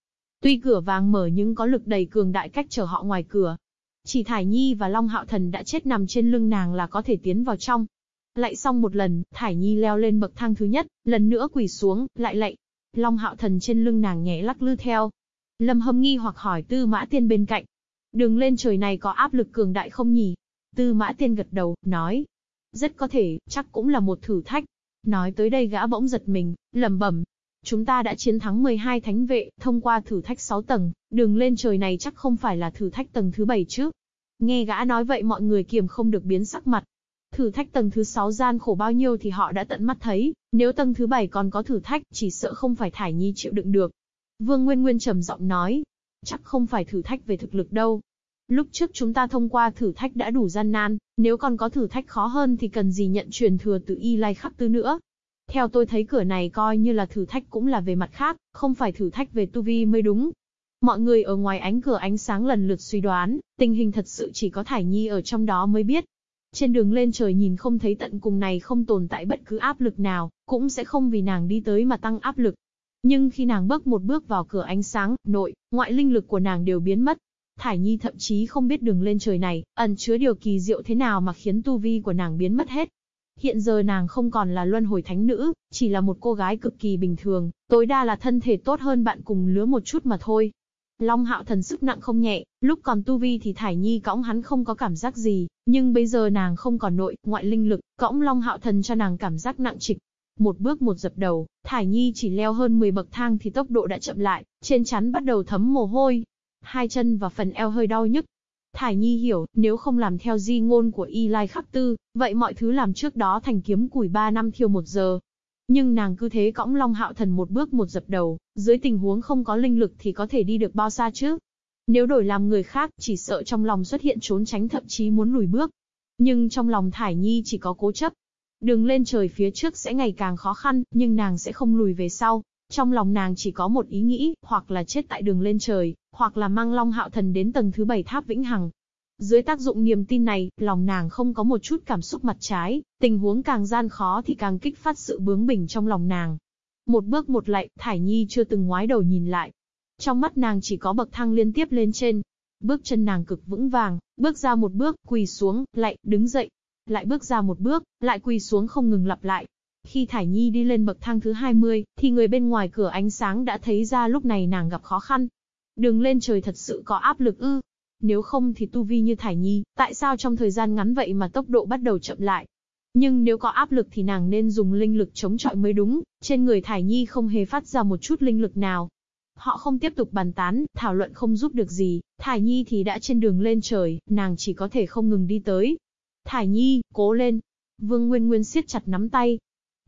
Tuy cửa vàng mở nhưng có lực đầy cường đại cách chờ họ ngoài cửa. Chỉ Thải Nhi và Long Hạo Thần đã chết nằm trên lưng nàng là có thể tiến vào trong. Lại xong một lần, Thải Nhi leo lên bậc thang thứ nhất, lần nữa quỳ xuống, lại lạy. Long hạo thần trên lưng nàng nhẹ lắc lư theo. Lâm hâm nghi hoặc hỏi tư mã tiên bên cạnh. Đường lên trời này có áp lực cường đại không nhỉ? Tư mã tiên gật đầu, nói. Rất có thể, chắc cũng là một thử thách. Nói tới đây gã bỗng giật mình, lầm bẩm. Chúng ta đã chiến thắng 12 thánh vệ, thông qua thử thách 6 tầng, đường lên trời này chắc không phải là thử thách tầng thứ 7 chứ. Nghe gã nói vậy mọi người kiềm không được biến sắc mặt, Thử thách tầng thứ 6 gian khổ bao nhiêu thì họ đã tận mắt thấy, nếu tầng thứ 7 còn có thử thách, chỉ sợ không phải Thải Nhi chịu đựng được. Vương Nguyên Nguyên trầm giọng nói, chắc không phải thử thách về thực lực đâu. Lúc trước chúng ta thông qua thử thách đã đủ gian nan, nếu còn có thử thách khó hơn thì cần gì nhận truyền thừa từ Y Lai Khắc Tư nữa. Theo tôi thấy cửa này coi như là thử thách cũng là về mặt khác, không phải thử thách về tu vi mới đúng. Mọi người ở ngoài ánh cửa ánh sáng lần lượt suy đoán, tình hình thật sự chỉ có Thải Nhi ở trong đó mới biết. Trên đường lên trời nhìn không thấy tận cùng này không tồn tại bất cứ áp lực nào, cũng sẽ không vì nàng đi tới mà tăng áp lực. Nhưng khi nàng bước một bước vào cửa ánh sáng, nội, ngoại linh lực của nàng đều biến mất. Thải Nhi thậm chí không biết đường lên trời này, ẩn chứa điều kỳ diệu thế nào mà khiến tu vi của nàng biến mất hết. Hiện giờ nàng không còn là luân hồi thánh nữ, chỉ là một cô gái cực kỳ bình thường, tối đa là thân thể tốt hơn bạn cùng lứa một chút mà thôi. Long hạo thần sức nặng không nhẹ, lúc còn tu vi thì Thải Nhi cõng hắn không có cảm giác gì, nhưng bây giờ nàng không còn nội, ngoại linh lực, cõng Long hạo thần cho nàng cảm giác nặng trịch. Một bước một dập đầu, Thải Nhi chỉ leo hơn 10 bậc thang thì tốc độ đã chậm lại, trên chắn bắt đầu thấm mồ hôi. Hai chân và phần eo hơi đau nhức. Thải Nhi hiểu, nếu không làm theo di ngôn của Y Lai Khắc Tư, vậy mọi thứ làm trước đó thành kiếm củi 3 năm thiêu một giờ, nhưng nàng cứ thế cõng Long Hạo Thần một bước một dập đầu, dưới tình huống không có linh lực thì có thể đi được bao xa chứ? Nếu đổi làm người khác, chỉ sợ trong lòng xuất hiện trốn tránh thậm chí muốn lùi bước. Nhưng trong lòng Thải Nhi chỉ có cố chấp. Đường lên trời phía trước sẽ ngày càng khó khăn, nhưng nàng sẽ không lùi về sau. Trong lòng nàng chỉ có một ý nghĩ, hoặc là chết tại đường lên trời, hoặc là mang Long Hạo Thần đến tầng thứ bảy tháp vĩnh hằng. Dưới tác dụng niềm tin này, lòng nàng không có một chút cảm xúc mặt trái, tình huống càng gian khó thì càng kích phát sự bướng bỉnh trong lòng nàng. Một bước một lạy, Thải Nhi chưa từng ngoái đầu nhìn lại. Trong mắt nàng chỉ có bậc thang liên tiếp lên trên. Bước chân nàng cực vững vàng, bước ra một bước, quỳ xuống, lại, đứng dậy. Lại bước ra một bước, lại quỳ xuống không ngừng lặp lại. Khi Thải Nhi đi lên bậc thang thứ 20, thì người bên ngoài cửa ánh sáng đã thấy ra lúc này nàng gặp khó khăn. Đường lên trời thật sự có áp lực ư, nếu không thì tu vi như Thải Nhi, tại sao trong thời gian ngắn vậy mà tốc độ bắt đầu chậm lại? Nhưng nếu có áp lực thì nàng nên dùng linh lực chống chọi mới đúng, trên người Thải Nhi không hề phát ra một chút linh lực nào. Họ không tiếp tục bàn tán, thảo luận không giúp được gì, Thải Nhi thì đã trên đường lên trời, nàng chỉ có thể không ngừng đi tới. Thải Nhi, cố lên. Vương Nguyên Nguyên siết chặt nắm tay.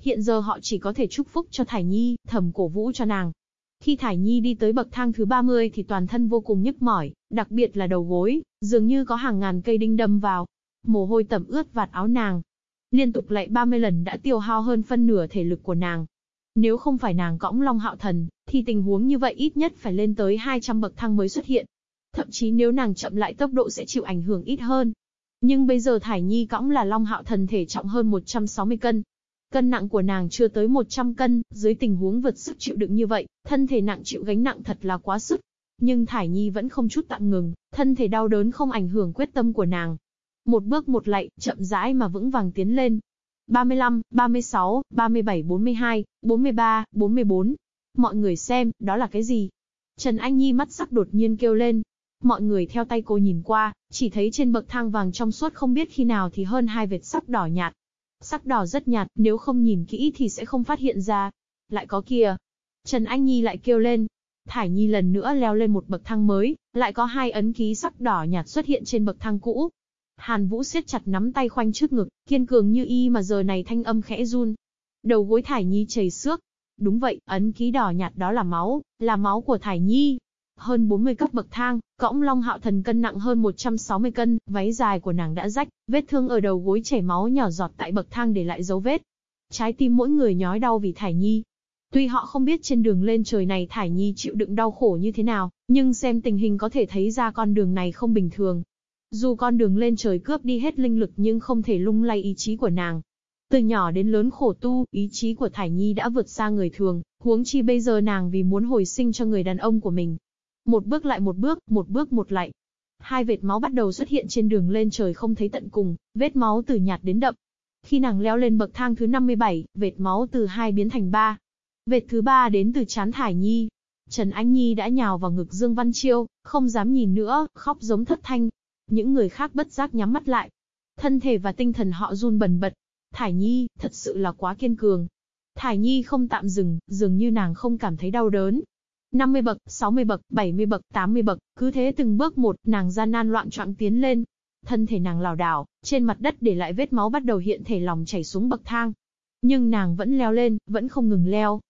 Hiện giờ họ chỉ có thể chúc phúc cho Thải Nhi, thầm cổ vũ cho nàng. Khi Thải Nhi đi tới bậc thang thứ 30 thì toàn thân vô cùng nhức mỏi, đặc biệt là đầu gối, dường như có hàng ngàn cây đinh đâm vào. Mồ hôi tẩm ướt vạt áo nàng. Liên tục lại 30 lần đã tiêu hao hơn phân nửa thể lực của nàng. Nếu không phải nàng cõng Long Hạo Thần, thì tình huống như vậy ít nhất phải lên tới 200 bậc thang mới xuất hiện. Thậm chí nếu nàng chậm lại tốc độ sẽ chịu ảnh hưởng ít hơn. Nhưng bây giờ Thải Nhi cõng là Long Hạo Thần thể trọng hơn 160 cân, Cân nặng của nàng chưa tới 100 cân, dưới tình huống vượt sức chịu đựng như vậy, thân thể nặng chịu gánh nặng thật là quá sức. Nhưng Thải Nhi vẫn không chút tạm ngừng, thân thể đau đớn không ảnh hưởng quyết tâm của nàng. Một bước một lạy, chậm rãi mà vững vàng tiến lên. 35, 36, 37, 42, 43, 44. Mọi người xem, đó là cái gì? Trần Anh Nhi mắt sắc đột nhiên kêu lên. Mọi người theo tay cô nhìn qua, chỉ thấy trên bậc thang vàng trong suốt không biết khi nào thì hơn hai vệt sắc đỏ nhạt, Sắc đỏ rất nhạt, nếu không nhìn kỹ thì sẽ không phát hiện ra. Lại có kìa. Trần Anh Nhi lại kêu lên. Thải Nhi lần nữa leo lên một bậc thang mới, lại có hai ấn ký sắc đỏ nhạt xuất hiện trên bậc thang cũ. Hàn Vũ siết chặt nắm tay khoanh trước ngực, kiên cường như y mà giờ này thanh âm khẽ run. Đầu gối Thải Nhi chảy xước. Đúng vậy, ấn ký đỏ nhạt đó là máu, là máu của Thải Nhi. Hơn 40 cấp bậc thang, cõng Long Hạo Thần cân nặng hơn 160 cân, váy dài của nàng đã rách, vết thương ở đầu gối chảy máu nhỏ giọt tại bậc thang để lại dấu vết. Trái tim mỗi người nhói đau vì Thải Nhi. Tuy họ không biết trên đường lên trời này Thải Nhi chịu đựng đau khổ như thế nào, nhưng xem tình hình có thể thấy ra con đường này không bình thường. Dù con đường lên trời cướp đi hết linh lực nhưng không thể lung lay ý chí của nàng. Từ nhỏ đến lớn khổ tu, ý chí của Thải Nhi đã vượt xa người thường, huống chi bây giờ nàng vì muốn hồi sinh cho người đàn ông của mình, một bước lại một bước, một bước một lại. Hai vệt máu bắt đầu xuất hiện trên đường lên trời không thấy tận cùng, vết máu từ nhạt đến đậm. Khi nàng leo lên bậc thang thứ 57, vệt máu từ hai biến thành ba. Vệt thứ ba đến từ chán Thải Nhi. Trần Anh Nhi đã nhào vào ngực Dương Văn Chiêu, không dám nhìn nữa, khóc giống thất thanh. Những người khác bất giác nhắm mắt lại. Thân thể và tinh thần họ run bần bật. Thải Nhi, thật sự là quá kiên cường. Thải Nhi không tạm dừng, dường như nàng không cảm thấy đau đớn, 50 bậc, 60 bậc, 70 bậc, 80 bậc, cứ thế từng bước một, nàng gian nan loạn choạng tiến lên. Thân thể nàng lảo đảo, trên mặt đất để lại vết máu bắt đầu hiện thể lòng chảy xuống bậc thang. Nhưng nàng vẫn leo lên, vẫn không ngừng leo.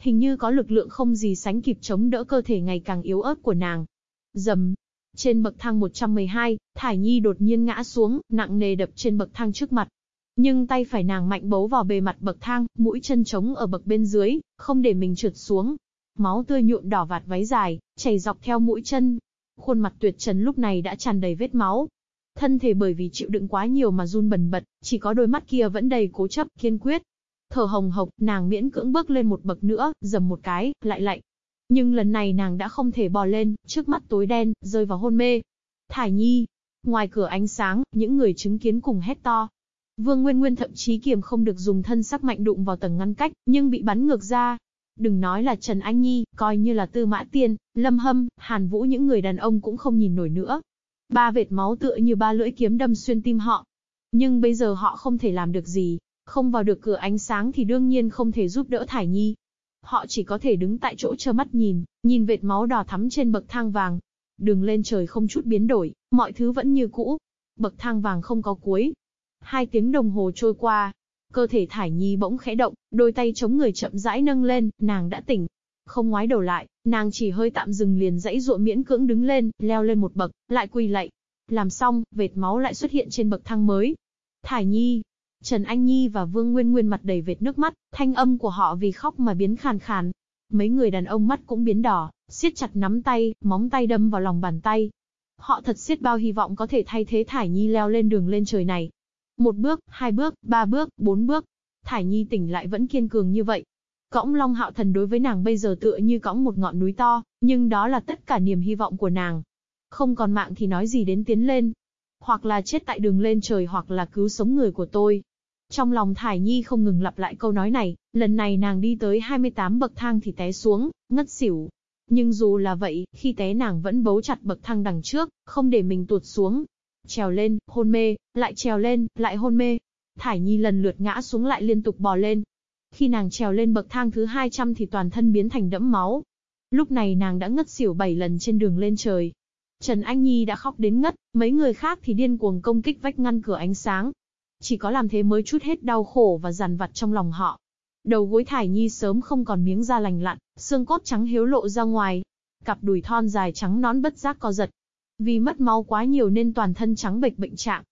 Hình như có lực lượng không gì sánh kịp chống đỡ cơ thể ngày càng yếu ớt của nàng. Dầm. Trên bậc thang 112, Thải Nhi đột nhiên ngã xuống, nặng nề đập trên bậc thang trước mặt. Nhưng tay phải nàng mạnh bấu vào bề mặt bậc thang, mũi chân trống ở bậc bên dưới, không để mình trượt xuống máu tươi nhuộm đỏ vạt váy dài, chảy dọc theo mũi chân. Khuôn mặt tuyệt trần lúc này đã tràn đầy vết máu. Thân thể bởi vì chịu đựng quá nhiều mà run bần bật, chỉ có đôi mắt kia vẫn đầy cố chấp, kiên quyết. Thở hồng hộc, nàng miễn cưỡng bước lên một bậc nữa, dầm một cái, lại lạnh. Nhưng lần này nàng đã không thể bò lên, trước mắt tối đen, rơi vào hôn mê. Thải Nhi. Ngoài cửa ánh sáng, những người chứng kiến cùng hét to. Vương Nguyên Nguyên thậm chí kiềm không được dùng thân sắc mạnh đụng vào tầng ngăn cách, nhưng bị bắn ngược ra. Đừng nói là Trần Anh Nhi, coi như là Tư Mã Tiên, Lâm Hâm, Hàn Vũ những người đàn ông cũng không nhìn nổi nữa. Ba vệt máu tựa như ba lưỡi kiếm đâm xuyên tim họ. Nhưng bây giờ họ không thể làm được gì, không vào được cửa ánh sáng thì đương nhiên không thể giúp đỡ Thải Nhi. Họ chỉ có thể đứng tại chỗ trơ mắt nhìn, nhìn vệt máu đỏ thắm trên bậc thang vàng. Đường lên trời không chút biến đổi, mọi thứ vẫn như cũ. Bậc thang vàng không có cuối. Hai tiếng đồng hồ trôi qua. Cơ thể Thải Nhi bỗng khẽ động, đôi tay chống người chậm rãi nâng lên, nàng đã tỉnh. Không ngoái đầu lại, nàng chỉ hơi tạm dừng liền dãy ruộng miễn cưỡng đứng lên, leo lên một bậc, lại quỳ lạy. Làm xong, vệt máu lại xuất hiện trên bậc thang mới. Thải Nhi, Trần Anh Nhi và Vương Nguyên Nguyên mặt đầy vệt nước mắt, thanh âm của họ vì khóc mà biến khàn khàn. Mấy người đàn ông mắt cũng biến đỏ, siết chặt nắm tay, móng tay đâm vào lòng bàn tay. Họ thật siết bao hy vọng có thể thay thế Thải Nhi leo lên đường lên trời này. Một bước, hai bước, ba bước, bốn bước. Thải Nhi tỉnh lại vẫn kiên cường như vậy. Cõng Long Hạo Thần đối với nàng bây giờ tựa như cõng một ngọn núi to, nhưng đó là tất cả niềm hy vọng của nàng. Không còn mạng thì nói gì đến tiến lên. Hoặc là chết tại đường lên trời hoặc là cứu sống người của tôi. Trong lòng Thải Nhi không ngừng lặp lại câu nói này, lần này nàng đi tới 28 bậc thang thì té xuống, ngất xỉu. Nhưng dù là vậy, khi té nàng vẫn bấu chặt bậc thang đằng trước, không để mình tuột xuống. Trèo lên, hôn mê, lại trèo lên, lại hôn mê. Thải Nhi lần lượt ngã xuống lại liên tục bò lên. Khi nàng trèo lên bậc thang thứ 200 thì toàn thân biến thành đẫm máu. Lúc này nàng đã ngất xỉu 7 lần trên đường lên trời. Trần Anh Nhi đã khóc đến ngất, mấy người khác thì điên cuồng công kích vách ngăn cửa ánh sáng, chỉ có làm thế mới chút hết đau khổ và dằn vặt trong lòng họ. Đầu gối thải nhi sớm không còn miếng da lành lặn, xương cốt trắng hiếu lộ ra ngoài. Cặp đùi thon dài trắng nón bất giác co giật. Vì mất máu quá nhiều nên toàn thân trắng bệch bệnh trạng.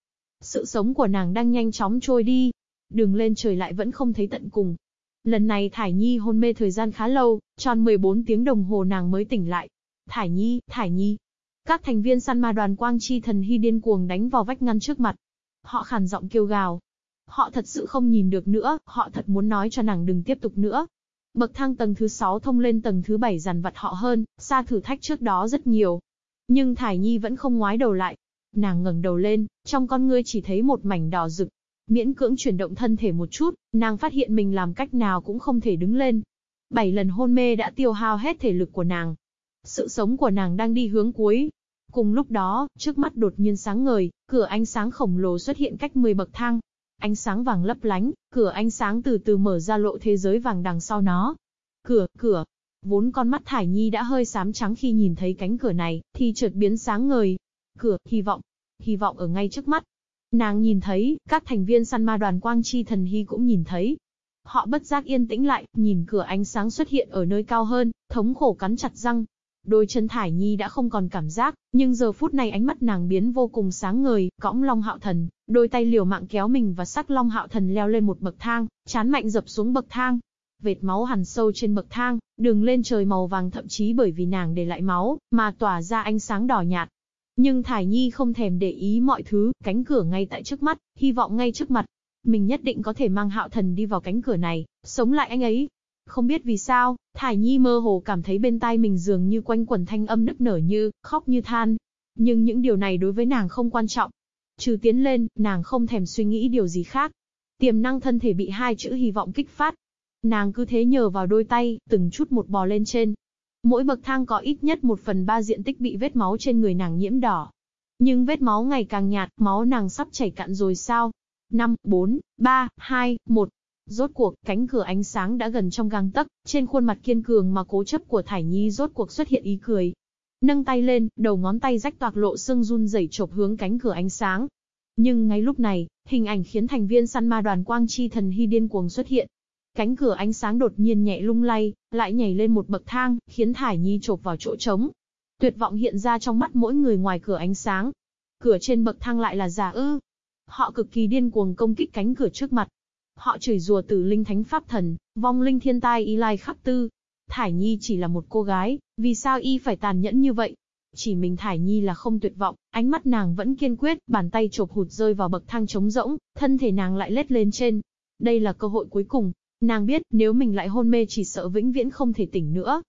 Sự sống của nàng đang nhanh chóng trôi đi. Đường lên trời lại vẫn không thấy tận cùng. Lần này Thải Nhi hôn mê thời gian khá lâu, tròn 14 tiếng đồng hồ nàng mới tỉnh lại. Thải Nhi, Thải Nhi. Các thành viên săn ma đoàn quang chi thần hy điên cuồng đánh vào vách ngăn trước mặt. Họ khàn giọng kêu gào. Họ thật sự không nhìn được nữa, họ thật muốn nói cho nàng đừng tiếp tục nữa. Bậc thang tầng thứ 6 thông lên tầng thứ 7 dằn vặt họ hơn, xa thử thách trước đó rất nhiều. Nhưng Thải Nhi vẫn không ngoái đầu lại. Nàng ngẩng đầu lên, trong con ngươi chỉ thấy một mảnh đỏ rực. Miễn cưỡng chuyển động thân thể một chút, nàng phát hiện mình làm cách nào cũng không thể đứng lên. Bảy lần hôn mê đã tiêu hao hết thể lực của nàng. Sự sống của nàng đang đi hướng cuối, Cùng lúc đó, trước mắt đột nhiên sáng ngời, cửa ánh sáng khổng lồ xuất hiện cách 10 bậc thang. Ánh sáng vàng lấp lánh, cửa ánh sáng từ từ mở ra lộ thế giới vàng đằng sau nó. Cửa, cửa. Vốn con mắt Thải Nhi đã hơi xám trắng khi nhìn thấy cánh cửa này, thì chợt biến sáng ngời. Cửa, hy vọng. Hy vọng ở ngay trước mắt. Nàng nhìn thấy, các thành viên săn ma đoàn Quang Chi Thần Hy cũng nhìn thấy. Họ bất giác yên tĩnh lại, nhìn cửa ánh sáng xuất hiện ở nơi cao hơn, thống khổ cắn chặt răng, Đôi chân Thải Nhi đã không còn cảm giác, nhưng giờ phút này ánh mắt nàng biến vô cùng sáng ngời, cõng Long Hạo Thần, đôi tay liều mạng kéo mình và sắc Long Hạo Thần leo lên một bậc thang, chán mạnh dập xuống bậc thang. Vệt máu hằn sâu trên bậc thang, đường lên trời màu vàng thậm chí bởi vì nàng để lại máu, mà tỏa ra ánh sáng đỏ nhạt. Nhưng Thải Nhi không thèm để ý mọi thứ, cánh cửa ngay tại trước mắt, hy vọng ngay trước mặt. Mình nhất định có thể mang hạo thần đi vào cánh cửa này, sống lại anh ấy, không biết vì sao, Thải Nhi mơ hồ cảm thấy bên tai mình dường như quanh quẩn thanh âm nức nở như, khóc như than. Nhưng những điều này đối với nàng không quan trọng. Trừ tiến lên, nàng không thèm suy nghĩ điều gì khác. Tiềm năng thân thể bị hai chữ hy vọng kích phát. Nàng cứ thế nhờ vào đôi tay, từng chút một bò lên trên. Mỗi bậc thang có ít nhất một phần ba diện tích bị vết máu trên người nàng nhiễm đỏ. Nhưng vết máu ngày càng nhạt, máu nàng sắp chảy cạn rồi sao? 5, 4, 3, 2, 1. Rốt cuộc, cánh cửa ánh sáng đã gần trong gang tấc, trên khuôn mặt kiên cường mà cố chấp của Thải Nhi rốt cuộc xuất hiện ý cười. Nâng tay lên, đầu ngón tay rách toạc lộ xương run rẩy chộp hướng cánh cửa ánh sáng. Nhưng ngay lúc này, hình ảnh khiến thành viên săn ma đoàn quang chi thần hy điên cuồng xuất hiện. Cánh cửa ánh sáng đột nhiên nhẹ lung lay, lại nhảy lên một bậc thang, khiến Thải Nhi chộp vào chỗ trống. Tuyệt vọng hiện ra trong mắt mỗi người ngoài cửa ánh sáng. Cửa trên bậc thang lại là giả ư. Họ cực kỳ điên cuồng công kích cánh cửa trước mặt, Họ chửi rủa tử linh thánh pháp thần, vong linh thiên tai y lai khắc tư. Thải Nhi chỉ là một cô gái, vì sao y phải tàn nhẫn như vậy? Chỉ mình Thải Nhi là không tuyệt vọng, ánh mắt nàng vẫn kiên quyết, bàn tay chộp hụt rơi vào bậc thang trống rỗng, thân thể nàng lại lết lên trên. Đây là cơ hội cuối cùng. Nàng biết, nếu mình lại hôn mê chỉ sợ vĩnh viễn không thể tỉnh nữa.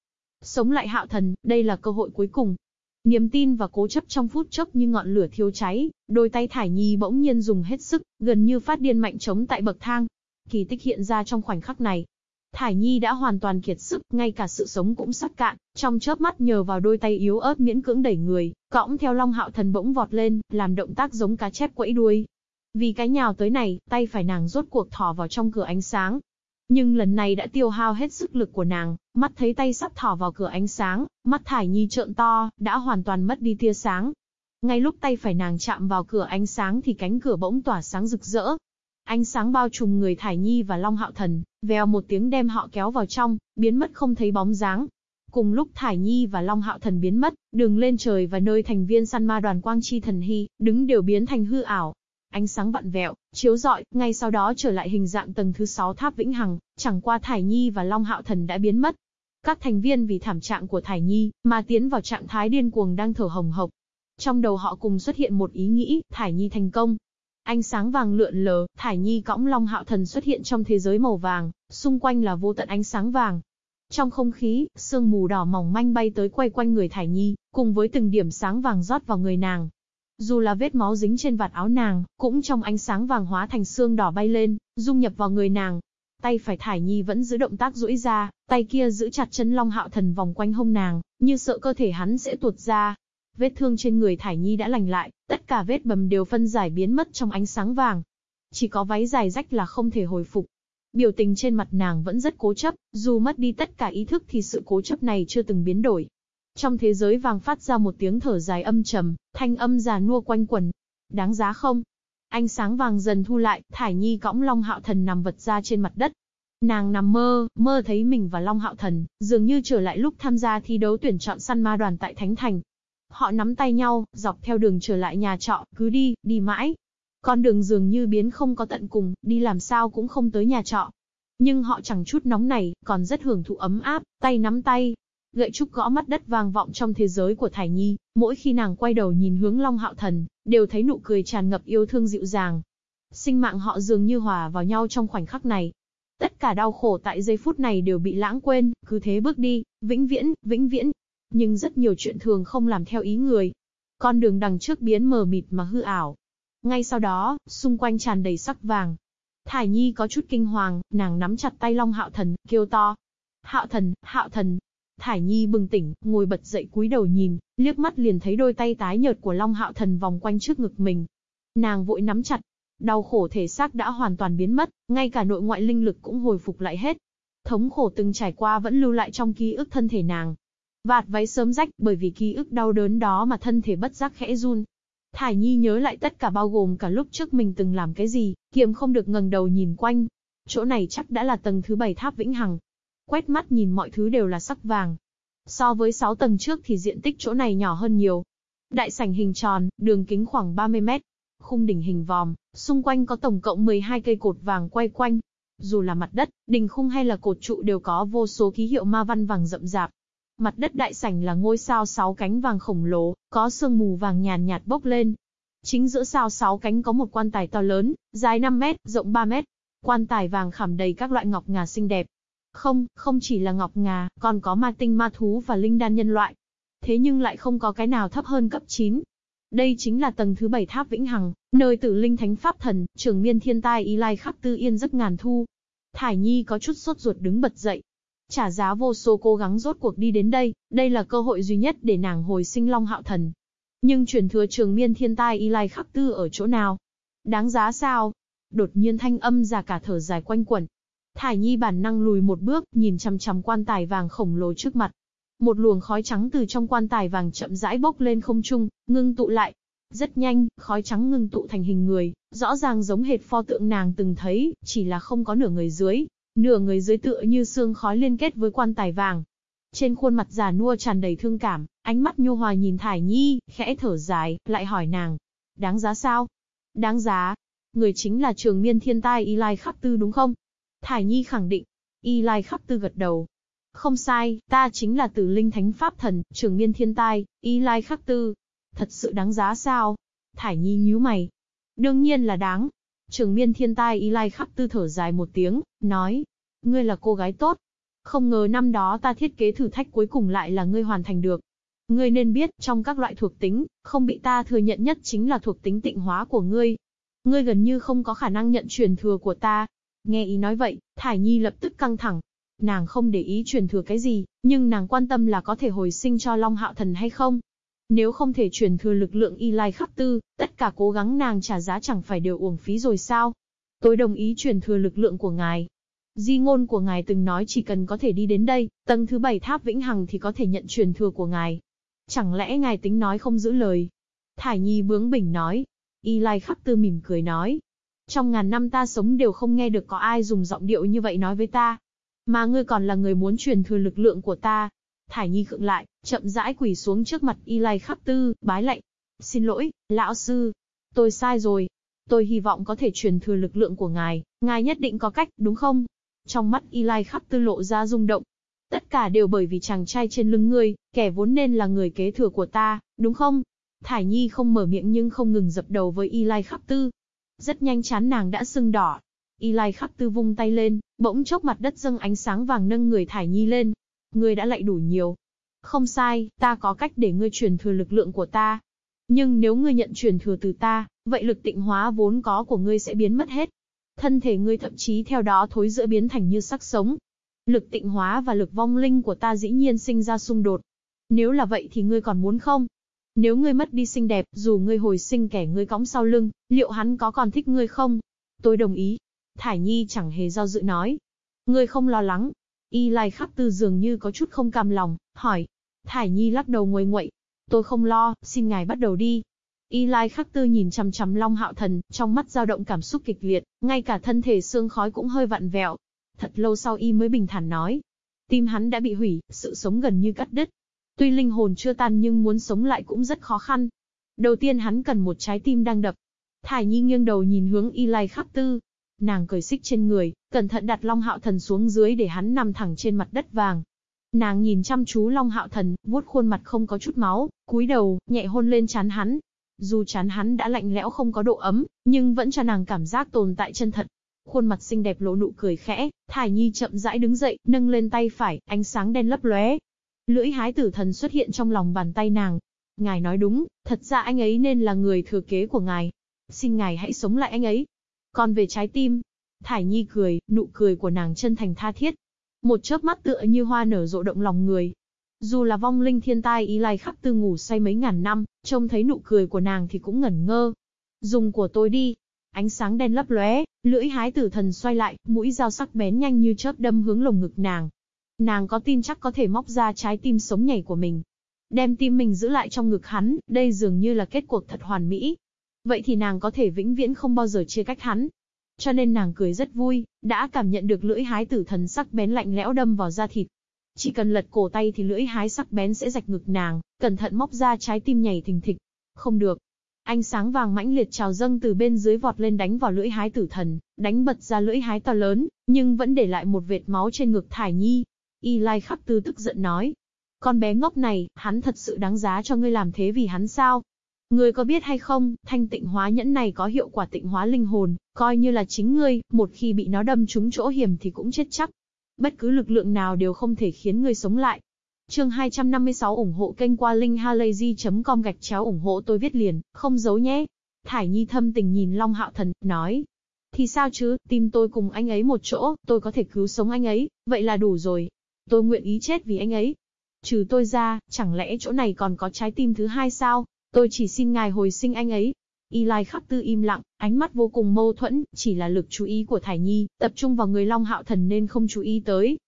Sống lại hạo thần, đây là cơ hội cuối cùng. Niềm tin và cố chấp trong phút chốc như ngọn lửa thiêu cháy, đôi tay Thải Nhi bỗng nhiên dùng hết sức, gần như phát điên mạnh chống tại bậc thang. Kỳ tích hiện ra trong khoảnh khắc này, Thải Nhi đã hoàn toàn kiệt sức, ngay cả sự sống cũng sắp cạn, trong chớp mắt nhờ vào đôi tay yếu ớt miễn cưỡng đẩy người, cõng theo Long Hạo Thần bỗng vọt lên, làm động tác giống cá chép quẫy đuôi. Vì cái nhào tới này, tay phải nàng rốt cuộc thò vào trong cửa ánh sáng. Nhưng lần này đã tiêu hao hết sức lực của nàng, mắt thấy tay sắp thò vào cửa ánh sáng, mắt Thải Nhi trợn to, đã hoàn toàn mất đi tia sáng. Ngay lúc tay phải nàng chạm vào cửa ánh sáng thì cánh cửa bỗng tỏa sáng rực rỡ, Ánh sáng bao trùm người Thải Nhi và Long Hạo Thần, vèo một tiếng đem họ kéo vào trong, biến mất không thấy bóng dáng. Cùng lúc Thải Nhi và Long Hạo Thần biến mất, đường lên trời và nơi thành viên săn ma đoàn Quang Chi Thần Hy, đứng đều biến thành hư ảo. Ánh sáng vặn vẹo, chiếu rọi, ngay sau đó trở lại hình dạng tầng thứ 6 tháp Vĩnh Hằng, chẳng qua Thải Nhi và Long Hạo Thần đã biến mất. Các thành viên vì thảm trạng của Thải Nhi, mà tiến vào trạng thái điên cuồng đang thở hồng hộc. Trong đầu họ cùng xuất hiện một ý nghĩ, Thải Nhi thành công, Ánh sáng vàng lượn lờ, Thải Nhi cõng Long Hạo Thần xuất hiện trong thế giới màu vàng, xung quanh là vô tận ánh sáng vàng. Trong không khí, sương mù đỏ mỏng manh bay tới quay quanh người Thải Nhi, cùng với từng điểm sáng vàng rót vào người nàng. Dù là vết máu dính trên vạt áo nàng, cũng trong ánh sáng vàng hóa thành xương đỏ bay lên, dung nhập vào người nàng. Tay phải Thải Nhi vẫn giữ động tác duỗi ra, tay kia giữ chặt chân Long Hạo Thần vòng quanh hông nàng, như sợ cơ thể hắn sẽ tuột ra, Vết thương trên người Thải Nhi đã lành lại, tất cả vết bầm đều phân giải biến mất trong ánh sáng vàng. Chỉ có váy dài rách là không thể hồi phục. Biểu tình trên mặt nàng vẫn rất cố chấp, dù mất đi tất cả ý thức thì sự cố chấp này chưa từng biến đổi. Trong thế giới vàng phát ra một tiếng thở dài âm trầm, thanh âm già nua quanh quần. Đáng giá không? Ánh sáng vàng dần thu lại, Thải Nhi cõng Long Hạo Thần nằm vật ra trên mặt đất. Nàng nằm mơ, mơ thấy mình và Long Hạo Thần, dường như trở lại lúc tham gia thi đấu tuyển chọn săn ma đoàn tại Thánh Thành. Họ nắm tay nhau, dọc theo đường trở lại nhà trọ, cứ đi, đi mãi. Con đường dường như biến không có tận cùng, đi làm sao cũng không tới nhà trọ. Nhưng họ chẳng chút nóng này, còn rất hưởng thụ ấm áp, tay nắm tay. Gậy trúc gõ mắt đất vang vọng trong thế giới của Thải Nhi, mỗi khi nàng quay đầu nhìn hướng Long Hạo Thần, đều thấy nụ cười tràn ngập yêu thương dịu dàng. Sinh mạng họ dường như hòa vào nhau trong khoảnh khắc này. Tất cả đau khổ tại giây phút này đều bị lãng quên, cứ thế bước đi, vĩnh viễn, vĩnh viễn, nhưng rất nhiều chuyện thường không làm theo ý người. Con đường đằng trước biến mờ mịt mà hư ảo. Ngay sau đó, xung quanh tràn đầy sắc vàng. Thải Nhi có chút kinh hoàng, nàng nắm chặt tay Long Hạo Thần, kêu to. Hạo Thần, Hạo Thần. Thải Nhi bừng tỉnh, ngồi bật dậy cúi đầu nhìn, liếc mắt liền thấy đôi tay tái nhợt của Long Hạo Thần vòng quanh trước ngực mình. Nàng vội nắm chặt. Đau khổ thể xác đã hoàn toàn biến mất, ngay cả nội ngoại linh lực cũng hồi phục lại hết. Thống khổ từng trải qua vẫn lưu lại trong ký ức thân thể nàng, Vạt váy sớm rách, bởi vì ký ức đau đớn đó mà thân thể bất giác khẽ run. Thải Nhi nhớ lại tất cả bao gồm cả lúc trước mình từng làm cái gì, kiềm không được ngẩng đầu nhìn quanh. Chỗ này chắc đã là tầng thứ bảy tháp Vĩnh Hằng. Quét mắt nhìn mọi thứ đều là sắc vàng. So với 6 tầng trước thì diện tích chỗ này nhỏ hơn nhiều. Đại sảnh hình tròn, đường kính khoảng 30 mét. Khung đỉnh hình vòm, xung quanh có tổng cộng 12 cây cột vàng quay quanh. Dù là mặt đất, đỉnh khung hay là cột trụ đều có vô số ký hiệu ma văn vàng rậm rạp. Mặt đất đại sảnh là ngôi sao sáu cánh vàng khổng lồ, có sương mù vàng nhàn nhạt bốc lên. Chính giữa sao sáu cánh có một quan tài to lớn, dài 5 mét, rộng 3 mét. Quan tài vàng khảm đầy các loại ngọc ngà xinh đẹp. Không, không chỉ là ngọc ngà, còn có ma tinh ma thú và linh đan nhân loại. Thế nhưng lại không có cái nào thấp hơn cấp 9. Đây chính là tầng thứ 7 tháp Vĩnh Hằng, nơi tử linh thánh pháp thần, trường miên thiên tai y lai khắc tư yên giấc ngàn thu. Thải Nhi có chút sốt ruột đứng bật dậy, Trả giá vô số cố gắng rốt cuộc đi đến đây, đây là cơ hội duy nhất để nàng hồi sinh Long Hạo Thần. Nhưng truyền thừa trường miên thiên tai y lai khắc tư ở chỗ nào? Đáng giá sao? Đột nhiên thanh âm già cả thở dài quanh quẩn. Thải Nhi bản năng lùi một bước, nhìn chằm chằm quan tài vàng khổng lồ trước mặt. Một luồng khói trắng từ trong quan tài vàng chậm rãi bốc lên không trung, ngưng tụ lại. Rất nhanh, khói trắng ngưng tụ thành hình người, rõ ràng giống hệt pho tượng nàng từng thấy, chỉ là không có nửa người dưới, Nửa người dưới tựa như xương khói liên kết với quan tài vàng. Trên khuôn mặt già nua tràn đầy thương cảm, ánh mắt nhu hòa nhìn Thải Nhi, khẽ thở dài, lại hỏi nàng. Đáng giá sao? Đáng giá. Người chính là trường miên thiên tai Y Lai Khắc Tư đúng không? Thải Nhi khẳng định. Y Lai Khắc Tư gật đầu. Không sai, ta chính là tử linh thánh pháp thần, trường miên thiên tai, y lai khắc tư. Thật sự đáng giá sao? Thải nhi nhíu mày. Đương nhiên là đáng. Trường miên thiên tai y lai khắc tư thở dài một tiếng, nói. Ngươi là cô gái tốt. Không ngờ năm đó ta thiết kế thử thách cuối cùng lại là ngươi hoàn thành được. Ngươi nên biết, trong các loại thuộc tính, không bị ta thừa nhận nhất chính là thuộc tính tịnh hóa của ngươi. Ngươi gần như không có khả năng nhận truyền thừa của ta. Nghe ý nói vậy, Thải Nhi lập tức căng thẳng. Nàng không để ý truyền thừa cái gì, nhưng nàng quan tâm là có thể hồi sinh cho Long Hạo Thần hay không. Nếu không thể truyền thừa lực lượng y lai khắp tư, tất cả cố gắng nàng trả giá chẳng phải đều uổng phí rồi sao? Tôi đồng ý truyền thừa lực lượng của ngài. Di ngôn của ngài từng nói chỉ cần có thể đi đến đây, tầng thứ bảy tháp vĩnh hằng thì có thể nhận truyền thừa của ngài. Chẳng lẽ ngài tính nói không giữ lời? Thải Nhi bướng bỉnh nói. Y Lai khắc tư mỉm cười nói. Trong ngàn năm ta sống đều không nghe được có ai dùng giọng điệu như vậy nói với ta. Mà ngươi còn là người muốn truyền thừa lực lượng của ta. Thải Nhi khựng lại, chậm rãi quỳ xuống trước mặt Y Lai khắc tư, bái lạy. Xin lỗi, lão sư. Tôi sai rồi. Tôi hy vọng có thể truyền thừa lực lượng của ngài, ngài nhất định có cách, đúng không? Trong mắt Y Lai khắc tư lộ ra rung động, Tất cả đều bởi vì chàng trai trên lưng ngươi, kẻ vốn nên là người kế thừa của ta, đúng không? Thải Nhi không mở miệng nhưng không ngừng dập đầu với Y Lai Khắc Tư. Rất nhanh chán nàng đã sưng đỏ. Y Lai Khắc Tư vung tay lên, bỗng chốc mặt đất dâng ánh sáng vàng nâng người Thải Nhi lên. Ngươi đã lại đủ nhiều. Không sai, ta có cách để ngươi truyền thừa lực lượng của ta. Nhưng nếu ngươi nhận truyền thừa từ ta, vậy lực tịnh hóa vốn có của ngươi sẽ biến mất hết. Thân thể ngươi thậm chí theo đó thối giữa biến thành như sắc sống, Lực tịnh hóa và lực vong linh của ta dĩ nhiên sinh ra xung đột. Nếu là vậy thì ngươi còn muốn không? Nếu ngươi mất đi xinh đẹp, dù ngươi hồi sinh kẻ ngươi cõng sau lưng, liệu hắn có còn thích ngươi không? Tôi đồng ý. Thải Nhi chẳng hề do dự nói. Ngươi không lo lắng. Y Lai khắc tư dường như có chút không cam lòng, hỏi. Thải Nhi lắc đầu nguôi nguậy. Tôi không lo, xin ngài bắt đầu đi. Y Lai khắc tư nhìn chằm chằm Long Hạo Thần, trong mắt dao động cảm xúc kịch liệt, ngay cả thân thể xương khói cũng hơi vặn vẹo, Thật lâu sau y mới bình thản nói. Tim hắn đã bị hủy, sự sống gần như cắt đứt. Tuy linh hồn chưa tan nhưng muốn sống lại cũng rất khó khăn. Đầu tiên hắn cần một trái tim đang đập. Thải Nhi nghiêng đầu nhìn hướng Y Lai Khắc Tư. Nàng cởi xích trên người, cẩn thận đặt Long Hạo Thần xuống dưới để hắn nằm thẳng trên mặt đất vàng. Nàng nhìn chăm chú Long Hạo Thần, vuốt khuôn mặt không có chút máu, cúi đầu, nhẹ hôn lên chán hắn. Dù chán hắn đã lạnh lẽo không có độ ấm, nhưng vẫn cho nàng cảm giác tồn tại chân thật khuôn mặt xinh đẹp lộ nụ cười khẽ, Thải Nhi chậm rãi đứng dậy, nâng lên tay phải, ánh sáng đen lấp lóe. Lưỡi hái tử thần xuất hiện trong lòng bàn tay nàng. Ngài nói đúng, thật ra anh ấy nên là người thừa kế của ngài. Xin ngài hãy sống lại anh ấy. Còn về trái tim, Thải Nhi cười, nụ cười của nàng chân thành tha thiết. Một chớp mắt tựa như hoa nở rộ động lòng người. Dù là vong linh thiên tai ý lai khắc tư ngủ say mấy ngàn năm, trông thấy nụ cười của nàng thì cũng ngẩn ngơ. Dùng của tôi đi, Ánh sáng đen lấp lóe, lưỡi hái tử thần xoay lại, mũi dao sắc bén nhanh như chớp đâm hướng lồng ngực nàng. Nàng có tin chắc có thể móc ra trái tim sống nhảy của mình. Đem tim mình giữ lại trong ngực hắn, đây dường như là kết cuộc thật hoàn mỹ. Vậy thì nàng có thể vĩnh viễn không bao giờ chia cách hắn. Cho nên nàng cười rất vui, đã cảm nhận được lưỡi hái tử thần sắc bén lạnh lẽo đâm vào da thịt. Chỉ cần lật cổ tay thì lưỡi hái sắc bén sẽ rạch ngực nàng, cẩn thận móc ra trái tim nhảy thình thịch. Không được, Ánh sáng vàng mãnh liệt trào dâng từ bên dưới vọt lên đánh vào lưỡi hái tử thần, đánh bật ra lưỡi hái to lớn, nhưng vẫn để lại một vệt máu trên ngực Thải Nhi. Y Lai khắc tư tức giận nói. Con bé ngốc này, hắn thật sự đáng giá cho ngươi làm thế vì hắn sao? Ngươi có biết hay không, thanh tịnh hóa nhẫn này có hiệu quả tịnh hóa linh hồn, coi như là chính ngươi, một khi bị nó đâm trúng chỗ hiểm thì cũng chết chắc. Bất cứ lực lượng nào đều không thể khiến ngươi sống lại. Chương 256 ủng hộ kênh qua linkhalazy.com gạch chéo ủng hộ tôi viết liền, không giấu nhé. Thải Nhi thâm tình nhìn Long Hạo Thần, nói. Thì sao chứ, Tìm tôi cùng anh ấy một chỗ, tôi có thể cứu sống anh ấy, vậy là đủ rồi. Tôi nguyện ý chết vì anh ấy. Trừ tôi ra, chẳng lẽ chỗ này còn có trái tim thứ hai sao? Tôi chỉ xin ngài hồi sinh anh ấy. Y Lai khắc tư im lặng, ánh mắt vô cùng mâu thuẫn, chỉ là lực chú ý của Thải Nhi, tập trung vào người Long Hạo Thần nên không chú ý tới,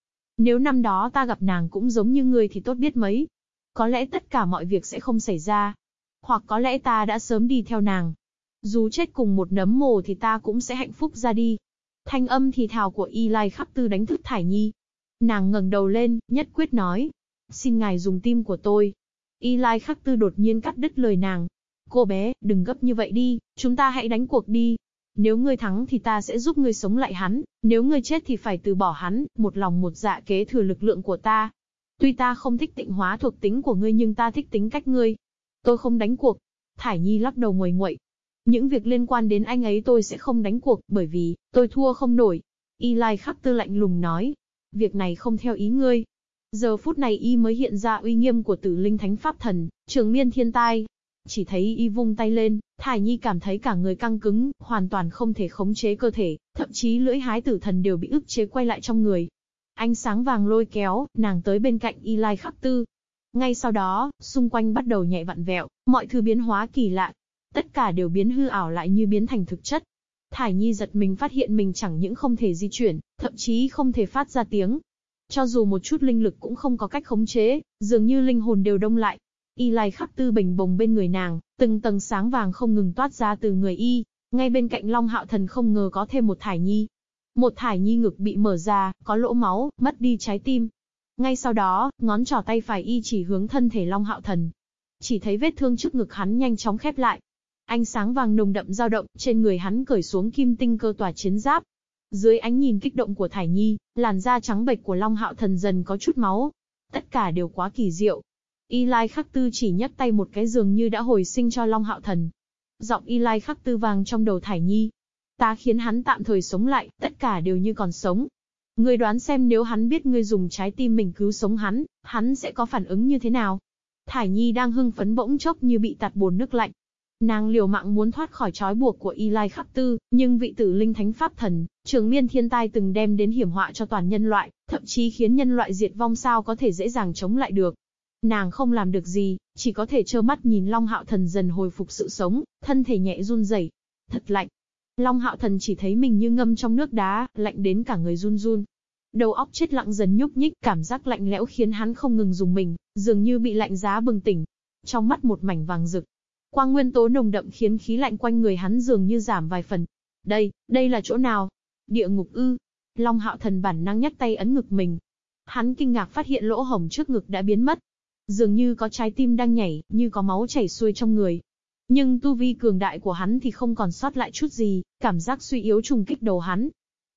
nếu năm đó ta gặp nàng cũng giống như ngươi thì tốt biết mấy. Có lẽ tất cả mọi việc sẽ không xảy ra. Hoặc có lẽ ta đã sớm đi theo nàng. Dù chết cùng một nấm mồ thì ta cũng sẽ hạnh phúc ra đi. Thanh âm thì thào của Y Lai khắc tư đánh thức Thải Nhi. Nàng ngẩng đầu lên, nhất quyết nói. Xin ngài dùng tim của tôi. Y Lai khắc tư đột nhiên cắt đứt lời nàng. Cô bé, đừng gấp như vậy đi, chúng ta hãy đánh cuộc đi. Nếu ngươi thắng thì ta sẽ giúp ngươi sống lại hắn, nếu ngươi chết thì phải từ bỏ hắn, một lòng một dạ kế thừa lực lượng của ta. Tuy ta không thích tịnh hóa thuộc tính của ngươi nhưng ta thích tính cách ngươi. Tôi không đánh cuộc. Thải Nhi lắc đầu ngồi nguậy. Những việc liên quan đến anh ấy tôi sẽ không đánh cuộc, bởi vì, tôi thua không nổi. Y Lai khắc tư lạnh lùng nói. Việc này không theo ý ngươi. Giờ phút này y mới hiện ra uy nghiêm của tử linh thánh pháp thần, trường miên thiên tai, chỉ thấy y vung tay lên, Thải Nhi cảm thấy cả người căng cứng, hoàn toàn không thể khống chế cơ thể, thậm chí lưỡi hái tử thần đều bị ức chế quay lại trong người. Ánh sáng vàng lôi kéo, nàng tới bên cạnh Y Lai Khắc Tư. Ngay sau đó, xung quanh bắt đầu nhạy vặn vẹo, mọi thứ biến hóa kỳ lạ. Tất cả đều biến hư ảo lại như biến thành thực chất. Thải Nhi giật mình phát hiện mình chẳng những không thể di chuyển, thậm chí không thể phát ra tiếng. Cho dù một chút linh lực cũng không có cách khống chế, dường như linh hồn đều đông lại, Y Lai khắc tư bình bồng bên người nàng, từng tầng sáng vàng không ngừng toát ra từ người y, ngay bên cạnh Long Hạo Thần không ngờ có thêm một thải nhi. Một thải nhi ngực bị mở ra, có lỗ máu, mất đi trái tim. Ngay sau đó, ngón trỏ tay phải y chỉ hướng thân thể Long Hạo Thần. Chỉ thấy vết thương trước ngực hắn nhanh chóng khép lại. Ánh sáng vàng nồng đậm dao động, trên người hắn cởi xuống kim tinh cơ tỏa chiến giáp. Dưới ánh nhìn kích động của Thải Nhi, làn da trắng bệch của Long Hạo Thần dần có chút máu. Tất cả đều quá kỳ diệu, Y Lai Khắc Tư chỉ nhấc tay một cái giường như đã hồi sinh cho Long Hạo Thần. Giọng Y Lai Khắc Tư vang trong đầu Thải Nhi. Ta khiến hắn tạm thời sống lại, tất cả đều như còn sống. Ngươi đoán xem nếu hắn biết ngươi dùng trái tim mình cứu sống hắn, hắn sẽ có phản ứng như thế nào? Thải Nhi đang hưng phấn bỗng chốc như bị tạt bồn nước lạnh. Nàng liều mạng muốn thoát khỏi trói buộc của Y Lai Khắc Tư, nhưng vị tử linh thánh pháp thần, trường miên thiên tai từng đem đến hiểm họa cho toàn nhân loại, thậm chí khiến nhân loại diệt vong sao có thể dễ dàng chống lại được. Nàng không làm được gì, chỉ có thể trơ mắt nhìn Long Hạo Thần dần hồi phục sự sống, thân thể nhẹ run rẩy. Thật lạnh. Long Hạo Thần chỉ thấy mình như ngâm trong nước đá, lạnh đến cả người run run. Đầu óc chết lặng dần nhúc nhích, cảm giác lạnh lẽo khiến hắn không ngừng dùng mình, dường như bị lạnh giá bừng tỉnh. Trong mắt một mảnh vàng rực. Quang nguyên tố nồng đậm khiến khí lạnh quanh người hắn dường như giảm vài phần. Đây, đây là chỗ nào? Địa ngục ư? Long Hạo Thần bản năng nhắc tay ấn ngực mình. Hắn kinh ngạc phát hiện lỗ hổng trước ngực đã biến mất, Dường như có trái tim đang nhảy, như có máu chảy xuôi trong người. Nhưng tu vi cường đại của hắn thì không còn sót lại chút gì, cảm giác suy yếu trùng kích đầu hắn.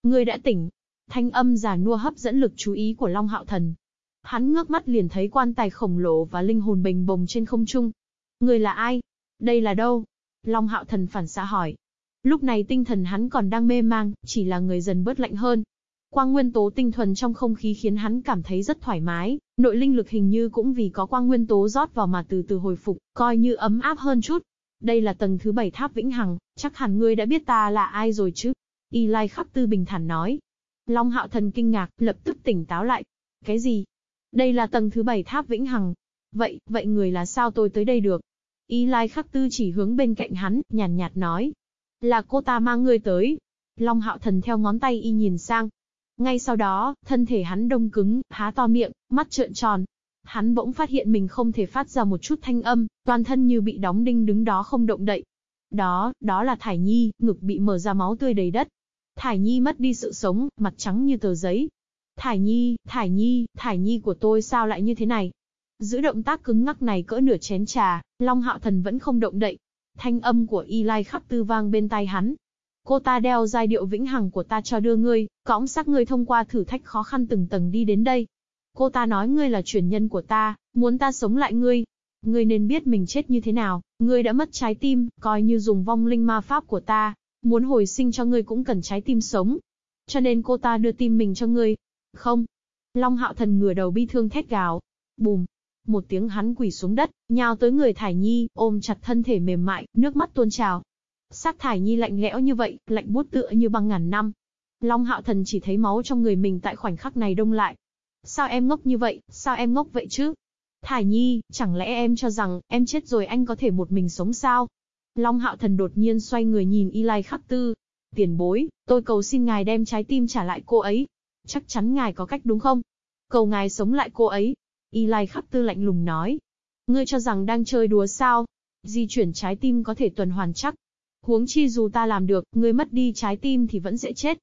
Người đã tỉnh. Thanh âm già nua hấp dẫn lực chú ý của Long Hạo Thần. Hắn ngước mắt liền thấy quan tài khổng lồ và linh hồn bình bồng trên không trung. Người là ai? Đây là đâu? Long Hạo Thần phản xạ hỏi. Lúc này tinh thần hắn còn đang mê mang, chỉ là người dần bớt lạnh hơn. Quang nguyên tố tinh thuần trong không khí khiến hắn cảm thấy rất thoải mái, nội linh lực hình như cũng vì có quang nguyên tố rót vào mà từ từ hồi phục, coi như ấm áp hơn chút. Đây là tầng thứ bảy tháp vĩnh hằng, chắc hẳn ngươi đã biết ta là ai rồi chứ? Y Lai khắc tư bình thản nói. Long hạo thần kinh ngạc, lập tức tỉnh táo lại. Cái gì? Đây là tầng thứ bảy tháp vĩnh hằng. Vậy, vậy người là sao tôi tới đây được? Y Lai khắc tư chỉ hướng bên cạnh hắn, nhàn nhạt nói. Là cô ta mang ngươi tới. Long hạo thần theo ngón tay y nhìn sang, ngay sau đó, thân thể hắn đông cứng, há to miệng, mắt trợn tròn. Hắn bỗng phát hiện mình không thể phát ra một chút thanh âm, toàn thân như bị đóng đinh đứng đó không động đậy. Đó, đó là Thải Nhi, ngực bị mở ra máu tươi đầy đất. Thải Nhi mất đi sự sống, mặt trắng như tờ giấy. Thải Nhi, Thải Nhi, Thải Nhi của tôi sao lại như thế này? Giữ động tác cứng ngắc này cỡ nửa chén trà, Long Hạo Thần vẫn không động đậy. Thanh âm của Y Lai khắp tư vang bên tai hắn, Cô ta đeo giai điệu vĩnh hằng của ta cho đưa ngươi, cõng xác ngươi thông qua thử thách khó khăn từng tầng đi đến đây. Cô ta nói ngươi là truyền nhân của ta, muốn ta sống lại ngươi. Ngươi nên biết mình chết như thế nào, ngươi đã mất trái tim, coi như dùng vong linh ma pháp của ta, muốn hồi sinh cho ngươi cũng cần trái tim sống. Cho nên cô ta đưa tim mình cho ngươi. Không. Long hạo thần ngửa đầu bi thương thét gào. Bùm. Một tiếng hắn quỳ xuống đất, nhào tới người Thải Nhi, ôm chặt thân thể mềm mại, nước mắt tuôn trào. Sắc thải nhi lạnh lẽo như vậy, lạnh bút tựa như băng ngàn năm. Long hạo thần chỉ thấy máu trong người mình tại khoảnh khắc này đông lại. Sao em ngốc như vậy, sao em ngốc vậy chứ? Thải nhi, chẳng lẽ em cho rằng, em chết rồi anh có thể một mình sống sao? Long hạo thần đột nhiên xoay người nhìn Y Lai khắc tư. Tiền bối, tôi cầu xin ngài đem trái tim trả lại cô ấy. Chắc chắn ngài có cách đúng không? Cầu ngài sống lại cô ấy. Y Lai khắc tư lạnh lùng nói. Ngươi cho rằng đang chơi đùa sao? Di chuyển trái tim có thể tuần hoàn chắc, Huống chi dù ta làm được, ngươi mất đi trái tim thì vẫn sẽ chết.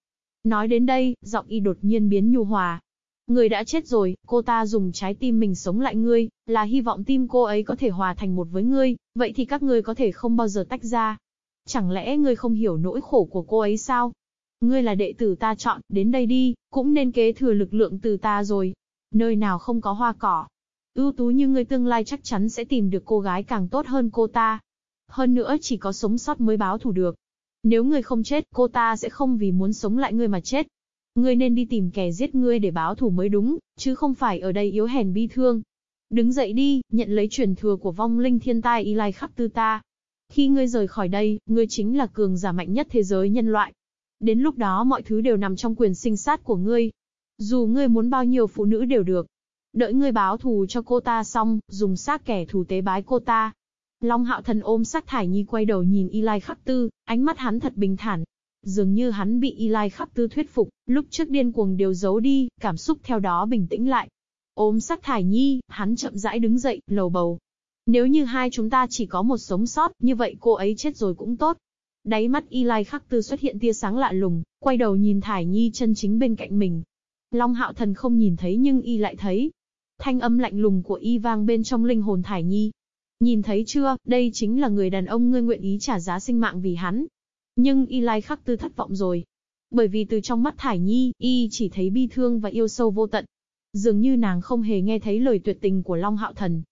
Nói đến đây, giọng y đột nhiên biến nhu hòa. Người đã chết rồi, cô ta dùng trái tim mình sống lại ngươi, là hy vọng tim cô ấy có thể hòa thành một với ngươi, vậy thì các ngươi có thể không bao giờ tách ra. Chẳng lẽ ngươi không hiểu nỗi khổ của cô ấy sao? Ngươi là đệ tử ta chọn, đến đây đi, cũng nên kế thừa lực lượng từ ta rồi. Nơi nào không có hoa cỏ. Ưu tú như ngươi tương lai chắc chắn sẽ tìm được cô gái càng tốt hơn cô ta. Hơn nữa chỉ có sống sót mới báo thù được. Nếu ngươi không chết, cô ta sẽ không vì muốn sống lại ngươi mà chết. Ngươi nên đi tìm kẻ giết ngươi để báo thù mới đúng, chứ không phải ở đây yếu hèn bi thương. Đứng dậy đi, nhận lấy truyền thừa của vong linh thiên tai Y Lai khắp tư ta. Khi ngươi rời khỏi đây, ngươi chính là cường giả mạnh nhất thế giới nhân loại. Đến lúc đó mọi thứ đều nằm trong quyền sinh sát của ngươi. Dù ngươi muốn bao nhiêu phụ nữ đều được. Đợi ngươi báo thù cho cô ta xong, dùng xác kẻ thù tế bái cô ta. Long hạo thần ôm sắc thải nhi quay đầu nhìn Y Lai khắc tư, ánh mắt hắn thật bình thản. Dường như hắn bị Y Lai khắc tư thuyết phục, lúc trước điên cuồng đều giấu đi, cảm xúc theo đó bình tĩnh lại. Ôm sắc thải nhi, hắn chậm rãi đứng dậy, lầu bầu. Nếu như hai chúng ta chỉ có một sống sót, như vậy cô ấy chết rồi cũng tốt. Đáy mắt Y Lai khắc tư xuất hiện tia sáng lạ lùng, quay đầu nhìn Thải Nhi chân chính bên cạnh mình. Long hạo thần không nhìn thấy nhưng Y lại thấy. Thanh âm lạnh lùng của Y vang bên trong linh hồn Thải Nhi. Nhìn thấy chưa, đây chính là người đàn ông ngươi nguyện ý trả giá sinh mạng vì hắn. Nhưng Y Lai khắc tư thất vọng rồi. Bởi vì từ trong mắt Thải Nhi, Y chỉ thấy bi thương và yêu sâu vô tận. Dường như nàng không hề nghe thấy lời tuyệt tình của Long Hạo Thần.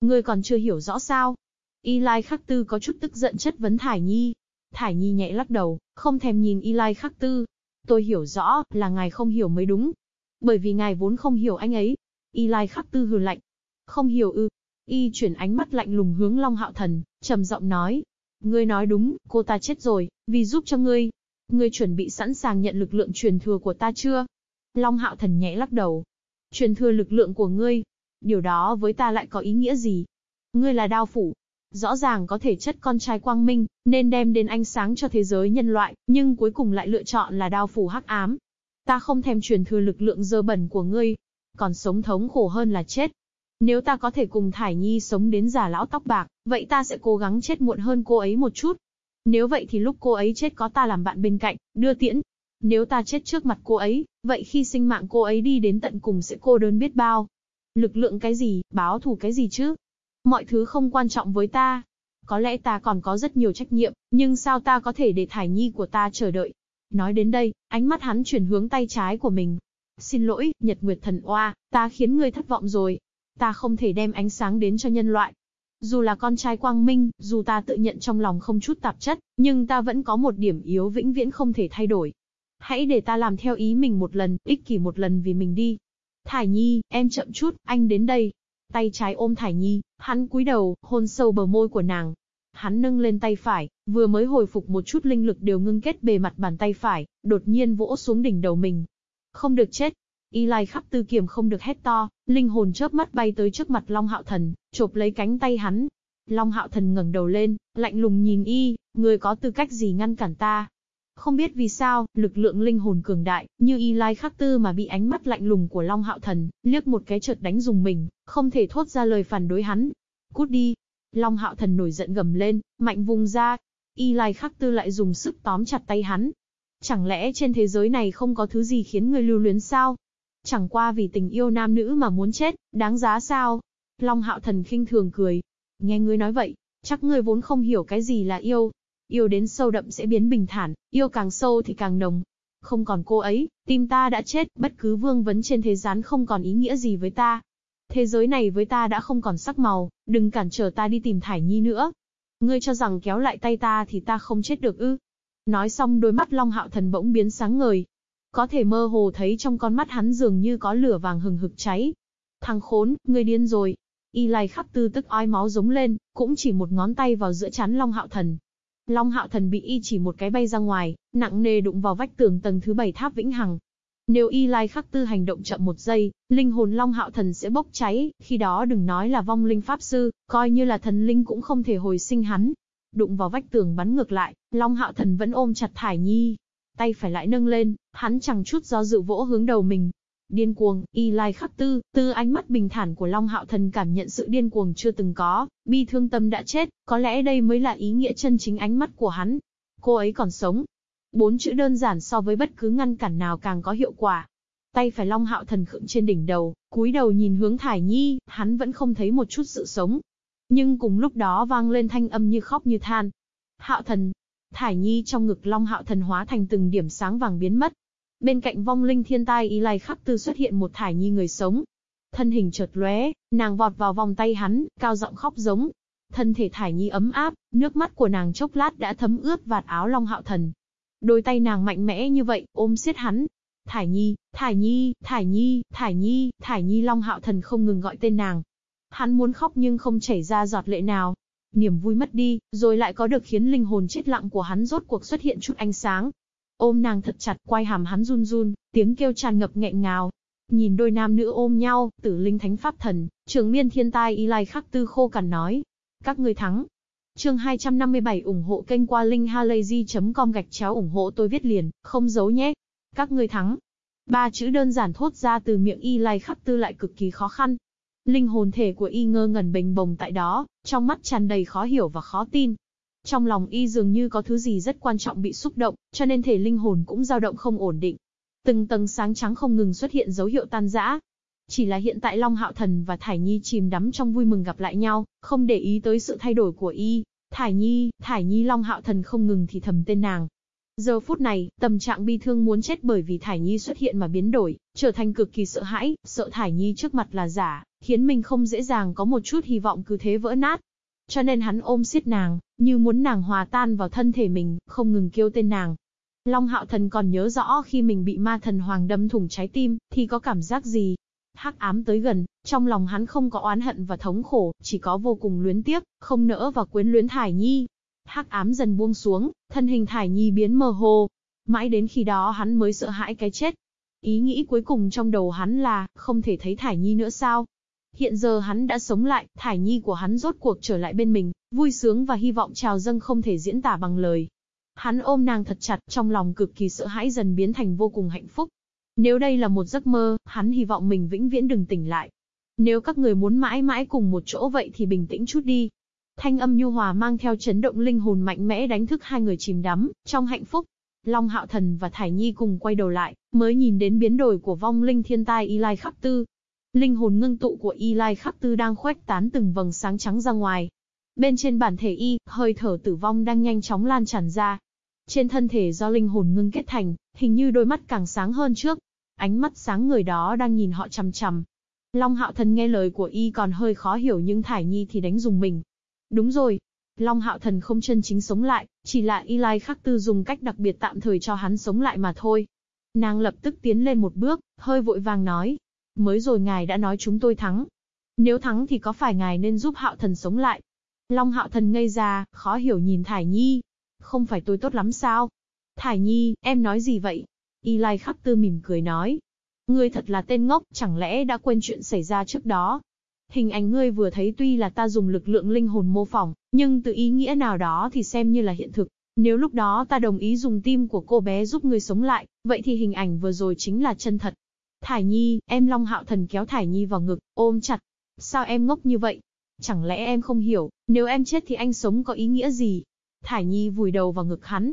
Ngươi còn chưa hiểu rõ sao? Y Lai Khắc Tư có chút tức giận chất vấn Thải Nhi. Thải Nhi nhẹ lắc đầu, không thèm nhìn Y Lai Khắc Tư. Tôi hiểu rõ, là ngài không hiểu mới đúng. Bởi vì ngài vốn không hiểu anh ấy. Y Lai Khắc Tư hừ lạnh. Không hiểu ư. Y chuyển ánh mắt lạnh lùng hướng Long Hạo Thần, trầm giọng nói. Ngươi nói đúng, cô ta chết rồi, vì giúp cho ngươi. Ngươi chuẩn bị sẵn sàng nhận lực lượng truyền thừa của ta chưa? Long Hạo Thần nhẹ lắc đầu, Truyền thừa lực lượng của ngươi. Điều đó với ta lại có ý nghĩa gì? Ngươi là đao phủ. Rõ ràng có thể chất con trai quang minh, nên đem đến ánh sáng cho thế giới nhân loại, nhưng cuối cùng lại lựa chọn là đao phủ hắc ám. Ta không thèm truyền thừa lực lượng dơ bẩn của ngươi. Còn sống thống khổ hơn là chết. Nếu ta có thể cùng Thải Nhi sống đến già lão tóc bạc, vậy ta sẽ cố gắng chết muộn hơn cô ấy một chút. Nếu vậy thì lúc cô ấy chết có ta làm bạn bên cạnh, đưa tiễn, nếu ta chết trước mặt cô ấy, vậy khi sinh mạng cô ấy đi đến tận cùng sẽ cô đơn biết bao. Lực lượng cái gì, báo thù cái gì chứ? Mọi thứ không quan trọng với ta. Có lẽ ta còn có rất nhiều trách nhiệm, nhưng sao ta có thể để thải nhi của ta chờ đợi? Nói đến đây, ánh mắt hắn chuyển hướng tay trái của mình. Xin lỗi, Nhật Nguyệt Thần Oa, ta khiến ngươi thất vọng rồi. Ta không thể đem ánh sáng đến cho nhân loại. Dù là con trai quang minh, dù ta tự nhận trong lòng không chút tạp chất, nhưng ta vẫn có một điểm yếu vĩnh viễn không thể thay đổi. Hãy để ta làm theo ý mình một lần, ích kỷ một lần vì mình đi. Thải Nhi, em chậm chút, anh đến đây. Tay trái ôm Thải Nhi, hắn cúi đầu, hôn sâu bờ môi của nàng. Hắn nâng lên tay phải, vừa mới hồi phục một chút linh lực đều ngưng kết bề mặt bàn tay phải, đột nhiên vỗ xuống đỉnh đầu mình. Không được chết. Y Lai khắp tư kiểm không được hét to, linh hồn chớp mắt bay tới trước mặt Long Hạo Thần, chộp lấy cánh tay hắn. Long Hạo Thần ngẩng đầu lên, lạnh lùng nhìn y, người có tư cách gì ngăn cản ta? Không biết vì sao, lực lượng linh hồn cường đại, như y lai khắc tư mà bị ánh mắt lạnh lùng của Long Hạo Thần, liếc một cái chợt đánh dùng mình, không thể thốt ra lời phản đối hắn. Cút đi. Long Hạo Thần nổi giận gầm lên, mạnh vùng ra. Y lai khắc tư lại dùng sức tóm chặt tay hắn. Chẳng lẽ trên thế giới này không có thứ gì khiến người lưu luyến sao? Chẳng qua vì tình yêu nam nữ mà muốn chết, đáng giá sao? Long Hạo Thần khinh thường cười. Nghe ngươi nói vậy, chắc ngươi vốn không hiểu cái gì là yêu, Yêu đến sâu đậm sẽ biến bình thản, yêu càng sâu thì càng nồng. Không còn cô ấy, tim ta đã chết, bất cứ vương vấn trên thế gian không còn ý nghĩa gì với ta. Thế giới này với ta đã không còn sắc màu, đừng cản trở ta đi tìm Thải Nhi nữa. Ngươi cho rằng kéo lại tay ta thì ta không chết được ư. Nói xong đôi mắt Long Hạo Thần bỗng biến sáng ngời. Có thể mơ hồ thấy trong con mắt hắn dường như có lửa vàng hừng hực cháy. Thằng khốn, ngươi điên rồi. Y Lai khắp tư tức oi máu giống lên, cũng chỉ một ngón tay vào giữa chán Long Hạo Thần. Long hạo thần bị y chỉ một cái bay ra ngoài, nặng nề đụng vào vách tường tầng thứ bảy tháp vĩnh hằng. Nếu y lai khắc tư hành động chậm một giây, linh hồn Long hạo thần sẽ bốc cháy, khi đó đừng nói là vong linh pháp sư, coi như là thần linh cũng không thể hồi sinh hắn. Đụng vào vách tường bắn ngược lại, Long hạo thần vẫn ôm chặt Thải Nhi. Tay phải lại nâng lên, hắn chẳng chút do dự vỗ hướng đầu mình, Điên cuồng, y lai khắc tư, từ ánh mắt bình thản của Long Hạo Thần cảm nhận sự điên cuồng chưa từng có, bi thương tâm đã chết, có lẽ đây mới là ý nghĩa chân chính ánh mắt của hắn. Cô ấy còn sống. Bốn chữ đơn giản so với bất cứ ngăn cản nào càng có hiệu quả. Tay phải Long Hạo Thần khựng trên đỉnh đầu, cúi đầu nhìn hướng Thải Nhi, hắn vẫn không thấy một chút sự sống. Nhưng cùng lúc đó vang lên thanh âm như khóc như than. Hạo Thần. Thải Nhi trong ngực Long Hạo Thần hóa thành từng điểm sáng vàng biến mất. Bên cạnh vong linh thiên tai Y Lai Khắc Tư xuất hiện một Thải Nhi người sống. Thân hình chợt lóe, nàng vọt vào vòng tay hắn, cao giọng khóc giống. Thân thể Thải Nhi ấm áp, nước mắt của nàng chốc lát đã thấm ướt vạt áo Long Hạo Thần. Đôi tay nàng mạnh mẽ như vậy, ôm siết hắn, Thải Nhi, Thải Nhi, Thải Nhi, Thải Nhi, Thải Nhi Long Hạo Thần không ngừng gọi tên nàng. Hắn muốn khóc nhưng không chảy ra giọt lệ nào. Niềm vui mất đi, rồi lại có được khiến linh hồn chết lặng của hắn rốt cuộc xuất hiện chút ánh sáng. Ôm nàng thật chặt, quay hàm hắn run run, tiếng kêu tràn ngập nghẹn ngào. Nhìn đôi nam nữ ôm nhau, tử linh thánh pháp thần, trường miên thiên tai y lai khắc tư khô cằn nói. Các người thắng, chương 257 ủng hộ kênh qua linkhalazy.com gạch chéo ủng hộ tôi viết liền, không giấu nhé. Các ngươi thắng. Ba chữ đơn giản thốt ra từ miệng y lai khắc tư lại cực kỳ khó khăn. Linh hồn thể của y ngơ ngẩn bình bồng tại đó, trong mắt tràn đầy khó hiểu và khó tin. Trong lòng y dường như có thứ gì rất quan trọng bị xúc động, cho nên thể linh hồn cũng dao động không ổn định. Từng tầng sáng trắng không ngừng xuất hiện dấu hiệu tan rã. Chỉ là hiện tại Long Hạo Thần và Thải Nhi chìm đắm trong vui mừng gặp lại nhau, không để ý tới sự thay đổi của y. Thải Nhi, Thải Nhi Long Hạo Thần không ngừng thì thầm tên nàng, Giờ phút này, tâm trạng bi thương muốn chết bởi vì Thải Nhi xuất hiện mà biến đổi, trở thành cực kỳ sợ hãi, sợ Thải Nhi trước mặt là giả, khiến mình không dễ dàng có một chút hy vọng cứ thế vỡ nát. Cho nên hắn ôm siết nàng, như muốn nàng hòa tan vào thân thể mình, không ngừng kêu tên nàng. Long Hạo Thần còn nhớ rõ khi mình bị ma thần hoàng đâm thủng trái tim, thì có cảm giác gì. Hắc ám tới gần, trong lòng hắn không có oán hận và thống khổ, chỉ có vô cùng luyến tiếc, không nỡ và quyến luyến Thải Nhi, hắc ám dần buông xuống, thân hình thải nhi biến mơ hồ. Mãi đến khi đó hắn mới sợ hãi cái chết. Ý nghĩ cuối cùng trong đầu hắn là, không thể thấy thải nhi nữa sao? Hiện giờ hắn đã sống lại, thải nhi của hắn rốt cuộc trở lại bên mình, vui sướng và hy vọng trào dâng không thể diễn tả bằng lời. Hắn ôm nàng thật chặt, trong lòng cực kỳ sợ hãi dần biến thành vô cùng hạnh phúc. Nếu đây là một giấc mơ, hắn hy vọng mình vĩnh viễn đừng tỉnh lại. Nếu các người muốn mãi mãi cùng một chỗ vậy thì bình tĩnh chút đi, Thanh âm nhu hòa mang theo chấn động linh hồn mạnh mẽ đánh thức hai người chìm đắm, trong hạnh phúc. Long Hạo Thần và Thải Nhi cùng quay đầu lại, mới nhìn đến biến đổi của vong linh thiên tai Y Lai Khắc Tư. Linh hồn ngưng tụ của Y Lai Khắc Tư đang khuếch tán từng vầng sáng trắng ra ngoài. Bên trên bản thể Y, hơi thở tử vong đang nhanh chóng lan tràn ra. Trên thân thể do linh hồn ngưng kết thành, hình như đôi mắt càng sáng hơn trước. Ánh mắt sáng người đó đang nhìn họ chằm chằm. Long Hạo Thần nghe lời của Y còn hơi khó hiểu nhưng Thải Nhi thì đánh dùng mình, Đúng rồi. Long hạo thần không chân chính sống lại, chỉ là Y Lai Khắc Tư dùng cách đặc biệt tạm thời cho hắn sống lại mà thôi. Nàng lập tức tiến lên một bước, hơi vội vàng nói. Mới rồi ngài đã nói chúng tôi thắng. Nếu thắng thì có phải ngài nên giúp hạo thần sống lại? Long hạo thần ngây ra, khó hiểu nhìn Thải Nhi. Không phải tôi tốt lắm sao? Thải Nhi, em nói gì vậy? Y Lai Khắc Tư mỉm cười nói. Ngươi thật là tên ngốc, chẳng lẽ đã quên chuyện xảy ra trước đó? Hình ảnh ngươi vừa thấy tuy là ta dùng lực lượng linh hồn mô phỏng, nhưng từ ý nghĩa nào đó thì xem như là hiện thực. Nếu lúc đó ta đồng ý dùng tim của cô bé giúp ngươi sống lại, vậy thì hình ảnh vừa rồi chính là chân thật. Thải Nhi, em Long Hạo Thần kéo Thải Nhi vào ngực, ôm chặt. Sao em ngốc như vậy? Chẳng lẽ em không hiểu, nếu em chết thì anh sống có ý nghĩa gì? Thải Nhi vùi đầu vào ngực hắn.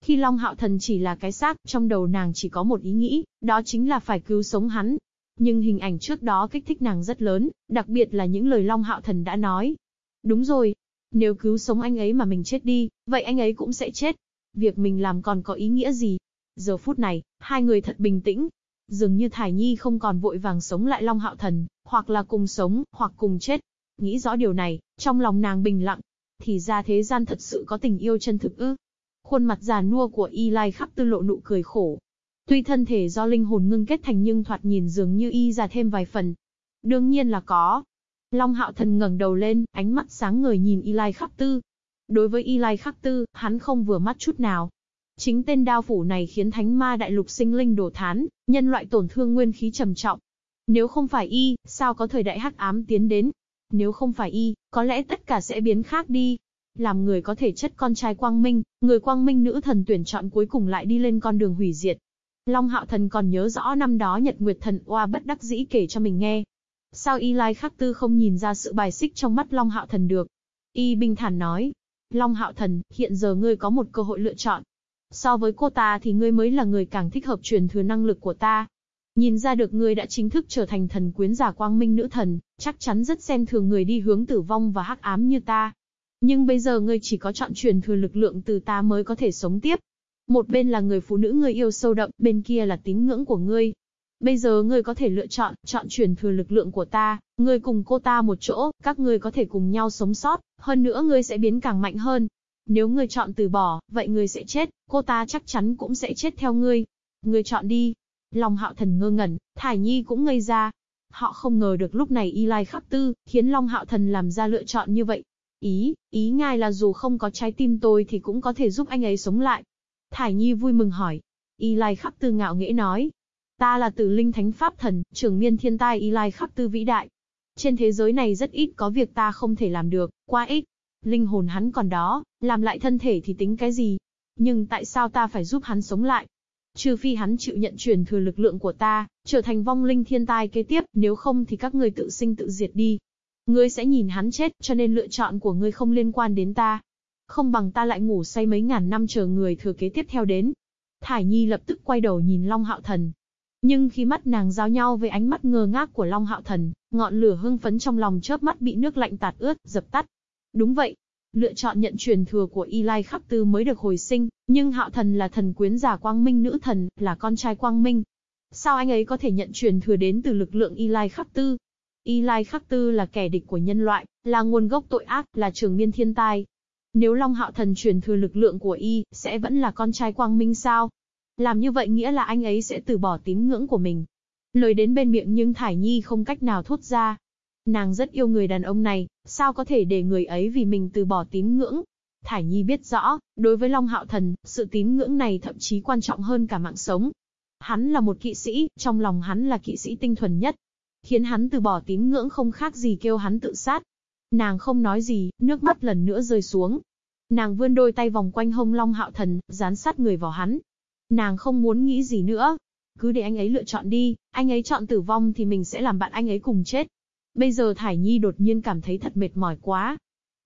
Khi Long Hạo Thần chỉ là cái xác, trong đầu nàng chỉ có một ý nghĩ, đó chính là phải cứu sống hắn. Nhưng hình ảnh trước đó kích thích nàng rất lớn, đặc biệt là những lời Long Hạo Thần đã nói. Đúng rồi, nếu cứu sống anh ấy mà mình chết đi, vậy anh ấy cũng sẽ chết. Việc mình làm còn có ý nghĩa gì? Giờ phút này, hai người thật bình tĩnh. Dường như Thải Nhi không còn vội vàng sống lại Long Hạo Thần, hoặc là cùng sống, hoặc cùng chết. Nghĩ rõ điều này, trong lòng nàng bình lặng. Thì ra thế gian thật sự có tình yêu chân thực ư. Khuôn mặt già nua của Y Lai khắp tư lộ nụ cười khổ, Tuy thân thể do linh hồn ngưng kết thành nhưng thoạt nhìn dường như y già thêm vài phần. Đương nhiên là có. Long hạo thần ngẩng đầu lên, ánh mắt sáng ngời nhìn Y Lai Khắc Tư. Đối với Y Lai Khắc Tư, hắn không vừa mắt chút nào. Chính tên đao phủ này khiến thánh ma đại lục sinh linh đổ thán, nhân loại tổn thương nguyên khí trầm trọng. Nếu không phải y, sao có thời đại hắc ám tiến đến? Nếu không phải y, có lẽ tất cả sẽ biến khác đi. Làm người có thể chất con trai quang minh, người quang minh nữ thần tuyển chọn cuối cùng lại đi lên con đường hủy diệt. Long Hạo Thần còn nhớ rõ năm đó Nhật Nguyệt Thần oa bất đắc dĩ kể cho mình nghe. Sao Y Lai Khắc Tư không nhìn ra sự bài xích trong mắt Long Hạo Thần được? Y bình thản nói. Long Hạo Thần, hiện giờ ngươi có một cơ hội lựa chọn. So với cô ta thì ngươi mới là người càng thích hợp truyền thừa năng lực của ta. Nhìn ra được ngươi đã chính thức trở thành thần quyến giả quang minh nữ thần, chắc chắn rất xem thường người đi hướng tử vong và hắc ám như ta. Nhưng bây giờ ngươi chỉ có chọn truyền thừa lực lượng từ ta mới có thể sống tiếp. Một bên là người phụ nữ ngươi yêu sâu đậm, bên kia là tín ngưỡng của ngươi. Bây giờ ngươi có thể lựa chọn, chọn truyền thừa lực lượng của ta, ngươi cùng cô ta một chỗ, các ngươi có thể cùng nhau sống sót, hơn nữa ngươi sẽ biến càng mạnh hơn. Nếu ngươi chọn từ bỏ, vậy ngươi sẽ chết, cô ta chắc chắn cũng sẽ chết theo ngươi. Ngươi chọn đi. Long hạo thần ngơ ngẩn, Thải Nhi cũng ngây ra. Họ không ngờ được lúc này Y Lai khắc tư, khiến Long hạo thần làm ra lựa chọn như vậy. Ý, ý ngài là dù không có trái tim tôi thì cũng có thể giúp anh ấy sống lại. Thải Nhi vui mừng hỏi. Y Lai khắc tư ngạo nghễ nói. Ta là tử linh thánh pháp thần, trưởng miên thiên tai Y Lai khắc tư vĩ đại. Trên thế giới này rất ít có việc ta không thể làm được, quá ít. Linh hồn hắn còn đó, làm lại thân thể thì tính cái gì? Nhưng tại sao ta phải giúp hắn sống lại? Trừ phi hắn chịu nhận truyền thừa lực lượng của ta, trở thành vong linh thiên tai kế tiếp, nếu không thì các người tự sinh tự diệt đi. Ngươi sẽ nhìn hắn chết, cho nên lựa chọn của ngươi không liên quan đến ta. Không bằng ta lại ngủ say mấy ngàn năm chờ người thừa kế tiếp theo đến. Thải Nhi lập tức quay đầu nhìn Long Hạo Thần. Nhưng khi mắt nàng giao nhau với ánh mắt ngơ ngác của Long Hạo Thần, ngọn lửa hưng phấn trong lòng chớp mắt bị nước lạnh tạt ướt, dập tắt. Đúng vậy, lựa chọn nhận truyền thừa của Y Lai Khắc Tư mới được hồi sinh, nhưng Hạo Thần là thần quyến giả quang minh nữ thần, là con trai quang minh. Sao anh ấy có thể nhận truyền thừa đến từ lực lượng Y Lai Khắc Tư? Y Lai Khắc Tư là kẻ địch của nhân loại, là nguồn gốc tội ác, là trường miên thiên tai. Nếu Long Hạo Thần truyền thừa lực lượng của Y, sẽ vẫn là con trai quang minh sao? Làm như vậy nghĩa là anh ấy sẽ từ bỏ tín ngưỡng của mình. Lời đến bên miệng nhưng Thải Nhi không cách nào thốt ra. Nàng rất yêu người đàn ông này, sao có thể để người ấy vì mình từ bỏ tín ngưỡng? Thải Nhi biết rõ, đối với Long Hạo Thần, sự tín ngưỡng này thậm chí quan trọng hơn cả mạng sống. Hắn là một kỵ sĩ, trong lòng hắn là kỵ sĩ tinh thuần nhất. Khiến hắn từ bỏ tín ngưỡng không khác gì kêu hắn tự sát. Nàng không nói gì, nước mắt lần nữa rơi xuống. Nàng vươn đôi tay vòng quanh hông Long Hạo Thần, dán sát người vào hắn. Nàng không muốn nghĩ gì nữa. Cứ để anh ấy lựa chọn đi, anh ấy chọn tử vong thì mình sẽ làm bạn anh ấy cùng chết. Bây giờ Thải Nhi đột nhiên cảm thấy thật mệt mỏi quá.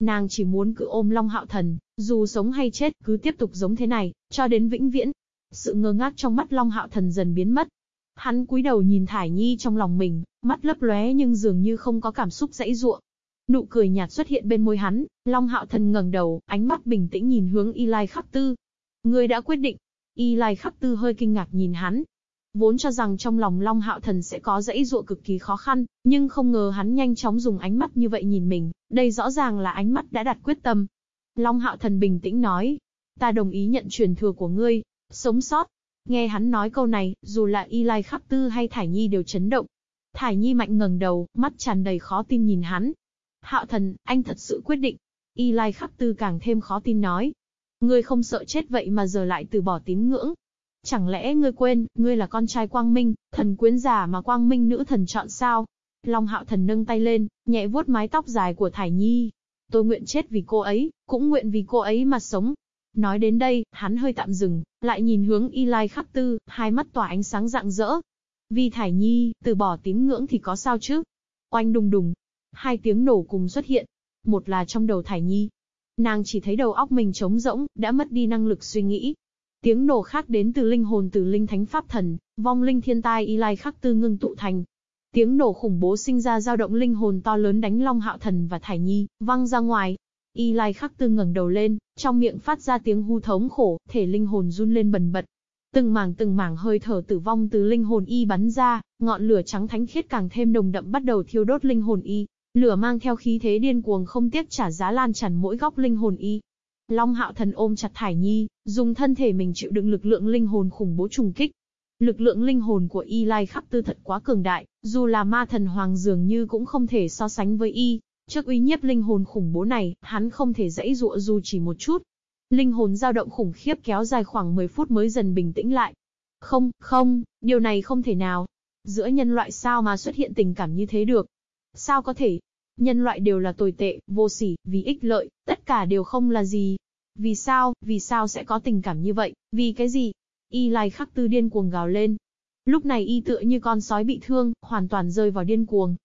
Nàng chỉ muốn cứ ôm Long Hạo Thần, dù sống hay chết, cứ tiếp tục giống thế này, cho đến vĩnh viễn. Sự ngơ ngác trong mắt Long Hạo Thần dần biến mất. Hắn cúi đầu nhìn Thải Nhi trong lòng mình, mắt lấp lóe nhưng dường như không có cảm xúc dãy ruộng. Nụ cười nhạt xuất hiện bên môi hắn, Long Hạo Thần ngẩng đầu, ánh mắt bình tĩnh nhìn hướng Y Lai Khắc Tư. người đã quyết định. Y Lai Khắc Tư hơi kinh ngạc nhìn hắn, Vốn cho rằng trong lòng Long Hạo Thần sẽ có dãy ruộng cực kỳ khó khăn, nhưng không ngờ hắn nhanh chóng dùng ánh mắt như vậy nhìn mình, đây rõ ràng là ánh mắt đã đặt quyết tâm. Long Hạo Thần bình tĩnh nói, ta đồng ý nhận truyền thừa của ngươi, sống sót. Nghe hắn nói câu này, dù là Y Lai Khắc Tư hay Thải Nhi đều chấn động. Thải Nhi mạnh ngẩng đầu, mắt tràn đầy khó tin nhìn hắn. Hạo Thần, anh thật sự quyết định. Y Lai Khắc Tư càng thêm khó tin nói. Ngươi không sợ chết vậy mà giờ lại từ bỏ tín ngưỡng, Chẳng lẽ ngươi quên, ngươi là con trai quang minh, thần quyến giả mà quang minh nữ thần chọn sao? Long hạo thần nâng tay lên, nhẹ vuốt mái tóc dài của Thải Nhi. Tôi nguyện chết vì cô ấy, cũng nguyện vì cô ấy mà sống. Nói đến đây, hắn hơi tạm dừng, lại nhìn hướng Y Lai khắc tư, hai mắt tỏa ánh sáng rạng rỡ. Vì Thải Nhi, từ bỏ tín ngưỡng thì có sao chứ? Oanh đùng đùng. Hai tiếng nổ cùng xuất hiện. Một là trong đầu Thải Nhi. Nàng chỉ thấy đầu óc mình trống rỗng, đã mất đi năng lực suy nghĩ, Tiếng nổ khác đến từ linh hồn từ linh thánh pháp thần, vong linh thiên tai y lai khắc tư ngưng tụ thành. Tiếng nổ khủng bố sinh ra dao động linh hồn to lớn đánh Long Hạo Thần và Thải Nhi, văng ra ngoài. Y Lai Khắc Tư ngẩng đầu lên, trong miệng phát ra tiếng hu thống khổ, thể linh hồn run lên bần bật. Từng mảng từng mảng hơi thở tử vong từ linh hồn y bắn ra, ngọn lửa trắng thánh khiết càng thêm nồng đậm bắt đầu thiêu đốt linh hồn y. Lửa mang theo khí thế điên cuồng không tiếc trả giá lan tràn mỗi góc linh hồn y. Long hạo thần ôm chặt Thải Nhi, dùng thân thể mình chịu đựng lực lượng linh hồn khủng bố trùng kích. Lực lượng linh hồn của Y Lai Khắc tư thật quá cường đại, dù là ma thần hoàng dường như cũng không thể so sánh với Y. Trước uy nhiếp linh hồn khủng bố này, hắn không thể dãy dụa dù chỉ một chút. Linh hồn dao động khủng khiếp kéo dài khoảng 10 phút mới dần bình tĩnh lại. Không, không, điều này không thể nào. Giữa nhân loại sao mà xuất hiện tình cảm như thế được? Sao có thể? Nhân loại đều là tồi tệ, vô sỉ, vì ích lợi, tất cả đều không là gì. Vì sao, vì sao sẽ có tình cảm như vậy, vì cái gì? Y Lai khắc tư điên cuồng gào lên. Lúc này y tựa như con sói bị thương, hoàn toàn rơi vào điên cuồng.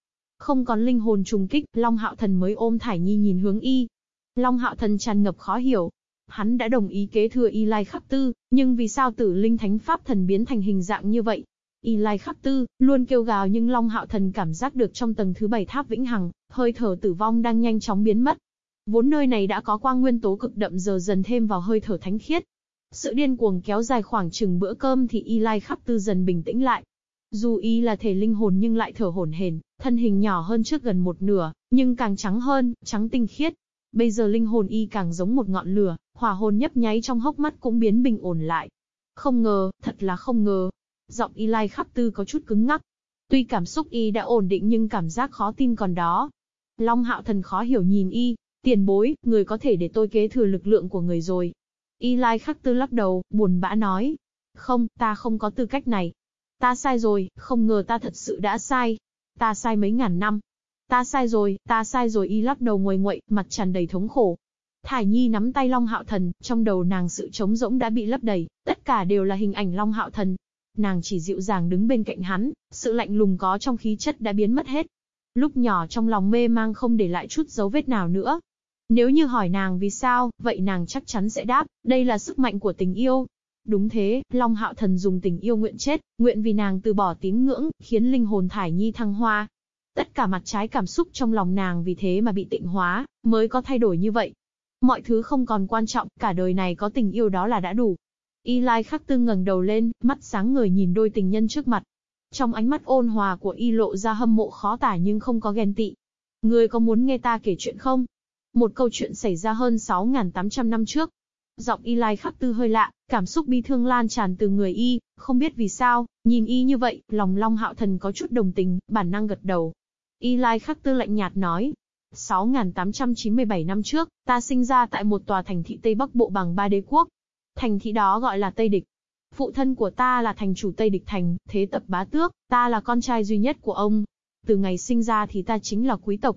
Không còn linh hồn trùng kích, Long Hạo Thần mới ôm Thải Nhi nhìn hướng y. Long Hạo Thần tràn ngập khó hiểu. Hắn đã đồng ý kế thừa Y Lai khắc tư, nhưng vì sao tử linh thánh pháp thần biến thành hình dạng như vậy? Y Lai khắc tư, luôn kêu gào nhưng Long Hạo Thần cảm giác được trong tầng thứ bảy tháp vĩnh hằng, hơi thở tử vong đang nhanh chóng biến mất. Vốn nơi này đã có quang nguyên tố cực đậm giờ dần thêm vào hơi thở thánh khiết. Sự điên cuồng kéo dài khoảng chừng bữa cơm thì Y Lai Khắc tư dần bình tĩnh lại. Dù Y là thể linh hồn nhưng lại thở hổn hển, thân hình nhỏ hơn trước gần một nửa, nhưng càng trắng hơn, trắng tinh khiết. Bây giờ linh hồn Y càng giống một ngọn lửa, hỏa hồn nhấp nháy trong hốc mắt cũng biến bình ổn lại. Không ngờ, thật là không ngờ. Giọng Y Lai khắp tư có chút cứng ngắc. Tuy cảm xúc Y đã ổn định nhưng cảm giác khó tin còn đó. Long hạo thần khó hiểu nhìn Y, tiền bối, người có thể để tôi kế thừa lực lượng của người rồi. Y Lai khắc tư lắc đầu, buồn bã nói. Không, ta không có tư cách này. Ta sai rồi, không ngờ ta thật sự đã sai. Ta sai mấy ngàn năm. Ta sai rồi, ta sai rồi y lắc đầu ngồi nguậy, mặt tràn đầy thống khổ. Thải Nhi nắm tay Long Hạo Thần, trong đầu nàng sự trống rỗng đã bị lấp đầy, tất cả đều là hình ảnh Long Hạo Thần. Nàng chỉ dịu dàng đứng bên cạnh hắn, sự lạnh lùng có trong khí chất đã biến mất hết. Lúc nhỏ trong lòng mê mang không để lại chút dấu vết nào nữa, nếu như hỏi nàng vì sao, vậy nàng chắc chắn sẽ đáp, đây là sức mạnh của tình yêu. Đúng thế, Long Hạo Thần dùng tình yêu nguyện chết, nguyện vì nàng từ bỏ tín ngưỡng, khiến linh hồn thải nhi thăng hoa. Tất cả mặt trái cảm xúc trong lòng nàng vì thế mà bị tịnh hóa, mới có thay đổi như vậy. Mọi thứ không còn quan trọng, cả đời này có tình yêu đó là đã đủ. Y Lai khắc tư ngẩng đầu lên, mắt sáng người nhìn đôi tình nhân trước mặt. Trong ánh mắt ôn hòa của Y lộ ra hâm mộ khó tả nhưng không có ghen tị. Người có muốn nghe ta kể chuyện không? Một câu chuyện xảy ra hơn 6.800 năm trước. Giọng y lai khắc tư hơi lạ, cảm xúc bi thương lan tràn từ người y, không biết vì sao, nhìn y như vậy, lòng long hạo thần có chút đồng tình, bản năng gật đầu. Y lai khắc tư lạnh nhạt nói, 6.897 năm trước, ta sinh ra tại một tòa thành thị Tây Bắc Bộ bằng ba đế quốc. Thành thị đó gọi là Tây Địch. Phụ thân của ta là thành chủ Tây Địch Thành, thế tập bá tước, ta là con trai duy nhất của ông. Từ ngày sinh ra thì ta chính là quý tộc,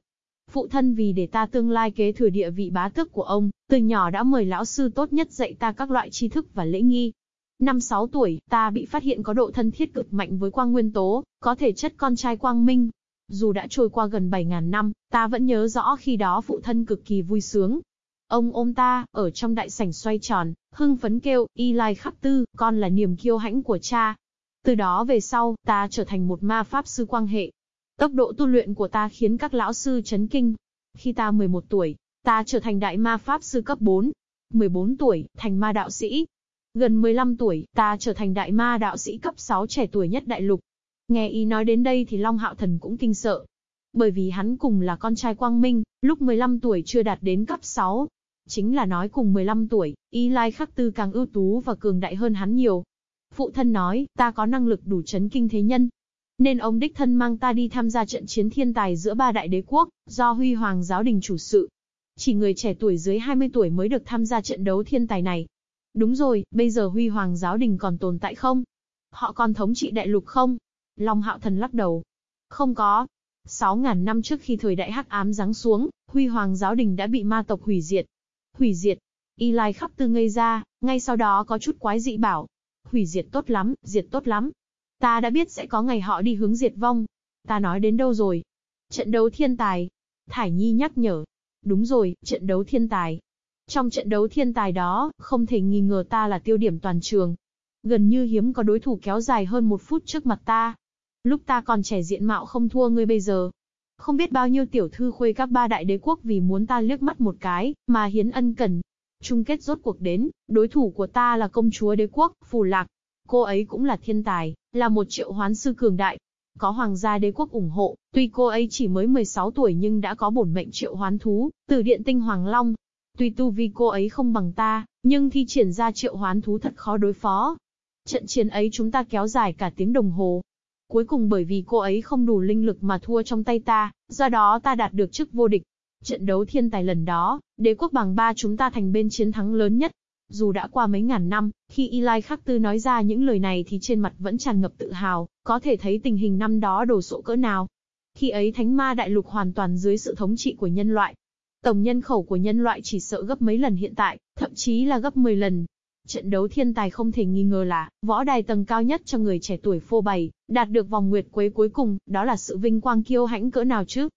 Phụ thân vì để ta tương lai kế thừa địa vị bá tước của ông, từ nhỏ đã mời lão sư tốt nhất dạy ta các loại tri thức và lễ nghi. Năm 6 tuổi, ta bị phát hiện có độ thân thiết cực mạnh với quang nguyên tố, có thể chất con trai quang minh. Dù đã trôi qua gần 7.000 năm, ta vẫn nhớ rõ khi đó phụ thân cực kỳ vui sướng. Ông ôm ta, ở trong đại sảnh xoay tròn, hưng phấn kêu, y lai khắc tư, con là niềm kiêu hãnh của cha. Từ đó về sau, ta trở thành một ma pháp sư quang hệ, Tốc độ tu luyện của ta khiến các lão sư chấn kinh. Khi ta 11 tuổi, ta trở thành đại ma pháp sư cấp 4. 14 tuổi, thành ma đạo sĩ. Gần 15 tuổi, ta trở thành đại ma đạo sĩ cấp 6 trẻ tuổi nhất đại lục. Nghe ý nói đến đây thì Long Hạo Thần cũng kinh sợ. Bởi vì hắn cùng là con trai Quang Minh, lúc 15 tuổi chưa đạt đến cấp 6. Chính là nói cùng 15 tuổi, Y Lai Khắc Tư càng ưu tú và cường đại hơn hắn nhiều. Phụ thân nói, ta có năng lực đủ chấn kinh thế nhân, nên ông đích thân mang ta đi tham gia trận chiến thiên tài giữa ba đại đế quốc, do Huy Hoàng giáo đình chủ sự. Chỉ người trẻ tuổi dưới 20 tuổi mới được tham gia trận đấu thiên tài này. Đúng rồi, bây giờ Huy Hoàng giáo đình còn tồn tại không? Họ còn thống trị đại lục không? Long Hạo Thần lắc đầu. Không có. 6.000 năm trước khi thời đại hắc ám giáng xuống, Huy Hoàng giáo đình đã bị ma tộc hủy diệt. Hủy diệt. Y Lai khắp tư ngây ra, ngay sau đó có chút quái dị bảo. Hủy diệt tốt lắm, diệt tốt lắm. Ta đã biết sẽ có ngày họ đi hướng diệt vong. Ta nói đến đâu rồi? Trận đấu thiên tài. Thải Nhi nhắc nhở. Đúng rồi, trận đấu thiên tài. Trong trận đấu thiên tài đó, không thể nghi ngờ ta là tiêu điểm toàn trường. Gần như hiếm có đối thủ kéo dài hơn một phút trước mặt ta. Lúc ta còn trẻ diện mạo không thua ngươi bây giờ. Không biết bao nhiêu tiểu thư khuê các ba đại đế quốc vì muốn ta liếc mắt một cái, mà hiến ân cần. Chung kết rốt cuộc đến, đối thủ của ta là công chúa đế quốc, Phù Lạc. Cô ấy cũng là thiên tài, là một triệu hoán sư cường đại. Có hoàng gia đế quốc ủng hộ, tuy cô ấy chỉ mới 16 tuổi nhưng đã có bổn mệnh triệu hoán thú, từ điện tinh hoàng long. Tuy tu vi cô ấy không bằng ta, nhưng thi triển ra triệu hoán thú thật khó đối phó. Trận chiến ấy chúng ta kéo dài cả tiếng đồng hồ. Cuối cùng bởi vì cô ấy không đủ linh lực mà thua trong tay ta, do đó ta đạt được chức vô địch. Trận đấu thiên tài lần đó, đế quốc bằng ba chúng ta thành bên chiến thắng lớn nhất, dù đã qua mấy ngàn năm, khi Eli Khắc Tư nói ra những lời này thì trên mặt vẫn tràn ngập tự hào, có thể thấy tình hình năm đó đồ sộ cỡ nào. Khi ấy Thánh Ma Đại Lục hoàn toàn dưới sự thống trị của nhân loại. Tổng nhân khẩu của nhân loại chỉ sợ gấp mấy lần hiện tại, thậm chí là gấp 10 lần. Trận đấu thiên tài không thể nghi ngờ là, võ đài tầng cao nhất cho người trẻ tuổi phô bày, đạt được vòng nguyệt quế cuối cùng, đó là sự vinh quang kiêu hãnh cỡ nào chứ.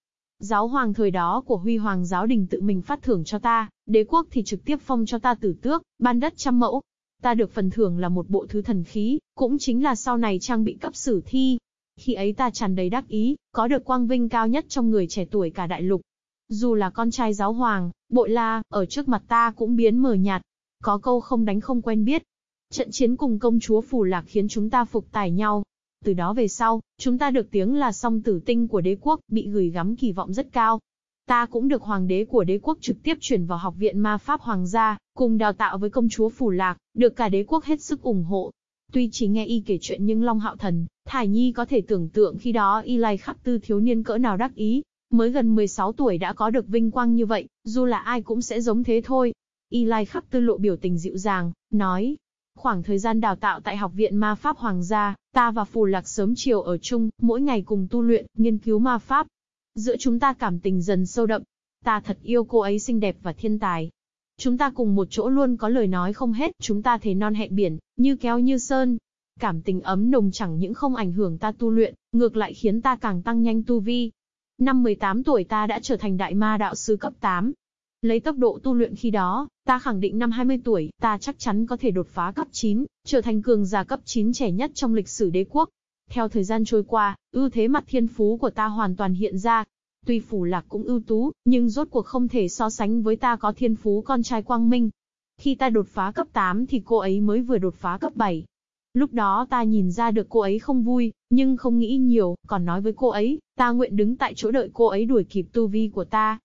Giáo hoàng thời đó của Huy Hoàng giáo đình tự mình phát thưởng cho ta, đế quốc thì trực tiếp phong cho ta tử tước, ban đất trăm mẫu. Ta được phần thưởng là một bộ thứ thần khí, cũng chính là sau này trang bị cấp sử thi. Khi ấy ta tràn đầy đắc ý, có được quang vinh cao nhất trong người trẻ tuổi cả đại lục. Dù là con trai giáo hoàng, Bội la, ở trước mặt ta cũng biến mờ nhạt. Có câu không đánh không quen biết. Trận chiến cùng công chúa Phù Lạc khiến chúng ta phục tài nhau. Từ đó về sau, chúng ta được tiếng là song tử tinh của đế quốc, bị gửi gắm kỳ vọng rất cao. Ta cũng được hoàng đế của đế quốc trực tiếp chuyển vào học viện ma pháp hoàng gia, cùng đào tạo với công chúa Phù Lạc, được cả đế quốc hết sức ủng hộ. Tuy chỉ nghe y kể chuyện nhưng Long Hạo Thần, Thải Nhi có thể tưởng tượng khi đó y lai khắc tư thiếu niên cỡ nào đắc ý. Mới gần 16 tuổi đã có được vinh quang như vậy, dù là ai cũng sẽ giống thế thôi. Y lai khắc tư lộ biểu tình dịu dàng, nói. Khoảng thời gian đào tạo tại học viện ma pháp hoàng gia, ta và Phù Lạc sớm chiều ở chung, mỗi ngày cùng tu luyện, nghiên cứu ma pháp. Giữa chúng ta cảm tình dần sâu đậm. Ta thật yêu cô ấy xinh đẹp và thiên tài, Chúng ta cùng một chỗ luôn có lời nói không hết, chúng ta thế non hẹn biển, như kéo như sơn. Cảm tình ấm nồng chẳng những không ảnh hưởng ta tu luyện, ngược lại khiến ta càng tăng nhanh tu vi. Năm 18 tuổi ta đã trở thành đại ma đạo sư cấp 8. Lấy tốc độ tu luyện khi đó, ta khẳng định năm 20 tuổi, ta chắc chắn có thể đột phá cấp 9, trở thành cường giả cấp 9 trẻ nhất trong lịch sử đế quốc. Theo thời gian trôi qua, ưu thế mặt thiên phú của ta hoàn toàn hiện ra, Tuy phủ lạc cũng ưu tú, nhưng rốt cuộc không thể so sánh với ta có thiên phú con trai quang minh. Khi ta đột phá cấp 8 thì cô ấy mới vừa đột phá cấp 7. Lúc đó ta nhìn ra được cô ấy không vui, nhưng không nghĩ nhiều, còn nói với cô ấy, ta nguyện đứng tại chỗ đợi cô ấy đuổi kịp tu vi của ta.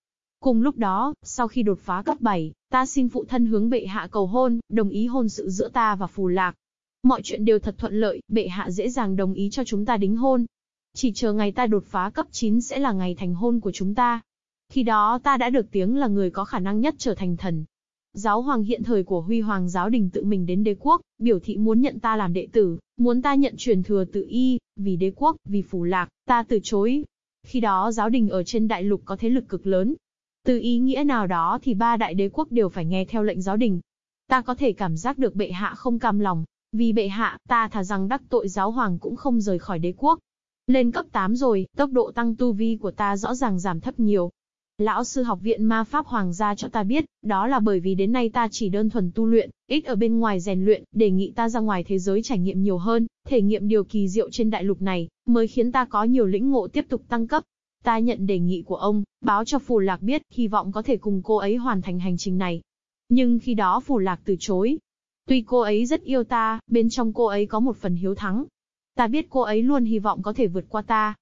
Cùng lúc đó, sau khi đột phá cấp 7, ta xin phụ thân hướng bệ hạ cầu hôn, đồng ý hôn sự giữa ta và phù lạc. Mọi chuyện đều thật thuận lợi, bệ hạ dễ dàng đồng ý cho chúng ta đính hôn. Chỉ chờ ngày ta đột phá cấp 9 sẽ là ngày thành hôn của chúng ta. Khi đó ta đã được tiếng là người có khả năng nhất trở thành thần. Giáo hoàng hiện thời của Huy Hoàng giáo đình tự mình đến đế quốc, biểu thị muốn nhận ta làm đệ tử, muốn ta nhận truyền thừa tự y, vì đế quốc, vì phù lạc, ta từ chối. Khi đó giáo đình ở trên đại lục có thế lực cực lớn. Từ ý nghĩa nào đó thì ba đại đế quốc đều phải nghe theo lệnh giáo đình. Ta có thể cảm giác được bệ hạ không cam lòng, vì bệ hạ, ta thà rằng đắc tội giáo hoàng cũng không rời khỏi đế quốc. Lên cấp 8 rồi, tốc độ tăng tu vi của ta rõ ràng giảm thấp nhiều. Lão sư học viện ma pháp hoàng gia cho ta biết, đó là bởi vì đến nay ta chỉ đơn thuần tu luyện, ít ở bên ngoài rèn luyện, đề nghị ta ra ngoài thế giới trải nghiệm nhiều hơn, thể nghiệm điều kỳ diệu trên đại lục này, mới khiến ta có nhiều lĩnh ngộ tiếp tục tăng cấp. Ta nhận đề nghị của ông, báo cho Phù Lạc biết, hy vọng có thể cùng cô ấy hoàn thành hành trình này. Nhưng khi đó Phù Lạc từ chối. Tuy cô ấy rất yêu ta, bên trong cô ấy có một phần hiếu thắng, Ta biết cô ấy luôn hy vọng có thể vượt qua ta.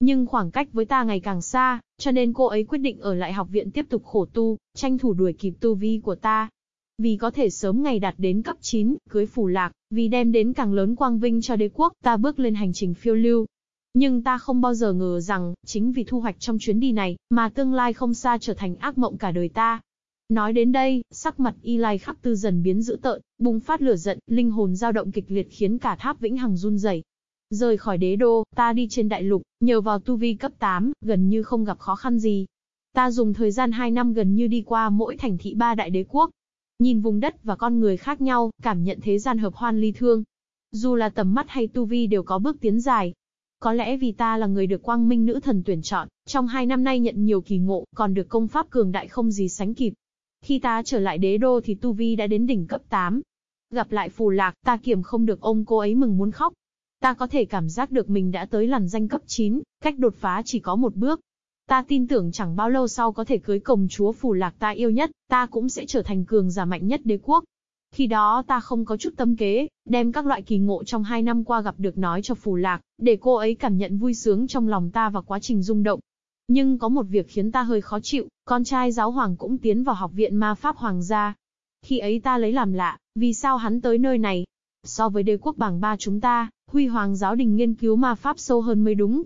Nhưng khoảng cách với ta ngày càng xa, cho nên cô ấy quyết định ở lại học viện tiếp tục khổ tu, tranh thủ đuổi kịp tu vi của ta. Vì có thể sớm ngày đạt đến cấp 9, cưới phủ lạc, vì đem đến càng lớn quang vinh cho đế quốc, ta bước lên hành trình phiêu lưu. Nhưng ta không bao giờ ngờ rằng, chính vì thu hoạch trong chuyến đi này, mà tương lai không xa trở thành ác mộng cả đời ta. Nói đến đây, sắc mặt Y Lai khắc tư dần biến dữ tợn, bùng phát lửa giận, linh hồn dao động kịch liệt khiến cả tháp vĩnh hằng run rẩy. Rời khỏi đế đô, ta đi trên đại lục, nhờ vào tu vi cấp 8, gần như không gặp khó khăn gì. Ta dùng thời gian 2 năm gần như đi qua mỗi thành thị ba đại đế quốc. Nhìn vùng đất và con người khác nhau, cảm nhận thế gian hợp hoan ly thương. Dù là tầm mắt hay tu vi đều có bước tiến dài. Có lẽ vì ta là người được quang minh nữ thần tuyển chọn, trong hai năm nay nhận nhiều kỳ ngộ, còn được công pháp cường đại không gì sánh kịp. Khi ta trở lại đế đô thì tu vi đã đến đỉnh cấp 8. Gặp lại phù lạc, ta kiểm không được ôm cô ấy mừng muốn khóc. Ta có thể cảm giác được mình đã tới làn danh cấp 9, cách đột phá chỉ có một bước. Ta tin tưởng chẳng bao lâu sau có thể cưới công chúa phù lạc ta yêu nhất, ta cũng sẽ trở thành cường giả mạnh nhất đế quốc. Khi đó ta không có chút tâm kế, đem các loại kỳ ngộ trong hai năm qua gặp được nói cho phù lạc, để cô ấy cảm nhận vui sướng trong lòng ta và quá trình rung động. Nhưng có một việc khiến ta hơi khó chịu, con trai giáo hoàng cũng tiến vào học viện ma pháp hoàng gia. Khi ấy ta lấy làm lạ, vì sao hắn tới nơi này? So với đế quốc bảng ba chúng ta, Huy Hoàng giáo đình nghiên cứu ma pháp sâu hơn mới đúng.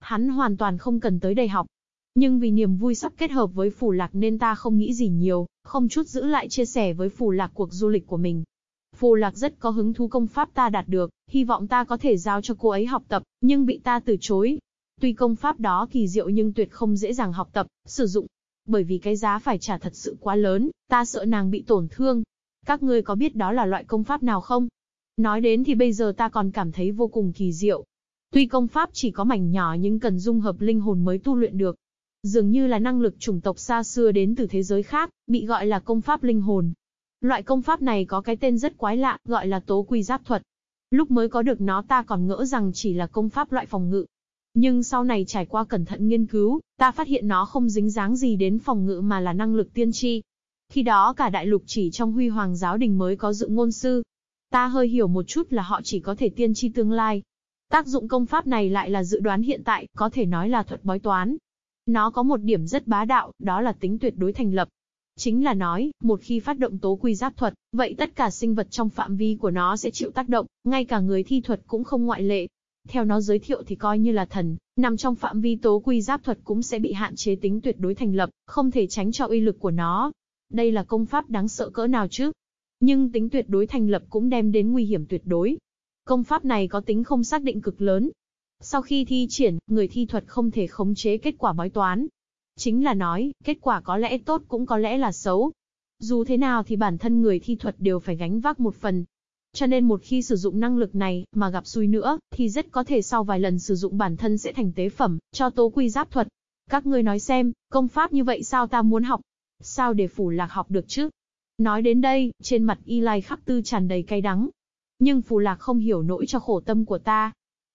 Hắn hoàn toàn không cần tới đây học. Nhưng vì niềm vui sắp kết hợp với Phủ Lạc nên ta không nghĩ gì nhiều, không chút giữ lại chia sẻ với phù Lạc cuộc du lịch của mình. Phù Lạc rất có hứng thú công pháp ta đạt được, hy vọng ta có thể giao cho cô ấy học tập, nhưng bị ta từ chối. Tuy công pháp đó kỳ diệu nhưng tuyệt không dễ dàng học tập, sử dụng. Bởi vì cái giá phải trả thật sự quá lớn, ta sợ nàng bị tổn thương. Các ngươi có biết đó là loại công pháp nào không? Nói đến thì bây giờ ta còn cảm thấy vô cùng kỳ diệu. Tuy công pháp chỉ có mảnh nhỏ nhưng cần dung hợp linh hồn mới tu luyện được. Dường như là năng lực chủng tộc xa xưa đến từ thế giới khác, bị gọi là công pháp linh hồn. Loại công pháp này có cái tên rất quái lạ, gọi là tố quy giáp thuật. Lúc mới có được nó ta còn ngỡ rằng chỉ là công pháp loại phòng ngự. Nhưng sau này trải qua cẩn thận nghiên cứu, ta phát hiện nó không dính dáng gì đến phòng ngự mà là năng lực tiên tri. Khi đó cả đại lục chỉ trong huy hoàng giáo đình mới có dự ngôn sư. Ta hơi hiểu một chút là họ chỉ có thể tiên tri tương lai. Tác dụng công pháp này lại là dự đoán hiện tại, có thể nói là thuật bói toán. Nó có một điểm rất bá đạo, đó là tính tuyệt đối thành lập. Chính là nói, một khi phát động tố quy giáp thuật, vậy tất cả sinh vật trong phạm vi của nó sẽ chịu tác động, ngay cả người thi thuật cũng không ngoại lệ. Theo nó giới thiệu thì coi như là thần, nằm trong phạm vi tố quy giáp thuật cũng sẽ bị hạn chế tính tuyệt đối thành lập, không thể tránh cho uy lực của nó. Đây là công pháp đáng sợ cỡ nào chứ? Nhưng tính tuyệt đối thành lập cũng đem đến nguy hiểm tuyệt đối. Công pháp này có tính không xác định cực lớn. Sau khi thi triển, người thi thuật không thể khống chế kết quả bói toán, Chính là nói, kết quả có lẽ tốt cũng có lẽ là xấu. Dù thế nào thì bản thân người thi thuật đều phải gánh vác một phần. Cho nên một khi sử dụng năng lực này, mà gặp xui nữa, thì rất có thể sau vài lần sử dụng bản thân sẽ thành tế phẩm, cho tố quy giáp thuật. Các ngươi nói xem, công pháp như vậy sao ta muốn học? Sao để phủ lạc học được chứ? Nói đến đây, trên mặt y lai khắc tư tràn đầy cay đắng. Nhưng phù lạc không hiểu nỗi cho khổ tâm của ta.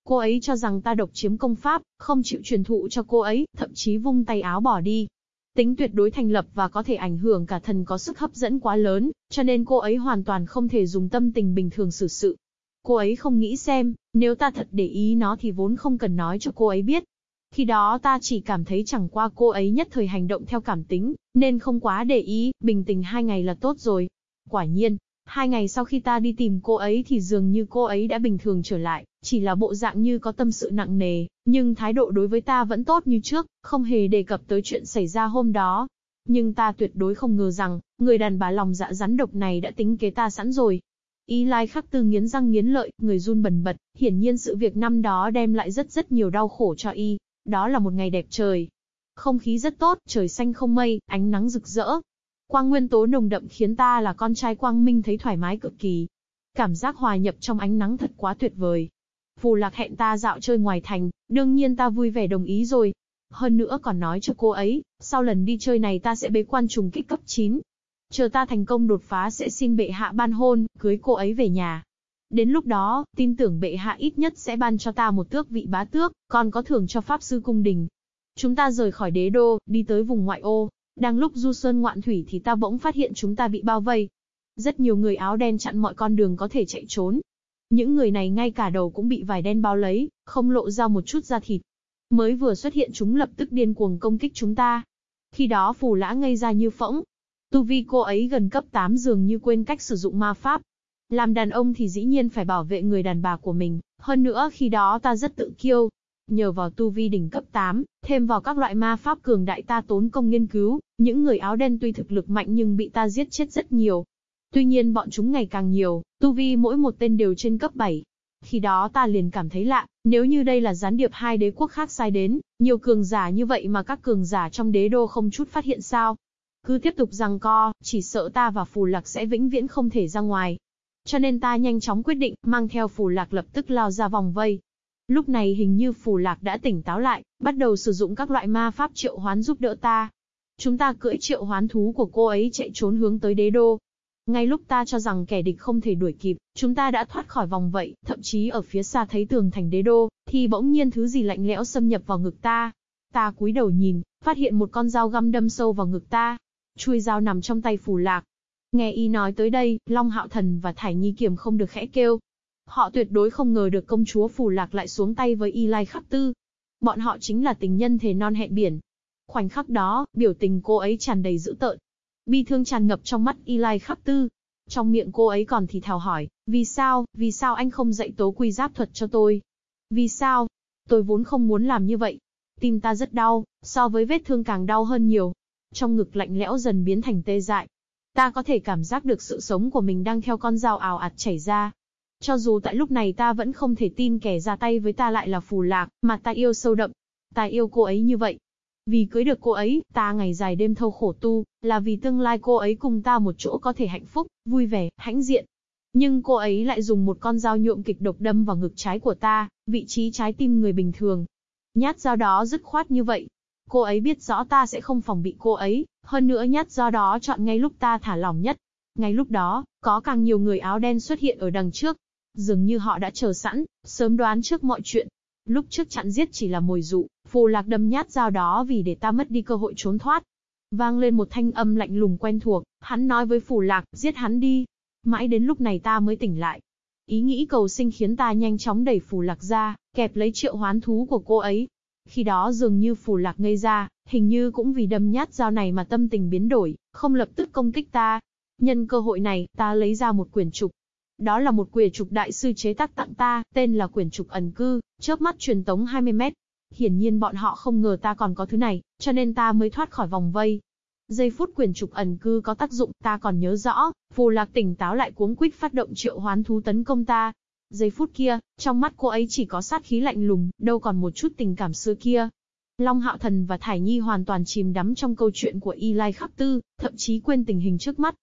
Cô ấy cho rằng ta độc chiếm công pháp, không chịu truyền thụ cho cô ấy, thậm chí vung tay áo bỏ đi. Tính tuyệt đối thành lập và có thể ảnh hưởng cả thần có sức hấp dẫn quá lớn, cho nên cô ấy hoàn toàn không thể dùng tâm tình bình thường xử sự. Cô ấy không nghĩ xem, nếu ta thật để ý nó thì vốn không cần nói cho cô ấy biết. Khi đó ta chỉ cảm thấy chẳng qua cô ấy nhất thời hành động theo cảm tính, nên không quá để ý, bình tình hai ngày là tốt rồi. Quả nhiên, Hai ngày sau khi ta đi tìm cô ấy thì dường như cô ấy đã bình thường trở lại, chỉ là bộ dạng như có tâm sự nặng nề, nhưng thái độ đối với ta vẫn tốt như trước, không hề đề cập tới chuyện xảy ra hôm đó. Nhưng ta tuyệt đối không ngờ rằng, người đàn bà lòng dạ rắn độc này đã tính kế ta sẵn rồi. Y Lai khắc tư nghiến răng nghiến lợi, người run bần bật, hiển nhiên sự việc năm đó đem lại rất rất nhiều đau khổ cho Y. Đó là một ngày đẹp trời. Không khí rất tốt, trời xanh không mây, ánh nắng rực rỡ, Quang nguyên tố nồng đậm khiến ta là con trai quang minh thấy thoải mái cực kỳ. Cảm giác hòa nhập trong ánh nắng thật quá tuyệt vời. Phù lạc hẹn ta dạo chơi ngoài thành, đương nhiên ta vui vẻ đồng ý rồi. Hơn nữa còn nói cho cô ấy, sau lần đi chơi này ta sẽ bế quan trùng kích cấp 9. Chờ ta thành công đột phá sẽ xin bệ hạ ban hôn, cưới cô ấy về nhà. Đến lúc đó, tin tưởng bệ hạ ít nhất sẽ ban cho ta một tước vị bá tước, còn có thưởng cho pháp sư cung đình. Chúng ta rời khỏi đế đô, đi tới vùng ngoại ô, đang lúc du sơn ngoạn thủy thì ta bỗng phát hiện chúng ta bị bao vây. Rất nhiều người áo đen chặn mọi con đường có thể chạy trốn. Những người này ngay cả đầu cũng bị vải đen bao lấy, không lộ ra một chút da thịt. Mới vừa xuất hiện chúng lập tức điên cuồng công kích chúng ta. Khi đó phù lã ngây ra như phỗng. Tu vi cô ấy gần cấp 8 dường như quên cách sử dụng ma pháp. Làm đàn ông thì dĩ nhiên phải bảo vệ người đàn bà của mình, hơn nữa khi đó ta rất tự kiêu, Nhờ vào tu vi đỉnh cấp 8, thêm vào các loại ma pháp cường đại ta tốn công nghiên cứu, những người áo đen tuy thực lực mạnh nhưng bị ta giết chết rất nhiều. Tuy nhiên bọn chúng ngày càng nhiều, tu vi mỗi một tên đều trên cấp 7. Khi đó ta liền cảm thấy lạ, nếu như đây là gián điệp hai đế quốc khác sai đến, nhiều cường giả như vậy mà các cường giả trong đế đô không chút phát hiện sao. Cứ tiếp tục rằng co, chỉ sợ ta và phù lạc sẽ vĩnh viễn không thể ra ngoài. Cho nên ta nhanh chóng quyết định, mang theo phù lạc lập tức lao ra vòng vây, Lúc này hình như phù lạc đã tỉnh táo lại, bắt đầu sử dụng các loại ma pháp triệu hoán giúp đỡ ta. Chúng ta cưỡi triệu hoán thú của cô ấy chạy trốn hướng tới đế đô. Ngay lúc ta cho rằng kẻ địch không thể đuổi kịp, chúng ta đã thoát khỏi vòng vậy, thậm chí ở phía xa thấy tường thành đế đô, thì bỗng nhiên thứ gì lạnh lẽo xâm nhập vào ngực ta. Ta cúi đầu nhìn, phát hiện một con dao găm đâm sâu vào ngực ta. Chui dao nằm trong tay phù lạc. Nghe y nói tới đây, Long Hạo Thần và Thải Nhi Kiềm không được khẽ kêu, Họ tuyệt đối không ngờ được công chúa Phù Lạc lại xuống tay với Y Lai Khắc Tư. Bọn họ chính là tình nhân thề non hẹn biển. Khoảnh khắc đó, biểu tình cô ấy tràn đầy dữ tợn. Bi thương tràn ngập trong mắt Y Lai Khắc Tư. Trong miệng cô ấy còn thì thào hỏi, vì sao, vì sao anh không dạy tố quy giáp thuật cho tôi? Vì sao? Tôi vốn không muốn làm như vậy. Tim ta rất đau, so với vết thương càng đau hơn nhiều. Trong ngực lạnh lẽo dần biến thành tê dại. Ta có thể cảm giác được sự sống của mình đang theo con dao ảo ạt chảy ra, cho dù tại lúc này ta vẫn không thể tin kẻ ra tay với ta lại là phù lạc, mà ta yêu sâu đậm. Ta yêu cô ấy như vậy. Vì cưới được cô ấy, ta ngày dài đêm thâu khổ tu, là vì tương lai cô ấy cùng ta một chỗ có thể hạnh phúc, vui vẻ, hãnh diện. Nhưng cô ấy lại dùng một con dao nhuộm kịch độc đâm vào ngực trái của ta, vị trí trái tim người bình thường. Nhát dao đó dứt khoát như vậy. Cô ấy biết rõ ta sẽ không phòng bị cô ấy, hơn nữa nhát dao đó chọn ngay lúc ta thả lỏng nhất. Ngay lúc đó, có càng nhiều người áo đen xuất hiện ở đằng trước, Dường như họ đã chờ sẵn, sớm đoán trước mọi chuyện. Lúc trước chặn giết chỉ là mồi dụ, phù lạc đâm nhát dao đó vì để ta mất đi cơ hội trốn thoát. Vang lên một thanh âm lạnh lùng quen thuộc, hắn nói với phù lạc, giết hắn đi. Mãi đến lúc này ta mới tỉnh lại. Ý nghĩ cầu sinh khiến ta nhanh chóng đẩy phù lạc ra, kẹp lấy triệu hoán thú của cô ấy. Khi đó dường như phù lạc ngây ra, hình như cũng vì đâm nhát dao này mà tâm tình biến đổi, không lập tức công kích ta. Nhân cơ hội này, ta lấy ra một quyển trục. Đó là một quyển trục đại sư chế tác tặng ta, tên là quyển trục ẩn cư, chớp mắt truyền tống 20 mét. Hiển nhiên bọn họ không ngờ ta còn có thứ này, cho nên ta mới thoát khỏi vòng vây. Giây phút quyền trục ẩn cư có tác dụng, ta còn nhớ rõ, phù lạc tỉnh táo lại cuống quýt phát động triệu hoán thú tấn công ta. Giây phút kia, trong mắt cô ấy chỉ có sát khí lạnh lùng, đâu còn một chút tình cảm xưa kia. Long Hạo Thần và Thải Nhi hoàn toàn chìm đắm trong câu chuyện của Y Lai Khắc Tư, thậm chí quên tình hình trước mắt.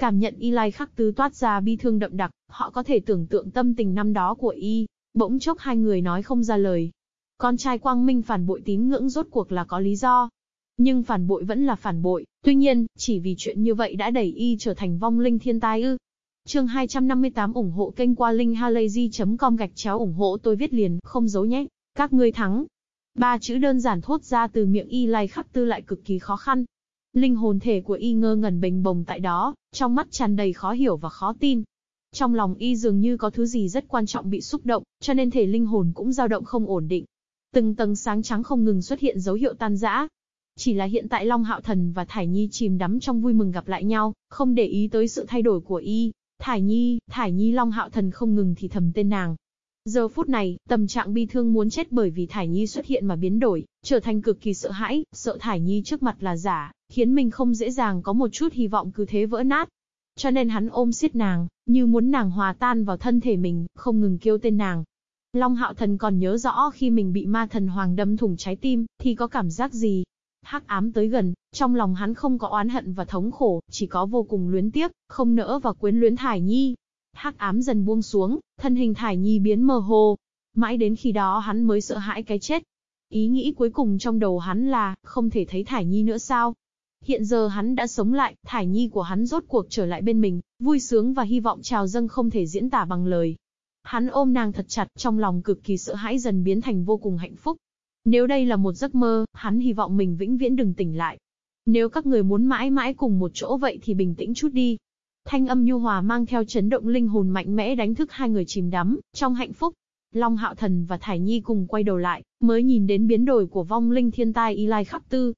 Cảm nhận Y Lai Khắc Tư toát ra bi thương đậm đặc, họ có thể tưởng tượng tâm tình năm đó của Y. Bỗng chốc hai người nói không ra lời. Con trai Quang Minh phản bội tín ngưỡng rốt cuộc là có lý do. Nhưng phản bội vẫn là phản bội, tuy nhiên, chỉ vì chuyện như vậy đã đẩy Y trở thành vong linh thiên tai ư. Chương 258 ủng hộ kênh qua linkhalazy.com gạch chéo ủng hộ tôi viết liền, không giấu nhé. Các ngươi thắng. Ba chữ đơn giản thốt ra từ miệng y lai khắc tư lại cực kỳ khó khăn. Linh hồn thể của y ngơ ngẩn bình bồng tại đó, trong mắt tràn đầy khó hiểu và khó tin. Trong lòng y dường như có thứ gì rất quan trọng bị xúc động, cho nên thể linh hồn cũng dao động không ổn định. Từng tầng sáng trắng không ngừng xuất hiện dấu hiệu tan rã. Chỉ là hiện tại Long Hạo Thần và Thải Nhi chìm đắm trong vui mừng gặp lại nhau, không để ý tới sự thay đổi của y. Thải Nhi, Thải Nhi Long Hạo Thần không ngừng thì thầm tên nàng, Giờ phút này, tâm trạng bi thương muốn chết bởi vì Thải Nhi xuất hiện mà biến đổi, trở thành cực kỳ sợ hãi, sợ Thải Nhi trước mặt là giả, khiến mình không dễ dàng có một chút hy vọng cứ thế vỡ nát. Cho nên hắn ôm siết nàng, như muốn nàng hòa tan vào thân thể mình, không ngừng kêu tên nàng. Long Hạo Thần còn nhớ rõ khi mình bị ma thần hoàng đâm thủng trái tim, thì có cảm giác gì. Hắc ám tới gần, trong lòng hắn không có oán hận và thống khổ, chỉ có vô cùng luyến tiếc, không nỡ và quyến luyến Thải Nhi, hắc ám dần buông xuống, thân hình thải nhi biến mơ hồ. Mãi đến khi đó hắn mới sợ hãi cái chết. Ý nghĩ cuối cùng trong đầu hắn là, không thể thấy thải nhi nữa sao? Hiện giờ hắn đã sống lại, thải nhi của hắn rốt cuộc trở lại bên mình, vui sướng và hy vọng trào dâng không thể diễn tả bằng lời. Hắn ôm nàng thật chặt, trong lòng cực kỳ sợ hãi dần biến thành vô cùng hạnh phúc. Nếu đây là một giấc mơ, hắn hy vọng mình vĩnh viễn đừng tỉnh lại. Nếu các người muốn mãi mãi cùng một chỗ vậy thì bình tĩnh chút đi, Thanh âm nhu hòa mang theo chấn động linh hồn mạnh mẽ đánh thức hai người chìm đắm, trong hạnh phúc. Long Hạo Thần và Thải Nhi cùng quay đầu lại, mới nhìn đến biến đổi của vong linh thiên tai Y Lai Khắc Tư.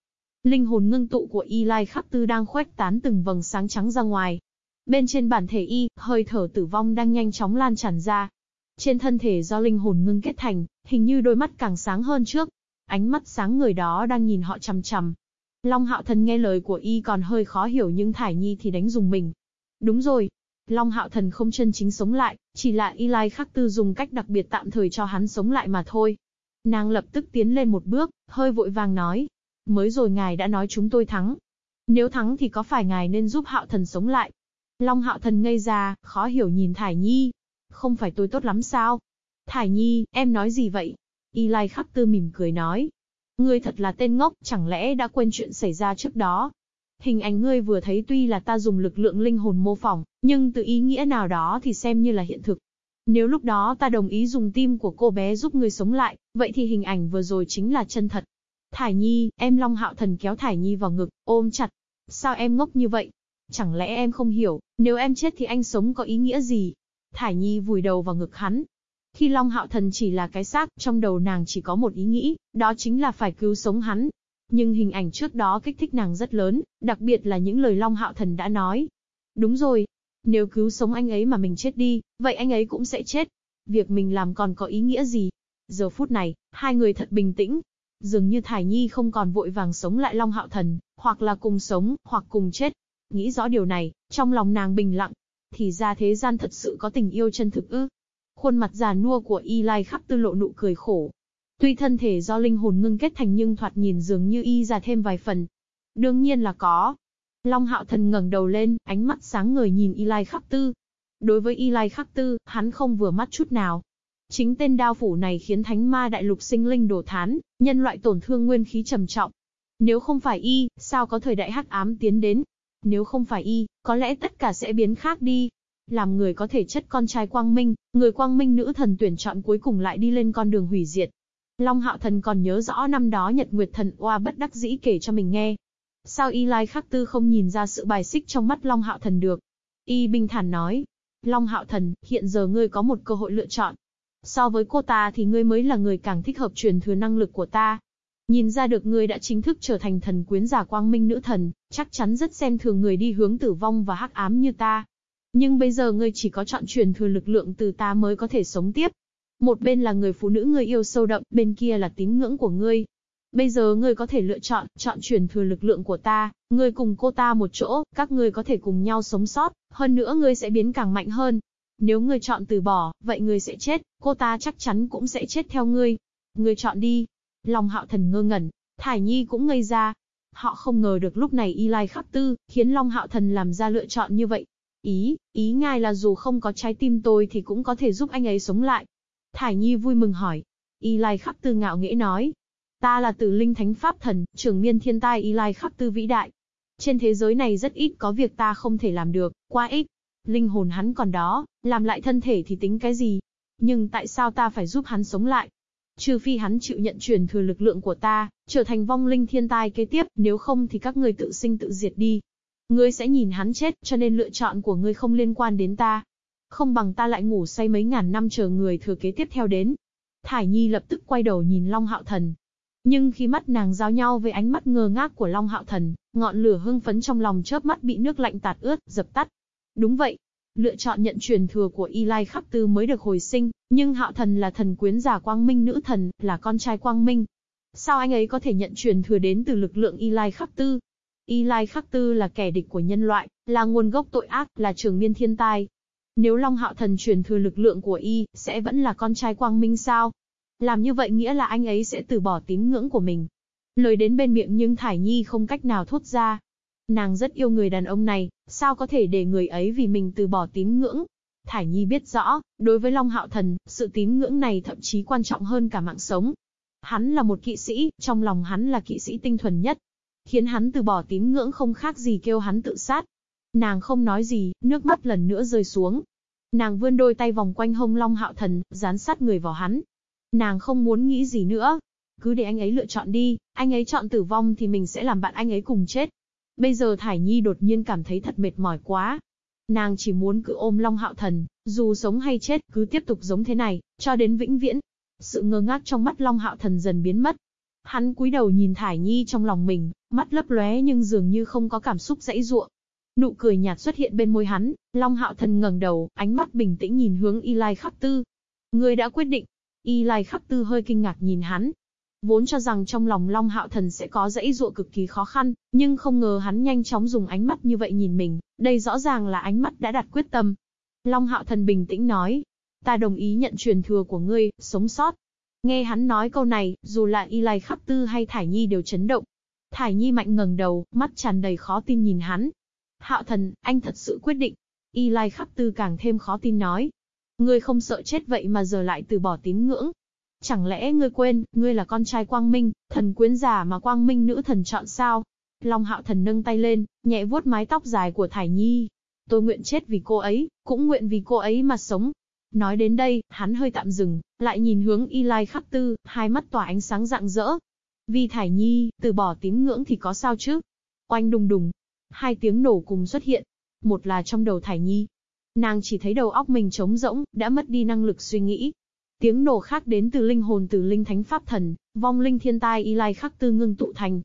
Linh hồn ngưng tụ của Y Lai Khắc Tư đang khuếch tán từng vầng sáng trắng ra ngoài. Bên trên bản thể Y, hơi thở tử vong đang nhanh chóng lan tràn ra. Trên thân thể do linh hồn ngưng kết thành, hình như đôi mắt càng sáng hơn trước. Ánh mắt sáng người đó đang nhìn họ chằm chằm. Long Hạo Thần nghe lời của Y còn hơi khó hiểu nhưng Thải Nhi thì đánh dùng mình. Đúng rồi. Long Hạo Thần không chân chính sống lại, chỉ là Y Lai Khắc Tư dùng cách đặc biệt tạm thời cho hắn sống lại mà thôi. Nàng lập tức tiến lên một bước, hơi vội vàng nói. Mới rồi ngài đã nói chúng tôi thắng. Nếu thắng thì có phải ngài nên giúp Hạo Thần sống lại? Long Hạo Thần ngây ra, khó hiểu nhìn Thải Nhi. Không phải tôi tốt lắm sao? Thải Nhi, em nói gì vậy? Y Lai Khắc Tư mỉm cười nói. Ngươi thật là tên ngốc, chẳng lẽ đã quên chuyện xảy ra trước đó? Hình ảnh ngươi vừa thấy tuy là ta dùng lực lượng linh hồn mô phỏng, nhưng từ ý nghĩa nào đó thì xem như là hiện thực. Nếu lúc đó ta đồng ý dùng tim của cô bé giúp ngươi sống lại, vậy thì hình ảnh vừa rồi chính là chân thật. Thải Nhi, em Long Hạo Thần kéo Thải Nhi vào ngực, ôm chặt. Sao em ngốc như vậy? Chẳng lẽ em không hiểu, nếu em chết thì anh sống có ý nghĩa gì? Thải Nhi vùi đầu vào ngực hắn. Khi Long Hạo Thần chỉ là cái xác, trong đầu nàng chỉ có một ý nghĩ, đó chính là phải cứu sống hắn, nhưng hình ảnh trước đó kích thích nàng rất lớn, đặc biệt là những lời Long Hạo Thần đã nói. Đúng rồi, nếu cứu sống anh ấy mà mình chết đi, vậy anh ấy cũng sẽ chết. Việc mình làm còn có ý nghĩa gì? Giờ phút này, hai người thật bình tĩnh. Dường như Thải Nhi không còn vội vàng sống lại Long Hạo Thần, hoặc là cùng sống, hoặc cùng chết. Nghĩ rõ điều này, trong lòng nàng bình lặng. Thì ra thế gian thật sự có tình yêu chân thực ư. Khuôn mặt già nua của Y Lai khắp tư lộ nụ cười khổ, Tuy thân thể do linh hồn ngưng kết thành nhưng thoạt nhìn dường như y già thêm vài phần. Đương nhiên là có. Long hạo thần ngẩng đầu lên, ánh mắt sáng ngời nhìn Y Lai Khắc Tư. Đối với Y Lai Khắc Tư, hắn không vừa mắt chút nào. Chính tên đao phủ này khiến thánh ma đại lục sinh linh đổ thán, nhân loại tổn thương nguyên khí trầm trọng. Nếu không phải y, sao có thời đại hắc ám tiến đến? Nếu không phải y, có lẽ tất cả sẽ biến khác đi. Làm người có thể chất con trai quang minh, người quang minh nữ thần tuyển chọn cuối cùng lại đi lên con đường hủy diệt. Long Hạo Thần còn nhớ rõ năm đó Nhật Nguyệt Thần Oa bất đắc dĩ kể cho mình nghe. Sao Y Lai Khắc Tư không nhìn ra sự bài xích trong mắt Long Hạo Thần được? Y bình thản nói. Long Hạo Thần, hiện giờ ngươi có một cơ hội lựa chọn. So với cô ta thì ngươi mới là người càng thích hợp truyền thừa năng lực của ta. Nhìn ra được ngươi đã chính thức trở thành thần quyến giả quang minh nữ thần, chắc chắn rất xem thường người đi hướng tử vong và hắc ám như ta. Nhưng bây giờ ngươi chỉ có chọn truyền thừa lực lượng từ ta mới có thể sống tiếp. Một bên là người phụ nữ ngươi yêu sâu đậm, bên kia là tín ngưỡng của ngươi. Bây giờ ngươi có thể lựa chọn, chọn truyền thừa lực lượng của ta, ngươi cùng cô ta một chỗ, các ngươi có thể cùng nhau sống sót, hơn nữa ngươi sẽ biến càng mạnh hơn. Nếu ngươi chọn từ bỏ, vậy ngươi sẽ chết, cô ta chắc chắn cũng sẽ chết theo ngươi. Ngươi chọn đi. Long hạo thần ngơ ngẩn, Thải Nhi cũng ngây ra. Họ không ngờ được lúc này Y Lai khắc tư, khiến Long hạo thần làm ra lựa chọn như vậy. Ý, ý ngài là dù không có trái tim tôi thì cũng có thể giúp anh ấy sống lại. Thải Nhi vui mừng hỏi. Y Lai khắc tư ngạo nghễ nói. Ta là tử linh thánh pháp thần, trưởng miên thiên tai Y Lai khắc tư vĩ đại. Trên thế giới này rất ít có việc ta không thể làm được, quá ít. Linh hồn hắn còn đó, làm lại thân thể thì tính cái gì? Nhưng tại sao ta phải giúp hắn sống lại? Trừ phi hắn chịu nhận truyền thừa lực lượng của ta, trở thành vong linh thiên tai kế tiếp, nếu không thì các người tự sinh tự diệt đi. Ngươi sẽ nhìn hắn chết, cho nên lựa chọn của ngươi không liên quan đến ta. Không bằng ta lại ngủ say mấy ngàn năm chờ người thừa kế tiếp theo đến. Thải Nhi lập tức quay đầu nhìn Long Hạo Thần. Nhưng khi mắt nàng giao nhau với ánh mắt ngơ ngác của Long Hạo Thần, ngọn lửa hưng phấn trong lòng chớp mắt bị nước lạnh tạt ướt, dập tắt. Đúng vậy, lựa chọn nhận truyền thừa của Y Lai Khắc Tư mới được hồi sinh, nhưng Hạo Thần là thần quyến giả quang minh nữ thần, là con trai quang minh. Sao anh ấy có thể nhận truyền thừa đến từ lực lượng Y Lai Khắc Tư? Y Lai Khắc Tư là kẻ địch của nhân loại, là nguồn gốc tội ác, là trường miên thiên tai. Nếu Long Hạo Thần truyền thừa lực lượng của Y, sẽ vẫn là con trai quang minh sao? Làm như vậy nghĩa là anh ấy sẽ từ bỏ tín ngưỡng của mình. Lời đến bên miệng nhưng Thải Nhi không cách nào thốt ra. Nàng rất yêu người đàn ông này, sao có thể để người ấy vì mình từ bỏ tín ngưỡng? Thải Nhi biết rõ, đối với Long Hạo Thần, sự tín ngưỡng này thậm chí quan trọng hơn cả mạng sống. Hắn là một kỵ sĩ, trong lòng hắn là kỵ sĩ tinh thuần nhất, khiến hắn từ bỏ tín ngưỡng không khác gì kêu hắn tự sát. Nàng không nói gì, nước mắt lần nữa rơi xuống. Nàng vươn đôi tay vòng quanh hông Long Hạo Thần, dán sát người vào hắn. Nàng không muốn nghĩ gì nữa. Cứ để anh ấy lựa chọn đi, anh ấy chọn tử vong thì mình sẽ làm bạn anh ấy cùng chết. Bây giờ Thải Nhi đột nhiên cảm thấy thật mệt mỏi quá. Nàng chỉ muốn cứ ôm Long Hạo Thần, dù sống hay chết, cứ tiếp tục giống thế này, cho đến vĩnh viễn. Sự ngơ ngác trong mắt Long Hạo Thần dần biến mất, Hắn cúi đầu nhìn Thải Nhi trong lòng mình, mắt lấp lóe nhưng dường như không có cảm xúc dãy ruộng. Nụ cười nhạt xuất hiện bên môi hắn, Long Hạo Thần ngẩng đầu, ánh mắt bình tĩnh nhìn hướng Y Lai Khắc Tư. người đã quyết định. Y Lai Khắc Tư hơi kinh ngạc nhìn hắn. Vốn cho rằng trong lòng Long Hạo Thần sẽ có dãy ruộng cực kỳ khó khăn, nhưng không ngờ hắn nhanh chóng dùng ánh mắt như vậy nhìn mình, đây rõ ràng là ánh mắt đã đặt quyết tâm. Long Hạo Thần bình tĩnh nói, ta đồng ý nhận truyền thừa của ngươi, sống sót, Nghe hắn nói câu này, dù là Y Lai Khắc Tư hay Thải Nhi đều chấn động. Thải Nhi mạnh ngẩng đầu, mắt tràn đầy khó tin nhìn hắn. Hạo thần, anh thật sự quyết định. Y Lai Khắc Tư càng thêm khó tin nói. Ngươi không sợ chết vậy mà giờ lại từ bỏ tín ngưỡng. Chẳng lẽ ngươi quên, ngươi là con trai Quang Minh, thần quyến giả mà Quang Minh nữ thần chọn sao? Long Hạo thần nâng tay lên, nhẹ vuốt mái tóc dài của Thải Nhi. Tôi nguyện chết vì cô ấy, cũng nguyện vì cô ấy mà sống. Nói đến đây, hắn hơi tạm dừng, lại nhìn hướng Y Lai Khắc Tư, hai mắt tỏa ánh sáng rạng rỡ. Vì Thải Nhi, từ bỏ tín ngưỡng thì có sao chứ? Oanh đùng đùng. Hai tiếng nổ cùng xuất hiện. Một là trong đầu Thải Nhi. Nàng chỉ thấy đầu óc mình trống rỗng, đã mất đi năng lực suy nghĩ. Tiếng nổ khác đến từ linh hồn từ linh thánh pháp thần, vong linh thiên tai Y Lai Khắc Tư ngưng tụ thành.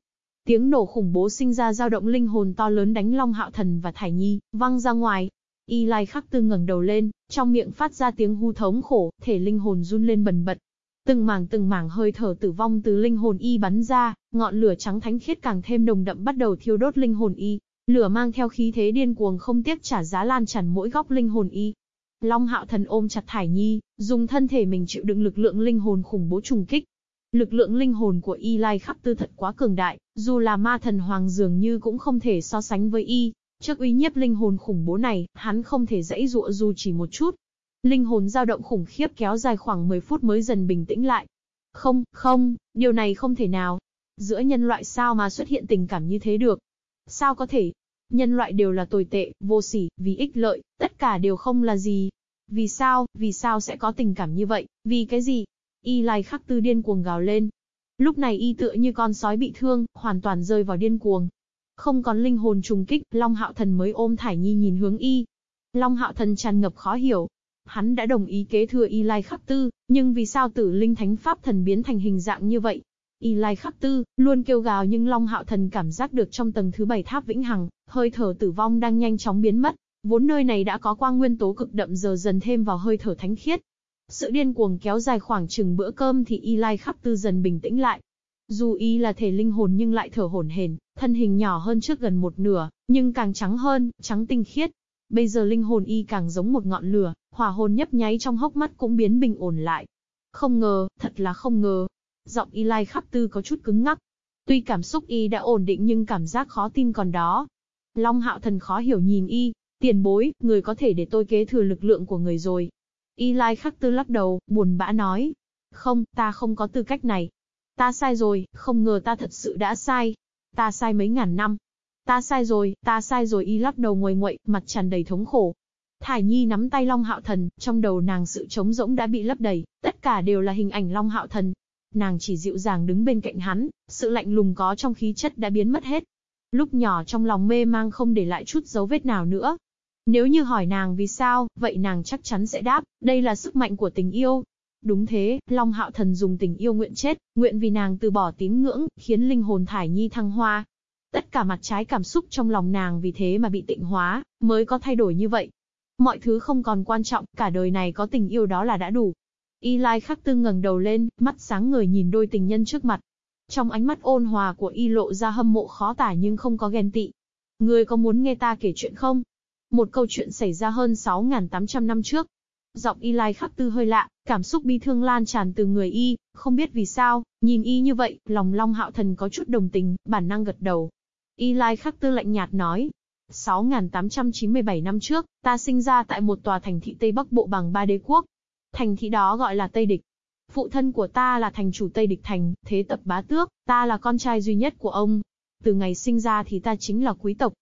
Tiếng nổ khủng bố sinh ra dao động linh hồn to lớn đánh Long Hạo Thần và Thải Nhi, văng ra ngoài, Y Lai Khắc Tư ngẩng đầu lên, trong miệng phát ra tiếng hu thống khổ, thể linh hồn run lên bần bật. Từng mảng từng mảng hơi thở tử vong từ linh hồn y bắn ra, ngọn lửa trắng thánh khiết càng thêm nồng đậm bắt đầu thiêu đốt linh hồn y. Lửa mang theo khí thế điên cuồng không tiếc trả giá lan tràn mỗi góc linh hồn y. Long Hạo Thần ôm chặt Thải Nhi, dùng thân thể mình chịu đựng lực lượng linh hồn khủng bố trùng kích. Lực lượng linh hồn của Y Lai Khắc Tư thật quá cường đại, dù là ma thần hoàng dường như cũng không thể so sánh với Y. Trước uy nhiếp linh hồn khủng bố này, hắn không thể dãy dụa dù chỉ một chút. Linh hồn dao động khủng khiếp kéo dài khoảng 10 phút mới dần bình tĩnh lại. Không, không, điều này không thể nào. Giữa nhân loại sao mà xuất hiện tình cảm như thế được? Sao có thể? Nhân loại đều là tồi tệ, vô sỉ, vì ích lợi, tất cả đều không là gì. Vì sao, vì sao sẽ có tình cảm như vậy, vì cái gì? Y Lai khắc tư điên cuồng gào lên. Lúc này y tựa như con sói bị thương, hoàn toàn rơi vào điên cuồng. Không còn linh hồn trùng kích, Long Hạo Thần mới ôm Thải Nhi nhìn hướng y. Long Hạo Thần tràn ngập khó hiểu. Hắn đã đồng ý kế thừa Y Lai khắc tư, nhưng vì sao tử linh thánh pháp thần biến thành hình dạng như vậy? Y Lai khắc tư, luôn kêu gào nhưng Long Hạo Thần cảm giác được trong tầng thứ bảy tháp vĩnh hằng, hơi thở tử vong đang nhanh chóng biến mất. Vốn nơi này đã có quang nguyên tố cực đậm giờ dần thêm vào hơi thở thánh khiết. Sự điên cuồng kéo dài khoảng chừng bữa cơm thì Y Lai khắc tư dần bình tĩnh lại. Dù y là thể linh hồn nhưng lại thở hổn hển, thân hình nhỏ hơn trước gần một nửa, nhưng càng trắng hơn, trắng tinh khiết. Bây giờ linh hồn y càng giống một ngọn lửa, hỏa hồn nhấp nháy trong hốc mắt cũng biến bình ổn lại. Không ngờ, thật là không ngờ, Giọng Y Lai khắp tư có chút cứng ngắc. Tuy cảm xúc Y đã ổn định nhưng cảm giác khó tin còn đó. Long hạo thần khó hiểu nhìn Y, tiền bối, người có thể để tôi kế thừa lực lượng của người rồi. Y Lai khắc tư lắc đầu, buồn bã nói. Không, ta không có tư cách này. Ta sai rồi, không ngờ ta thật sự đã sai. Ta sai mấy ngàn năm. Ta sai rồi, ta sai rồi y lắc đầu ngồi nguậy, mặt tràn đầy thống khổ. Thải Nhi nắm tay Long Hạo Thần, trong đầu nàng sự trống rỗng đã bị lấp đầy, tất cả đều là hình ảnh Long Hạo Thần, nàng chỉ dịu dàng đứng bên cạnh hắn, sự lạnh lùng có trong khí chất đã biến mất hết. Lúc nhỏ trong lòng mê mang không để lại chút dấu vết nào nữa. Nếu như hỏi nàng vì sao, vậy nàng chắc chắn sẽ đáp, đây là sức mạnh của tình yêu. Đúng thế, Long Hạo Thần dùng tình yêu nguyện chết, nguyện vì nàng từ bỏ tín ngưỡng, khiến linh hồn thải nhi thăng hoa. Tất cả mặt trái cảm xúc trong lòng nàng vì thế mà bị tịnh hóa, mới có thay đổi như vậy. Mọi thứ không còn quan trọng, cả đời này có tình yêu đó là đã đủ. Y Lai khắc tư ngẩng đầu lên, mắt sáng người nhìn đôi tình nhân trước mặt. Trong ánh mắt ôn hòa của Y lộ ra hâm mộ khó tả nhưng không có ghen tị. Ngươi có muốn nghe ta kể chuyện không? Một câu chuyện xảy ra hơn 6.800 năm trước. Giọng Y Lai khắc tư hơi lạ, cảm xúc bi thương lan tràn từ người Y, không biết vì sao, nhìn Y như vậy, lòng Long Hạo Thần có chút đồng tình, bản năng gật đầu. Y Lai khắc tư lạnh nhạt nói, 6.897 năm trước, ta sinh ra tại một tòa thành thị Tây Bắc Bộ bằng ba đế quốc, Thành thị đó gọi là Tây Địch. Phụ thân của ta là thành chủ Tây Địch Thành, thế tập bá tước, ta là con trai duy nhất của ông. Từ ngày sinh ra thì ta chính là quý tộc.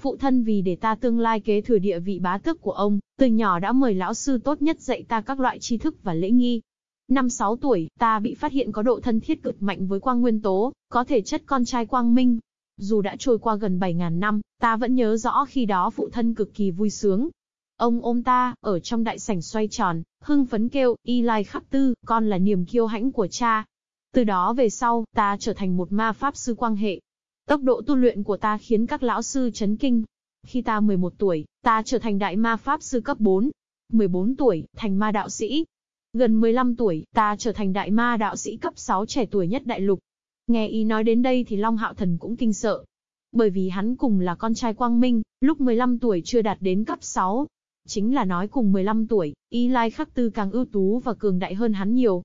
Phụ thân vì để ta tương lai kế thừa địa vị bá tước của ông, từ nhỏ đã mời lão sư tốt nhất dạy ta các loại tri thức và lễ nghi. Năm 6 tuổi, ta bị phát hiện có độ thân thiết cực mạnh với quang nguyên tố, có thể chất con trai quang minh. Dù đã trôi qua gần 7.000 năm, ta vẫn nhớ rõ khi đó phụ thân cực kỳ vui sướng, Ông ôm ta, ở trong đại sảnh xoay tròn, hưng phấn kêu, y lai khắc tư, con là niềm kiêu hãnh của cha. Từ đó về sau, ta trở thành một ma pháp sư quang hệ. Tốc độ tu luyện của ta khiến các lão sư chấn kinh. Khi ta 11 tuổi, ta trở thành đại ma pháp sư cấp 4. 14 tuổi, thành ma đạo sĩ. Gần 15 tuổi, ta trở thành đại ma đạo sĩ cấp 6 trẻ tuổi nhất đại lục. Nghe y nói đến đây thì Long Hạo Thần cũng kinh sợ. Bởi vì hắn cùng là con trai Quang Minh, lúc 15 tuổi chưa đạt đến cấp 6, Chính là nói cùng 15 tuổi, Y Lai Khắc Tư càng ưu tú và cường đại hơn hắn nhiều.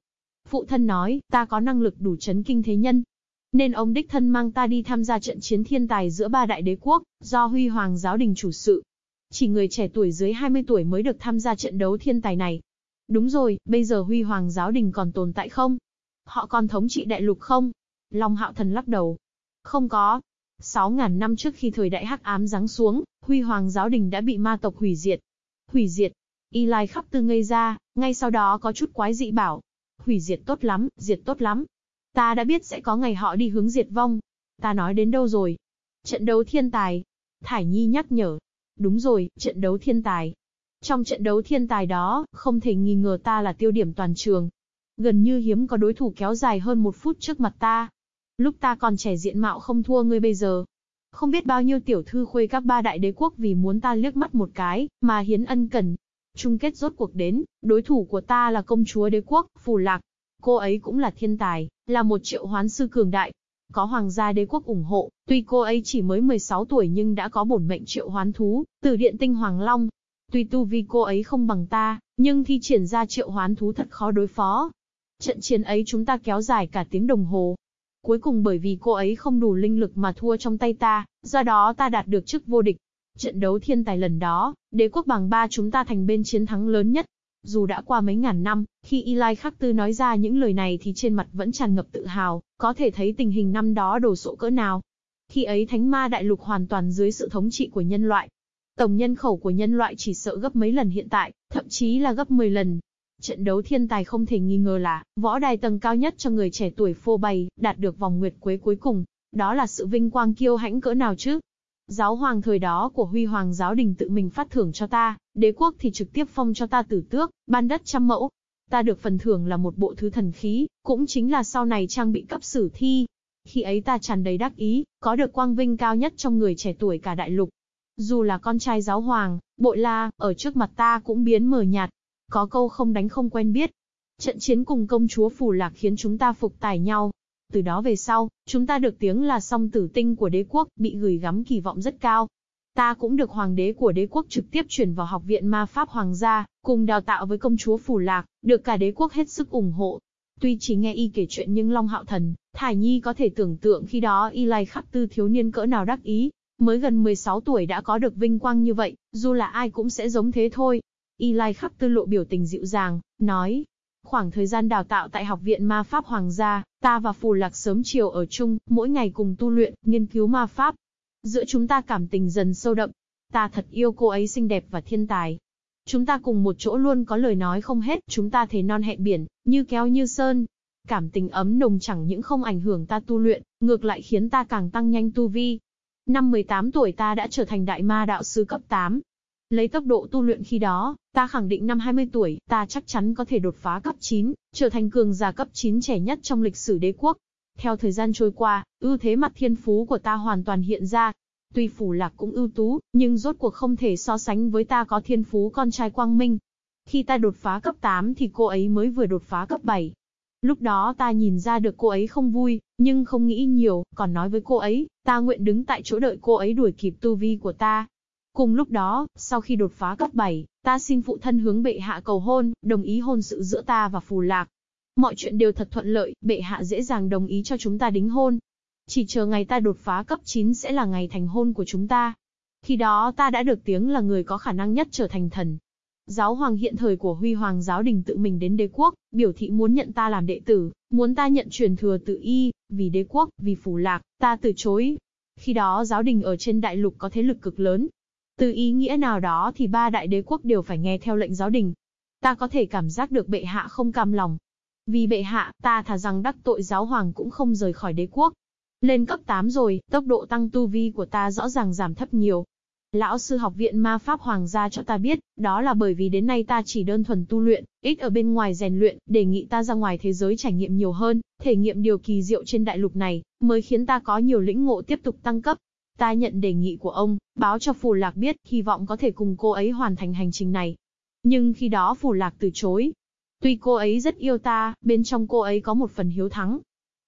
Phụ thân nói, ta có năng lực đủ chấn kinh thế nhân. Nên ông đích thân mang ta đi tham gia trận chiến thiên tài giữa ba đại đế quốc, do Huy Hoàng giáo đình chủ sự. Chỉ người trẻ tuổi dưới 20 tuổi mới được tham gia trận đấu thiên tài này. Đúng rồi, bây giờ Huy Hoàng giáo đình còn tồn tại không? Họ còn thống trị đại lục không? Long Hạo Thần lắc đầu. Không có. 6.000 năm trước khi thời đại hắc ám giáng xuống, Huy Hoàng giáo đình đã bị ma tộc hủy diệt. Hủy diệt. Y Lai khắp tư ngây ra, ngay sau đó có chút quái dị bảo. Hủy diệt tốt lắm, diệt tốt lắm. Ta đã biết sẽ có ngày họ đi hướng diệt vong. Ta nói đến đâu rồi? Trận đấu thiên tài. Thải Nhi nhắc nhở. Đúng rồi, trận đấu thiên tài. Trong trận đấu thiên tài đó, không thể nghi ngờ ta là tiêu điểm toàn trường. Gần như hiếm có đối thủ kéo dài hơn một phút trước mặt ta. Lúc ta còn trẻ diện mạo không thua ngươi bây giờ, không biết bao nhiêu tiểu thư khuê các ba đại đế quốc vì muốn ta liếc mắt một cái, mà hiến ân cần. Chung kết rốt cuộc đến, đối thủ của ta là công chúa đế quốc, Phù Lạc. Cô ấy cũng là thiên tài, là một triệu hoán sư cường đại. Có hoàng gia đế quốc ủng hộ, tuy cô ấy chỉ mới 16 tuổi nhưng đã có bổn mệnh triệu hoán thú, từ điện tinh hoàng long. Tuy tu vi cô ấy không bằng ta, nhưng thi triển ra triệu hoán thú thật khó đối phó. Trận chiến ấy chúng ta kéo dài cả tiếng đồng hồ, Cuối cùng bởi vì cô ấy không đủ linh lực mà thua trong tay ta, do đó ta đạt được chức vô địch. Trận đấu thiên tài lần đó, đế quốc bảng ba chúng ta thành bên chiến thắng lớn nhất. Dù đã qua mấy ngàn năm, khi Eli Khắc Tư nói ra những lời này thì trên mặt vẫn tràn ngập tự hào, có thể thấy tình hình năm đó đồ sộ cỡ nào. Khi ấy thánh ma đại lục hoàn toàn dưới sự thống trị của nhân loại. Tổng nhân khẩu của nhân loại chỉ sợ gấp mấy lần hiện tại, thậm chí là gấp 10 lần. Trận đấu thiên tài không thể nghi ngờ là, võ đài tầng cao nhất cho người trẻ tuổi phô bày, đạt được vòng nguyệt quế cuối cùng. Đó là sự vinh quang kiêu hãnh cỡ nào chứ? Giáo hoàng thời đó của huy hoàng giáo đình tự mình phát thưởng cho ta, đế quốc thì trực tiếp phong cho ta tử tước, ban đất trăm mẫu. Ta được phần thưởng là một bộ thứ thần khí, cũng chính là sau này trang bị cấp sử thi. Khi ấy ta tràn đầy đắc ý, có được quang vinh cao nhất trong người trẻ tuổi cả đại lục. Dù là con trai giáo hoàng, bội la, ở trước mặt ta cũng biến mờ nhạt. Có câu không đánh không quen biết. Trận chiến cùng công chúa Phù Lạc khiến chúng ta phục tài nhau, từ đó về sau, chúng ta được tiếng là song tử tinh của đế quốc, bị gửi gắm kỳ vọng rất cao. Ta cũng được hoàng đế của đế quốc trực tiếp chuyển vào học viện ma pháp hoàng gia, cùng đào tạo với công chúa Phủ Lạc, được cả đế quốc hết sức ủng hộ. Tuy chỉ nghe y kể chuyện nhưng Long Hạo Thần, Thải Nhi có thể tưởng tượng khi đó y lai khắc tư thiếu niên cỡ nào đắc ý. Mới gần 16 tuổi đã có được vinh quang như vậy, dù là ai cũng sẽ giống thế thôi. Y lai khắc tư lộ biểu tình dịu dàng, nói, Khoảng thời gian đào tạo tại Học viện Ma Pháp Hoàng gia, ta và Phù Lạc sớm chiều ở chung, mỗi ngày cùng tu luyện, nghiên cứu ma pháp. Giữa chúng ta cảm tình dần sâu đậm. Ta thật yêu cô ấy xinh đẹp và thiên tài. Chúng ta cùng một chỗ luôn có lời nói không hết, chúng ta thế non hẹn biển, như kéo như sơn. Cảm tình ấm nồng chẳng những không ảnh hưởng ta tu luyện, ngược lại khiến ta càng tăng nhanh tu vi. Năm 18 tuổi ta đã trở thành đại ma đạo sư cấp 8, Lấy tốc độ tu luyện khi đó, ta khẳng định năm 20 tuổi, ta chắc chắn có thể đột phá cấp 9, trở thành cường giả cấp 9 trẻ nhất trong lịch sử đế quốc. Theo thời gian trôi qua, ưu thế mặt thiên phú của ta hoàn toàn hiện ra. Tuy phủ lạc cũng ưu tú, nhưng rốt cuộc không thể so sánh với ta có thiên phú con trai quang minh. Khi ta đột phá cấp 8 thì cô ấy mới vừa đột phá cấp 7. Lúc đó ta nhìn ra được cô ấy không vui, nhưng không nghĩ nhiều, còn nói với cô ấy, ta nguyện đứng tại chỗ đợi cô ấy đuổi kịp tu vi của ta. Cùng lúc đó, sau khi đột phá cấp 7, ta xin phụ thân hướng bệ hạ cầu hôn, đồng ý hôn sự giữa ta và phù lạc. Mọi chuyện đều thật thuận lợi, bệ hạ dễ dàng đồng ý cho chúng ta đính hôn. Chỉ chờ ngày ta đột phá cấp 9 sẽ là ngày thành hôn của chúng ta. Khi đó ta đã được tiếng là người có khả năng nhất trở thành thần. Giáo hoàng hiện thời của Huy Hoàng giáo đình tự mình đến đế quốc, biểu thị muốn nhận ta làm đệ tử, muốn ta nhận truyền thừa tự y, vì đế quốc, vì phù lạc, ta từ chối. Khi đó giáo đình ở trên đại lục có thế lực cực lớn, từ ý nghĩa nào đó thì ba đại đế quốc đều phải nghe theo lệnh giáo đình. Ta có thể cảm giác được bệ hạ không cam lòng. Vì bệ hạ, ta thà rằng đắc tội giáo hoàng cũng không rời khỏi đế quốc. Lên cấp 8 rồi, tốc độ tăng tu vi của ta rõ ràng giảm thấp nhiều. Lão sư học viện ma pháp hoàng gia cho ta biết, đó là bởi vì đến nay ta chỉ đơn thuần tu luyện, ít ở bên ngoài rèn luyện, đề nghị ta ra ngoài thế giới trải nghiệm nhiều hơn, thể nghiệm điều kỳ diệu trên đại lục này, mới khiến ta có nhiều lĩnh ngộ tiếp tục tăng cấp. Ta nhận đề nghị của ông, báo cho Phù Lạc biết, hy vọng có thể cùng cô ấy hoàn thành hành trình này. Nhưng khi đó Phù Lạc từ chối. Tuy cô ấy rất yêu ta, bên trong cô ấy có một phần hiếu thắng.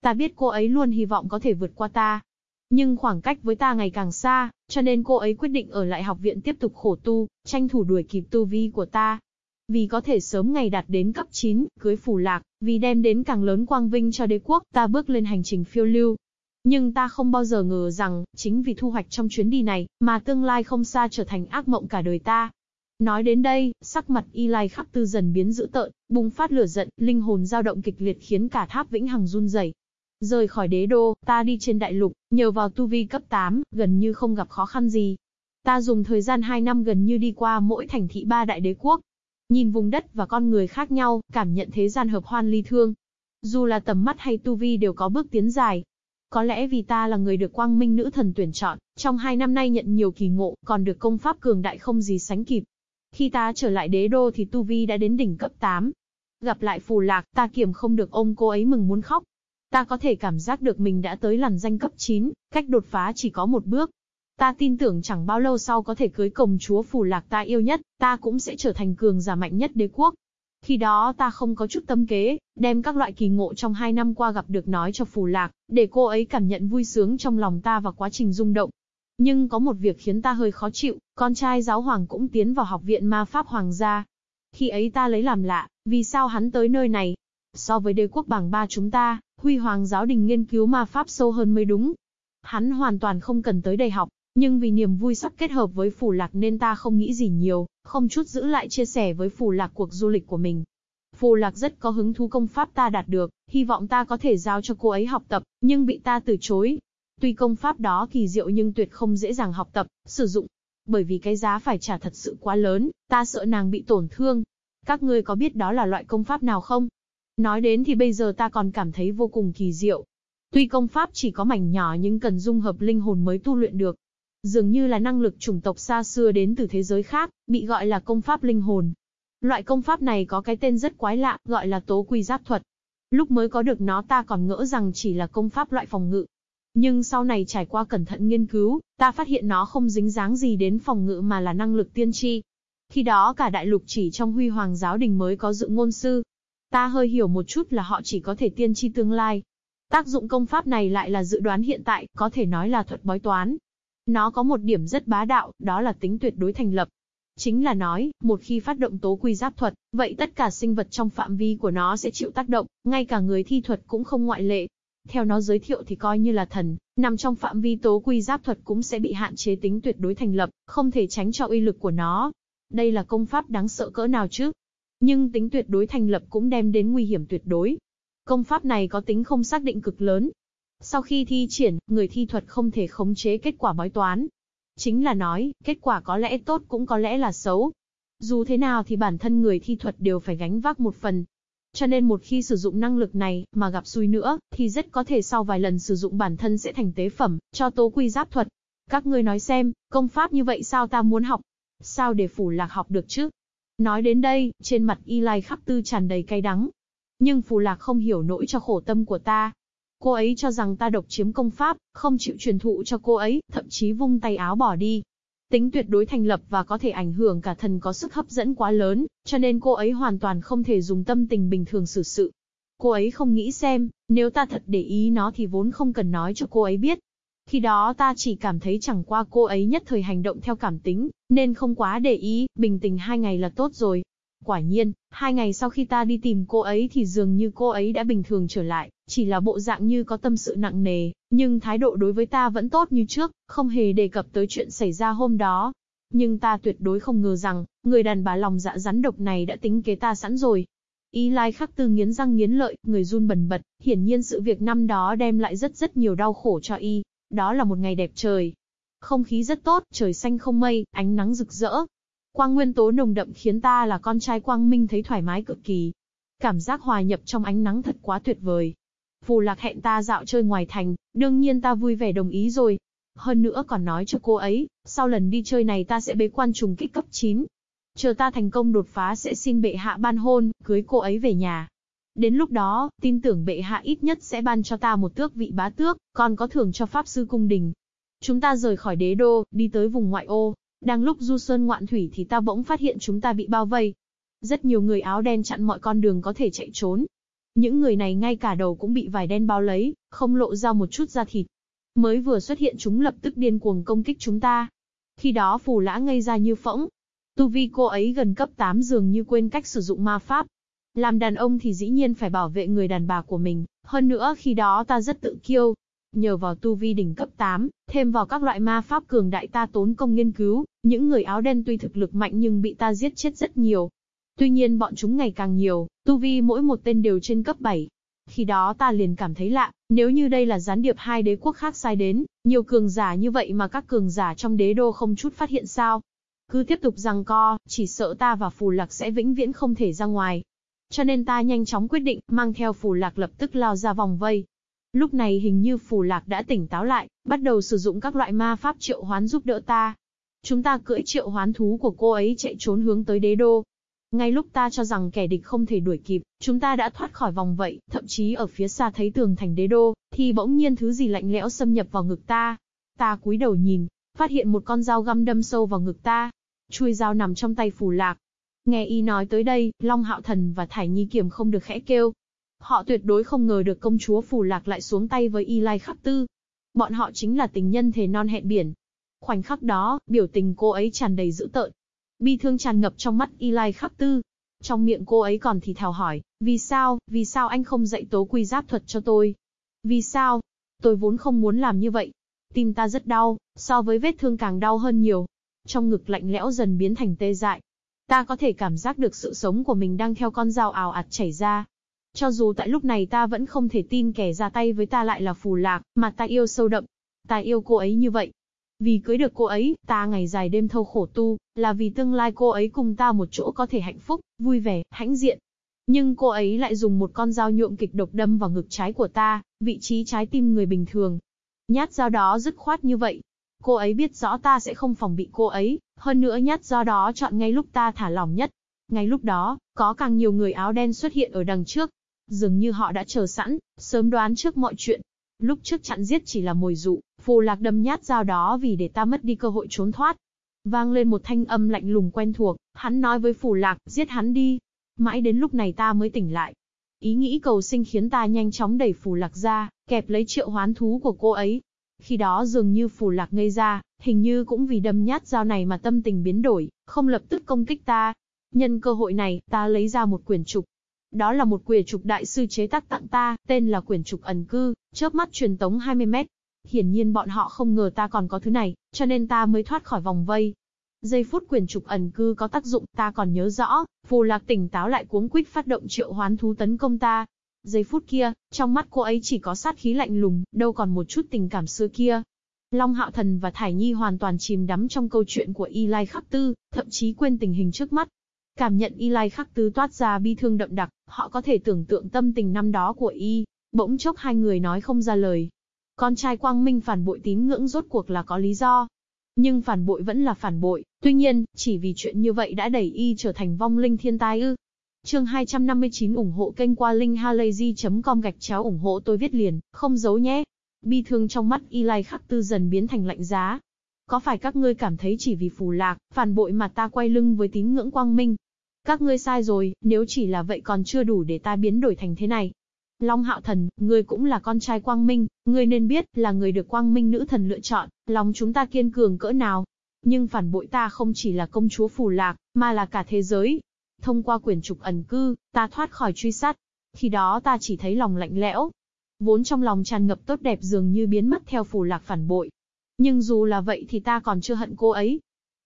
Ta biết cô ấy luôn hy vọng có thể vượt qua ta. Nhưng khoảng cách với ta ngày càng xa, cho nên cô ấy quyết định ở lại học viện tiếp tục khổ tu, tranh thủ đuổi kịp tu vi của ta. Vì có thể sớm ngày đạt đến cấp 9, cưới phù lạc, vì đem đến càng lớn quang vinh cho đế quốc, ta bước lên hành trình phiêu lưu, nhưng ta không bao giờ ngờ rằng, chính vì thu hoạch trong chuyến đi này, mà tương lai không xa trở thành ác mộng cả đời ta. Nói đến đây, sắc mặt Y Lai khắc tư dần biến dữ tợn, bùng phát lửa giận, linh hồn dao động kịch liệt khiến cả tháp vĩnh hằng run rẩy. Rời khỏi đế đô, ta đi trên đại lục, nhờ vào tu vi cấp 8, gần như không gặp khó khăn gì. Ta dùng thời gian 2 năm gần như đi qua mỗi thành thị ba đại đế quốc. Nhìn vùng đất và con người khác nhau, cảm nhận thế gian hợp hoan ly thương. Dù là tầm mắt hay tu vi đều có bước tiến dài, có lẽ vì ta là người được quang minh nữ thần tuyển chọn, trong hai năm nay nhận nhiều kỳ ngộ, còn được công pháp cường đại không gì sánh kịp. Khi ta trở lại đế đô thì Tu Vi đã đến đỉnh cấp 8. Gặp lại phù lạc, ta kiểm không được ôm cô ấy mừng muốn khóc. Ta có thể cảm giác được mình đã tới làn danh cấp 9, cách đột phá chỉ có một bước. Ta tin tưởng chẳng bao lâu sau có thể cưới công chúa phù lạc ta yêu nhất, ta cũng sẽ trở thành cường giả mạnh nhất đế quốc. Khi đó ta không có chút tâm kế, đem các loại kỳ ngộ trong hai năm qua gặp được nói cho Phù Lạc, để cô ấy cảm nhận vui sướng trong lòng ta và quá trình rung động. Nhưng có một việc khiến ta hơi khó chịu, con trai giáo hoàng cũng tiến vào học viện ma pháp hoàng gia. Khi ấy ta lấy làm lạ, vì sao hắn tới nơi này? So với đế quốc bảng ba chúng ta, huy hoàng giáo đình nghiên cứu ma pháp sâu hơn mới đúng. Hắn hoàn toàn không cần tới đây học, nhưng vì niềm vui sắp kết hợp với Phù Lạc nên ta không nghĩ gì nhiều, không chút giữ lại chia sẻ với Phù Lạc cuộc du lịch của mình. Phù Lạc rất có hứng thú công pháp ta đạt được, hy vọng ta có thể giao cho cô ấy học tập, nhưng bị ta từ chối. Tuy công pháp đó kỳ diệu nhưng tuyệt không dễ dàng học tập, sử dụng. Bởi vì cái giá phải trả thật sự quá lớn, ta sợ nàng bị tổn thương. Các ngươi có biết đó là loại công pháp nào không? Nói đến thì bây giờ ta còn cảm thấy vô cùng kỳ diệu. Tuy công pháp chỉ có mảnh nhỏ nhưng cần dung hợp linh hồn mới tu luyện được. Dường như là năng lực chủng tộc xa xưa đến từ thế giới khác, bị gọi là công pháp linh hồn. Loại công pháp này có cái tên rất quái lạ, gọi là tố quy giáp thuật. Lúc mới có được nó ta còn ngỡ rằng chỉ là công pháp loại phòng ngự. Nhưng sau này trải qua cẩn thận nghiên cứu, ta phát hiện nó không dính dáng gì đến phòng ngự mà là năng lực tiên tri. Khi đó cả đại lục chỉ trong huy hoàng giáo đình mới có dự ngôn sư. Ta hơi hiểu một chút là họ chỉ có thể tiên tri tương lai. Tác dụng công pháp này lại là dự đoán hiện tại, có thể nói là thuật bói toán. Nó có một điểm rất bá đạo, đó là tính tuyệt đối thành lập. Chính là nói, một khi phát động tố quy giáp thuật, vậy tất cả sinh vật trong phạm vi của nó sẽ chịu tác động, ngay cả người thi thuật cũng không ngoại lệ. Theo nó giới thiệu thì coi như là thần, nằm trong phạm vi tố quy giáp thuật cũng sẽ bị hạn chế tính tuyệt đối thành lập, không thể tránh cho uy lực của nó. Đây là công pháp đáng sợ cỡ nào chứ? Nhưng tính tuyệt đối thành lập cũng đem đến nguy hiểm tuyệt đối. Công pháp này có tính không xác định cực lớn. Sau khi thi triển, người thi thuật không thể khống chế kết quả bói toán, Chính là nói, kết quả có lẽ tốt cũng có lẽ là xấu. Dù thế nào thì bản thân người thi thuật đều phải gánh vác một phần. Cho nên một khi sử dụng năng lực này, mà gặp xui nữa, thì rất có thể sau vài lần sử dụng bản thân sẽ thành tế phẩm, cho tố quy giáp thuật. Các ngươi nói xem, công pháp như vậy sao ta muốn học? Sao để phủ lạc học được chứ? Nói đến đây, trên mặt Y Lai khắc tư tràn đầy cay đắng. Nhưng phù lạc không hiểu nỗi cho khổ tâm của ta. Cô ấy cho rằng ta độc chiếm công pháp, không chịu truyền thụ cho cô ấy, thậm chí vung tay áo bỏ đi. Tính tuyệt đối thành lập và có thể ảnh hưởng cả thần có sức hấp dẫn quá lớn, cho nên cô ấy hoàn toàn không thể dùng tâm tình bình thường xử sự. Cô ấy không nghĩ xem, nếu ta thật để ý nó thì vốn không cần nói cho cô ấy biết. Khi đó ta chỉ cảm thấy chẳng qua cô ấy nhất thời hành động theo cảm tính, nên không quá để ý, bình tình hai ngày là tốt rồi. Quả nhiên, hai ngày sau khi ta đi tìm cô ấy thì dường như cô ấy đã bình thường trở lại, chỉ là bộ dạng như có tâm sự nặng nề, nhưng thái độ đối với ta vẫn tốt như trước, không hề đề cập tới chuyện xảy ra hôm đó. Nhưng ta tuyệt đối không ngờ rằng, người đàn bà lòng dạ rắn độc này đã tính kế ta sẵn rồi. Y Lai khắc tư nghiến răng nghiến lợi, người run bần bật, hiển nhiên sự việc năm đó đem lại rất rất nhiều đau khổ cho Y. Đó là một ngày đẹp trời. Không khí rất tốt, trời xanh không mây, ánh nắng rực rỡ, Quang nguyên tố nồng đậm khiến ta là con trai Quang Minh thấy thoải mái cực kỳ. Cảm giác hòa nhập trong ánh nắng thật quá tuyệt vời. Phù lạc hẹn ta dạo chơi ngoài thành, đương nhiên ta vui vẻ đồng ý rồi. Hơn nữa còn nói cho cô ấy, sau lần đi chơi này ta sẽ bế quan trùng kích cấp 9. Chờ ta thành công đột phá sẽ xin bệ hạ ban hôn, cưới cô ấy về nhà. Đến lúc đó, tin tưởng bệ hạ ít nhất sẽ ban cho ta một tước vị bá tước, còn có thưởng cho pháp sư cung đình. Chúng ta rời khỏi đế đô, đi tới vùng ngoại ô, đang lúc du sơn ngoạn thủy thì ta bỗng phát hiện chúng ta bị bao vây. Rất nhiều người áo đen chặn mọi con đường có thể chạy trốn. Những người này ngay cả đầu cũng bị vải đen bao lấy, không lộ ra một chút da thịt. Mới vừa xuất hiện chúng lập tức điên cuồng công kích chúng ta. Khi đó phù lã ngây ra như phỗng. Tu vi cô ấy gần cấp 8 dường như quên cách sử dụng ma pháp. Làm đàn ông thì dĩ nhiên phải bảo vệ người đàn bà của mình, hơn nữa khi đó ta rất tự kiêu, Nhờ vào tu vi đỉnh cấp 8, thêm vào các loại ma pháp cường đại ta tốn công nghiên cứu, những người áo đen tuy thực lực mạnh nhưng bị ta giết chết rất nhiều. Tuy nhiên bọn chúng ngày càng nhiều, tu vi mỗi một tên đều trên cấp 7. Khi đó ta liền cảm thấy lạ, nếu như đây là gián điệp hai đế quốc khác sai đến, nhiều cường giả như vậy mà các cường giả trong đế đô không chút phát hiện sao. Cứ tiếp tục rằng co, chỉ sợ ta và phù lạc sẽ vĩnh viễn không thể ra ngoài. Cho nên ta nhanh chóng quyết định, mang theo phù lạc lập tức lao ra vòng vây, Lúc này hình như phù lạc đã tỉnh táo lại, bắt đầu sử dụng các loại ma pháp triệu hoán giúp đỡ ta. Chúng ta cưỡi triệu hoán thú của cô ấy chạy trốn hướng tới đế đô. Ngay lúc ta cho rằng kẻ địch không thể đuổi kịp, chúng ta đã thoát khỏi vòng vậy, thậm chí ở phía xa thấy tường thành đế đô, thì bỗng nhiên thứ gì lạnh lẽo xâm nhập vào ngực ta. Ta cúi đầu nhìn, phát hiện một con dao găm đâm sâu vào ngực ta. Chui dao nằm trong tay phù lạc. Nghe y nói tới đây, Long Hạo Thần và Thải Nhi Kiềm không được khẽ kêu, Họ tuyệt đối không ngờ được công chúa Phù Lạc lại xuống tay với Y Lai Khắc Tư. Bọn họ chính là tình nhân thể non hẹn biển. Khoảnh khắc đó, biểu tình cô ấy tràn đầy dữ tợn. Bi thương tràn ngập trong mắt Eli Khắc Tư. Trong miệng cô ấy còn thì thào hỏi, vì sao, vì sao anh không dạy tố quy giáp thuật cho tôi? Vì sao? Tôi vốn không muốn làm như vậy. Tim ta rất đau, so với vết thương càng đau hơn nhiều. Trong ngực lạnh lẽo dần biến thành tê dại. Ta có thể cảm giác được sự sống của mình đang theo con dao ảo ạt chảy ra, cho dù tại lúc này ta vẫn không thể tin kẻ ra tay với ta lại là phù lạc, mà ta yêu sâu đậm. Ta yêu cô ấy như vậy. Vì cưới được cô ấy, ta ngày dài đêm thâu khổ tu, là vì tương lai cô ấy cùng ta một chỗ có thể hạnh phúc, vui vẻ, hãnh diện. Nhưng cô ấy lại dùng một con dao nhuộm kịch độc đâm vào ngực trái của ta, vị trí trái tim người bình thường. Nhát dao đó dứt khoát như vậy. Cô ấy biết rõ ta sẽ không phòng bị cô ấy, hơn nữa nhát dao đó chọn ngay lúc ta thả lỏng nhất. Ngay lúc đó, có càng nhiều người áo đen xuất hiện ở đằng trước. Dường như họ đã chờ sẵn, sớm đoán trước mọi chuyện. Lúc trước chặn giết chỉ là mồi dụ, phù lạc đâm nhát dao đó vì để ta mất đi cơ hội trốn thoát. Vang lên một thanh âm lạnh lùng quen thuộc, hắn nói với phù lạc, giết hắn đi. Mãi đến lúc này ta mới tỉnh lại. Ý nghĩ cầu sinh khiến ta nhanh chóng đẩy phù lạc ra, kẹp lấy triệu hoán thú của cô ấy. Khi đó dường như phù lạc ngây ra, hình như cũng vì đâm nhát dao này mà tâm tình biến đổi, không lập tức công kích ta. Nhân cơ hội này, ta lấy ra một quyển trục, đó là một quyển trục đại sư chế tác tặng ta, tên là quyển trục ẩn cư, chớp mắt truyền tống 20 mét. Hiển nhiên bọn họ không ngờ ta còn có thứ này, cho nên ta mới thoát khỏi vòng vây. Giây phút quyển trục ẩn cư có tác dụng, ta còn nhớ rõ, phù lạc tỉnh táo lại cuống quýt phát động triệu hoán thú tấn công ta. Giây phút kia, trong mắt cô ấy chỉ có sát khí lạnh lùng, đâu còn một chút tình cảm xưa kia. Long Hạo Thần và Thải Nhi hoàn toàn chìm đắm trong câu chuyện của Y Lai Khắc Tư, thậm chí quên tình hình trước mắt. Cảm nhận Y Lai Khắc Tư toát ra bi thương đậm đặc, họ có thể tưởng tượng tâm tình năm đó của Y. Bỗng chốc hai người nói không ra lời. Con trai Quang Minh phản bội tín ngưỡng rốt cuộc là có lý do. Nhưng phản bội vẫn là phản bội, tuy nhiên, chỉ vì chuyện như vậy đã đẩy Y trở thành vong linh thiên tai ư. Chương 259 ủng hộ kênh qua linkhalazy.com gạch chéo ủng hộ tôi viết liền, không giấu nhé. Bi thương trong mắt Y Lai Khắc Tư dần biến thành lạnh giá. Có phải các ngươi cảm thấy chỉ vì phù lạc, phản bội mà ta quay lưng với tín ngưỡng quang minh, các ngươi sai rồi, nếu chỉ là vậy còn chưa đủ để ta biến đổi thành thế này. Long Hạo Thần, ngươi cũng là con trai Quang Minh, ngươi nên biết, là người được Quang Minh nữ thần lựa chọn, lòng chúng ta kiên cường cỡ nào. Nhưng phản bội ta không chỉ là công chúa Phù Lạc, mà là cả thế giới. Thông qua quyển trục ẩn cư, ta thoát khỏi truy sát. Khi đó ta chỉ thấy lòng lạnh lẽo. Vốn trong lòng tràn ngập tốt đẹp dường như biến mất theo Phù Lạc phản bội. Nhưng dù là vậy thì ta còn chưa hận cô ấy,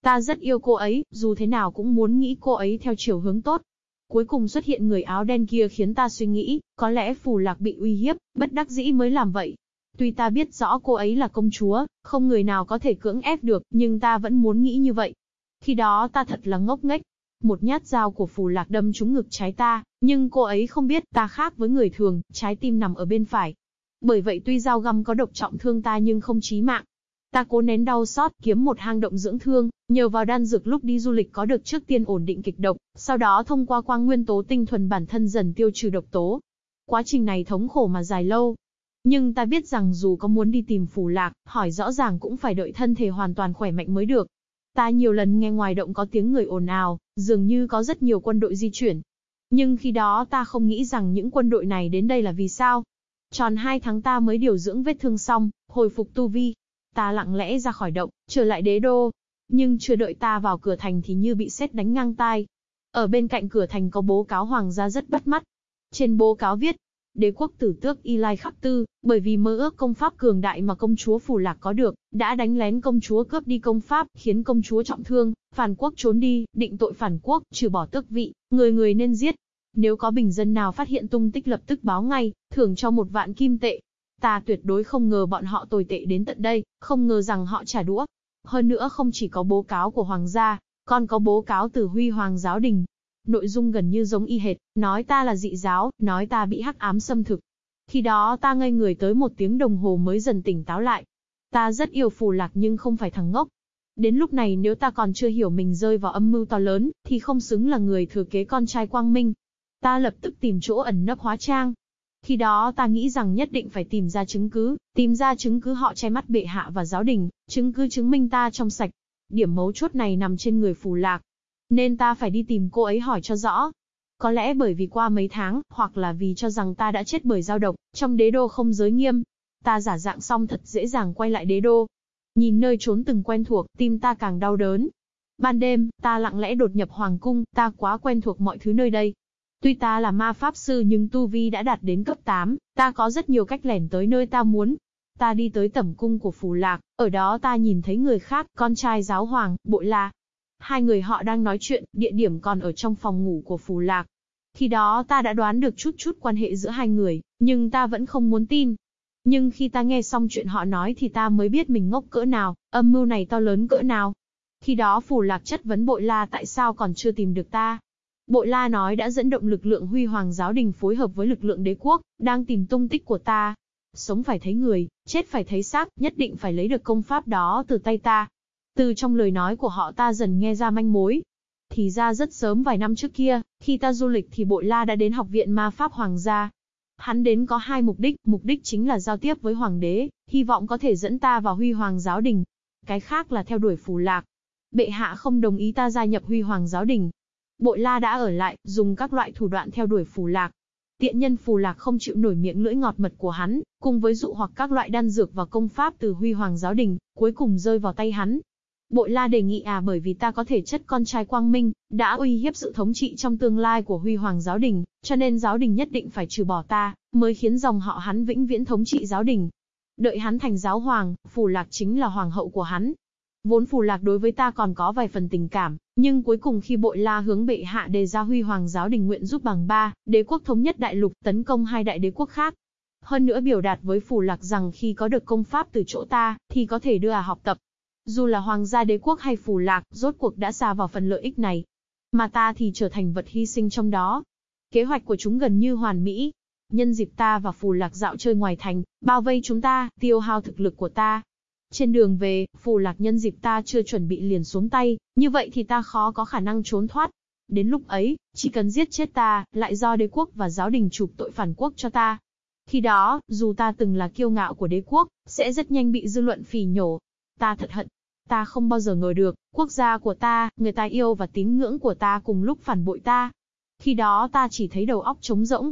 Ta rất yêu cô ấy, dù thế nào cũng muốn nghĩ cô ấy theo chiều hướng tốt. Cuối cùng xuất hiện người áo đen kia khiến ta suy nghĩ, có lẽ phù lạc bị uy hiếp, bất đắc dĩ mới làm vậy. Tuy ta biết rõ cô ấy là công chúa, không người nào có thể cưỡng ép được, nhưng ta vẫn muốn nghĩ như vậy. Khi đó ta thật là ngốc nghếch. Một nhát dao của phù lạc đâm trúng ngực trái ta, nhưng cô ấy không biết ta khác với người thường, trái tim nằm ở bên phải. Bởi vậy tuy dao găm có độc trọng thương ta nhưng không chí mạng. Ta cố nén đau xót, kiếm một hang động dưỡng thương, nhờ vào đan dược lúc đi du lịch có được trước tiên ổn định kịch độc, sau đó thông qua quang nguyên tố tinh thuần bản thân dần tiêu trừ độc tố. Quá trình này thống khổ mà dài lâu. Nhưng ta biết rằng dù có muốn đi tìm phù lạc, hỏi rõ ràng cũng phải đợi thân thể hoàn toàn khỏe mạnh mới được. Ta nhiều lần nghe ngoài động có tiếng người ồn ào, dường như có rất nhiều quân đội di chuyển. Nhưng khi đó ta không nghĩ rằng những quân đội này đến đây là vì sao. Tròn hai tháng ta mới điều dưỡng vết thương xong, hồi phục tu vi, Ta lặng lẽ ra khỏi động, trở lại đế đô. Nhưng chưa đợi ta vào cửa thành thì như bị sét đánh ngang tai. Ở bên cạnh cửa thành có bố cáo hoàng gia rất bắt mắt. Trên bố cáo viết, đế quốc tử tước Y Lai Khắc Tư, bởi vì mơ ước công pháp cường đại mà công chúa Phù Lạc có được, đã đánh lén công chúa cướp đi công pháp, khiến công chúa trọng thương, phản quốc trốn đi, định tội phản quốc, trừ bỏ tước vị, người người nên giết. Nếu có bình dân nào phát hiện tung tích lập tức báo ngay, thưởng cho một vạn kim tệ, Ta tuyệt đối không ngờ bọn họ tồi tệ đến tận đây, không ngờ rằng họ trả đũa. Hơn nữa không chỉ có bố cáo của hoàng gia, còn có bố cáo từ huy hoàng giáo đình. Nội dung gần như giống y hệt, nói ta là dị giáo, nói ta bị hắc ám xâm thực. Khi đó ta ngây người tới một tiếng đồng hồ mới dần tỉnh táo lại. Ta rất yêu phù lạc nhưng không phải thằng ngốc. Đến lúc này nếu ta còn chưa hiểu mình rơi vào âm mưu to lớn, thì không xứng là người thừa kế con trai quang minh. Ta lập tức tìm chỗ ẩn nấp hóa trang, khi đó ta nghĩ rằng nhất định phải tìm ra chứng cứ, tìm ra chứng cứ họ che mắt bệ hạ và giáo đình, chứng cứ chứng minh ta trong sạch. Điểm mấu chốt này nằm trên người phù lạc. Nên ta phải đi tìm cô ấy hỏi cho rõ. Có lẽ bởi vì qua mấy tháng, hoặc là vì cho rằng ta đã chết bởi giao độc, trong đế đô không giới nghiêm. Ta giả dạng xong thật dễ dàng quay lại đế đô. Nhìn nơi trốn từng quen thuộc, tim ta càng đau đớn. Ban đêm, ta lặng lẽ đột nhập hoàng cung, ta quá quen thuộc mọi thứ nơi đây, Tuy ta là ma pháp sư nhưng tu vi đã đạt đến cấp 8, ta có rất nhiều cách lẻn tới nơi ta muốn. Ta đi tới tẩm cung của Phù Lạc, ở đó ta nhìn thấy người khác, con trai giáo hoàng, bội la. Hai người họ đang nói chuyện, địa điểm còn ở trong phòng ngủ của Phù Lạc. Khi đó ta đã đoán được chút chút quan hệ giữa hai người, nhưng ta vẫn không muốn tin. Nhưng khi ta nghe xong chuyện họ nói thì ta mới biết mình ngốc cỡ nào, âm mưu này to lớn cỡ nào. Khi đó Phù Lạc chất vấn Bội La tại sao còn chưa tìm được ta. Bội La nói đã dẫn động lực lượng huy hoàng giáo đình phối hợp với lực lượng đế quốc, đang tìm tung tích của ta. Sống phải thấy người, chết phải thấy xác, nhất định phải lấy được công pháp đó từ tay ta. Từ trong lời nói của họ ta dần nghe ra manh mối. Thì ra rất sớm vài năm trước kia, khi ta du lịch thì Bội La đã đến học viện ma pháp hoàng gia. Hắn đến có hai mục đích, mục đích chính là giao tiếp với hoàng đế, hy vọng có thể dẫn ta vào huy hoàng giáo đình. Cái khác là theo đuổi phù lạc. Bệ hạ không đồng ý ta gia nhập huy hoàng giáo đình. Bội La đã ở lại, dùng các loại thủ đoạn theo đuổi phù lạc. Tiện nhân phù lạc không chịu nổi miệng lưỡi ngọt mật của hắn, cùng với dụ hoặc các loại đan dược và công pháp từ huy hoàng giáo đình, cuối cùng rơi vào tay hắn. Bội La đề nghị à bởi vì ta có thể chất con trai quang minh, đã uy hiếp sự thống trị trong tương lai của huy hoàng giáo đình, cho nên giáo đình nhất định phải trừ bỏ ta, mới khiến dòng họ hắn vĩnh viễn thống trị giáo đình. Đợi hắn thành giáo hoàng, phù lạc chính là hoàng hậu của hắn. Vốn phù lạc đối với ta còn có vài phần tình cảm, nhưng cuối cùng khi bội la hướng bệ hạ đề ra huy hoàng giáo đình nguyện giúp bằng ba, đế quốc thống nhất đại lục tấn công hai đại đế quốc khác. Hơn nữa biểu đạt với phù lạc rằng khi có được công pháp từ chỗ ta, thì có thể đưa à học tập. Dù là hoàng gia đế quốc hay phù lạc, rốt cuộc đã xa vào phần lợi ích này. Mà ta thì trở thành vật hy sinh trong đó. Kế hoạch của chúng gần như hoàn mỹ. Nhân dịp ta và phù lạc dạo chơi ngoài thành, bao vây chúng ta, tiêu hao thực lực của ta, trên đường về, phù lạc nhân dịp ta chưa chuẩn bị liền xuống tay, như vậy thì ta khó có khả năng trốn thoát. Đến lúc ấy, chỉ cần giết chết ta, lại do đế quốc và giáo đình chụp tội phản quốc cho ta. Khi đó, dù ta từng là kiêu ngạo của đế quốc, sẽ rất nhanh bị dư luận phỉ nhổ. Ta thật hận. Ta không bao giờ ngờ được, quốc gia của ta, người ta yêu và tín ngưỡng của ta cùng lúc phản bội ta. Khi đó ta chỉ thấy đầu óc trống rỗng.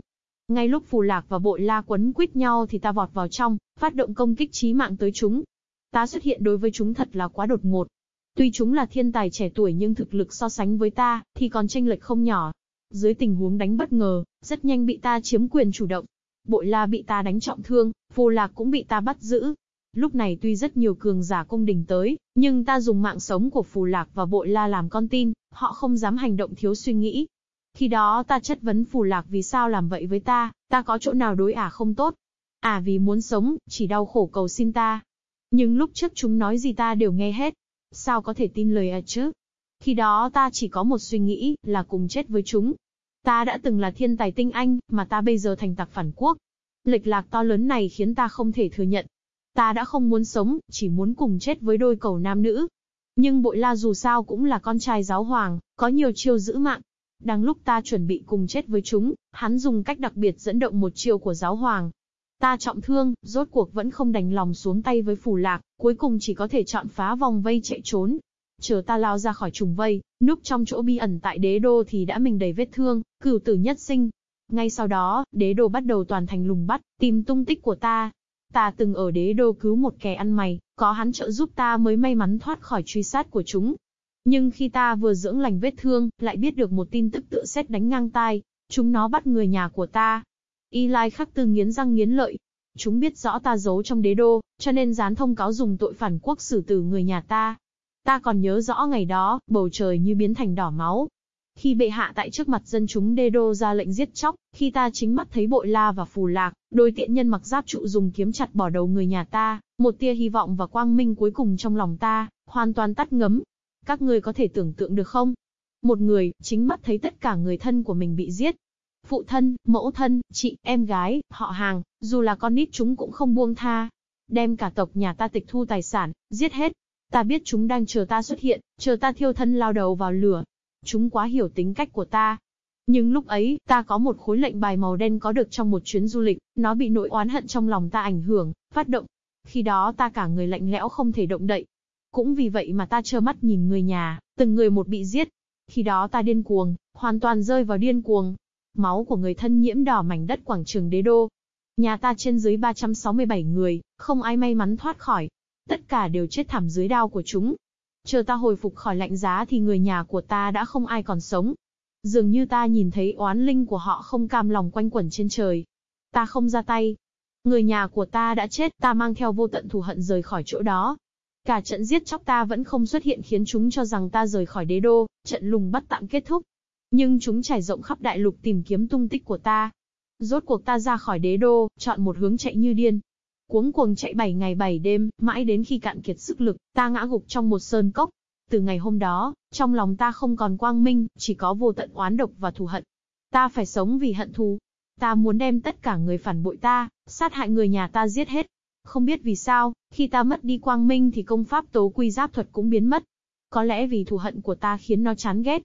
Ngay lúc phù lạc và bội la quấn quýt nhau thì ta vọt vào trong, phát động công kích chí mạng tới chúng. Ta xuất hiện đối với chúng thật là quá đột ngột. Tuy chúng là thiên tài trẻ tuổi nhưng thực lực so sánh với ta, thì còn tranh lệch không nhỏ. Dưới tình huống đánh bất ngờ, rất nhanh bị ta chiếm quyền chủ động. Bội la bị ta đánh trọng thương, phù lạc cũng bị ta bắt giữ. Lúc này tuy rất nhiều cường giả cung đình tới, nhưng ta dùng mạng sống của phù lạc và bội la làm con tin, họ không dám hành động thiếu suy nghĩ. Khi đó ta chất vấn phù lạc vì sao làm vậy với ta, ta có chỗ nào đối ả à không tốt. À vì muốn sống, chỉ đau khổ cầu xin ta, nhưng lúc trước chúng nói gì ta đều nghe hết. Sao có thể tin lời à chứ? Khi đó ta chỉ có một suy nghĩ, là cùng chết với chúng. Ta đã từng là thiên tài tinh anh, mà ta bây giờ thành tặc phản quốc. Lệch lạc to lớn này khiến ta không thể thừa nhận. Ta đã không muốn sống, chỉ muốn cùng chết với đôi cầu nam nữ. Nhưng bội la dù sao cũng là con trai giáo hoàng, có nhiều chiêu giữ mạng. Đang lúc ta chuẩn bị cùng chết với chúng, hắn dùng cách đặc biệt dẫn động một chiêu của giáo hoàng, Ta trọng thương, rốt cuộc vẫn không đành lòng xuống tay với phù lạc, cuối cùng chỉ có thể chọn phá vòng vây chạy trốn. Chờ ta lao ra khỏi trùng vây, núp trong chỗ bi ẩn tại đế đô thì đã mình đầy vết thương, cửu tử nhất sinh. Ngay sau đó, đế đô bắt đầu toàn thành lùng bắt, tìm tung tích của ta. Ta từng ở đế đô cứu một kẻ ăn mày, có hắn trợ giúp ta mới may mắn thoát khỏi truy sát của chúng. Nhưng khi ta vừa dưỡng lành vết thương, lại biết được một tin tức tựa xét đánh ngang tai. Chúng nó bắt người nhà của ta, Y Lai khắc tư nghiến răng nghiến lợi. Chúng biết rõ ta giấu trong đế đô, cho nên dán thông cáo dùng tội phản quốc xử tử người nhà ta. Ta còn nhớ rõ ngày đó, bầu trời như biến thành đỏ máu. Khi bệ hạ tại trước mặt dân chúng đế đô ra lệnh giết chóc, khi ta chính mắt thấy bội la và phù lạc, đôi tiện nhân mặc giáp trụ dùng kiếm chặt bỏ đầu người nhà ta, một tia hy vọng và quang minh cuối cùng trong lòng ta, hoàn toàn tắt ngấm. Các người có thể tưởng tượng được không? Một người, chính mắt thấy tất cả người thân của mình bị giết, Phụ thân, mẫu thân, chị, em gái, họ hàng, dù là con nít chúng cũng không buông tha. Đem cả tộc nhà ta tịch thu tài sản, giết hết. Ta biết chúng đang chờ ta xuất hiện, chờ ta thiêu thân lao đầu vào lửa. Chúng quá hiểu tính cách của ta. Nhưng lúc ấy, ta có một khối lệnh bài màu đen có được trong một chuyến du lịch, nó bị nỗi oán hận trong lòng ta ảnh hưởng, phát động. Khi đó ta cả người lạnh lẽo không thể động đậy. Cũng vì vậy mà ta trơ mắt nhìn người nhà, từng người một bị giết. Khi đó ta điên cuồng, hoàn toàn rơi vào điên cuồng, Máu của người thân nhiễm đỏ mảnh đất quảng trường đế đô. Nhà ta trên dưới 367 người, không ai may mắn thoát khỏi. Tất cả đều chết thảm dưới đao của chúng. Chờ ta hồi phục khỏi lạnh giá thì người nhà của ta đã không ai còn sống. Dường như ta nhìn thấy oán linh của họ không cam lòng quanh quẩn trên trời. Ta không ra tay. Người nhà của ta đã chết, ta mang theo vô tận thù hận rời khỏi chỗ đó. Cả trận giết chóc ta vẫn không xuất hiện khiến chúng cho rằng ta rời khỏi đế đô, trận lùng bắt tạm kết thúc. Nhưng chúng trải rộng khắp đại lục tìm kiếm tung tích của ta. Rốt cuộc ta ra khỏi đế đô, chọn một hướng chạy như điên. Cuống cuồng chạy 7 ngày 7 đêm, mãi đến khi cạn kiệt sức lực, ta ngã gục trong một sơn cốc. Từ ngày hôm đó, trong lòng ta không còn quang minh, chỉ có vô tận oán độc và thù hận. Ta phải sống vì hận thù. Ta muốn đem tất cả người phản bội ta, sát hại người nhà ta giết hết. Không biết vì sao, khi ta mất đi quang minh thì công pháp tố quy giáp thuật cũng biến mất. Có lẽ vì thù hận của ta khiến nó chán ghét.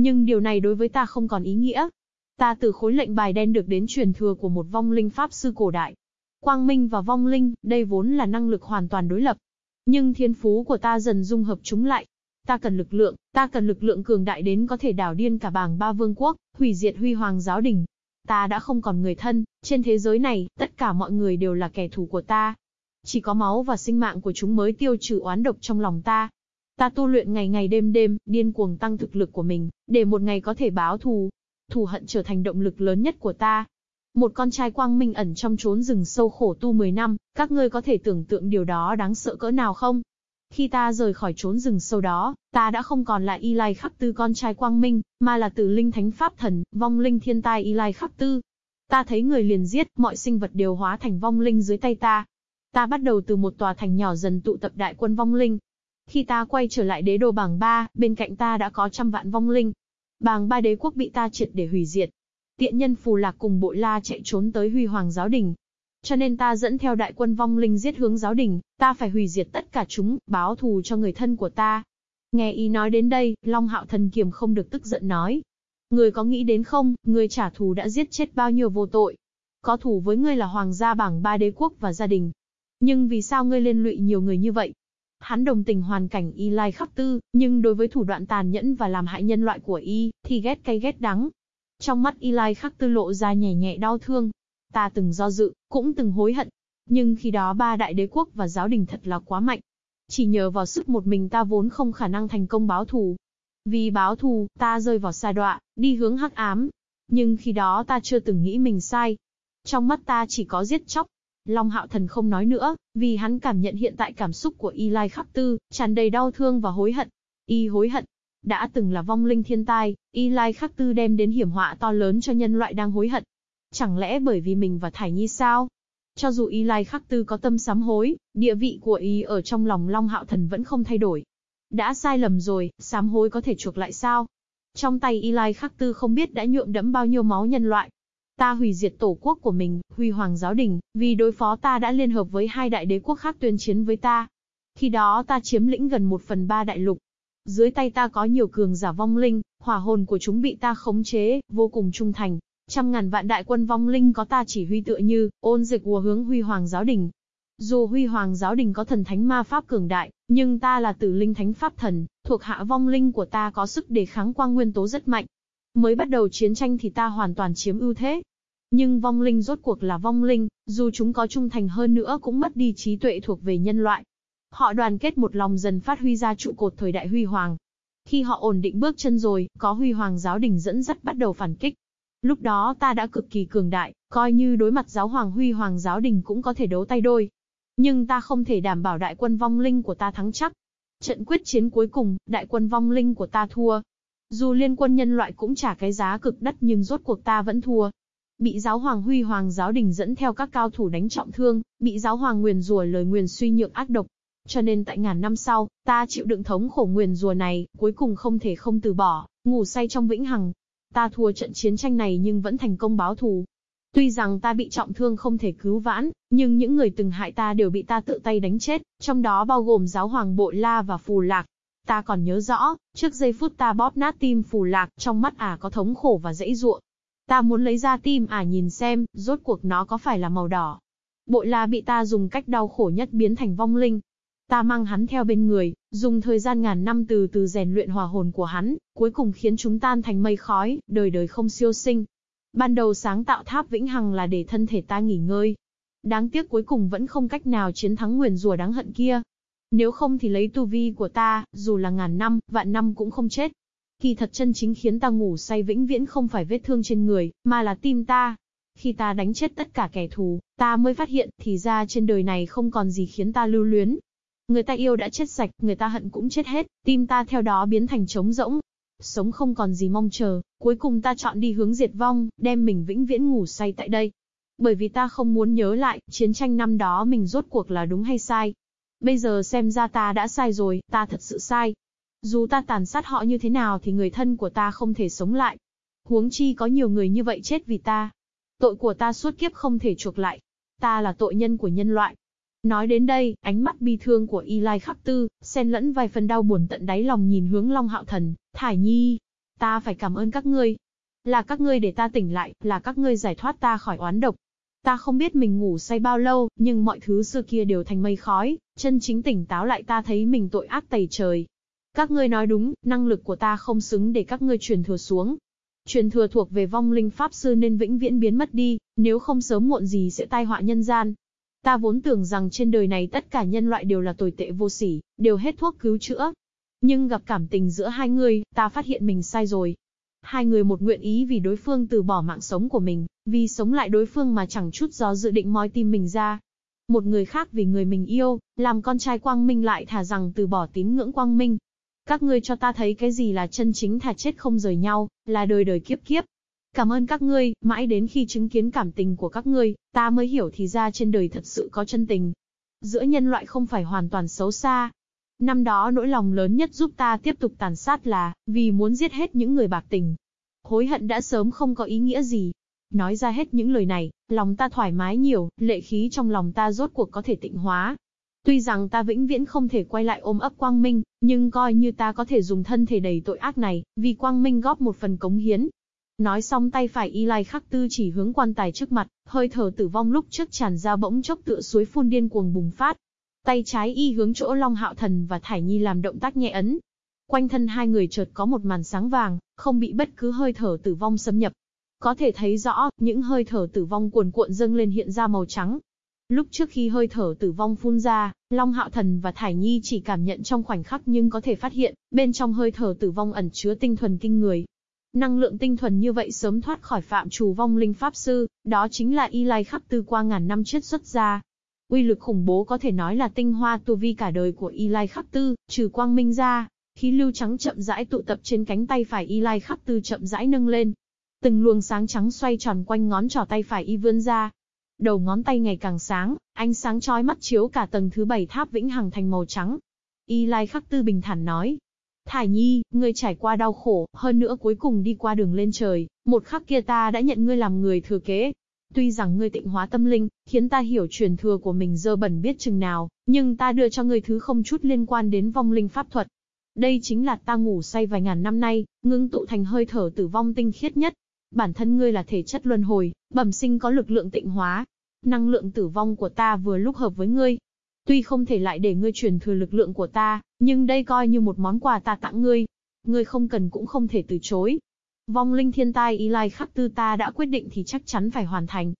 Nhưng điều này đối với ta không còn ý nghĩa. Ta từ khối lệnh bài đen được đến truyền thừa của một vong linh pháp sư cổ đại. Quang minh và vong linh, đây vốn là năng lực hoàn toàn đối lập. Nhưng thiên phú của ta dần dung hợp chúng lại. Ta cần lực lượng, ta cần lực lượng cường đại đến có thể đảo điên cả bảng ba vương quốc, hủy diệt huy hoàng giáo đình. Ta đã không còn người thân, trên thế giới này, tất cả mọi người đều là kẻ thù của ta. Chỉ có máu và sinh mạng của chúng mới tiêu trừ oán độc trong lòng ta. Ta tu luyện ngày ngày đêm đêm, điên cuồng tăng thực lực của mình, để một ngày có thể báo thù. Thù hận trở thành động lực lớn nhất của ta. Một con trai quang minh ẩn trong chốn rừng sâu khổ tu 10 năm, các ngươi có thể tưởng tượng điều đó đáng sợ cỡ nào không? Khi ta rời khỏi chốn rừng sâu đó, ta đã không còn là Y Lai Khắc Tư con trai quang minh, mà là tử linh thánh pháp thần, vong linh thiên tai Y Lai Khắc Tư. Ta thấy người liền giết, mọi sinh vật đều hóa thành vong linh dưới tay ta. Ta bắt đầu từ một tòa thành nhỏ dần tụ tập đại quân vong linh, khi ta quay trở lại đế đô bảng ba, bên cạnh ta đã có trăm vạn vong linh. Bàng ba đế quốc bị ta triệt để hủy diệt. Tiện nhân phù lạc cùng bội la chạy trốn tới huy hoàng giáo đình. Cho nên ta dẫn theo đại quân vong linh giết hướng giáo đình, ta phải hủy diệt tất cả chúng, báo thù cho người thân của ta. Nghe ý nói đến đây, Long Hạo Thần Kiềm không được tức giận nói. Người có nghĩ đến không, người trả thù đã giết chết bao nhiêu vô tội. Có thù với ngươi là hoàng gia bảng ba đế quốc và gia đình. Nhưng vì sao ngươi liên lụy nhiều người như vậy? Hắn đồng tình hoàn cảnh Y Lai khắc tư, nhưng đối với thủ đoạn tàn nhẫn và làm hại nhân loại của Y, thì ghét cay ghét đắng. Trong mắt Y Lai khắc tư lộ ra nhẹ nhẹ đau thương. Ta từng do dự, cũng từng hối hận. Nhưng khi đó ba đại đế quốc và giáo đình thật là quá mạnh. Chỉ nhờ vào sức một mình ta vốn không khả năng thành công báo thù. Vì báo thù, ta rơi vào sa đọa, đi hướng hắc ám. Nhưng khi đó ta chưa từng nghĩ mình sai. Trong mắt ta chỉ có giết chóc, Long Hạo Thần không nói nữa, vì hắn cảm nhận hiện tại cảm xúc của Y Lai Khắc Tư, tràn đầy đau thương và hối hận. Y hối hận. Đã từng là vong linh thiên tai, Y Lai Khắc Tư đem đến hiểm họa to lớn cho nhân loại đang hối hận. Chẳng lẽ bởi vì mình và Thải Nhi sao? Cho dù Y Lai Khắc Tư có tâm sám hối, địa vị của Y ở trong lòng Long Hạo Thần vẫn không thay đổi. Đã sai lầm rồi, sám hối có thể chuộc lại sao? Trong tay Y Lai Khắc Tư không biết đã nhuộm đẫm bao nhiêu máu nhân loại, Ta hủy diệt tổ quốc của mình, huy hoàng giáo đình, vì đối phó ta đã liên hợp với hai đại đế quốc khác tuyên chiến với ta. Khi đó ta chiếm lĩnh gần một phần ba đại lục. Dưới tay ta có nhiều cường giả vong linh, hỏa hồn của chúng bị ta khống chế, vô cùng trung thành. Trăm ngàn vạn đại quân vong linh có ta chỉ huy tựa như, ôn dịch của hướng huy hoàng giáo đình. Dù huy hoàng giáo đình có thần thánh ma pháp cường đại, nhưng ta là tử linh thánh pháp thần, thuộc hạ vong linh của ta có sức đề kháng quang nguyên tố rất mạnh. Mới bắt đầu chiến tranh thì ta hoàn toàn chiếm ưu thế. Nhưng vong linh rốt cuộc là vong linh, dù chúng có trung thành hơn nữa cũng mất đi trí tuệ thuộc về nhân loại. Họ đoàn kết một lòng dần phát huy ra trụ cột thời đại huy hoàng. Khi họ ổn định bước chân rồi, có huy hoàng giáo đình dẫn dắt bắt đầu phản kích. Lúc đó ta đã cực kỳ cường đại, coi như đối mặt giáo hoàng huy hoàng giáo đình cũng có thể đấu tay đôi. Nhưng ta không thể đảm bảo đại quân vong linh của ta thắng chắc. Trận quyết chiến cuối cùng, đại quân vong linh của ta thua, dù liên quân nhân loại cũng trả cái giá cực đắt nhưng rốt cuộc ta vẫn thua. Bị giáo hoàng huy hoàng giáo đình dẫn theo các cao thủ đánh trọng thương, bị giáo hoàng nguyền rủa lời nguyền suy nhượng ác độc. Cho nên tại ngàn năm sau, ta chịu đựng thống khổ nguyền rủa này, cuối cùng không thể không từ bỏ, ngủ say trong vĩnh hằng. Ta thua trận chiến tranh này nhưng vẫn thành công báo thù. Tuy rằng ta bị trọng thương không thể cứu vãn, nhưng những người từng hại ta đều bị ta tự tay đánh chết, trong đó bao gồm giáo hoàng Bội La và Phù Lạc. Ta còn nhớ rõ, trước giây phút ta bóp nát tim phù lạc, trong mắt ả có thống khổ và dãy ruộng. Ta muốn lấy ra tim ả nhìn xem, rốt cuộc nó có phải là màu đỏ. Bội la bị ta dùng cách đau khổ nhất biến thành vong linh. Ta mang hắn theo bên người, dùng thời gian ngàn năm từ từ rèn luyện hòa hồn của hắn, cuối cùng khiến chúng tan thành mây khói, đời đời không siêu sinh. Ban đầu sáng tạo tháp vĩnh hằng là để thân thể ta nghỉ ngơi. Đáng tiếc cuối cùng vẫn không cách nào chiến thắng nguyền rủa đáng hận kia. Nếu không thì lấy tu vi của ta, dù là ngàn năm, vạn năm cũng không chết. Kỳ thật chân chính khiến ta ngủ say vĩnh viễn không phải vết thương trên người, mà là tim ta. Khi ta đánh chết tất cả kẻ thù, ta mới phát hiện, thì ra trên đời này không còn gì khiến ta lưu luyến. Người ta yêu đã chết sạch, người ta hận cũng chết hết, tim ta theo đó biến thành trống rỗng. Sống không còn gì mong chờ, cuối cùng ta chọn đi hướng diệt vong, đem mình vĩnh viễn ngủ say tại đây. Bởi vì ta không muốn nhớ lại, chiến tranh năm đó mình rốt cuộc là đúng hay sai. Bây giờ xem ra ta đã sai rồi, ta thật sự sai. Dù ta tàn sát họ như thế nào thì người thân của ta không thể sống lại. Huống chi có nhiều người như vậy chết vì ta. Tội của ta suốt kiếp không thể chuộc lại. Ta là tội nhân của nhân loại. Nói đến đây, ánh mắt bi thương của Y Lai khắc tư, xen lẫn vài phần đau buồn tận đáy lòng nhìn hướng Long Hạo Thần, Thải Nhi. Ta phải cảm ơn các ngươi. Là các ngươi để ta tỉnh lại, là các ngươi giải thoát ta khỏi oán độc. Ta không biết mình ngủ say bao lâu, nhưng mọi thứ xưa kia đều thành mây khói, chân chính tỉnh táo lại ta thấy mình tội ác tày trời. Các ngươi nói đúng, năng lực của ta không xứng để các ngươi truyền thừa xuống. Truyền thừa thuộc về vong linh pháp sư nên vĩnh viễn biến mất đi, nếu không sớm muộn gì sẽ tai họa nhân gian. Ta vốn tưởng rằng trên đời này tất cả nhân loại đều là tồi tệ vô sỉ, đều hết thuốc cứu chữa. Nhưng gặp cảm tình giữa hai người, ta phát hiện mình sai rồi. Hai người một nguyện ý vì đối phương từ bỏ mạng sống của mình, vì sống lại đối phương mà chẳng chút do dự định moi tim mình ra. Một người khác vì người mình yêu, làm con trai quang minh lại thả rằng từ bỏ tín ngưỡng quang minh. Các ngươi cho ta thấy cái gì là chân chính thà chết không rời nhau, là đời đời kiếp kiếp. Cảm ơn các ngươi, mãi đến khi chứng kiến cảm tình của các ngươi, ta mới hiểu thì ra trên đời thật sự có chân tình. Giữa nhân loại không phải hoàn toàn xấu xa. Năm đó nỗi lòng lớn nhất giúp ta tiếp tục tàn sát là, vì muốn giết hết những người bạc tình. Hối hận đã sớm không có ý nghĩa gì. Nói ra hết những lời này, lòng ta thoải mái nhiều, lệ khí trong lòng ta rốt cuộc có thể tịnh hóa. Tuy rằng ta vĩnh viễn không thể quay lại ôm ấp quang minh, nhưng coi như ta có thể dùng thân thể đầy tội ác này, vì quang minh góp một phần cống hiến, Nói xong tay phải y lai khắc tư chỉ hướng quan tài trước mặt, hơi thở tử vong lúc trước tràn ra bỗng chốc tựa suối phun điên cuồng bùng phát. Tay trái y hướng chỗ Long Hạo Thần và Thải Nhi làm động tác nhẹ ấn. Quanh thân hai người chợt có một màn sáng vàng, không bị bất cứ hơi thở tử vong xâm nhập. Có thể thấy rõ, những hơi thở tử vong cuồn cuộn dâng lên hiện ra màu trắng. Lúc trước khi hơi thở tử vong phun ra, Long Hạo Thần và Thải Nhi chỉ cảm nhận trong khoảnh khắc nhưng có thể phát hiện, bên trong hơi thở tử vong ẩn chứa tinh thuần kinh người, Năng lượng tinh thuần như vậy sớm thoát khỏi phạm trù vong linh pháp sư, đó chính là y lai Khắc tư qua ngàn năm chết xuất ra. Uy lực khủng bố có thể nói là tinh hoa tu vi cả đời của y lai khắc tư, trừ quang minh ra. Khí lưu trắng chậm rãi tụ tập trên cánh tay phải y lai khắc tư chậm rãi nâng lên. Từng luồng sáng trắng xoay tròn quanh ngón trỏ tay phải y vươn ra, đầu ngón tay ngày càng sáng, ánh sáng chói mắt chiếu cả tầng thứ bảy tháp vĩnh hằng thành màu trắng. Y Lai Khắc Tư bình thản nói, Thải Nhi, ngươi trải qua đau khổ, hơn nữa cuối cùng đi qua đường lên trời, một khắc kia ta đã nhận ngươi làm người thừa kế. Tuy rằng ngươi tịnh hóa tâm linh, khiến ta hiểu truyền thừa của mình dơ bẩn biết chừng nào, nhưng ta đưa cho ngươi thứ không chút liên quan đến vong linh pháp thuật. Đây chính là ta ngủ say vài ngàn năm nay, ngưng tụ thành hơi thở tử vong tinh khiết nhất. Bản thân ngươi là thể chất luân hồi, bẩm sinh có lực lượng tịnh hóa. Năng lượng tử vong của ta vừa lúc hợp với ngươi, Tuy không thể lại để ngươi truyền thừa lực lượng của ta, nhưng đây coi như một món quà ta tặng ngươi. Ngươi không cần cũng không thể từ chối. Vong linh thiên tai y lai khắc tư ta đã quyết định thì chắc chắn phải hoàn thành.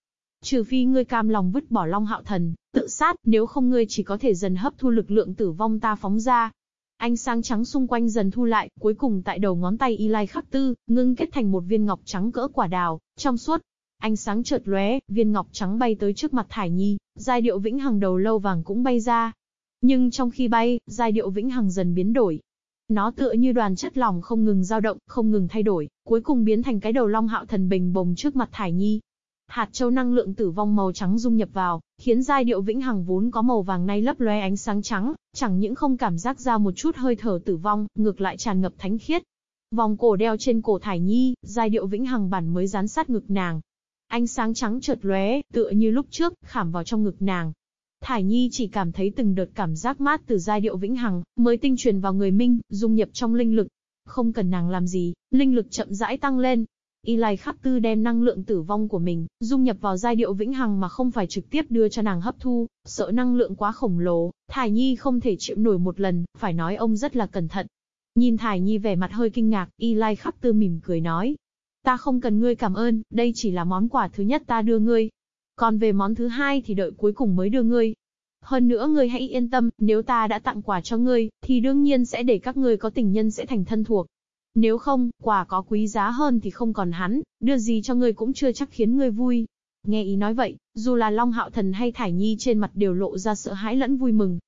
Trừ phi ngươi cam lòng vứt bỏ long hạo thần, tự sát, nếu không ngươi chỉ có thể dần hấp thu lực lượng tử vong ta phóng ra. Ánh sáng trắng xung quanh dần thu lại, cuối cùng tại đầu ngón tay y lai khắc tư, ngưng kết thành một viên ngọc trắng cỡ quả đào, trong suốt, Ánh sáng chợt lóe, viên ngọc trắng bay tới trước mặt Thải Nhi, giai điệu vĩnh hằng đầu lâu vàng cũng bay ra. Nhưng trong khi bay, giai điệu vĩnh hằng dần biến đổi. Nó tựa như đoàn chất lỏng không ngừng dao động, không ngừng thay đổi, cuối cùng biến thành cái đầu long hạo thần bình bồng trước mặt Thải Nhi. Hạt châu năng lượng tử vong màu trắng dung nhập vào, khiến giai điệu vĩnh hằng vốn có màu vàng nay lấp lóe ánh sáng trắng, chẳng những không cảm giác ra một chút hơi thở tử vong, ngược lại tràn ngập thánh khiết. Vòng cổ đeo trên cổ Thải Nhi, giai điệu vĩnh hằng bản mới dán sát ngực nàng, Ánh sáng trắng chợt lóe, tựa như lúc trước, khảm vào trong ngực nàng. Thải Nhi chỉ cảm thấy từng đợt cảm giác mát từ giai điệu vĩnh hằng, mới tinh truyền vào người Minh, dung nhập trong linh lực. Không cần nàng làm gì, linh lực chậm rãi tăng lên. Y Lai Khắc Tư đem năng lượng tử vong của mình, dung nhập vào giai điệu vĩnh hằng mà không phải trực tiếp đưa cho nàng hấp thu, sợ năng lượng quá khổng lồ, Thải Nhi không thể chịu nổi một lần, phải nói ông rất là cẩn thận. Nhìn Thải Nhi vẻ mặt hơi kinh ngạc, Y Lai Khắc Tư mỉm cười nói, Ta không cần ngươi cảm ơn, đây chỉ là món quà thứ nhất ta đưa ngươi. Còn về món thứ hai thì đợi cuối cùng mới đưa ngươi. Hơn nữa ngươi hãy yên tâm, nếu ta đã tặng quà cho ngươi, thì đương nhiên sẽ để các ngươi có tình nhân sẽ thành thân thuộc. Nếu không, quà có quý giá hơn thì không còn hắn, đưa gì cho ngươi cũng chưa chắc khiến ngươi vui. Nghe ý nói vậy, dù là Long Hạo Thần hay Thải Nhi trên mặt đều lộ ra sợ hãi lẫn vui mừng.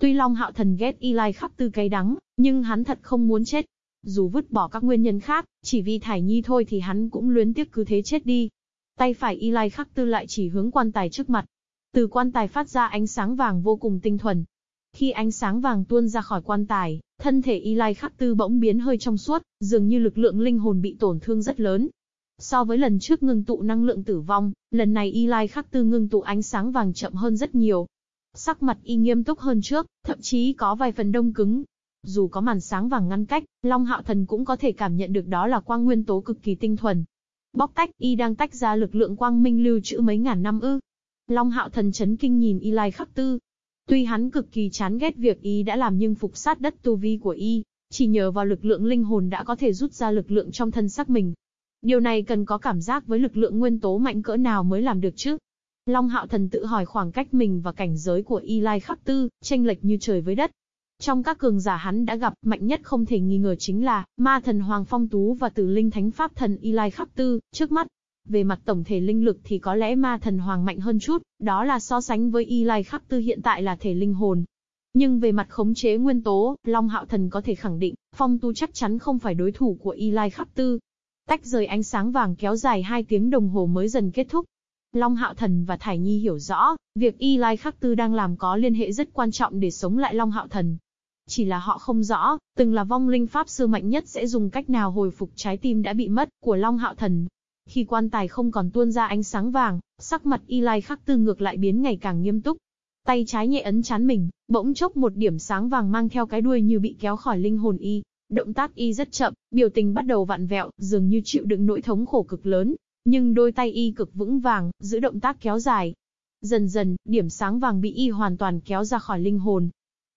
Tuy Long Hạo Thần ghét Y Lai khắp tư cay đắng, nhưng hắn thật không muốn chết, dù vứt bỏ các nguyên nhân khác, chỉ vì Thải Nhi thôi thì hắn cũng luyến tiếc cứ thế chết đi. Tay phải Y Lai Khắc Tư lại chỉ hướng quan tài trước mặt. Từ quan tài phát ra ánh sáng vàng vô cùng tinh thuần. Khi ánh sáng vàng tuôn ra khỏi quan tài, thân thể Y Lai Khắc Tư bỗng biến hơi trong suốt, dường như lực lượng linh hồn bị tổn thương rất lớn. So với lần trước ngưng tụ năng lượng tử vong, lần này Y Lai Khắc Tư ngưng tụ ánh sáng vàng chậm hơn rất nhiều. Sắc mặt Y nghiêm túc hơn trước, thậm chí có vài phần đông cứng. Dù có màn sáng vàng ngăn cách, Long Hạo Thần cũng có thể cảm nhận được đó là quang nguyên tố cực kỳ tinh thuần. Bóc tách, Y đang tách ra lực lượng quang minh lưu trữ mấy ngàn năm ư. Long Hạo Thần chấn kinh nhìn Y Lai Khắc Tư. Tuy hắn cực kỳ chán ghét việc Y đã làm nhưng phục sát đất tu vi của Y, chỉ nhờ vào lực lượng linh hồn đã có thể rút ra lực lượng trong thân xác mình, Điều này cần có cảm giác với lực lượng nguyên tố mạnh cỡ nào mới làm được chứ? Long Hạo Thần tự hỏi khoảng cách mình và cảnh giới của Y Lai Khắc Tư, tranh lệch như trời với đất. Trong các cường giả hắn đã gặp, mạnh nhất không thể nghi ngờ chính là Ma Thần Hoàng Phong Tú và Tử Linh Thánh Pháp Thần Y Lai Khắc Tư, trước mắt. Về mặt tổng thể linh lực thì có lẽ Ma Thần Hoàng mạnh hơn chút, đó là so sánh với Y Lai Khắc Tư hiện tại là thể linh hồn. Nhưng về mặt khống chế nguyên tố, Long Hạo Thần có thể khẳng định, Phong Tu chắc chắn không phải đối thủ của Y Lai Khắc Tư. Tách rời ánh sáng vàng kéo dài 2 tiếng đồng hồ mới dần kết thúc. Long Hạo Thần và Thải Nhi hiểu rõ, việc Y Lai Khắc Tư đang làm có liên hệ rất quan trọng để sống lại Long Hạo Thần. Chỉ là họ không rõ, từng là vong linh pháp sư mạnh nhất sẽ dùng cách nào hồi phục trái tim đã bị mất của Long Hạo Thần. Khi quan tài không còn tuôn ra ánh sáng vàng, sắc mặt Y Lai Khắc Tư ngược lại biến ngày càng nghiêm túc. Tay trái nhẹ ấn chán mình, bỗng chốc một điểm sáng vàng mang theo cái đuôi như bị kéo khỏi linh hồn Y. Động tác y rất chậm, biểu tình bắt đầu vặn vẹo, dường như chịu đựng nỗi thống khổ cực lớn. Nhưng đôi tay y cực vững vàng, giữ động tác kéo dài. Dần dần, điểm sáng vàng bị y hoàn toàn kéo ra khỏi linh hồn.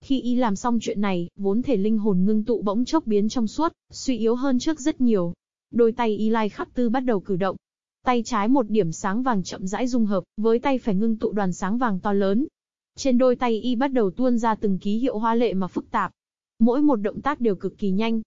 Khi y làm xong chuyện này, vốn thể linh hồn ngưng tụ bỗng chốc biến trong suốt, suy yếu hơn trước rất nhiều. Đôi tay y lai khắc tư bắt đầu cử động. Tay trái một điểm sáng vàng chậm rãi dung hợp, với tay phải ngưng tụ đoàn sáng vàng to lớn. Trên đôi tay y bắt đầu tuôn ra từng ký hiệu hoa lệ mà phức tạp, Mỗi một động tác đều cực kỳ nhanh.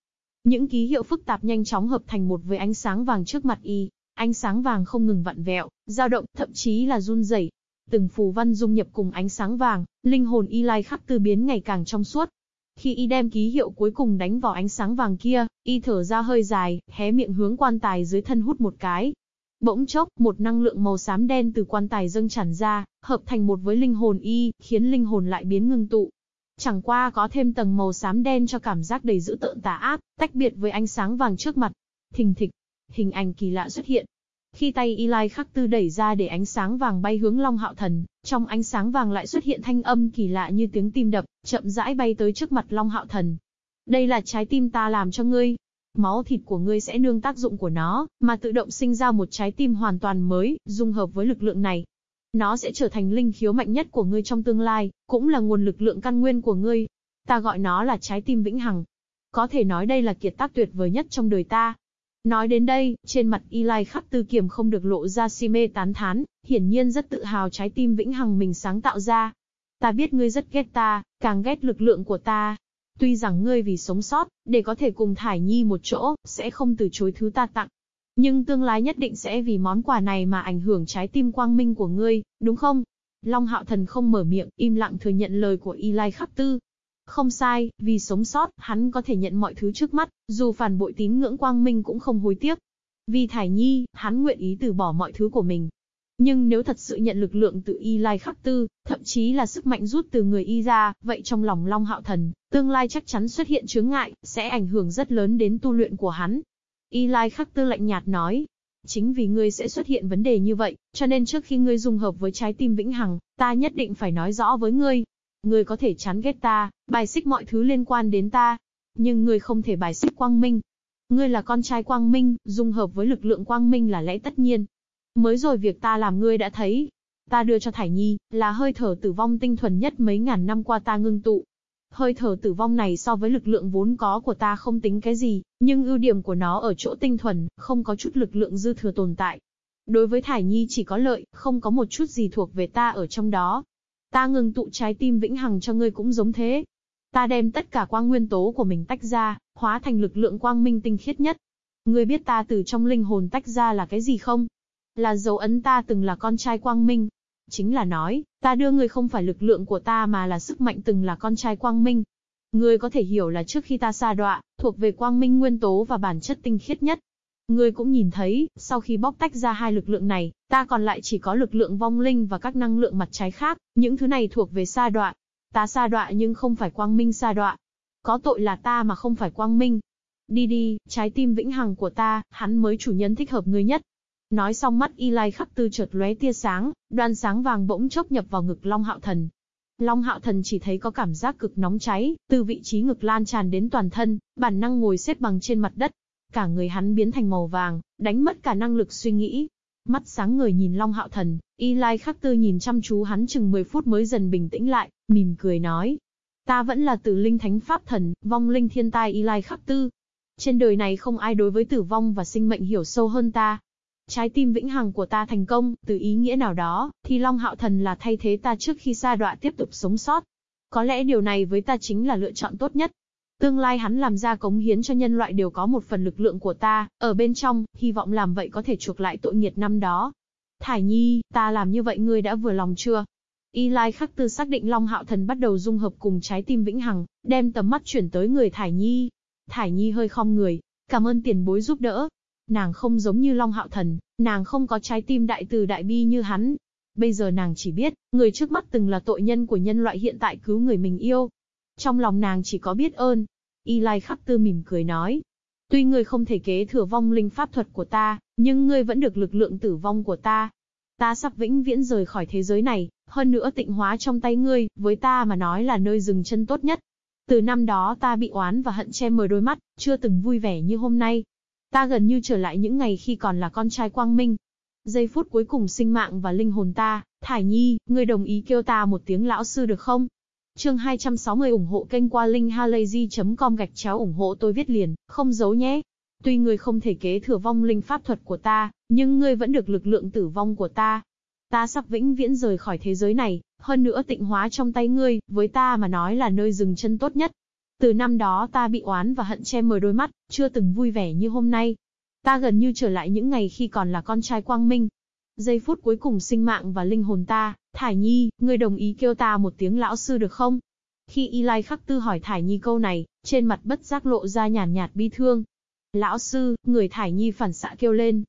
Những ký hiệu phức tạp nhanh chóng hợp thành một với ánh sáng vàng trước mặt y. Ánh sáng vàng không ngừng vặn vẹo, dao động, thậm chí là run rẩy. Từng phù văn dung nhập cùng ánh sáng vàng, linh hồn y lai khắc tư biến ngày càng trong suốt. Khi y đem ký hiệu cuối cùng đánh vào ánh sáng vàng kia, y thở ra hơi dài, hé miệng hướng quan tài dưới thân hút một cái. Bỗng chốc, một năng lượng màu xám đen từ quan tài dâng tràn ra, hợp thành một với linh hồn y, khiến linh hồn lại biến ngưng tụ. Chẳng qua có thêm tầng màu xám đen cho cảm giác đầy dữ tợn tà ác, tách biệt với ánh sáng vàng trước mặt. Thình thịch, hình ảnh kỳ lạ xuất hiện. Khi tay Eli khắc tư đẩy ra để ánh sáng vàng bay hướng Long Hạo Thần, trong ánh sáng vàng lại xuất hiện thanh âm kỳ lạ như tiếng tim đập, chậm rãi bay tới trước mặt Long Hạo Thần. Đây là trái tim ta làm cho ngươi. Máu thịt của ngươi sẽ nương tác dụng của nó, mà tự động sinh ra một trái tim hoàn toàn mới, dung hợp với lực lượng này. Nó sẽ trở thành linh khiếu mạnh nhất của ngươi trong tương lai, cũng là nguồn lực lượng căn nguyên của ngươi. Ta gọi nó là trái tim vĩnh hằng. Có thể nói đây là kiệt tác tuyệt vời nhất trong đời ta. Nói đến đây, trên mặt Eli khắc tư kiểm không được lộ ra si mê tán thán, hiển nhiên rất tự hào trái tim vĩnh hằng mình sáng tạo ra. Ta biết ngươi rất ghét ta, càng ghét lực lượng của ta. Tuy rằng ngươi vì sống sót, để có thể cùng Thải Nhi một chỗ, sẽ không từ chối thứ ta tặng. Nhưng tương lai nhất định sẽ vì món quà này mà ảnh hưởng trái tim quang minh của ngươi, đúng không? Long Hạo Thần không mở miệng, im lặng thừa nhận lời của Y Lai Khắc Tư. Không sai, vì sống sót, hắn có thể nhận mọi thứ trước mắt, dù phản bội tín ngưỡng quang minh cũng không hối tiếc. Vì Thải Nhi, hắn nguyện ý từ bỏ mọi thứ của mình. Nhưng nếu thật sự nhận lực lượng từ Y Lai Khắc Tư, thậm chí là sức mạnh rút từ người Y ra, vậy trong lòng Long Hạo Thần, tương lai chắc chắn xuất hiện chướng ngại, sẽ ảnh hưởng rất lớn đến tu luyện của hắn. Y Lai Khắc Tư lạnh nhạt nói. Chính vì ngươi sẽ xuất hiện vấn đề như vậy, cho nên trước khi ngươi dung hợp với trái tim vĩnh hằng, ta nhất định phải nói rõ với ngươi. Ngươi có thể chán ghét ta, bài xích mọi thứ liên quan đến ta. Nhưng ngươi không thể bài xích quang minh. Ngươi là con trai quang minh, dung hợp với lực lượng quang minh là lẽ tất nhiên. Mới rồi việc ta làm ngươi đã thấy. Ta đưa cho Thải Nhi, là hơi thở tử vong tinh thuần nhất mấy ngàn năm qua ta ngưng tụ, Hơi thở tử vong này so với lực lượng vốn có của ta không tính cái gì, nhưng ưu điểm của nó ở chỗ tinh thuần, không có chút lực lượng dư thừa tồn tại. Đối với Thải Nhi chỉ có lợi, không có một chút gì thuộc về ta ở trong đó. Ta ngừng tụ trái tim vĩnh hằng cho ngươi cũng giống thế. Ta đem tất cả quang nguyên tố của mình tách ra, hóa thành lực lượng quang minh tinh khiết nhất. Ngươi biết ta từ trong linh hồn tách ra là cái gì không? Là dấu ấn ta từng là con trai quang minh, Chính là nói, ta đưa ngươi không phải lực lượng của ta mà là sức mạnh từng là con trai quang minh. Ngươi có thể hiểu là trước khi ta xa đọa, thuộc về quang minh nguyên tố và bản chất tinh khiết nhất. Ngươi cũng nhìn thấy, sau khi bóc tách ra hai lực lượng này, ta còn lại chỉ có lực lượng vong linh và các năng lượng mặt trái khác, những thứ này thuộc về sa đoạn, Ta sa đoạn nhưng không phải quang minh sa đoạn. Có tội là ta mà không phải quang minh. Đi đi, trái tim vĩnh hằng của ta, hắn mới chủ nhân thích hợp ngươi nhất. Nói xong mắt Y Lai khắc tư chợt lóe tia sáng, đoan sáng vàng bỗng chốc nhập vào ngực Long Hạo Thần. Long Hạo Thần chỉ thấy có cảm giác cực nóng cháy, từ vị trí ngực lan tràn đến toàn thân, bản năng ngồi xếp bằng trên mặt đất. Cả người hắn biến thành màu vàng, đánh mất cả năng lực suy nghĩ. Mắt sáng người nhìn Long Hạo Thần, Y Lai khắc tư nhìn chăm chú hắn chừng 10 phút mới dần bình tĩnh lại, mỉm cười nói. Ta vẫn là tử linh thánh pháp thần, vong linh thiên tai Y Lai khắc tư. Trên đời này không ai đối với tử vong và sinh mệnh hiểu sâu hơn ta. Trái tim vĩnh hằng của ta thành công, từ ý nghĩa nào đó, thì Long Hạo Thần là thay thế ta trước khi sa đọa tiếp tục sống sót. Có lẽ điều này với ta chính là lựa chọn tốt nhất. Tương lai hắn làm ra cống hiến cho nhân loại đều có một phần lực lượng của ta, ở bên trong, hy vọng làm vậy có thể chuộc lại tội nghiệt năm đó. Thải Nhi, ta làm như vậy ngươi đã vừa lòng chưa? Y Lai khắc tư xác định Long Hạo Thần bắt đầu dung hợp cùng trái tim vĩnh hằng, đem tầm mắt chuyển tới người Thải Nhi. Thải Nhi hơi khom người, cảm ơn tiền bối giúp đỡ, Nàng không giống như Long Hạo Thần, nàng không có trái tim đại từ đại bi như hắn. Bây giờ nàng chỉ biết, người trước mắt từng là tội nhân của nhân loại hiện tại cứu người mình yêu. Trong lòng nàng chỉ có biết ơn. Y Lai khắc tư mỉm cười nói. Tuy ngươi không thể kế thừa vong linh pháp thuật của ta, nhưng ngươi vẫn được lực lượng tử vong của ta. Ta sắp vĩnh viễn rời khỏi thế giới này, hơn nữa tịnh hóa trong tay ngươi, với ta mà nói là nơi dừng chân tốt nhất. Từ năm đó ta bị oán và hận che mờ đôi mắt, chưa từng vui vẻ như hôm nay, Ta gần như trở lại những ngày khi còn là con trai quang minh. Giây phút cuối cùng sinh mạng và linh hồn ta, Thải Nhi, ngươi đồng ý kêu ta một tiếng lão sư được không? Chương 260 ủng hộ kênh qua linkhalazy.com gạch chéo ủng hộ tôi viết liền, không giấu nhé. Tuy ngươi không thể kế thừa vong linh pháp thuật của ta, nhưng ngươi vẫn được lực lượng tử vong của ta. Ta sắp vĩnh viễn rời khỏi thế giới này, hơn nữa tịnh hóa trong tay ngươi, với ta mà nói là nơi dừng chân tốt nhất. Từ năm đó ta bị oán và hận che mờ đôi mắt, chưa từng vui vẻ như hôm nay. Ta gần như trở lại những ngày khi còn là con trai quang minh. Giây phút cuối cùng sinh mạng và linh hồn ta, Thải Nhi, ngươi đồng ý kêu ta một tiếng lão sư được không? Khi Y Lai Khắc Tư hỏi Thải Nhi câu này, trên mặt bất giác lộ ra nhàn nhạt, bi thương. Lão sư, người Thải Nhi phản xạ kêu lên.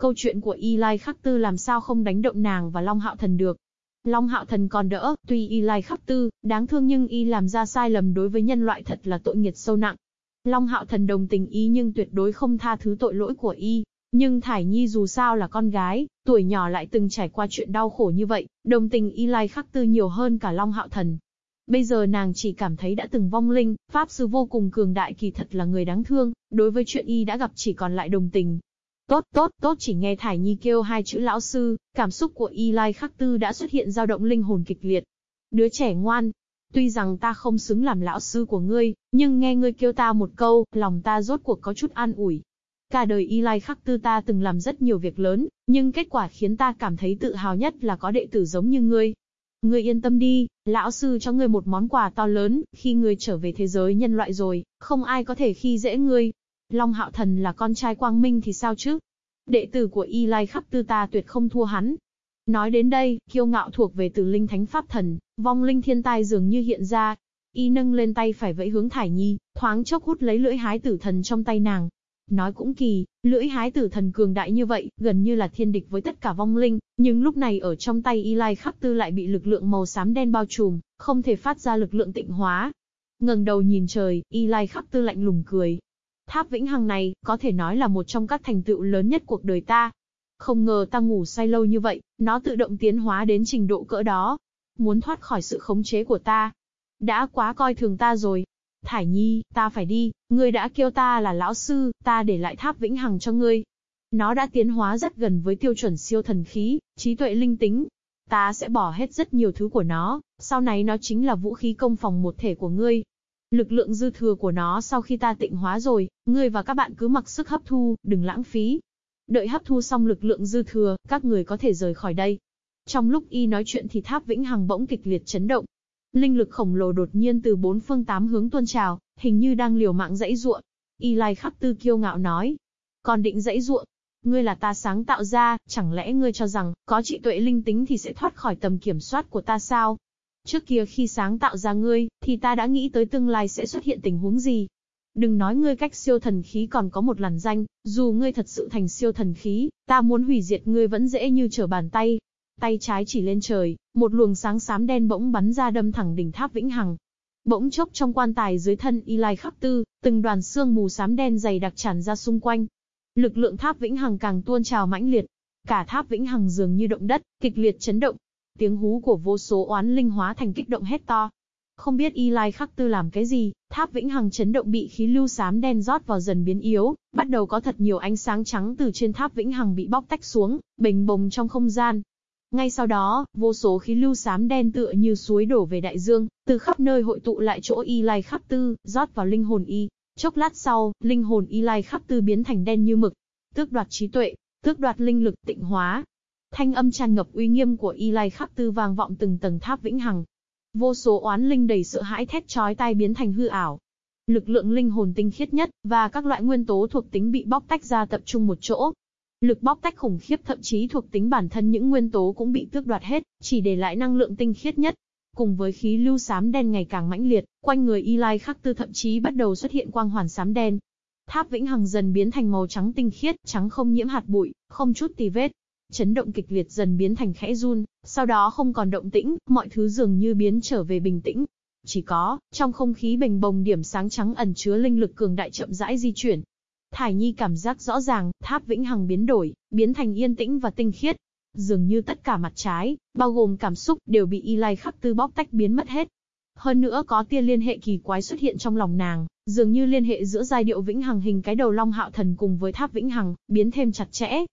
Câu chuyện của Y Lai Khắc Tư làm sao không đánh động nàng và Long Hạo Thần được. Long Hạo Thần còn đỡ, tuy y lai Khắc tư, đáng thương nhưng y làm ra sai lầm đối với nhân loại thật là tội nghiệt sâu nặng. Long Hạo Thần đồng tình y nhưng tuyệt đối không tha thứ tội lỗi của y. Nhưng Thải Nhi dù sao là con gái, tuổi nhỏ lại từng trải qua chuyện đau khổ như vậy, đồng tình y lai khắc tư nhiều hơn cả Long Hạo Thần. Bây giờ nàng chỉ cảm thấy đã từng vong linh, Pháp Sư vô cùng cường đại kỳ thật là người đáng thương, đối với chuyện y đã gặp chỉ còn lại đồng tình, Tốt, tốt, tốt chỉ nghe Thải Nhi kêu hai chữ lão sư, cảm xúc của Y Lai Khắc Tư đã xuất hiện dao động linh hồn kịch liệt. Đứa trẻ ngoan, tuy rằng ta không xứng làm lão sư của ngươi, nhưng nghe ngươi kêu ta một câu, lòng ta rốt cuộc có chút an ủi. Cả đời Y Lai Khắc Tư ta từng làm rất nhiều việc lớn, nhưng kết quả khiến ta cảm thấy tự hào nhất là có đệ tử giống như ngươi. Ngươi yên tâm đi, lão sư cho ngươi một món quà to lớn, khi ngươi trở về thế giới nhân loại rồi, không ai có thể khi dễ ngươi, Long Hạo Thần là con trai Quang Minh thì sao chứ? Đệ tử của Y Lai Khắc tư ta tuyệt không thua hắn. Nói đến đây, kiêu ngạo thuộc về từ linh thánh pháp thần, vong linh thiên tai dường như hiện ra. Y nâng lên tay phải vẫy hướng Thải Nhi, thoáng chốc hút lấy lưỡi hái tử thần trong tay nàng. Nói cũng kỳ, lưỡi hái tử thần cường đại như vậy, gần như là thiên địch với tất cả vong linh, nhưng lúc này ở trong tay Y Lai khắc tư lại bị lực lượng màu xám đen bao trùm, không thể phát ra lực lượng tịnh hóa. ngẩng đầu nhìn trời, Y Lai khắc tư lạnh lùng cười, Tháp vĩnh hằng này, có thể nói là một trong các thành tựu lớn nhất cuộc đời ta. Không ngờ ta ngủ say lâu như vậy, nó tự động tiến hóa đến trình độ cỡ đó. Muốn thoát khỏi sự khống chế của ta. Đã quá coi thường ta rồi. Thải Nhi, ta phải đi, ngươi đã kêu ta là lão sư, ta để lại tháp vĩnh hằng cho ngươi. Nó đã tiến hóa rất gần với tiêu chuẩn siêu thần khí, trí tuệ linh tính. Ta sẽ bỏ hết rất nhiều thứ của nó, sau này nó chính là vũ khí công phòng một thể của ngươi. Lực lượng dư thừa của nó sau khi ta tịnh hóa rồi, ngươi và các bạn cứ mặc sức hấp thu, đừng lãng phí. Đợi hấp thu xong lực lượng dư thừa, các người có thể rời khỏi đây. Trong lúc y nói chuyện thì tháp vĩnh hằng bỗng kịch liệt chấn động. Linh lực khổng lồ đột nhiên từ bốn phương tám hướng tuôn trào, hình như đang liều mạng dãy ruộng. Y lai khắc tư kiêu ngạo nói. Còn định dãy ruộng, ngươi là ta sáng tạo ra, chẳng lẽ ngươi cho rằng, có trị tuệ linh tính thì sẽ thoát khỏi tầm kiểm soát của ta sao? Trước kia khi sáng tạo ra ngươi, thì ta đã nghĩ tới tương lai sẽ xuất hiện tình huống gì. đừng nói ngươi cách siêu thần khí còn có một làn danh, dù ngươi thật sự thành siêu thần khí, ta muốn hủy diệt ngươi vẫn dễ như trở bàn tay. Tay trái chỉ lên trời, một luồng sáng xám đen bỗng bắn ra đâm thẳng đỉnh tháp vĩnh hằng. Bỗng chốc trong quan tài dưới thân Y Lai Khắc Tư, từng đoàn xương mù xám đen dày đặc tràn ra xung quanh. Lực lượng tháp vĩnh hằng càng tuôn trào mãnh liệt, cả tháp vĩnh hằng dường như động đất, kịch liệt chấn động. Tiếng hú của vô số oán linh hóa thành kích động hét to, không biết Y Lai Khắc Tư làm cái gì, tháp vĩnh hằng chấn động bị khí lưu xám đen rót vào dần biến yếu, bắt đầu có thật nhiều ánh sáng trắng từ trên tháp vĩnh hằng bị bóc tách xuống, bình bồng trong không gian. Ngay sau đó, vô số khí lưu xám đen tựa như suối đổ về đại dương, từ khắp nơi hội tụ lại chỗ Y Lai Khắc Tư, rót vào linh hồn y. Chốc lát sau, linh hồn Y Lai Khắc Tư biến thành đen như mực, tước đoạt trí tuệ, tước đoạt linh lực tịnh hóa. Thanh âm tràn ngập uy nghiêm của Y Lai Khắc Tư vang vọng từng tầng tháp vĩnh hằng, Vô số oán linh đầy sợ hãi thét chói tai biến thành hư ảo. Lực lượng linh hồn tinh khiết nhất, và các loại nguyên tố thuộc tính bị bóc tách ra tập trung một chỗ. Lực bóc tách khủng khiếp thậm chí thuộc tính bản thân những nguyên tố cũng bị tước đoạt hết, chỉ để lại năng lượng tinh khiết nhất. Cùng với khí lưu xám đen ngày càng mãnh liệt, quanh người Y Lai Khắc Tư thậm chí bắt đầu xuất hiện quang hoàn xám đen. Tháp vĩnh hằng dần biến thành màu trắng tinh khiết, trắng không nhiễm hạt bụi, không chút tì vết chấn động kịch liệt dần biến thành khẽ run, sau đó không còn động tĩnh, mọi thứ dường như biến trở về bình tĩnh. Chỉ có, trong không khí bình bồng điểm sáng trắng ẩn chứa linh lực cường đại chậm rãi di chuyển. Thải Nhi cảm giác rõ ràng, tháp vĩnh hằng biến đổi, biến thành yên tĩnh và tinh khiết. Dường như tất cả mặt trái, bao gồm cảm xúc, đều bị Y Lai khắc tư bóc tách biến mất hết. Hơn nữa có tia liên hệ kỳ quái xuất hiện trong lòng nàng, dường như liên hệ giữa giai điệu vĩnh hằng hình cái đầu long hạo thần cùng với tháp vĩnh hằng, biến thêm chặt chẽ,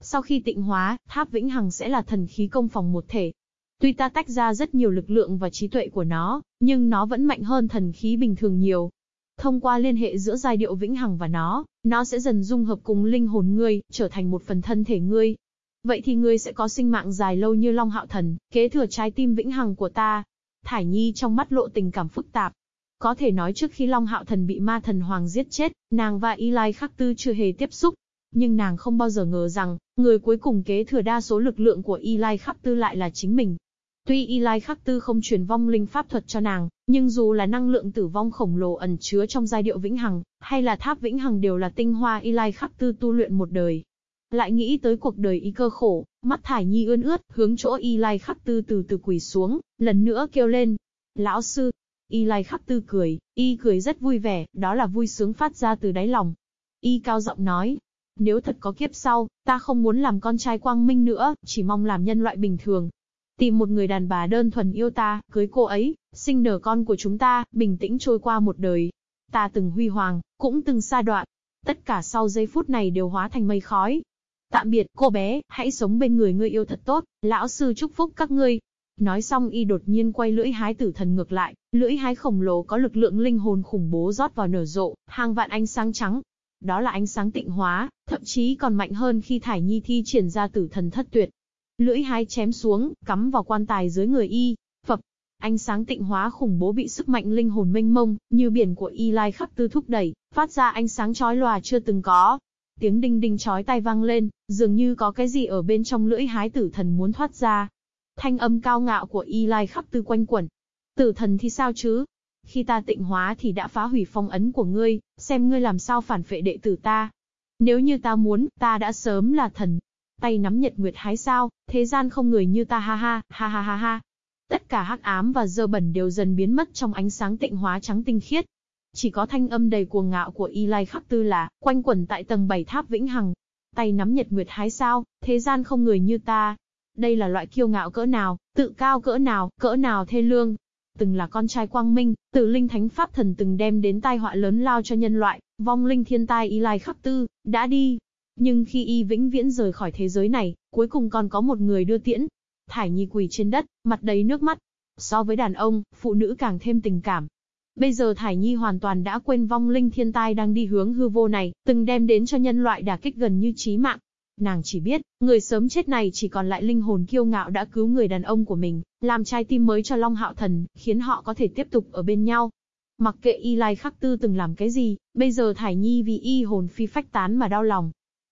sau khi tịnh hóa, tháp vĩnh hằng sẽ là thần khí công phòng một thể. Tuy ta tách ra rất nhiều lực lượng và trí tuệ của nó, nhưng nó vẫn mạnh hơn thần khí bình thường nhiều. Thông qua liên hệ giữa giai điệu vĩnh hằng và nó, nó sẽ dần dung hợp cùng linh hồn ngươi, trở thành một phần thân thể ngươi. Vậy thì ngươi sẽ có sinh mạng dài lâu như Long Hạo Thần, kế thừa trái tim vĩnh hằng của ta. Thải Nhi trong mắt lộ tình cảm phức tạp. Có thể nói trước khi Long Hạo Thần bị ma thần hoàng giết chết, nàng và Y Lai Khắc Tư chưa hề tiếp xúc, nhưng nàng không bao giờ ngờ rằng, người cuối cùng kế thừa đa số lực lượng của Y Lai Khắc Tư lại là chính mình. Tuy Y Lai Khắc Tư không truyền vong linh pháp thuật cho nàng, nhưng dù là năng lượng tử vong khổng lồ ẩn chứa trong giai điệu vĩnh hằng, hay là tháp vĩnh hằng đều là tinh hoa Y Lai Khắc Tư tu luyện một đời. Lại nghĩ tới cuộc đời y cơ khổ, mắt thải nhi ươn ướt, hướng chỗ Y Lai Khắc Tư từ từ quỳ xuống, lần nữa kêu lên. Lão sư, Y Lai Khắc Tư cười, y cười rất vui vẻ, đó là vui sướng phát ra từ đáy lòng. Y cao giọng nói, nếu thật có kiếp sau, ta không muốn làm con trai quang minh nữa, chỉ mong làm nhân loại bình thường. Tìm một người đàn bà đơn thuần yêu ta, cưới cô ấy, sinh nở con của chúng ta, bình tĩnh trôi qua một đời. Ta từng huy hoàng, cũng từng xa đoạn. Tất cả sau giây phút này đều hóa thành mây khói. Tạm biệt, cô bé, hãy sống bên người ngươi yêu thật tốt, lão sư chúc phúc các ngươi. Nói xong y đột nhiên quay lưỡi hái tử thần ngược lại, lưỡi hái khổng lồ có lực lượng linh hồn khủng bố rót vào nở rộ, hàng vạn ánh sáng trắng, đó là ánh sáng tịnh hóa, thậm chí còn mạnh hơn khi Thải Nhi thi triển ra tử thần thất tuyệt. Lưỡi hái chém xuống, cắm vào quan tài dưới người y, phập. Ánh sáng tịnh hóa khủng bố bị sức mạnh linh hồn mênh mông, như biển của y lai khắp tư thúc đẩy, phát ra ánh sáng chói lòa chưa từng có. Tiếng đinh đinh chói tai vang lên, dường như có cái gì ở bên trong lưỡi hái tử thần muốn thoát ra. Thanh âm cao ngạo của y lai khắp tư quanh quẩn. Tử thần thì sao chứ? Khi ta tịnh hóa thì đã phá hủy phong ấn của ngươi, xem ngươi làm sao phản phệ đệ tử ta. Nếu như ta muốn, ta đã sớm là thần. Tay nắm nhật nguyệt hái sao, thế gian không người như ta ha ha, ha ha ha ha. Tất cả hắc ám và dơ bẩn đều dần biến mất trong ánh sáng tịnh hóa trắng tinh khiết. Chỉ có thanh âm đầy cuồng ngạo của Y Lai Khắc Tư là, quanh quẩn tại tầng 7 tháp vĩnh hằng. Tay nắm nhật nguyệt hái sao, thế gian không người như ta. Đây là loại kiêu ngạo cỡ nào, tự cao cỡ nào, cỡ nào thê lương, từng là con trai quang minh, tử linh thánh pháp thần từng đem đến tai họa lớn lao cho nhân loại, vong linh thiên tai y lai khắc tư, đã đi. Nhưng khi y vĩnh viễn rời khỏi thế giới này, cuối cùng còn có một người đưa tiễn. Thải Nhi quỳ trên đất, mặt đầy nước mắt. So với đàn ông, phụ nữ càng thêm tình cảm. Bây giờ Thải Nhi hoàn toàn đã quên vong linh thiên tai đang đi hướng hư vô này, từng đem đến cho nhân loại đả kích gần như chí mạng. Nàng chỉ biết, người sớm chết này chỉ còn lại linh hồn kiêu ngạo đã cứu người đàn ông của mình, làm trái tim mới cho Long Hạo Thần, khiến họ có thể tiếp tục ở bên nhau. Mặc kệ Y Lai Khắc Tư từng làm cái gì, bây giờ Thải Nhi vì y hồn phi phách tán mà đau lòng.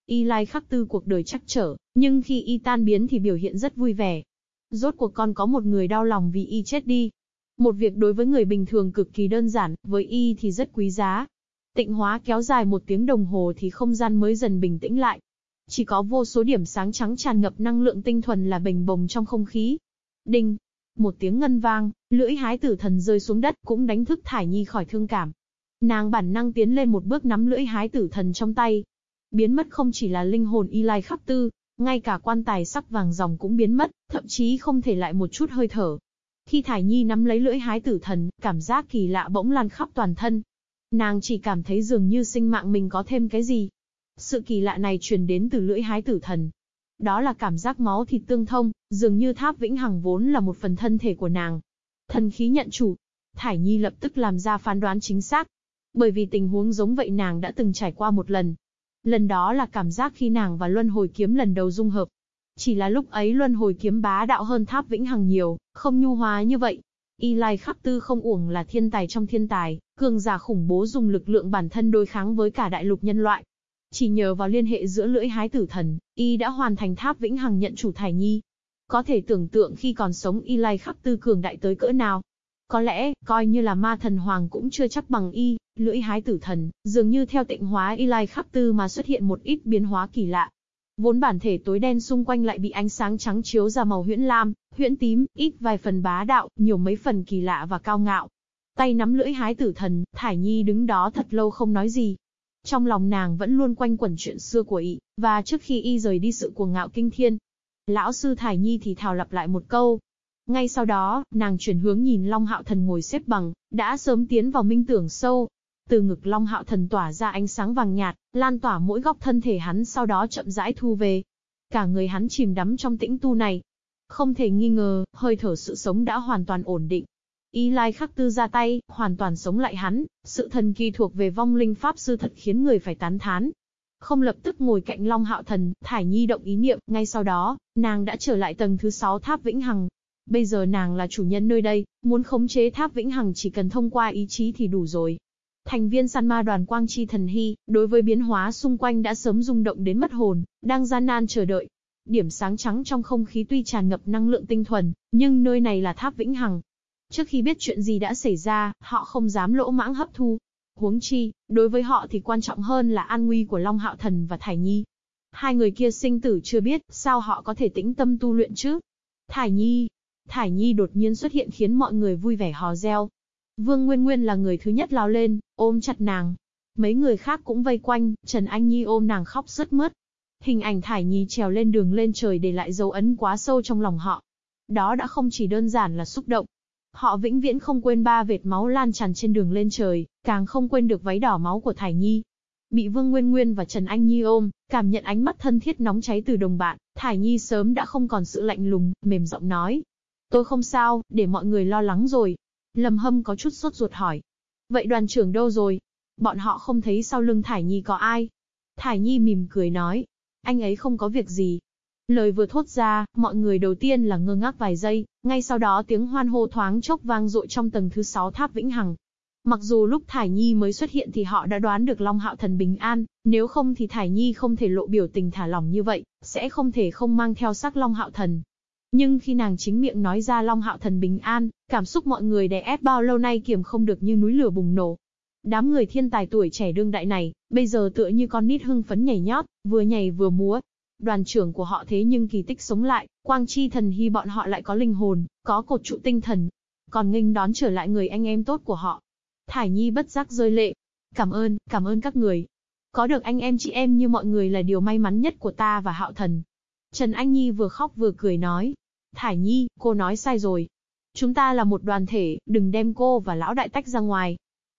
Y Lai Khắc Tư cuộc đời chắc trở, nhưng khi y tan biến thì biểu hiện rất vui vẻ. Rốt cuộc con có một người đau lòng vì y chết đi. Một việc đối với người bình thường cực kỳ đơn giản, với y thì rất quý giá. Tịnh hóa kéo dài một tiếng đồng hồ thì không gian mới dần bình tĩnh lại. Chỉ có vô số điểm sáng trắng tràn ngập năng lượng tinh thuần là bình bồng trong không khí. Đinh! Một tiếng ngân vang, lưỡi hái tử thần rơi xuống đất cũng đánh thức Thải Nhi khỏi thương cảm. Nàng bản năng tiến lên một bước nắm lưỡi hái tử thần trong tay. Biến mất không chỉ là linh hồn y lai khắc tư, ngay cả quan tài sắc vàng dòng cũng biến mất, thậm chí không thể lại một chút hơi thở. Khi Thải Nhi nắm lấy lưỡi hái tử thần, cảm giác kỳ lạ bỗng lan khắp toàn thân. Nàng chỉ cảm thấy dường như sinh mạng mình có thêm cái gì. Sự kỳ lạ này truyền đến từ lưỡi hái tử thần. Đó là cảm giác máu thịt tương thông, dường như tháp vĩnh hằng vốn là một phần thân thể của nàng. Thần khí nhận chủ. Thải Nhi lập tức làm ra phán đoán chính xác. Bởi vì tình huống giống vậy nàng đã từng trải qua một lần. Lần đó là cảm giác khi nàng và Luân Hồi Kiếm lần đầu dung hợp. Chỉ là lúc ấy Luân Hồi Kiếm bá đạo hơn Tháp Vĩnh Hằng nhiều, không nhu hóa như vậy. Y Lai Khắc Tư không uổng là thiên tài trong thiên tài, cường giả khủng bố dùng lực lượng bản thân đối kháng với cả đại lục nhân loại. Chỉ nhờ vào liên hệ giữa lưỡi hái tử thần, Y đã hoàn thành Tháp Vĩnh Hằng nhận chủ Thải Nhi. Có thể tưởng tượng khi còn sống Y Lai Khắc Tư cường đại tới cỡ nào, có lẽ, coi như là ma thần hoàng cũng chưa chắc bằng y, lưỡi hái tử thần, dường như theo tịnh hóa y lai khắc tư mà xuất hiện một ít biến hóa kỳ lạ. Vốn bản thể tối đen xung quanh lại bị ánh sáng trắng chiếu ra màu huyễn lam, huyễn tím, ít vài phần bá đạo, nhiều mấy phần kỳ lạ và cao ngạo. Tay nắm lưỡi hái tử thần, Thải Nhi đứng đó thật lâu không nói gì. Trong lòng nàng vẫn luôn quanh quẩn chuyện xưa của y, và trước khi y rời đi sự cuồng ngạo kinh thiên. Lão sư Thải Nhi thì thào lặp lại một câu, ngay sau đó, nàng chuyển hướng nhìn Long Hạo Thần ngồi xếp bằng, đã sớm tiến vào minh tưởng sâu. Từ ngực Long Hạo Thần tỏa ra ánh sáng vàng nhạt, lan tỏa mỗi góc thân thể hắn sau đó chậm rãi thu về. Cả người hắn chìm đắm trong tĩnh tu này. Không thể nghi ngờ, hơi thở sự sống đã hoàn toàn ổn định. Y Lai khắc tư ra tay, hoàn toàn sống lại hắn, sự thần kỳ thuộc về vong linh pháp sư thật khiến người phải tán thán. Không lập tức ngồi cạnh Long Hạo Thần, Thải Nhi động ý niệm, ngay sau đó, nàng đã trở lại tầng thứ 6 tháp Vĩnh Hằng, Bây giờ nàng là chủ nhân nơi đây, muốn khống chế tháp vĩnh hằng chỉ cần thông qua ý chí thì đủ rồi. Thành viên săn ma đoàn Quang Chi Thần Hy, đối với biến hóa xung quanh đã sớm rung động đến mất hồn, đang gian nan chờ đợi. Điểm sáng trắng trong không khí tuy tràn ngập năng lượng tinh thuần, nhưng nơi này là tháp vĩnh hằng. Trước khi biết chuyện gì đã xảy ra, họ không dám lỗ mãng hấp thu. Huống chi, đối với họ thì quan trọng hơn là an nguy của Long Hạo Thần và Thải Nhi. Hai người kia sinh tử chưa biết, sao họ có thể tĩnh tâm tu luyện chứ? Thải Nhi, Thải Nhi đột nhiên xuất hiện khiến mọi người vui vẻ hò reo. Vương Nguyên Nguyên là người thứ nhất lao lên, ôm chặt nàng. Mấy người khác cũng vây quanh, Trần Anh Nhi ôm nàng khóc sướt mướt. Hình ảnh Thải Nhi trèo lên đường lên trời để lại dấu ấn quá sâu trong lòng họ. Đó đã không chỉ đơn giản là xúc động. Họ vĩnh viễn không quên ba vệt máu lan tràn trên đường lên trời, càng không quên được váy đỏ máu của Thải Nhi. Bị Vương Nguyên Nguyên và Trần Anh Nhi ôm, cảm nhận ánh mắt thân thiết nóng cháy từ đồng bạn, Thải Nhi sớm đã không còn sự lạnh lùng, mềm giọng nói, Tôi không sao, để mọi người lo lắng rồi. Lâm Hâm có chút sốt ruột hỏi. Vậy đoàn trưởng đâu rồi? Bọn họ không thấy sau lưng Thải Nhi có ai. Thải Nhi mỉm cười nói. Anh ấy không có việc gì. Lời vừa thốt ra, mọi người đầu tiên là ngơ ngác vài giây, ngay sau đó tiếng hoan hô thoáng chốc vang dội trong tầng thứ 6 tháp Vĩnh Hằng. Mặc dù lúc Thải Nhi mới xuất hiện thì họ đã đoán được Long Hạo Thần bình an, nếu không thì Thải Nhi không thể lộ biểu tình thả lỏng như vậy, sẽ không thể không mang theo sắc Long Hạo Thần. Nhưng khi nàng chính miệng nói ra Long Hạo Thần bình an, cảm xúc mọi người đè ép bao lâu nay kiềm không được như núi lửa bùng nổ. Đám người thiên tài tuổi trẻ đương đại này, bây giờ tựa như con nít hưng phấn nhảy nhót, vừa nhảy vừa múa. Đoàn trưởng của họ thế nhưng kỳ tích sống lại, quang chi thần hy bọn họ lại có linh hồn, có cột trụ tinh thần. Còn nghênh đón trở lại người anh em tốt của họ. Thải Nhi bất giác rơi lệ. Cảm ơn, cảm ơn các người. Có được anh em chị em như mọi người là điều may mắn nhất của ta và Hạo Thần. Trần Anh Nhi vừa khóc vừa cười nói. Thải Nhi, cô nói sai rồi. Chúng ta là một đoàn thể, đừng đem cô và lão đại tách ra ngoài.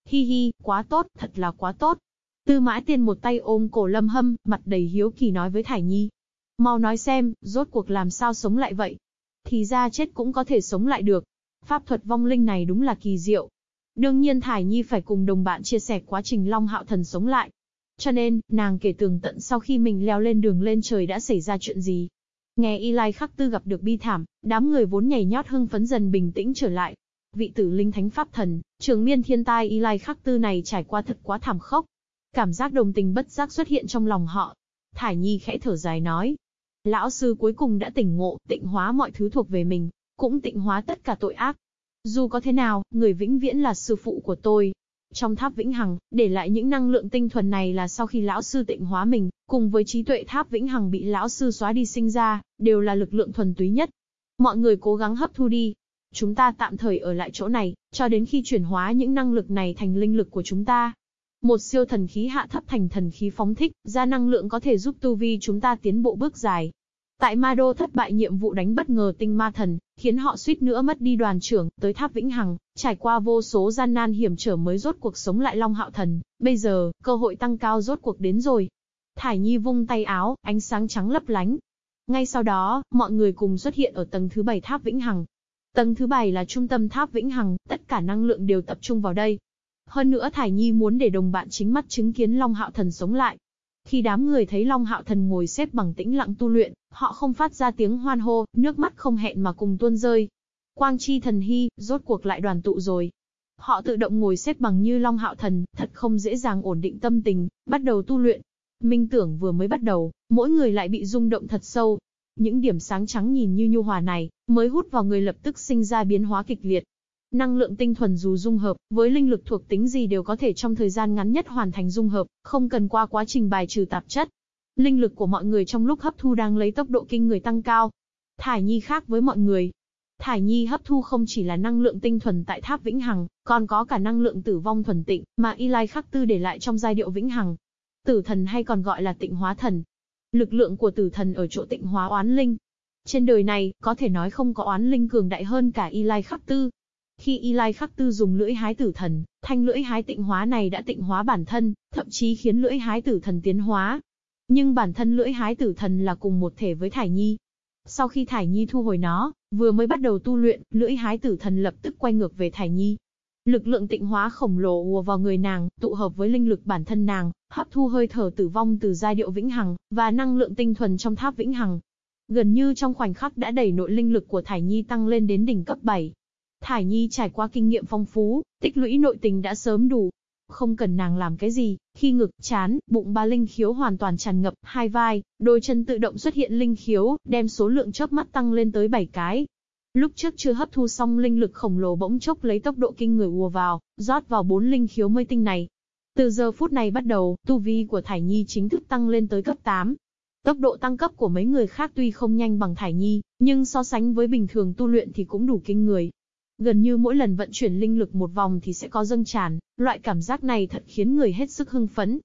Hi hi, quá tốt, thật là quá tốt. Tư mã tiên một tay ôm cổ lâm hâm, mặt đầy hiếu kỳ nói với Thải Nhi. Mau nói xem, rốt cuộc làm sao sống lại vậy? Thì ra chết cũng có thể sống lại được. Pháp thuật vong linh này đúng là kỳ diệu. Đương nhiên Thải Nhi phải cùng đồng bạn chia sẻ quá trình Long Hạo Thần sống lại. Cho nên, nàng kể tường tận sau khi mình leo lên đường lên trời đã xảy ra chuyện gì. Nghe Y Lai Khắc Tư gặp được bi thảm, đám người vốn nhảy nhót hưng phấn dần bình tĩnh trở lại. Vị tử linh thánh pháp thần, trường miên thiên tai Y Lai Khắc Tư này trải qua thật quá thảm khốc. Cảm giác đồng tình bất giác xuất hiện trong lòng họ. Thải Nhi khẽ thở dài nói. Lão sư cuối cùng đã tỉnh ngộ, tịnh hóa mọi thứ thuộc về mình, cũng tịnh hóa tất cả tội ác. Dù có thế nào, người vĩnh viễn là sư phụ của tôi. Trong tháp vĩnh hằng, để lại những năng lượng tinh thuần này là sau khi lão sư tịnh hóa mình, cùng với trí tuệ tháp vĩnh hằng bị lão sư xóa đi sinh ra, đều là lực lượng thuần túy nhất. Mọi người cố gắng hấp thu đi. Chúng ta tạm thời ở lại chỗ này, cho đến khi chuyển hóa những năng lực này thành linh lực của chúng ta. Một siêu thần khí hạ thấp thành thần khí phóng thích, ra năng lượng có thể giúp tu vi chúng ta tiến bộ bước dài. Tại Ma Đô thất bại nhiệm vụ đánh bất ngờ tinh ma thần, khiến họ suýt nữa mất đi đoàn trưởng, tới tháp Vĩnh Hằng, trải qua vô số gian nan hiểm trở mới rốt cuộc sống lại Long Hạo Thần. Bây giờ, cơ hội tăng cao rốt cuộc đến rồi. Thải Nhi vung tay áo, ánh sáng trắng lấp lánh. Ngay sau đó, mọi người cùng xuất hiện ở tầng thứ 7 tháp Vĩnh Hằng. Tầng thứ 7 là trung tâm tháp Vĩnh Hằng, tất cả năng lượng đều tập trung vào đây. Hơn nữa Thải Nhi muốn để đồng bạn chính mắt chứng kiến Long Hạo Thần sống lại. Khi đám người thấy Long Hạo Thần ngồi xếp bằng tĩnh lặng tu luyện, họ không phát ra tiếng hoan hô, nước mắt không hẹn mà cùng tuôn rơi. Quang chi thần hy, rốt cuộc lại đoàn tụ rồi. Họ tự động ngồi xếp bằng như Long Hạo Thần, thật không dễ dàng ổn định tâm tình, bắt đầu tu luyện. Minh tưởng vừa mới bắt đầu, mỗi người lại bị rung động thật sâu. Những điểm sáng trắng nhìn như nhu hòa này, mới hút vào người lập tức sinh ra biến hóa kịch liệt. Năng lượng tinh thuần dù dung hợp, với linh lực thuộc tính gì đều có thể trong thời gian ngắn nhất hoàn thành dung hợp, không cần qua quá trình bài trừ tạp chất. Linh lực của mọi người trong lúc hấp thu đang lấy tốc độ kinh người tăng cao. Thải Nhi khác với mọi người. Thải Nhi hấp thu không chỉ là năng lượng tinh thuần tại tháp Vĩnh Hằng, còn có cả năng lượng tử vong thuần tịnh, mà Y Lai Khắc Tư để lại trong giai điệu Vĩnh Hằng. Tử thần hay còn gọi là tịnh hóa thần. Lực lượng của tử thần ở chỗ tịnh hóa oán linh. Trên đời này, có thể nói không có oán linh cường đại hơn cả Y Lai Khắc Tư. Khi Y Lai Khắc Tư dùng lưỡi hái tử thần, thanh lưỡi hái tịnh hóa này đã tịnh hóa bản thân, thậm chí khiến lưỡi hái tử thần tiến hóa. Nhưng bản thân lưỡi hái tử thần là cùng một thể với Thải Nhi. Sau khi Thải Nhi thu hồi nó, vừa mới bắt đầu tu luyện, lưỡi hái tử thần lập tức quay ngược về Thải Nhi. Lực lượng tịnh hóa khổng lồ ùa vào người nàng, tụ hợp với linh lực bản thân nàng, hấp thu hơi thở tử vong từ giai điệu vĩnh hằng, và năng lượng tinh thuần trong tháp vĩnh hằng. Gần như trong khoảnh khắc đã đẩy nội linh lực của Thải Nhi tăng lên đến đỉnh cấp 7. Thải Nhi trải qua kinh nghiệm phong phú, tích lũy nội tình đã sớm đủ. Không cần nàng làm cái gì, khi ngực, chán, bụng ba linh khiếu hoàn toàn tràn ngập, hai vai, đôi chân tự động xuất hiện linh khiếu, đem số lượng chớp mắt tăng lên tới 7 cái. Lúc trước chưa hấp thu xong linh lực khổng lồ bỗng chốc lấy tốc độ kinh người ùa vào, rót vào bốn linh khiếu mây tinh này. Từ giờ phút này bắt đầu, tu vi của Thải Nhi chính thức tăng lên tới cấp 8. Tốc độ tăng cấp của mấy người khác tuy không nhanh bằng Thải Nhi, nhưng so sánh với bình thường tu luyện thì cũng đủ kinh người. Gần như mỗi lần vận chuyển linh lực một vòng thì sẽ có dâng tràn, loại cảm giác này thật khiến người hết sức hưng phấn.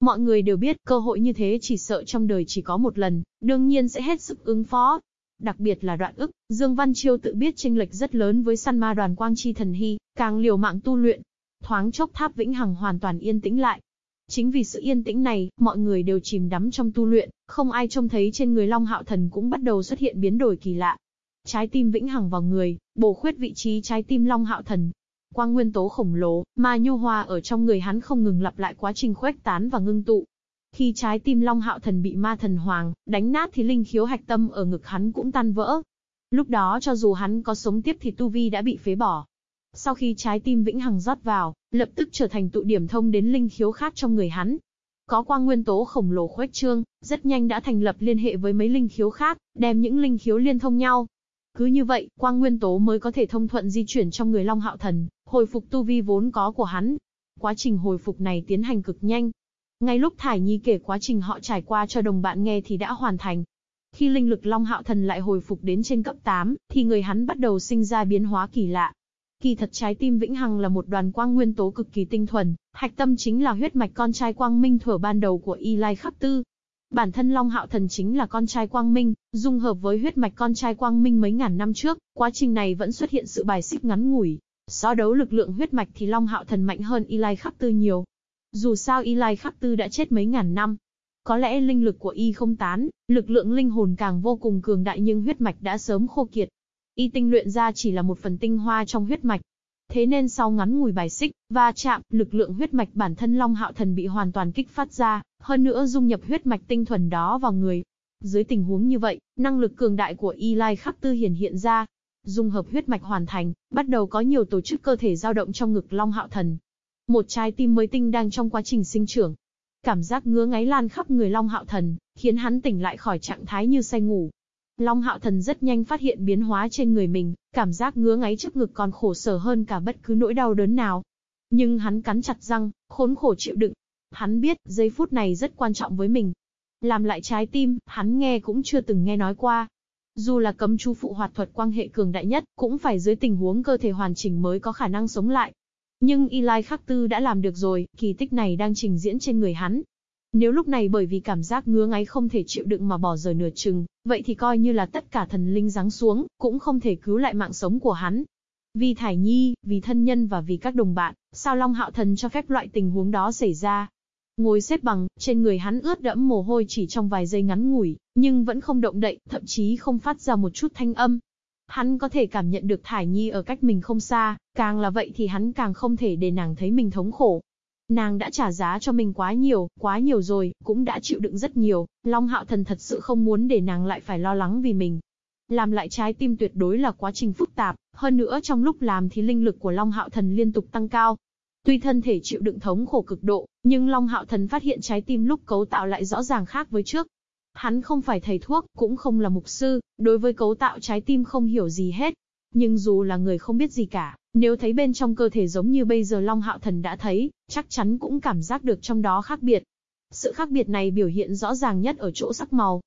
Mọi người đều biết cơ hội như thế chỉ sợ trong đời chỉ có một lần, đương nhiên sẽ hết sức ứng phó. Đặc biệt là đoạn ức, Dương Văn Chiêu tự biết tranh lệch rất lớn với săn ma đoàn Quang Chi Thần Hy, càng liều mạng tu luyện. Thoáng chốc tháp Vĩnh Hằng hoàn toàn yên tĩnh lại. Chính vì sự yên tĩnh này, mọi người đều chìm đắm trong tu luyện, không ai trông thấy trên người Long Hạo Thần cũng bắt đầu xuất hiện biến đổi kỳ lạ trái tim vĩnh hằng vào người, bổ khuyết vị trí trái tim Long Hạo Thần. Quang nguyên tố khổng lồ, mà nhu hòa ở trong người hắn không ngừng lặp lại quá trình khuếch tán và ngưng tụ. Khi trái tim Long Hạo Thần bị ma thần hoàng đánh nát thì linh khiếu hạch tâm ở ngực hắn cũng tan vỡ. Lúc đó cho dù hắn có sống tiếp thì tu vi đã bị phế bỏ. Sau khi trái tim vĩnh hằng rót vào, lập tức trở thành tụ điểm thông đến linh khiếu khác trong người hắn. Có quang nguyên tố khổng lồ khuếch trương, rất nhanh đã thành lập liên hệ với mấy linh khiếu khác, đem những linh khiếu liên thông nhau, cứ như vậy, quang nguyên tố mới có thể thông thuận di chuyển trong người Long Hạo Thần, hồi phục tu vi vốn có của hắn. Quá trình hồi phục này tiến hành cực nhanh. Ngay lúc Thải Nhi kể quá trình họ trải qua cho đồng bạn nghe thì đã hoàn thành. Khi linh lực Long Hạo Thần lại hồi phục đến trên cấp 8, thì người hắn bắt đầu sinh ra biến hóa kỳ lạ. Kỳ thật trái tim vĩnh hằng là một đoàn quang nguyên tố cực kỳ tinh thuần, hạch tâm chính là huyết mạch con trai quang minh thuở ban đầu của Y Lai Khắc Tư, Bản thân Long Hạo Thần chính là con trai Quang Minh, dung hợp với huyết mạch con trai Quang Minh mấy ngàn năm trước, quá trình này vẫn xuất hiện sự bài xích ngắn ngủi. So đấu lực lượng huyết mạch thì Long Hạo Thần mạnh hơn Y Lai Khắc Tư nhiều. Dù sao Y Lai Khắc Tư đã chết mấy ngàn năm. Có lẽ linh lực của Y không tán, lực lượng linh hồn càng vô cùng cường đại nhưng huyết mạch đã sớm khô kiệt. Y tinh luyện ra chỉ là một phần tinh hoa trong huyết mạch, Thế nên sau ngắn ngủi bài xích, va chạm, lực lượng huyết mạch bản thân Long Hạo Thần bị hoàn toàn kích phát ra, hơn nữa dung nhập huyết mạch tinh thuần đó vào người. Dưới tình huống như vậy, năng lực cường đại của Y Lai Khắc Tư hiển hiện ra. Dung hợp huyết mạch hoàn thành, bắt đầu có nhiều tổ chức cơ thể dao động trong ngực Long Hạo Thần. Một trái tim mới tinh đang trong quá trình sinh trưởng. Cảm giác ngứa ngáy lan khắp người Long Hạo Thần, khiến hắn tỉnh lại khỏi trạng thái như say ngủ. Long Hạo Thần rất nhanh phát hiện biến hóa trên người mình, cảm giác ngứa ngáy trước ngực còn khổ sở hơn cả bất cứ nỗi đau đớn nào. Nhưng hắn cắn chặt răng, khốn khổ chịu đựng. Hắn biết, giây phút này rất quan trọng với mình. Làm lại trái tim, hắn nghe cũng chưa từng nghe nói qua. Dù là cấm chu phụ hoạt thuật quang hệ cường đại nhất, cũng phải dưới tình huống cơ thể hoàn chỉnh mới có khả năng sống lại. Nhưng Eli Khắc Tư đã làm được rồi, kỳ tích này đang trình diễn trên người hắn. Nếu lúc này bởi vì cảm giác ngứa ngáy không thể chịu đựng mà bỏ rời nửa chừng, vậy thì coi như là tất cả thần linh giáng xuống, cũng không thể cứu lại mạng sống của hắn. Vì Thải Nhi, vì thân nhân và vì các đồng bạn, sao Long Hạo Thần cho phép loại tình huống đó xảy ra? Ngồi xếp bằng, trên người hắn ướt đẫm mồ hôi chỉ trong vài giây ngắn ngủi, nhưng vẫn không động đậy, thậm chí không phát ra một chút thanh âm. Hắn có thể cảm nhận được Thải Nhi ở cách mình không xa, càng là vậy thì hắn càng không thể để nàng thấy mình thống khổ. Nàng đã trả giá cho mình quá nhiều, quá nhiều rồi, cũng đã chịu đựng rất nhiều, Long Hạo Thần thật sự không muốn để nàng lại phải lo lắng vì mình. Làm lại trái tim tuyệt đối là quá trình phức tạp, hơn nữa trong lúc làm thì linh lực của Long Hạo Thần liên tục tăng cao. Tuy thân thể chịu đựng thống khổ cực độ, nhưng Long Hạo Thần phát hiện trái tim lúc cấu tạo lại rõ ràng khác với trước. Hắn không phải thầy thuốc, cũng không là mục sư, đối với cấu tạo trái tim không hiểu gì hết. Nhưng dù là người không biết gì cả, nếu thấy bên trong cơ thể giống như bây giờ Long Hạo Thần đã thấy, chắc chắn cũng cảm giác được trong đó khác biệt. Sự khác biệt này biểu hiện rõ ràng nhất ở chỗ sắc màu.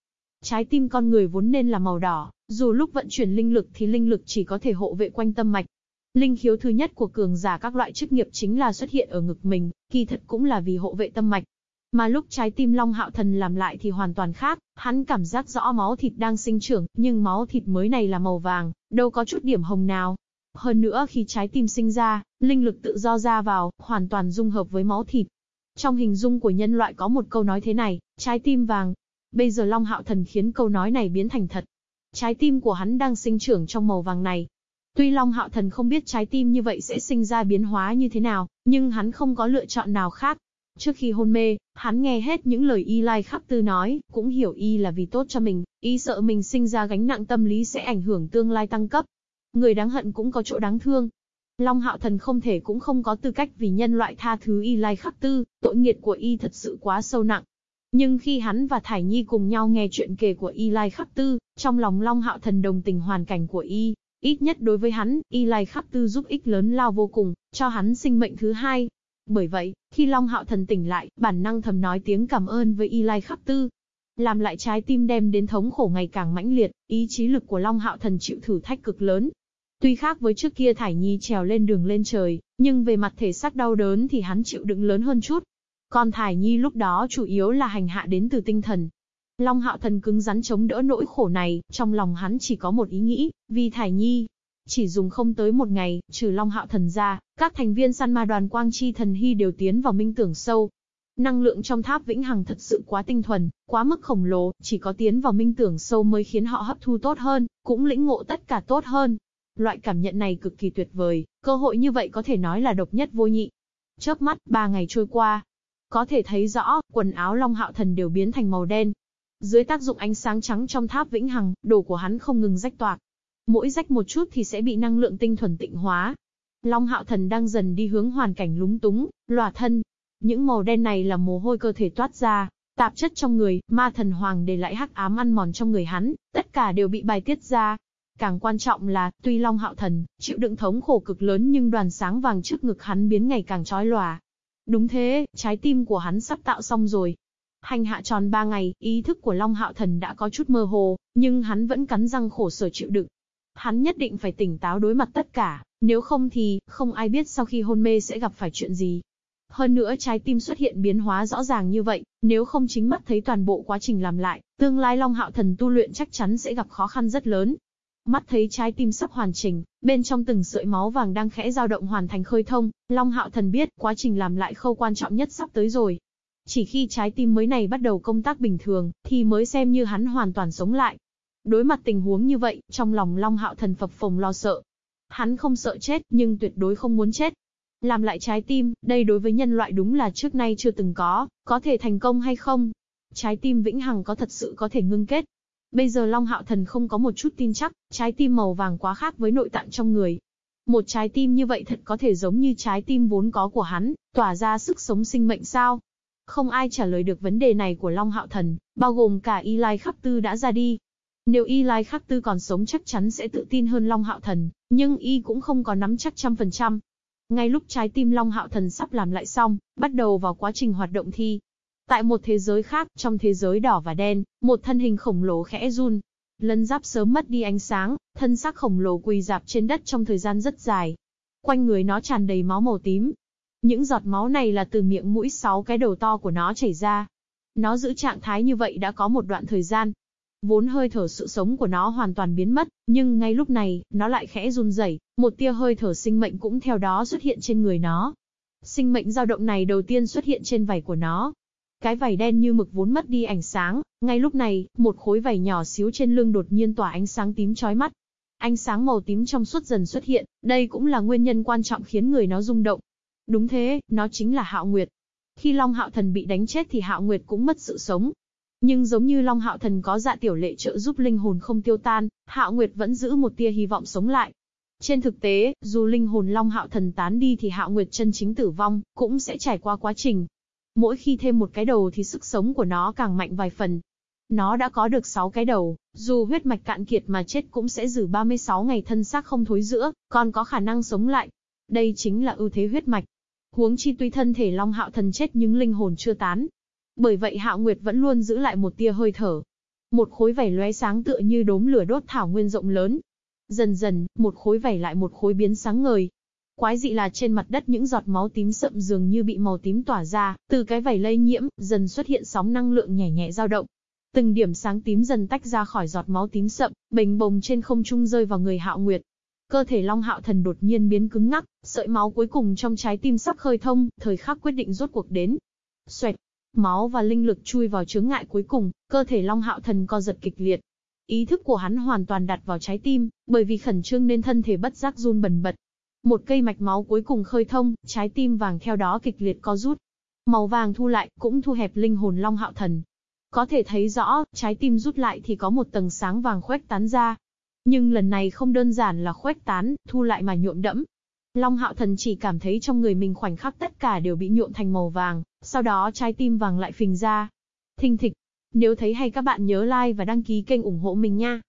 Trái tim con người vốn nên là màu đỏ, dù lúc vận chuyển linh lực thì linh lực chỉ có thể hộ vệ quanh tâm mạch. Linh khiếu thứ nhất của cường giả các loại chức nghiệp chính là xuất hiện ở ngực mình, kỳ thật cũng là vì hộ vệ tâm mạch. Mà lúc trái tim Long Hạo Thần làm lại thì hoàn toàn khác, hắn cảm giác rõ máu thịt đang sinh trưởng, nhưng máu thịt mới này là màu vàng, đâu có chút điểm hồng nào. Hơn nữa khi trái tim sinh ra, linh lực tự do ra vào, hoàn toàn dung hợp với máu thịt. Trong hình dung của nhân loại có một câu nói thế này, trái tim vàng. Bây giờ Long Hạo Thần khiến câu nói này biến thành thật. Trái tim của hắn đang sinh trưởng trong màu vàng này. Tuy Long Hạo Thần không biết trái tim như vậy sẽ sinh ra biến hóa như thế nào, nhưng hắn không có lựa chọn nào khác. Trước khi hôn mê, hắn nghe hết những lời Y Lai Khắc Tư nói, cũng hiểu Y là vì tốt cho mình, Y sợ mình sinh ra gánh nặng tâm lý sẽ ảnh hưởng tương lai tăng cấp. Người đáng hận cũng có chỗ đáng thương. Long Hạo Thần không thể cũng không có tư cách vì nhân loại tha thứ Y Lai Khắc Tư, tội nghiệt của Y thật sự quá sâu nặng. Nhưng khi hắn và Thải Nhi cùng nhau nghe chuyện kể của Y Lai Khắc Tư, trong lòng Long Hạo Thần đồng tình hoàn cảnh của Y. Ít nhất đối với hắn, Y Lai Khắc Tư giúp ích lớn lao vô cùng, cho hắn sinh mệnh thứ hai. Bởi vậy, khi Long Hạo Thần tỉnh lại, bản năng thầm nói tiếng cảm ơn với Y Lai Khắc Tư. Làm lại trái tim đem đến thống khổ ngày càng mãnh liệt, ý chí lực của Long Hạo Thần chịu thử thách cực lớn. Tuy khác với trước kia Thải Nhi trèo lên đường lên trời, nhưng về mặt thể xác đau đớn thì hắn chịu đựng lớn hơn chút. Còn Thải Nhi lúc đó chủ yếu là hành hạ đến từ tinh thần. Long Hạo Thần cứng rắn chống đỡ nỗi khổ này, trong lòng hắn chỉ có một ý nghĩ, vì Thải Nhi. Chỉ dùng không tới một ngày, trừ Long Hạo Thần ra, các thành viên săn ma đoàn Quang Chi Thần Hy đều tiến vào minh tưởng sâu. Năng lượng trong tháp vĩnh hằng thật sự quá tinh thuần, quá mức khổng lồ, chỉ có tiến vào minh tưởng sâu mới khiến họ hấp thu tốt hơn, cũng lĩnh ngộ tất cả tốt hơn. Loại cảm nhận này cực kỳ tuyệt vời, cơ hội như vậy có thể nói là độc nhất vô nhị. Chớp mắt, ba ngày trôi qua, có thể thấy rõ, quần áo Long Hạo Thần đều biến thành màu đen. Dưới tác dụng ánh sáng trắng trong tháp vĩnh hằng, đồ của hắn không ngừng rách toạc. Mỗi rách một chút thì sẽ bị năng lượng tinh thuần tịnh hóa. Long Hạo Thần đang dần đi hướng hoàn cảnh lúng túng, lòa thân. Những màu đen này là mồ hôi cơ thể toát ra, tạp chất trong người, ma thần hoàng để lại hắc ám ăn mòn trong người hắn, tất cả đều bị bài tiết ra. Càng quan trọng là, tuy Long Hạo Thần chịu đựng thống khổ cực lớn nhưng đoàn sáng vàng trước ngực hắn biến ngày càng chói lòa, Đúng thế, trái tim của hắn sắp tạo xong rồi. Hành hạ tròn ba ngày, ý thức của Long Hạo Thần đã có chút mơ hồ, nhưng hắn vẫn cắn răng khổ sở chịu đựng. Hắn nhất định phải tỉnh táo đối mặt tất cả, nếu không thì, không ai biết sau khi hôn mê sẽ gặp phải chuyện gì. Hơn nữa trái tim xuất hiện biến hóa rõ ràng như vậy, nếu không chính mắt thấy toàn bộ quá trình làm lại, tương lai Long Hạo Thần tu luyện chắc chắn sẽ gặp khó khăn rất lớn. Mắt thấy trái tim sắp hoàn chỉnh, bên trong từng sợi máu vàng đang khẽ dao động hoàn thành khơi thông, Long Hạo Thần biết quá trình làm lại khâu quan trọng nhất sắp tới rồi. Chỉ khi trái tim mới này bắt đầu công tác bình thường, thì mới xem như hắn hoàn toàn sống lại. Đối mặt tình huống như vậy, trong lòng Long Hạo Thần phập phồng lo sợ. Hắn không sợ chết, nhưng tuyệt đối không muốn chết. Làm lại trái tim, đây đối với nhân loại đúng là trước nay chưa từng có, có thể thành công hay không? Trái tim vĩnh hằng có thật sự có thể ngưng kết, Bây giờ Long Hạo Thần không có một chút tin chắc, trái tim màu vàng quá khác với nội tạng trong người. Một trái tim như vậy thật có thể giống như trái tim vốn có của hắn, tỏa ra sức sống sinh mệnh sao? Không ai trả lời được vấn đề này của Long Hạo Thần, bao gồm cả Y Lai Khắc Tư đã ra đi. Nếu Y Lai Khắc Tư còn sống chắc chắn sẽ tự tin hơn Long Hạo Thần, nhưng Y cũng không có nắm chắc trăm phần trăm. Ngay lúc trái tim Long Hạo Thần sắp làm lại xong, bắt đầu vào quá trình hoạt động thi. Tại một thế giới khác, trong thế giới đỏ và đen, một thân hình khổng lồ khẽ run. Lân giáp sớm mất đi ánh sáng, thân xác khổng lồ quỳ dạp trên đất trong thời gian rất dài. Quanh người nó tràn đầy máu màu tím. Những giọt máu này là từ miệng mũi sáu cái đầu to của nó chảy ra. Nó giữ trạng thái như vậy đã có một đoạn thời gian, Vốn hơi thở sự sống của nó hoàn toàn biến mất, nhưng ngay lúc này, nó lại khẽ run rẩy, một tia hơi thở sinh mệnh cũng theo đó xuất hiện trên người nó. Sinh mệnh dao động này đầu tiên xuất hiện trên vảy của nó. Cái vảy đen như mực vốn mất đi ánh sáng, ngay lúc này, một khối vảy nhỏ xíu trên lưng đột nhiên tỏa ánh sáng tím chói mắt. Ánh sáng màu tím trong suốt dần xuất hiện, đây cũng là nguyên nhân quan trọng khiến người nó rung động. Đúng thế, nó chính là Hạo Nguyệt. Khi Long Hạo Thần bị đánh chết thì Hạo Nguyệt cũng mất sự sống, nhưng giống như Long Hạo Thần có dạ tiểu lệ trợ giúp linh hồn không tiêu tan, Hạo Nguyệt vẫn giữ một tia hy vọng sống lại. Trên thực tế, dù linh hồn Long Hạo Thần tán đi thì Hạo Nguyệt chân chính tử vong, cũng sẽ trải qua quá trình. Mỗi khi thêm một cái đầu thì sức sống của nó càng mạnh vài phần. Nó đã có được 6 cái đầu, dù huyết mạch cạn kiệt mà chết cũng sẽ giữ 36 ngày thân xác không thối giữa, còn có khả năng sống lại. Đây chính là ưu thế huyết mạch. Huống chi tuy thân thể Long Hạo Thần chết nhưng linh hồn chưa tán, bởi vậy Hạo Nguyệt vẫn luôn giữ lại một tia hơi thở. Một khối vảy lóe sáng tựa như đốm lửa đốt thảo nguyên rộng lớn. Dần dần, một khối vảy lại một khối biến sáng ngời. Quái dị là trên mặt đất những giọt máu tím sậm dường như bị màu tím tỏa ra, từ cái vảy lây nhiễm, dần xuất hiện sóng năng lượng nhẹ nhẹ dao động. Từng điểm sáng tím dần tách ra khỏi giọt máu tím sậm, bình bồng trên không trung rơi vào người Hạo Nguyệt. Cơ thể Long Hạo Thần đột nhiên biến cứng ngắc, sợi máu cuối cùng trong trái tim sắp khơi thông, thời khắc quyết định rốt cuộc đến. Xoẹt, Máu và linh lực chui vào chướng ngại cuối cùng, cơ thể Long Hạo Thần co giật kịch liệt. Ý thức của hắn hoàn toàn đặt vào trái tim, bởi vì khẩn trương nên thân thể bất giác run bần bật. Một cây mạch máu cuối cùng khơi thông, trái tim vàng theo đó kịch liệt co rút. Màu vàng thu lại, cũng thu hẹp linh hồn Long Hạo Thần. Có thể thấy rõ, trái tim rút lại thì có một tầng sáng vàng khuếch tán ra. Nhưng lần này không đơn giản là khuếch tán, thu lại mà nhuộm đẫm, Long Hạo Thần chỉ cảm thấy trong người mình khoảnh khắc tất cả đều bị nhuộm thành màu vàng, sau đó trái tim vàng lại phình ra. Thinh thịch. Nếu thấy hay các bạn nhớ like và đăng ký kênh ủng hộ mình nha.